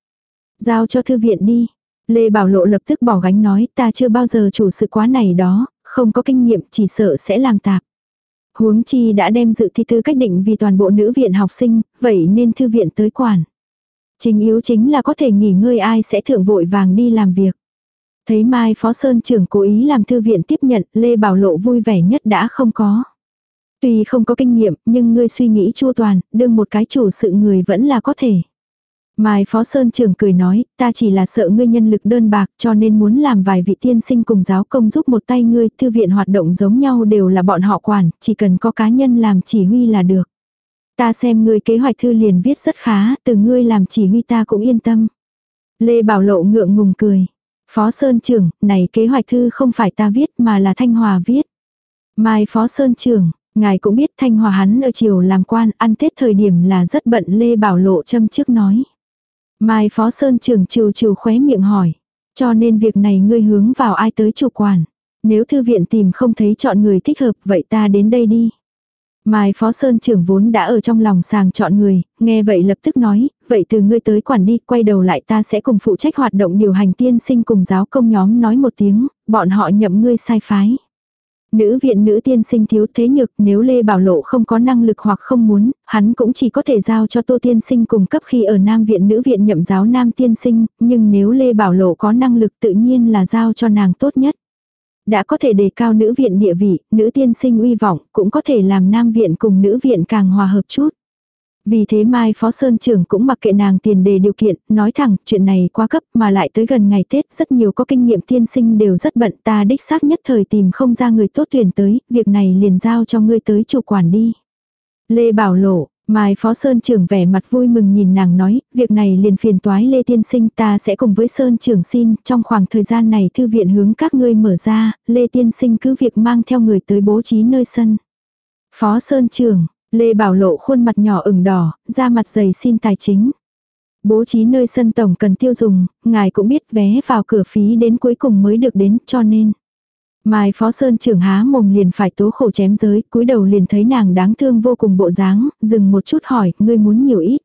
Giao cho thư viện đi. Lê Bảo Lộ lập tức bỏ gánh nói ta chưa bao giờ chủ sự quá này đó, không có kinh nghiệm chỉ sợ sẽ làm tạp. Huống chi đã đem dự thi tư cách định vì toàn bộ nữ viện học sinh, vậy nên thư viện tới quản. Chính yếu chính là có thể nghỉ ngơi ai sẽ thượng vội vàng đi làm việc. Thấy Mai Phó Sơn trưởng cố ý làm thư viện tiếp nhận, Lê Bảo Lộ vui vẻ nhất đã không có. Tuy không có kinh nghiệm, nhưng ngươi suy nghĩ chu toàn, đương một cái chủ sự người vẫn là có thể. Mai Phó Sơn trưởng cười nói, ta chỉ là sợ ngươi nhân lực đơn bạc cho nên muốn làm vài vị tiên sinh cùng giáo công giúp một tay ngươi, thư viện hoạt động giống nhau đều là bọn họ quản, chỉ cần có cá nhân làm chỉ huy là được. Ta xem ngươi kế hoạch thư liền viết rất khá, từ ngươi làm chỉ huy ta cũng yên tâm. Lê Bảo Lộ ngượng ngùng cười. Phó Sơn trưởng, này kế hoạch thư không phải ta viết mà là Thanh Hòa viết. Mai Phó Sơn trưởng, ngài cũng biết Thanh Hòa hắn ở chiều làm quan, ăn Tết thời điểm là rất bận Lê Bảo Lộ châm trước nói. Mai Phó Sơn trưởng trừ trừ khóe miệng hỏi. Cho nên việc này ngươi hướng vào ai tới chủ quản. Nếu thư viện tìm không thấy chọn người thích hợp vậy ta đến đây đi. Mai Phó Sơn trưởng vốn đã ở trong lòng sàng chọn người, nghe vậy lập tức nói, vậy từ ngươi tới quản đi, quay đầu lại ta sẽ cùng phụ trách hoạt động điều hành tiên sinh cùng giáo công nhóm nói một tiếng, bọn họ nhậm ngươi sai phái. Nữ viện nữ tiên sinh thiếu thế nhược nếu Lê Bảo Lộ không có năng lực hoặc không muốn, hắn cũng chỉ có thể giao cho Tô tiên sinh cùng cấp khi ở Nam viện nữ viện nhậm giáo Nam tiên sinh, nhưng nếu Lê Bảo Lộ có năng lực tự nhiên là giao cho nàng tốt nhất. Đã có thể đề cao nữ viện địa vị, nữ tiên sinh uy vọng, cũng có thể làm nam viện cùng nữ viện càng hòa hợp chút. Vì thế Mai Phó Sơn trưởng cũng mặc kệ nàng tiền đề điều kiện, nói thẳng, chuyện này quá cấp mà lại tới gần ngày Tết, rất nhiều có kinh nghiệm tiên sinh đều rất bận ta đích xác nhất thời tìm không ra người tốt tuyển tới, việc này liền giao cho ngươi tới chủ quản đi. Lê Bảo Lộ, Mai Phó Sơn trưởng vẻ mặt vui mừng nhìn nàng nói, việc này liền phiền toái Lê Tiên Sinh ta sẽ cùng với Sơn trưởng xin, trong khoảng thời gian này thư viện hướng các ngươi mở ra, Lê Tiên Sinh cứ việc mang theo người tới bố trí nơi sân. Phó Sơn trưởng, Lê Bảo Lộ khuôn mặt nhỏ ửng đỏ, da mặt dày xin tài chính. Bố trí nơi sân tổng cần tiêu dùng, ngài cũng biết vé vào cửa phí đến cuối cùng mới được đến cho nên. Mai Phó Sơn trưởng há mồm liền phải tố khổ chém giới, cúi đầu liền thấy nàng đáng thương vô cùng bộ dáng, dừng một chút hỏi, ngươi muốn nhiều ít.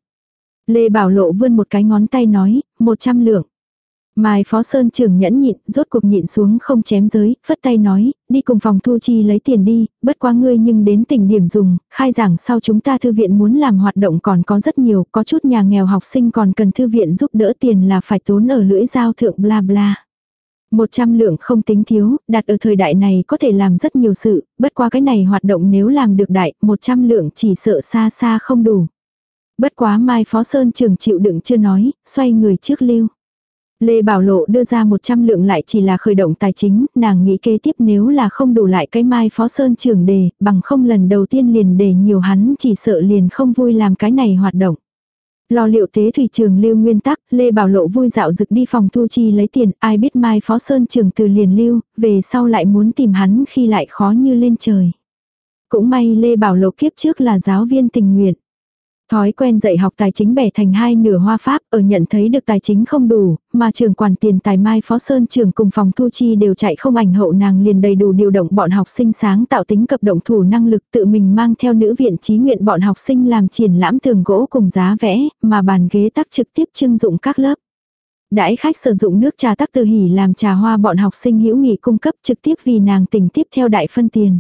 Lê Bảo Lộ vươn một cái ngón tay nói, một trăm lượng. Mai Phó Sơn trưởng nhẫn nhịn, rốt cuộc nhịn xuống không chém giới, phất tay nói, đi cùng phòng thu chi lấy tiền đi, bất quá ngươi nhưng đến tỉnh điểm dùng, khai giảng sau chúng ta thư viện muốn làm hoạt động còn có rất nhiều, có chút nhà nghèo học sinh còn cần thư viện giúp đỡ tiền là phải tốn ở lưỡi dao thượng bla bla. Một trăm lượng không tính thiếu, đặt ở thời đại này có thể làm rất nhiều sự, bất qua cái này hoạt động nếu làm được đại, một trăm lượng chỉ sợ xa xa không đủ. Bất quá Mai Phó Sơn trường chịu đựng chưa nói, xoay người trước lưu. Lê Bảo Lộ đưa ra 100 lượng lại chỉ là khởi động tài chính, nàng nghĩ kế tiếp nếu là không đủ lại cái mai phó sơn trưởng đề, bằng không lần đầu tiên liền đề nhiều hắn chỉ sợ liền không vui làm cái này hoạt động. Lo liệu tế thủy trường lưu nguyên tắc, Lê Bảo Lộ vui dạo dực đi phòng thu chi lấy tiền, ai biết mai phó sơn trường từ liền lưu, về sau lại muốn tìm hắn khi lại khó như lên trời. Cũng may Lê Bảo Lộ kiếp trước là giáo viên tình nguyện. Thói quen dạy học tài chính bẻ thành hai nửa hoa pháp ở nhận thấy được tài chính không đủ, mà trường quản tiền tài mai phó sơn trường cùng phòng thu chi đều chạy không ảnh hậu nàng liền đầy đủ điều động bọn học sinh sáng tạo tính cập động thủ năng lực tự mình mang theo nữ viện trí nguyện bọn học sinh làm triển lãm tường gỗ cùng giá vẽ, mà bàn ghế tắc trực tiếp trưng dụng các lớp. Đãi khách sử dụng nước trà tắc từ hỉ làm trà hoa bọn học sinh hữu nghị cung cấp trực tiếp vì nàng tỉnh tiếp theo đại phân tiền.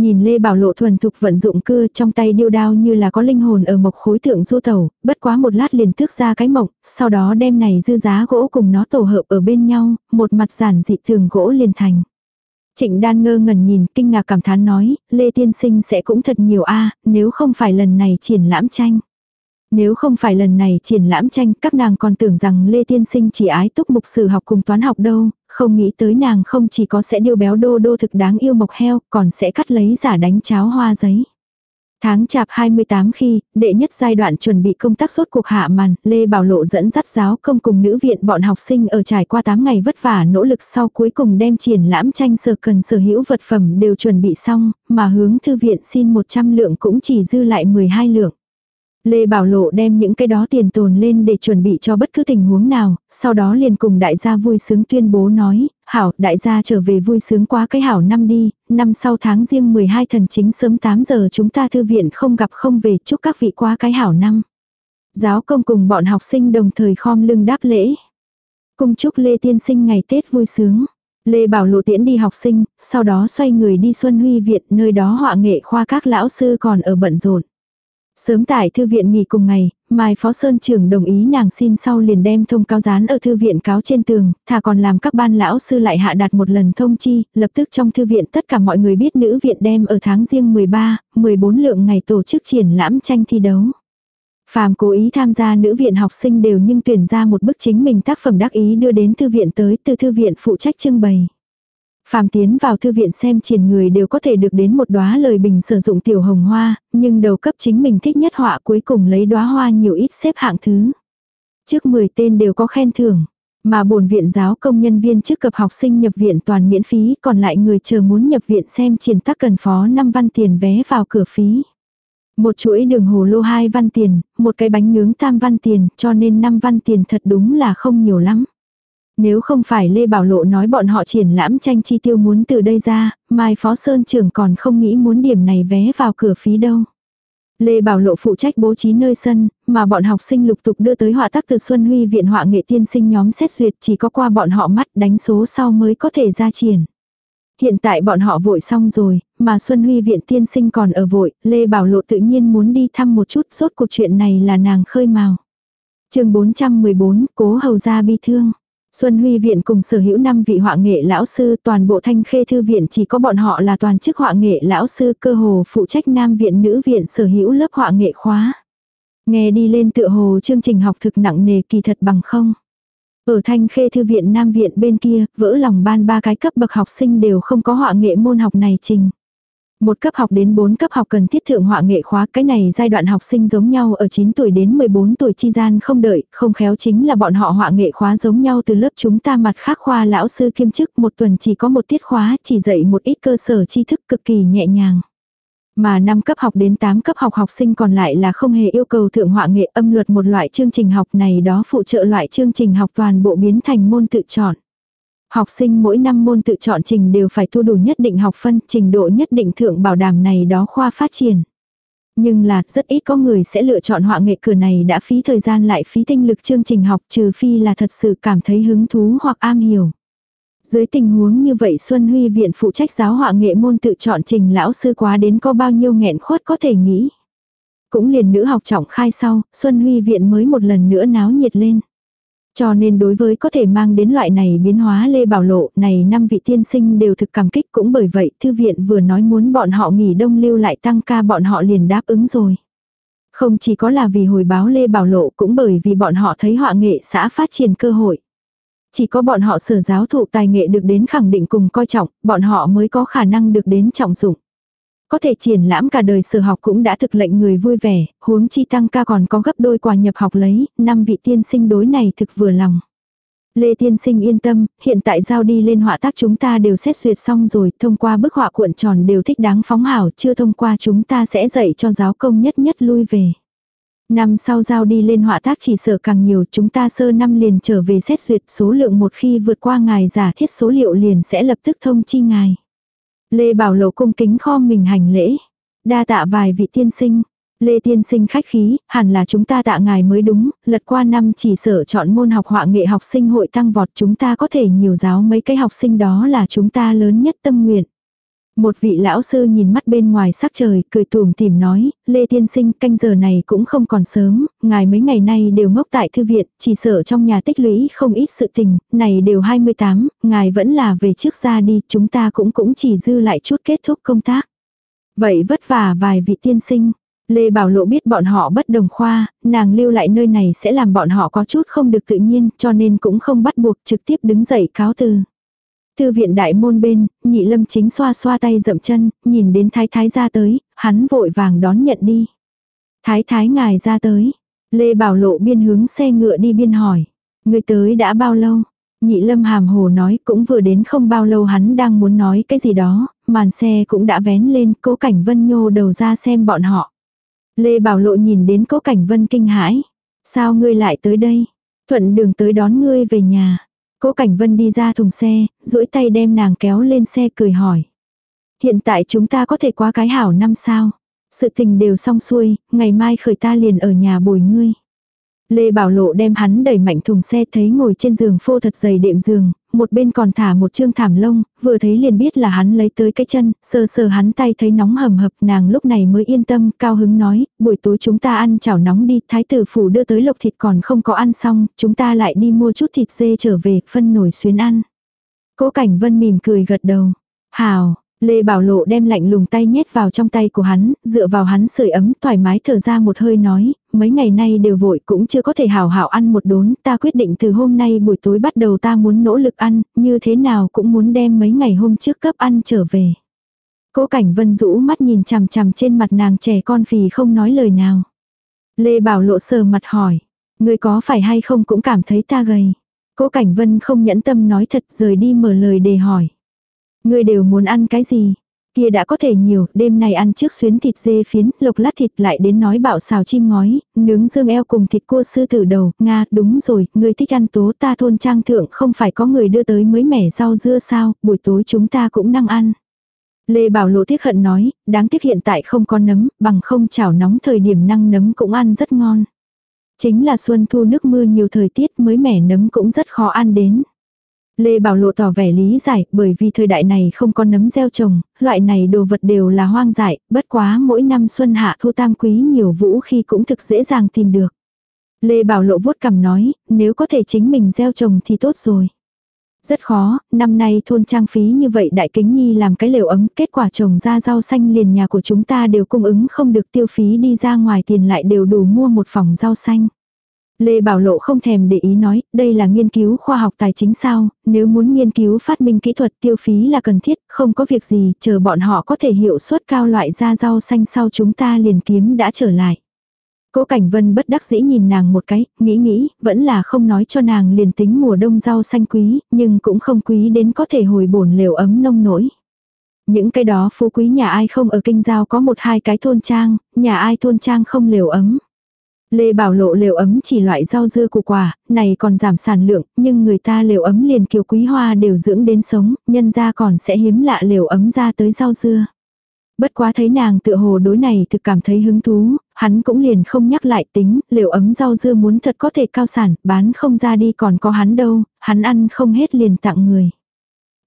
Nhìn Lê Bảo Lộ thuần thục vận dụng cưa trong tay điêu đao như là có linh hồn ở mộc khối thượng du tẩu, bất quá một lát liền tước ra cái mộc, sau đó đem này dư giá gỗ cùng nó tổ hợp ở bên nhau, một mặt giản dị thường gỗ liền thành. Trịnh đan ngơ ngẩn nhìn, kinh ngạc cảm thán nói, Lê Tiên Sinh sẽ cũng thật nhiều a nếu không phải lần này triển lãm tranh. Nếu không phải lần này triển lãm tranh, các nàng còn tưởng rằng Lê Tiên Sinh chỉ ái túc mục sử học cùng toán học đâu, không nghĩ tới nàng không chỉ có sẽ điêu béo đô đô thực đáng yêu mộc heo, còn sẽ cắt lấy giả đánh cháo hoa giấy. Tháng chạp 28 khi, đệ nhất giai đoạn chuẩn bị công tác sốt cuộc hạ màn, Lê Bảo Lộ dẫn dắt giáo công cùng nữ viện bọn học sinh ở trải qua 8 ngày vất vả nỗ lực sau cuối cùng đem triển lãm tranh sở cần sở hữu vật phẩm đều chuẩn bị xong, mà hướng thư viện xin 100 lượng cũng chỉ dư lại 12 lượng. Lê Bảo Lộ đem những cái đó tiền tồn lên để chuẩn bị cho bất cứ tình huống nào, sau đó liền cùng đại gia vui sướng tuyên bố nói, hảo, đại gia trở về vui sướng quá cái hảo năm đi, năm sau tháng riêng 12 thần chính sớm 8 giờ chúng ta thư viện không gặp không về chúc các vị qua cái hảo năm. Giáo công cùng bọn học sinh đồng thời khom lưng đáp lễ. Cùng chúc Lê Tiên Sinh ngày Tết vui sướng. Lê Bảo Lộ tiễn đi học sinh, sau đó xoay người đi Xuân Huy Viện nơi đó họa nghệ khoa các lão sư còn ở bận rộn. Sớm tại thư viện nghỉ cùng ngày, Mai Phó Sơn trưởng đồng ý nàng xin sau liền đem thông cáo dán ở thư viện cáo trên tường, thà còn làm các ban lão sư lại hạ đặt một lần thông chi, lập tức trong thư viện tất cả mọi người biết nữ viện đem ở tháng riêng 13, 14 lượng ngày tổ chức triển lãm tranh thi đấu. Phàm cố ý tham gia nữ viện học sinh đều nhưng tuyển ra một bức chính mình tác phẩm đắc ý đưa đến thư viện tới từ thư viện phụ trách trưng bày. Phàm tiến vào thư viện xem triển người đều có thể được đến một đóa lời bình sử dụng tiểu hồng hoa, nhưng đầu cấp chính mình thích nhất họa cuối cùng lấy đóa hoa nhiều ít xếp hạng thứ. Trước 10 tên đều có khen thưởng, mà bổn viện giáo công nhân viên trước cập học sinh nhập viện toàn miễn phí, còn lại người chờ muốn nhập viện xem triển tác cần phó 5 văn tiền vé vào cửa phí. Một chuỗi đường hồ lô 2 văn tiền, một cái bánh nướng tam văn tiền, cho nên 5 văn tiền thật đúng là không nhiều lắm. Nếu không phải Lê Bảo Lộ nói bọn họ triển lãm tranh chi tiêu muốn từ đây ra, Mai Phó Sơn trưởng còn không nghĩ muốn điểm này vé vào cửa phí đâu. Lê Bảo Lộ phụ trách bố trí nơi sân, mà bọn học sinh lục tục đưa tới họa tác từ Xuân Huy Viện họa nghệ tiên sinh nhóm xét duyệt chỉ có qua bọn họ mắt đánh số sau mới có thể ra triển. Hiện tại bọn họ vội xong rồi, mà Xuân Huy Viện tiên sinh còn ở vội, Lê Bảo Lộ tự nhiên muốn đi thăm một chút, rốt cuộc chuyện này là nàng khơi mào. chương 414, Cố Hầu Gia Bi Thương. Xuân Huy Viện cùng sở hữu năm vị họa nghệ lão sư toàn bộ thanh khê thư viện chỉ có bọn họ là toàn chức họa nghệ lão sư cơ hồ phụ trách nam viện nữ viện sở hữu lớp họa nghệ khóa. Nghe đi lên tựa hồ chương trình học thực nặng nề kỳ thật bằng không. Ở thanh khê thư viện nam viện bên kia, vỡ lòng ban ba cái cấp bậc học sinh đều không có họa nghệ môn học này trình. Một cấp học đến 4 cấp học cần thiết thượng họa nghệ khóa, cái này giai đoạn học sinh giống nhau ở 9 tuổi đến 14 tuổi chi gian không đợi, không khéo chính là bọn họ họa nghệ khóa giống nhau từ lớp chúng ta mặt khác khoa lão sư kiêm chức một tuần chỉ có một tiết khóa, chỉ dạy một ít cơ sở tri thức cực kỳ nhẹ nhàng. Mà năm cấp học đến 8 cấp học học sinh còn lại là không hề yêu cầu thượng họa nghệ âm luật một loại chương trình học này đó phụ trợ loại chương trình học toàn bộ biến thành môn tự chọn. Học sinh mỗi năm môn tự chọn trình đều phải thu đủ nhất định học phân, trình độ nhất định thượng bảo đảm này đó khoa phát triển. Nhưng là, rất ít có người sẽ lựa chọn họa nghệ cửa này đã phí thời gian lại phí tinh lực chương trình học trừ phi là thật sự cảm thấy hứng thú hoặc am hiểu. Dưới tình huống như vậy Xuân Huy viện phụ trách giáo họa nghệ môn tự chọn trình lão sư quá đến có bao nhiêu nghẹn khuất có thể nghĩ. Cũng liền nữ học trọng khai sau, Xuân Huy viện mới một lần nữa náo nhiệt lên. Cho nên đối với có thể mang đến loại này biến hóa Lê Bảo Lộ này năm vị tiên sinh đều thực cảm kích cũng bởi vậy thư viện vừa nói muốn bọn họ nghỉ đông lưu lại tăng ca bọn họ liền đáp ứng rồi. Không chỉ có là vì hồi báo Lê Bảo Lộ cũng bởi vì bọn họ thấy họa nghệ xã phát triển cơ hội. Chỉ có bọn họ sở giáo thụ tài nghệ được đến khẳng định cùng coi trọng, bọn họ mới có khả năng được đến trọng dụng. Có thể triển lãm cả đời sở học cũng đã thực lệnh người vui vẻ, huống chi tăng ca còn có gấp đôi quà nhập học lấy, năm vị tiên sinh đối này thực vừa lòng. Lê tiên sinh yên tâm, hiện tại giao đi lên họa tác chúng ta đều xét duyệt xong rồi, thông qua bức họa cuộn tròn đều thích đáng phóng hảo, chưa thông qua chúng ta sẽ dạy cho giáo công nhất nhất lui về. Năm sau giao đi lên họa tác chỉ sợ càng nhiều chúng ta sơ năm liền trở về xét duyệt số lượng một khi vượt qua ngài giả thiết số liệu liền sẽ lập tức thông chi ngài. Lê Bảo Lộ cung kính kho mình hành lễ. Đa tạ vài vị tiên sinh. Lê tiên sinh khách khí, hẳn là chúng ta tạ ngài mới đúng, lật qua năm chỉ sở chọn môn học họa nghệ học sinh hội tăng vọt chúng ta có thể nhiều giáo mấy cái học sinh đó là chúng ta lớn nhất tâm nguyện. Một vị lão sư nhìn mắt bên ngoài sắc trời, cười tùm tìm nói, Lê Tiên Sinh canh giờ này cũng không còn sớm, ngài mấy ngày nay đều ngốc tại thư viện, chỉ sợ trong nhà tích lũy không ít sự tình, này đều 28, ngài vẫn là về trước ra đi, chúng ta cũng cũng chỉ dư lại chút kết thúc công tác. Vậy vất vả vài vị tiên sinh. Lê Bảo Lộ biết bọn họ bất đồng khoa, nàng lưu lại nơi này sẽ làm bọn họ có chút không được tự nhiên, cho nên cũng không bắt buộc trực tiếp đứng dậy cáo từ. Thư viện đại môn bên, nhị lâm chính xoa xoa tay dậm chân, nhìn đến thái thái ra tới, hắn vội vàng đón nhận đi. Thái thái ngài ra tới. Lê Bảo Lộ biên hướng xe ngựa đi biên hỏi. Người tới đã bao lâu? Nhị lâm hàm hồ nói cũng vừa đến không bao lâu hắn đang muốn nói cái gì đó, màn xe cũng đã vén lên, cố cảnh vân nhô đầu ra xem bọn họ. Lê Bảo Lộ nhìn đến cố cảnh vân kinh hãi. Sao ngươi lại tới đây? Thuận đường tới đón ngươi về nhà. Cố Cảnh Vân đi ra thùng xe, duỗi tay đem nàng kéo lên xe cười hỏi. Hiện tại chúng ta có thể qua cái hảo năm sao? Sự tình đều xong xuôi, ngày mai khởi ta liền ở nhà bồi ngươi. Lê Bảo Lộ đem hắn đẩy mạnh thùng xe thấy ngồi trên giường phô thật dày đệm giường, một bên còn thả một chương thảm lông, vừa thấy liền biết là hắn lấy tới cái chân, sờ sờ hắn tay thấy nóng hầm hập nàng lúc này mới yên tâm, cao hứng nói, buổi tối chúng ta ăn chảo nóng đi, thái tử phủ đưa tới lộc thịt còn không có ăn xong, chúng ta lại đi mua chút thịt dê trở về, phân nổi xuyến ăn. Cố cảnh vân mỉm cười gật đầu. Hào, Lê Bảo Lộ đem lạnh lùng tay nhét vào trong tay của hắn, dựa vào hắn sưởi ấm thoải mái thở ra một hơi nói, mấy ngày nay đều vội cũng chưa có thể hào hảo ăn một đốn, ta quyết định từ hôm nay buổi tối bắt đầu ta muốn nỗ lực ăn, như thế nào cũng muốn đem mấy ngày hôm trước cấp ăn trở về. Cố cảnh vân rũ mắt nhìn chằm chằm trên mặt nàng trẻ con phì không nói lời nào. Lê Bảo Lộ sờ mặt hỏi, người có phải hay không cũng cảm thấy ta gầy. Cố cảnh vân không nhẫn tâm nói thật rời đi mở lời để hỏi. Ngươi đều muốn ăn cái gì? Kia đã có thể nhiều, đêm này ăn trước xuyến thịt dê phiến, lộc lát thịt lại đến nói bạo xào chim ngói, nướng dương eo cùng thịt cua sư tử đầu, Nga, đúng rồi, ngươi thích ăn tố ta thôn trang thượng không phải có người đưa tới mới mẻ rau dưa sao, buổi tối chúng ta cũng năng ăn. Lê Bảo Lộ tiếc hận nói, đáng tiếc hiện tại không có nấm, bằng không chảo nóng thời điểm năng nấm cũng ăn rất ngon. Chính là xuân thu nước mưa nhiều thời tiết mới mẻ nấm cũng rất khó ăn đến. Lê Bảo Lộ tỏ vẻ lý giải, bởi vì thời đại này không có nấm gieo trồng, loại này đồ vật đều là hoang dại, bất quá mỗi năm xuân hạ thu tam quý nhiều vũ khi cũng thực dễ dàng tìm được. Lê Bảo Lộ vuốt cằm nói, nếu có thể chính mình gieo trồng thì tốt rồi. Rất khó, năm nay thôn trang phí như vậy đại kính nhi làm cái lều ấm, kết quả trồng ra rau xanh liền nhà của chúng ta đều cung ứng không được tiêu phí đi ra ngoài tiền lại đều đủ mua một phòng rau xanh. Lê Bảo Lộ không thèm để ý nói, đây là nghiên cứu khoa học tài chính sao, nếu muốn nghiên cứu phát minh kỹ thuật tiêu phí là cần thiết, không có việc gì, chờ bọn họ có thể hiệu suất cao loại ra rau xanh sau chúng ta liền kiếm đã trở lại. Cố Cảnh Vân bất đắc dĩ nhìn nàng một cái, nghĩ nghĩ, vẫn là không nói cho nàng liền tính mùa đông rau xanh quý, nhưng cũng không quý đến có thể hồi bổn lều ấm nông nổi. Những cái đó phú quý nhà ai không ở kinh giao có một hai cái thôn trang, nhà ai thôn trang không lều ấm. Lê Bảo Lộ lều ấm chỉ loại rau dưa củ quả, này còn giảm sản lượng, nhưng người ta lều ấm liền kiều quý hoa đều dưỡng đến sống, nhân ra còn sẽ hiếm lạ lều ấm ra tới rau dưa. Bất quá thấy nàng tự hồ đối này thực cảm thấy hứng thú, hắn cũng liền không nhắc lại tính, lều ấm rau dưa muốn thật có thể cao sản, bán không ra đi còn có hắn đâu, hắn ăn không hết liền tặng người.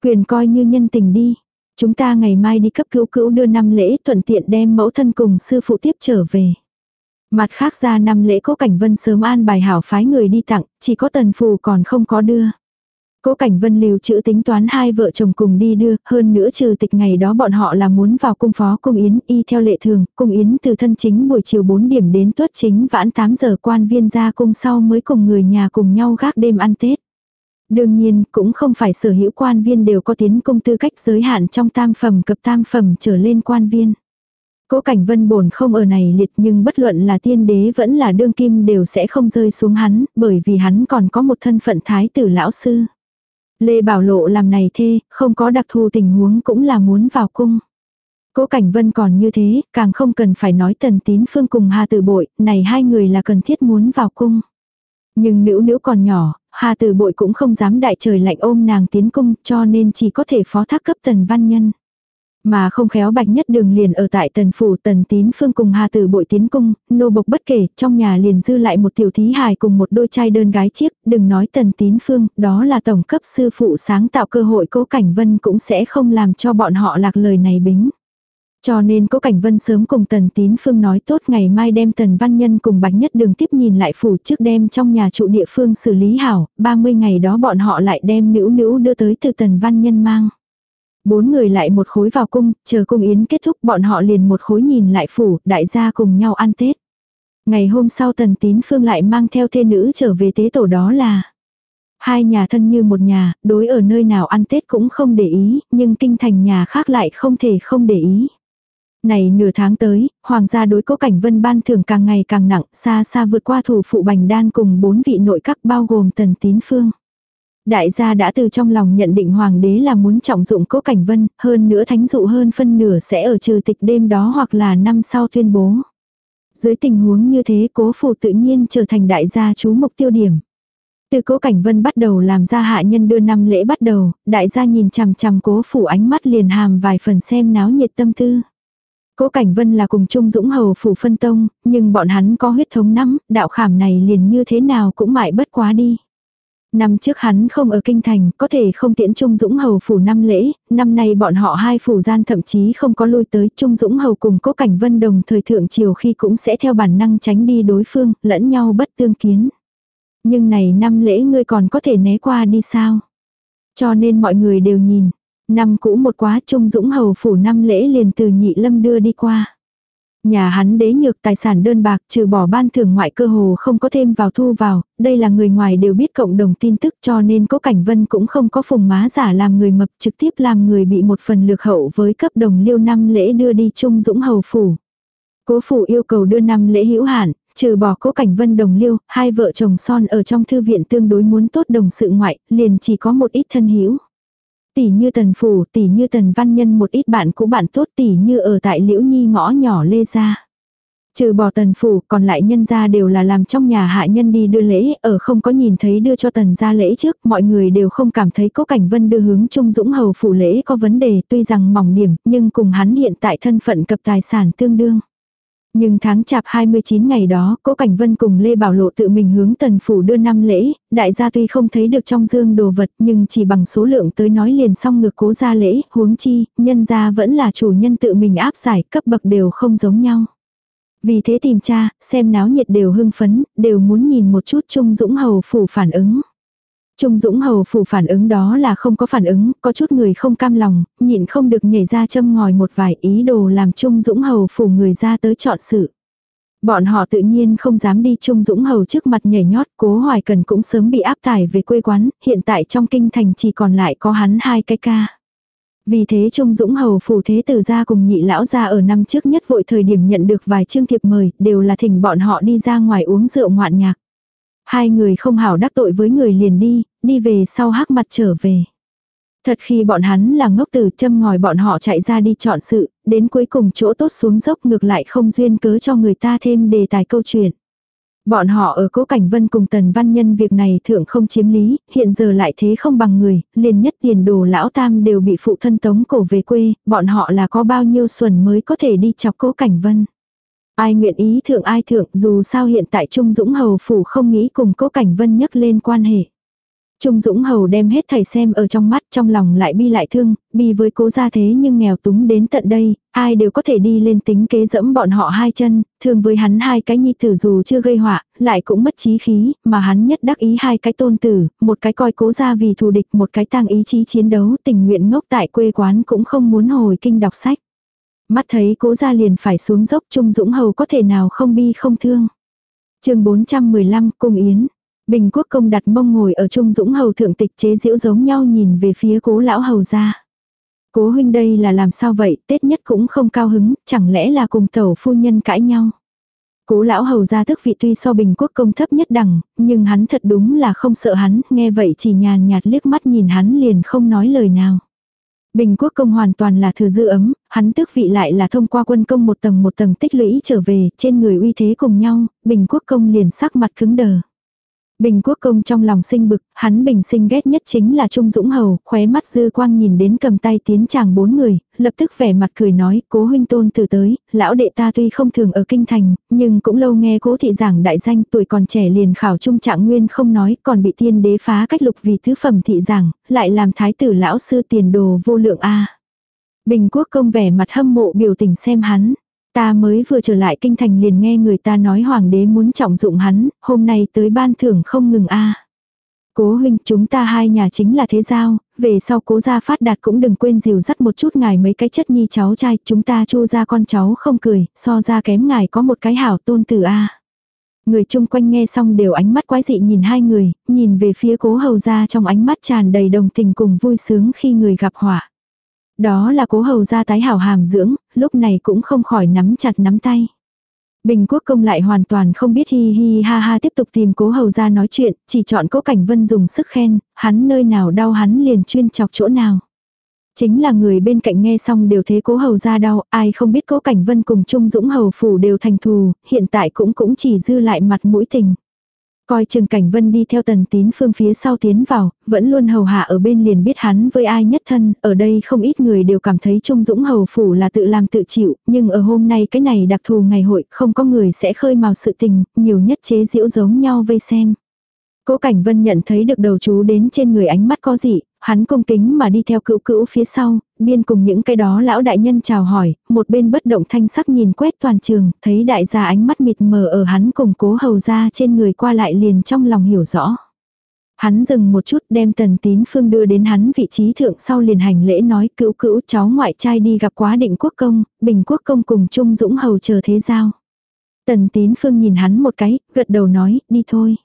Quyền coi như nhân tình đi. Chúng ta ngày mai đi cấp cứu cữu đưa năm lễ thuận tiện đem mẫu thân cùng sư phụ tiếp trở về. Mặt khác ra năm lễ cố cảnh vân sớm an bài hảo phái người đi tặng, chỉ có tần phù còn không có đưa. Cố Cảnh Vân lưu chữ tính toán hai vợ chồng cùng đi đưa, hơn nữa trừ tịch ngày đó bọn họ là muốn vào cung phó cung yến y theo lệ thường, cung yến từ thân chính buổi chiều 4 điểm đến tuất chính vãn 8 giờ quan viên ra cung sau mới cùng người nhà cùng nhau gác đêm ăn Tết. Đương nhiên, cũng không phải sở hữu quan viên đều có tiến công tư cách giới hạn trong tam phẩm cập tam phẩm trở lên quan viên. Cố cảnh vân bổn không ở này liệt nhưng bất luận là tiên đế vẫn là đương kim đều sẽ không rơi xuống hắn, bởi vì hắn còn có một thân phận thái tử lão sư. Lê Bảo Lộ làm này thê, không có đặc thù tình huống cũng là muốn vào cung. Cố Cảnh Vân còn như thế, càng không cần phải nói Tần Tín Phương cùng Hà Tử Bội, này hai người là cần thiết muốn vào cung. Nhưng nữ nữ còn nhỏ, Hà Tử Bội cũng không dám đại trời lạnh ôm nàng tiến cung cho nên chỉ có thể phó thác cấp Tần Văn Nhân. Mà không khéo bạch nhất đường liền ở tại tần phủ tần tín phương cùng hà tử bội tiến cung, nô bộc bất kể, trong nhà liền dư lại một tiểu thí hài cùng một đôi trai đơn gái chiếc, đừng nói tần tín phương, đó là tổng cấp sư phụ sáng tạo cơ hội cố cảnh vân cũng sẽ không làm cho bọn họ lạc lời này bính. Cho nên cố Cảnh Vân sớm cùng Tần Tín Phương nói tốt ngày mai đem Tần Văn Nhân cùng Bạch Nhất Đường tiếp nhìn lại phủ trước đem trong nhà trụ địa phương xử lý hảo, 30 ngày đó bọn họ lại đem nữ nữ đưa tới từ Tần Văn Nhân mang. Bốn người lại một khối vào cung, chờ cung yến kết thúc bọn họ liền một khối nhìn lại phủ, đại gia cùng nhau ăn Tết. Ngày hôm sau Tần Tín Phương lại mang theo thê nữ trở về tế tổ đó là Hai nhà thân như một nhà, đối ở nơi nào ăn Tết cũng không để ý, nhưng kinh thành nhà khác lại không thể không để ý. Này nửa tháng tới, hoàng gia đối cố cảnh vân ban thưởng càng ngày càng nặng, xa xa vượt qua thủ phụ bành đan cùng bốn vị nội các bao gồm tần tín phương. Đại gia đã từ trong lòng nhận định hoàng đế là muốn trọng dụng cố cảnh vân, hơn nữa thánh dụ hơn phân nửa sẽ ở trừ tịch đêm đó hoặc là năm sau tuyên bố. Dưới tình huống như thế cố phủ tự nhiên trở thành đại gia chú mục tiêu điểm. Từ cố cảnh vân bắt đầu làm ra hạ nhân đưa năm lễ bắt đầu, đại gia nhìn chằm chằm cố phủ ánh mắt liền hàm vài phần xem náo nhiệt tâm tư. Cố Cảnh Vân là cùng chung Dũng Hầu phủ phân tông, nhưng bọn hắn có huyết thống nắm, đạo khảm này liền như thế nào cũng mãi bất quá đi. Năm trước hắn không ở kinh thành, có thể không tiễn Trung Dũng Hầu phủ năm lễ, năm nay bọn họ hai phủ gian thậm chí không có lui tới Trung Dũng Hầu cùng Cố Cảnh Vân đồng thời thượng triều khi cũng sẽ theo bản năng tránh đi đối phương, lẫn nhau bất tương kiến. Nhưng này năm lễ ngươi còn có thể né qua đi sao? Cho nên mọi người đều nhìn, Năm cũ một quá trung dũng hầu phủ năm lễ liền từ nhị lâm đưa đi qua. Nhà hắn đế nhược tài sản đơn bạc trừ bỏ ban thưởng ngoại cơ hồ không có thêm vào thu vào, đây là người ngoài đều biết cộng đồng tin tức cho nên có cảnh vân cũng không có phùng má giả làm người mập trực tiếp làm người bị một phần lược hậu với cấp đồng liêu năm lễ đưa đi trung dũng hầu phủ. Cố phủ yêu cầu đưa năm lễ hữu hạn, trừ bỏ cố cảnh vân đồng liêu, hai vợ chồng son ở trong thư viện tương đối muốn tốt đồng sự ngoại, liền chỉ có một ít thân hữu. Tỷ như tần phủ, tỷ như tần văn nhân một ít bạn cũ bạn tốt tỷ như ở tại liễu nhi ngõ nhỏ lê gia. Trừ bỏ tần phủ, còn lại nhân gia đều là làm trong nhà hạ nhân đi đưa lễ, ở không có nhìn thấy đưa cho tần gia lễ trước, mọi người đều không cảm thấy có cảnh vân đưa hướng trung dũng hầu phủ lễ có vấn đề, tuy rằng mỏng điểm, nhưng cùng hắn hiện tại thân phận cập tài sản tương đương. Nhưng tháng chạp 29 ngày đó, Cố Cảnh Vân cùng Lê Bảo Lộ tự mình hướng tần phủ đưa năm lễ, đại gia tuy không thấy được trong dương đồ vật nhưng chỉ bằng số lượng tới nói liền xong ngược cố gia lễ, huống chi, nhân gia vẫn là chủ nhân tự mình áp giải, cấp bậc đều không giống nhau. Vì thế tìm cha, xem náo nhiệt đều hưng phấn, đều muốn nhìn một chút Trung Dũng Hầu phủ phản ứng. Trung Dũng Hầu phủ phản ứng đó là không có phản ứng, có chút người không cam lòng, nhịn không được nhảy ra châm ngòi một vài ý đồ làm Trung Dũng Hầu phủ người ra tới chọn sự. Bọn họ tự nhiên không dám đi Trung Dũng Hầu trước mặt nhảy nhót, cố hoài cần cũng sớm bị áp tải về quê quán, hiện tại trong kinh thành chỉ còn lại có hắn hai cái ca. Vì thế Trung Dũng Hầu phủ thế tử gia cùng nhị lão gia ở năm trước nhất vội thời điểm nhận được vài chương thiệp mời, đều là thỉnh bọn họ đi ra ngoài uống rượu ngoạn nhạc. Hai người không hảo đắc tội với người liền đi, đi về sau hắc mặt trở về. Thật khi bọn hắn là ngốc tử châm ngòi bọn họ chạy ra đi chọn sự, đến cuối cùng chỗ tốt xuống dốc ngược lại không duyên cớ cho người ta thêm đề tài câu chuyện. Bọn họ ở cố cảnh vân cùng tần văn nhân việc này thượng không chiếm lý, hiện giờ lại thế không bằng người, liền nhất tiền đồ lão tam đều bị phụ thân tống cổ về quê, bọn họ là có bao nhiêu xuẩn mới có thể đi chọc cố cảnh vân. Ai nguyện ý thượng ai thượng dù sao hiện tại Trung Dũng Hầu Phủ không nghĩ cùng cố cảnh vân nhắc lên quan hệ. Trung Dũng Hầu đem hết thầy xem ở trong mắt trong lòng lại bi lại thương, bi với cố gia thế nhưng nghèo túng đến tận đây, ai đều có thể đi lên tính kế dẫm bọn họ hai chân, thương với hắn hai cái nhi tử dù chưa gây họa, lại cũng mất trí khí, mà hắn nhất đắc ý hai cái tôn tử, một cái coi cố gia vì thù địch, một cái tăng ý chí chiến đấu tình nguyện ngốc tại quê quán cũng không muốn hồi kinh đọc sách. Mắt thấy cố gia liền phải xuống dốc Trung Dũng Hầu có thể nào không bi không thương. chương 415 Cung Yến. Bình quốc công đặt mông ngồi ở Trung Dũng Hầu thượng tịch chế diễu giống nhau nhìn về phía cố lão hầu gia. Cố huynh đây là làm sao vậy, Tết nhất cũng không cao hứng, chẳng lẽ là cùng tẩu phu nhân cãi nhau. Cố lão hầu gia thức vị tuy so bình quốc công thấp nhất đẳng, nhưng hắn thật đúng là không sợ hắn, nghe vậy chỉ nhàn nhạt liếc mắt nhìn hắn liền không nói lời nào. Bình quốc công hoàn toàn là thừa dư ấm, hắn tước vị lại là thông qua quân công một tầng một tầng tích lũy trở về, trên người uy thế cùng nhau, bình quốc công liền sắc mặt cứng đờ. Bình quốc công trong lòng sinh bực, hắn bình sinh ghét nhất chính là Trung Dũng Hầu, khóe mắt dư quang nhìn đến cầm tay tiến chàng bốn người, lập tức vẻ mặt cười nói, cố huynh tôn từ tới, lão đệ ta tuy không thường ở kinh thành, nhưng cũng lâu nghe cố thị giảng đại danh tuổi còn trẻ liền khảo trung trạng nguyên không nói, còn bị tiên đế phá cách lục vì thứ phẩm thị giảng, lại làm thái tử lão sư tiền đồ vô lượng a Bình quốc công vẻ mặt hâm mộ biểu tình xem hắn. Ta mới vừa trở lại kinh thành liền nghe người ta nói hoàng đế muốn trọng dụng hắn, hôm nay tới ban thưởng không ngừng a. Cố huynh chúng ta hai nhà chính là thế giao, về sau cố gia phát đạt cũng đừng quên dìu dắt một chút ngài mấy cái chất nhi cháu trai, chúng ta chu ra con cháu không cười, so ra kém ngài có một cái hảo tôn tử a. Người chung quanh nghe xong đều ánh mắt quái dị nhìn hai người, nhìn về phía cố hầu gia trong ánh mắt tràn đầy đồng tình cùng vui sướng khi người gặp họa. Đó là cố hầu gia tái hảo hàm dưỡng, lúc này cũng không khỏi nắm chặt nắm tay. Bình quốc công lại hoàn toàn không biết hi hi ha ha tiếp tục tìm cố hầu gia nói chuyện, chỉ chọn cố cảnh vân dùng sức khen, hắn nơi nào đau hắn liền chuyên chọc chỗ nào. Chính là người bên cạnh nghe xong đều thế cố hầu gia đau, ai không biết cố cảnh vân cùng Trung Dũng hầu phủ đều thành thù, hiện tại cũng cũng chỉ dư lại mặt mũi tình. Coi Trừng Cảnh Vân đi theo tần tín phương phía sau tiến vào, vẫn luôn hầu hạ ở bên liền biết hắn với ai nhất thân, ở đây không ít người đều cảm thấy Trung Dũng hầu phủ là tự làm tự chịu, nhưng ở hôm nay cái này đặc thù ngày hội không có người sẽ khơi mào sự tình, nhiều nhất chế diễu giống nhau vây xem. Cố Cảnh Vân nhận thấy được đầu chú đến trên người ánh mắt có gì, hắn cung kính mà đi theo cữu cữu phía sau, biên cùng những cái đó lão đại nhân chào hỏi, một bên bất động thanh sắc nhìn quét toàn trường, thấy đại gia ánh mắt mịt mờ ở hắn cùng cố hầu ra trên người qua lại liền trong lòng hiểu rõ. Hắn dừng một chút đem tần tín phương đưa đến hắn vị trí thượng sau liền hành lễ nói cữu cữu cháu ngoại trai đi gặp quá định quốc công, bình quốc công cùng chung dũng hầu chờ thế giao. Tần tín phương nhìn hắn một cái, gật đầu nói, đi thôi.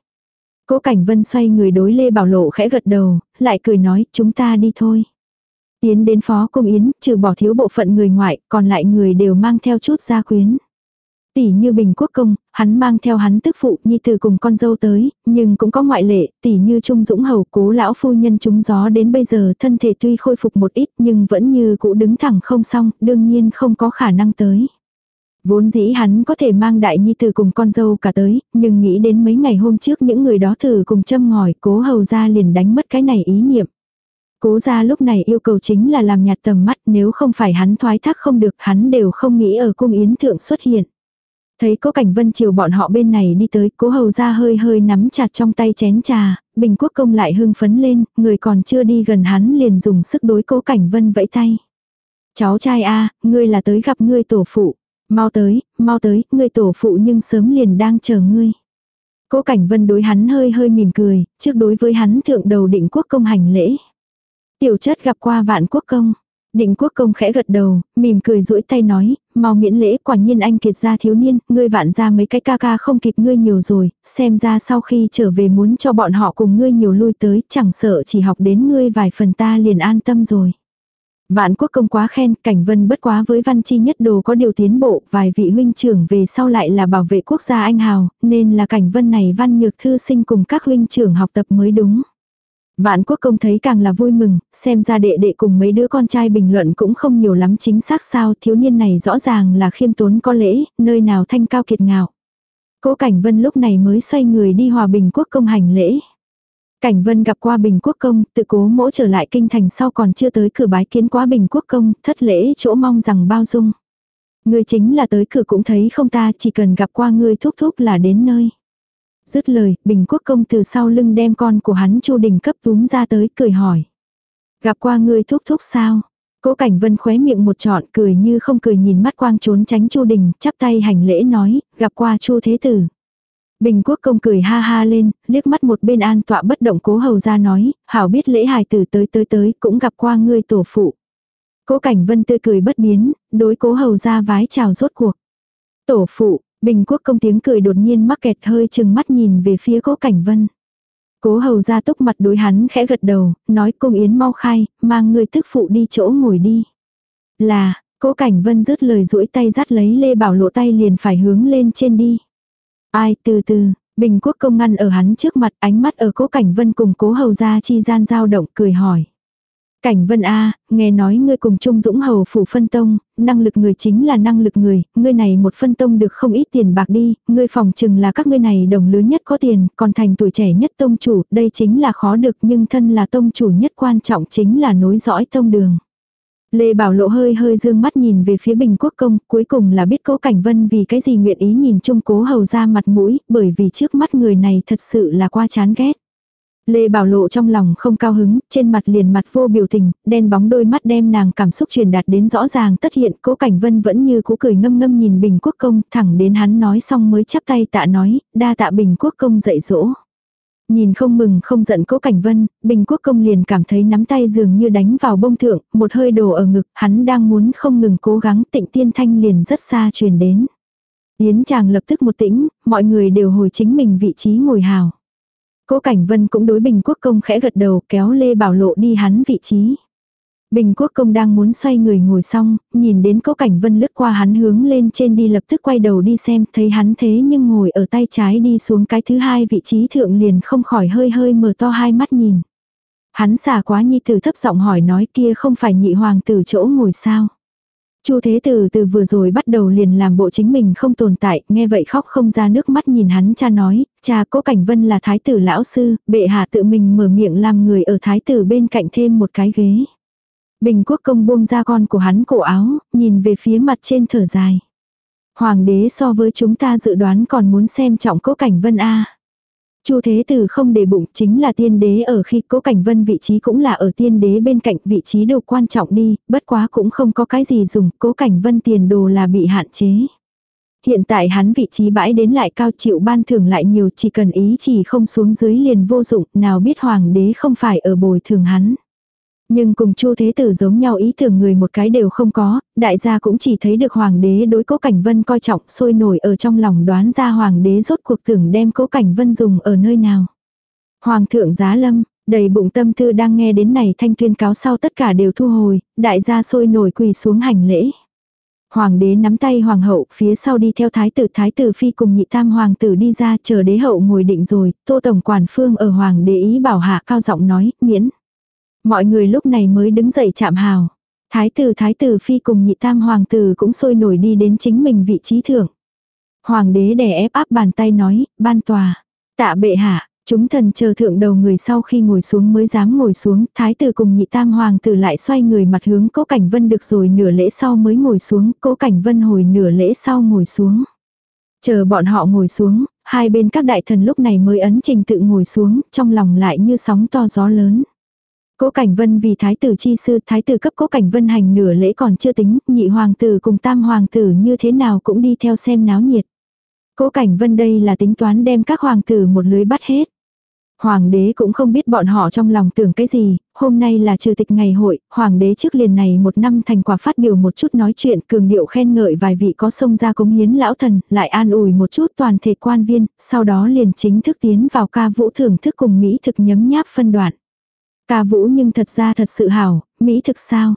Cố Cảnh Vân xoay người đối Lê Bảo Lộ khẽ gật đầu, lại cười nói, chúng ta đi thôi. Tiến đến phó cung yến, trừ bỏ thiếu bộ phận người ngoại, còn lại người đều mang theo chút gia quyến. Tỷ như Bình Quốc Công, hắn mang theo hắn tức phụ nhi từ cùng con dâu tới, nhưng cũng có ngoại lệ, tỷ như Trung Dũng Hầu cố lão phu nhân trúng gió đến bây giờ thân thể tuy khôi phục một ít nhưng vẫn như cũ đứng thẳng không xong, đương nhiên không có khả năng tới. Vốn dĩ hắn có thể mang đại nhi tử cùng con dâu cả tới, nhưng nghĩ đến mấy ngày hôm trước những người đó thử cùng châm ngòi, cố hầu ra liền đánh mất cái này ý niệm. Cố ra lúc này yêu cầu chính là làm nhạt tầm mắt nếu không phải hắn thoái thác không được hắn đều không nghĩ ở cung yến thượng xuất hiện. Thấy cố cảnh vân chiều bọn họ bên này đi tới, cố hầu ra hơi hơi nắm chặt trong tay chén trà, bình quốc công lại hưng phấn lên, người còn chưa đi gần hắn liền dùng sức đối cố cảnh vân vẫy tay. Cháu trai a ngươi là tới gặp ngươi tổ phụ. Mau tới, mau tới, ngươi tổ phụ nhưng sớm liền đang chờ ngươi. Cố Cảnh Vân đối hắn hơi hơi mỉm cười, trước đối với hắn thượng đầu định quốc công hành lễ. Tiểu chất gặp qua vạn quốc công. Định quốc công khẽ gật đầu, mỉm cười duỗi tay nói, mau miễn lễ quả nhiên anh kiệt gia thiếu niên, ngươi vạn ra mấy cái ca ca không kịp ngươi nhiều rồi, xem ra sau khi trở về muốn cho bọn họ cùng ngươi nhiều lui tới, chẳng sợ chỉ học đến ngươi vài phần ta liền an tâm rồi. Vạn quốc công quá khen, cảnh vân bất quá với văn chi nhất đồ có điều tiến bộ, vài vị huynh trưởng về sau lại là bảo vệ quốc gia anh hào, nên là cảnh vân này văn nhược thư sinh cùng các huynh trưởng học tập mới đúng. Vạn quốc công thấy càng là vui mừng, xem ra đệ đệ cùng mấy đứa con trai bình luận cũng không nhiều lắm chính xác sao thiếu niên này rõ ràng là khiêm tốn có lễ, nơi nào thanh cao kiệt ngạo. Cố cảnh vân lúc này mới xoay người đi hòa bình quốc công hành lễ. Cảnh vân gặp qua Bình Quốc Công, tự cố mỗ trở lại kinh thành sau còn chưa tới cửa bái kiến quá Bình Quốc Công, thất lễ chỗ mong rằng bao dung. Ngươi chính là tới cửa cũng thấy không ta, chỉ cần gặp qua ngươi thúc thúc là đến nơi. Dứt lời, Bình Quốc Công từ sau lưng đem con của hắn Chu Đình cấp túm ra tới, cười hỏi. Gặp qua ngươi thúc thúc sao? Cố Cảnh Vân khóe miệng một trọn, cười như không cười nhìn mắt quang trốn tránh Chu Đình, chắp tay hành lễ nói, gặp qua Chu Thế Tử. Bình quốc công cười ha ha lên, liếc mắt một bên an tọa bất động cố hầu ra nói, hảo biết lễ hài tử tới tới tới cũng gặp qua ngươi tổ phụ. Cố cảnh vân tươi cười bất biến, đối cố hầu ra vái chào rốt cuộc. Tổ phụ, bình quốc công tiếng cười đột nhiên mắc kẹt hơi chừng mắt nhìn về phía cố cảnh vân. Cố hầu ra túc mặt đối hắn khẽ gật đầu, nói cung yến mau khai, mang người tức phụ đi chỗ ngồi đi. Là, cố cảnh vân rứt lời duỗi tay dắt lấy lê bảo lộ tay liền phải hướng lên trên đi. Ai từ từ, Bình quốc công ngăn ở hắn trước mặt ánh mắt ở cố cảnh vân cùng cố hầu gia chi gian giao động cười hỏi. Cảnh Vân A, nghe nói ngươi cùng Trung Dũng Hầu phủ phân tông, năng lực người chính là năng lực người, ngươi này một phân tông được không ít tiền bạc đi, ngươi phòng chừng là các ngươi này đồng lứa nhất có tiền, còn thành tuổi trẻ nhất tông chủ, đây chính là khó được nhưng thân là tông chủ nhất quan trọng chính là nối dõi tông đường. Lê Bảo Lộ hơi hơi dương mắt nhìn về phía Bình Quốc Công, cuối cùng là biết Cố Cảnh Vân vì cái gì nguyện ý nhìn Trung Cố Hầu ra mặt mũi, bởi vì trước mắt người này thật sự là qua chán ghét. Lê Bảo Lộ trong lòng không cao hứng, trên mặt liền mặt vô biểu tình, đen bóng đôi mắt đem nàng cảm xúc truyền đạt đến rõ ràng tất hiện, Cố Cảnh Vân vẫn như cũ cười ngâm ngâm nhìn Bình Quốc Công, thẳng đến hắn nói xong mới chắp tay tạ nói, đa tạ Bình Quốc Công dạy dỗ. Nhìn không mừng không giận cố cảnh vân, Bình Quốc Công liền cảm thấy nắm tay dường như đánh vào bông thượng, một hơi đổ ở ngực, hắn đang muốn không ngừng cố gắng tịnh tiên thanh liền rất xa truyền đến. Yến chàng lập tức một tĩnh, mọi người đều hồi chính mình vị trí ngồi hào. Cố Cảnh Vân cũng đối Bình Quốc Công khẽ gật đầu kéo Lê Bảo Lộ đi hắn vị trí. Bình Quốc Công đang muốn xoay người ngồi xong, nhìn đến Cố Cảnh Vân lướt qua hắn hướng lên trên đi lập tức quay đầu đi xem, thấy hắn thế nhưng ngồi ở tay trái đi xuống cái thứ hai vị trí thượng liền không khỏi hơi hơi mở to hai mắt nhìn. Hắn xả quá nhi tử thấp giọng hỏi nói kia không phải nhị hoàng tử chỗ ngồi sao. Chu Thế Tử từ vừa rồi bắt đầu liền làm bộ chính mình không tồn tại, nghe vậy khóc không ra nước mắt nhìn hắn cha nói, cha Cố Cảnh Vân là thái tử lão sư, bệ hạ tự mình mở miệng làm người ở thái tử bên cạnh thêm một cái ghế. Bình quốc công buông ra con của hắn cổ áo, nhìn về phía mặt trên thở dài. Hoàng đế so với chúng ta dự đoán còn muốn xem trọng cố cảnh vân A. Chu Thế Tử không để bụng chính là tiên đế ở khi cố cảnh vân vị trí cũng là ở tiên đế bên cạnh vị trí đồ quan trọng đi, bất quá cũng không có cái gì dùng, cố cảnh vân tiền đồ là bị hạn chế. Hiện tại hắn vị trí bãi đến lại cao chịu ban thưởng lại nhiều chỉ cần ý chỉ không xuống dưới liền vô dụng, nào biết hoàng đế không phải ở bồi thường hắn. Nhưng cùng Chu Thế Tử giống nhau ý tưởng người một cái đều không có, đại gia cũng chỉ thấy được hoàng đế đối cố cảnh vân coi trọng sôi nổi ở trong lòng đoán ra hoàng đế rốt cuộc tưởng đem cố cảnh vân dùng ở nơi nào. Hoàng thượng giá lâm, đầy bụng tâm tư đang nghe đến này thanh tuyên cáo sau tất cả đều thu hồi, đại gia sôi nổi quỳ xuống hành lễ. Hoàng đế nắm tay hoàng hậu, phía sau đi theo thái tử thái tử phi cùng nhị tam hoàng tử đi ra chờ đế hậu ngồi định rồi, tô tổng quản phương ở hoàng đế ý bảo hạ cao giọng nói, miễn. Mọi người lúc này mới đứng dậy chạm hào. Thái tử thái tử phi cùng nhị tam hoàng tử cũng sôi nổi đi đến chính mình vị trí thượng. Hoàng đế đè ép áp bàn tay nói, ban tòa. Tạ bệ hạ, chúng thần chờ thượng đầu người sau khi ngồi xuống mới dám ngồi xuống, thái tử cùng nhị tam hoàng tử lại xoay người mặt hướng cố cảnh vân được rồi nửa lễ sau mới ngồi xuống, cố cảnh vân hồi nửa lễ sau ngồi xuống. Chờ bọn họ ngồi xuống, hai bên các đại thần lúc này mới ấn trình tự ngồi xuống, trong lòng lại như sóng to gió lớn. Cố Cảnh Vân vì thái tử chi sư, thái tử cấp Cố Cảnh Vân hành nửa lễ còn chưa tính, nhị hoàng tử cùng tam hoàng tử như thế nào cũng đi theo xem náo nhiệt. Cố Cảnh Vân đây là tính toán đem các hoàng tử một lưới bắt hết. Hoàng đế cũng không biết bọn họ trong lòng tưởng cái gì, hôm nay là trừ tịch ngày hội, hoàng đế trước liền này một năm thành quả phát biểu một chút nói chuyện cường điệu khen ngợi vài vị có sông ra cống hiến lão thần, lại an ủi một chút toàn thể quan viên, sau đó liền chính thức tiến vào ca vũ thưởng thức cùng Mỹ thực nhấm nháp phân đoạn. Ca vũ nhưng thật ra thật sự hảo, mỹ thực sao?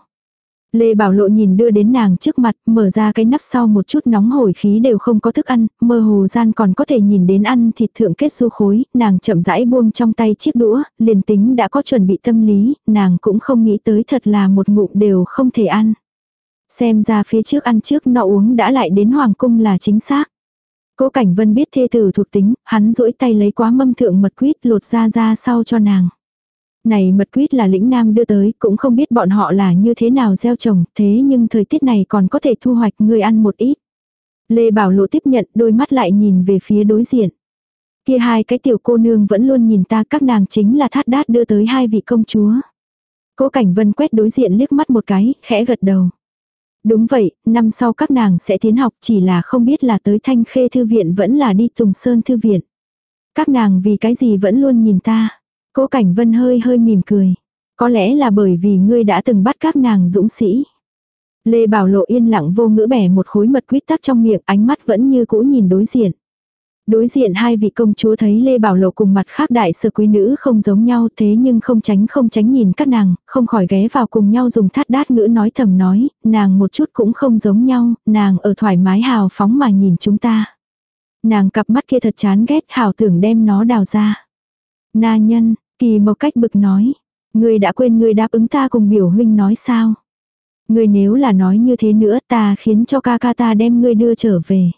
Lê Bảo Lộ nhìn đưa đến nàng trước mặt, mở ra cái nắp sau một chút nóng hổi khí đều không có thức ăn, mơ hồ gian còn có thể nhìn đến ăn thịt thượng kết du khối, nàng chậm rãi buông trong tay chiếc đũa, liền tính đã có chuẩn bị tâm lý, nàng cũng không nghĩ tới thật là một ngụm đều không thể ăn. Xem ra phía trước ăn trước nọ uống đã lại đến Hoàng Cung là chính xác. Cố Cảnh Vân biết thê tử thuộc tính, hắn duỗi tay lấy quá mâm thượng mật quýt lột ra ra sau cho nàng. Này mật quýt là lĩnh nam đưa tới, cũng không biết bọn họ là như thế nào gieo trồng, thế nhưng thời tiết này còn có thể thu hoạch người ăn một ít. Lê Bảo Lộ tiếp nhận, đôi mắt lại nhìn về phía đối diện. Kia hai cái tiểu cô nương vẫn luôn nhìn ta các nàng chính là thát đát đưa tới hai vị công chúa. Cố Cảnh Vân quét đối diện liếc mắt một cái, khẽ gật đầu. Đúng vậy, năm sau các nàng sẽ tiến học chỉ là không biết là tới Thanh Khê Thư Viện vẫn là đi Tùng Sơn Thư Viện. Các nàng vì cái gì vẫn luôn nhìn ta. Cố Cảnh Vân hơi hơi mỉm cười. Có lẽ là bởi vì ngươi đã từng bắt các nàng dũng sĩ. Lê Bảo Lộ yên lặng vô ngữ bẻ một khối mật quýt tắc trong miệng ánh mắt vẫn như cũ nhìn đối diện. Đối diện hai vị công chúa thấy Lê Bảo Lộ cùng mặt khác đại sở quý nữ không giống nhau thế nhưng không tránh không tránh nhìn các nàng, không khỏi ghé vào cùng nhau dùng thắt đát ngữ nói thầm nói, nàng một chút cũng không giống nhau, nàng ở thoải mái hào phóng mà nhìn chúng ta. Nàng cặp mắt kia thật chán ghét hào tưởng đem nó đào ra. Na nhân, kỳ một cách bực nói. Ngươi đã quên ngươi đáp ứng ta cùng biểu huynh nói sao? Ngươi nếu là nói như thế nữa ta khiến cho ca ca ta đem ngươi đưa trở về.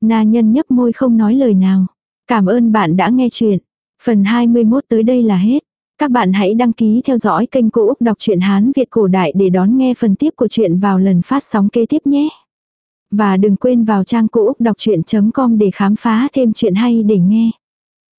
Na nhân nhấp môi không nói lời nào. Cảm ơn bạn đã nghe chuyện. Phần 21 tới đây là hết. Các bạn hãy đăng ký theo dõi kênh Cô Úc Đọc truyện Hán Việt Cổ Đại để đón nghe phần tiếp của chuyện vào lần phát sóng kế tiếp nhé. Và đừng quên vào trang Cô Úc Đọc Chuyện.com để khám phá thêm chuyện hay để nghe.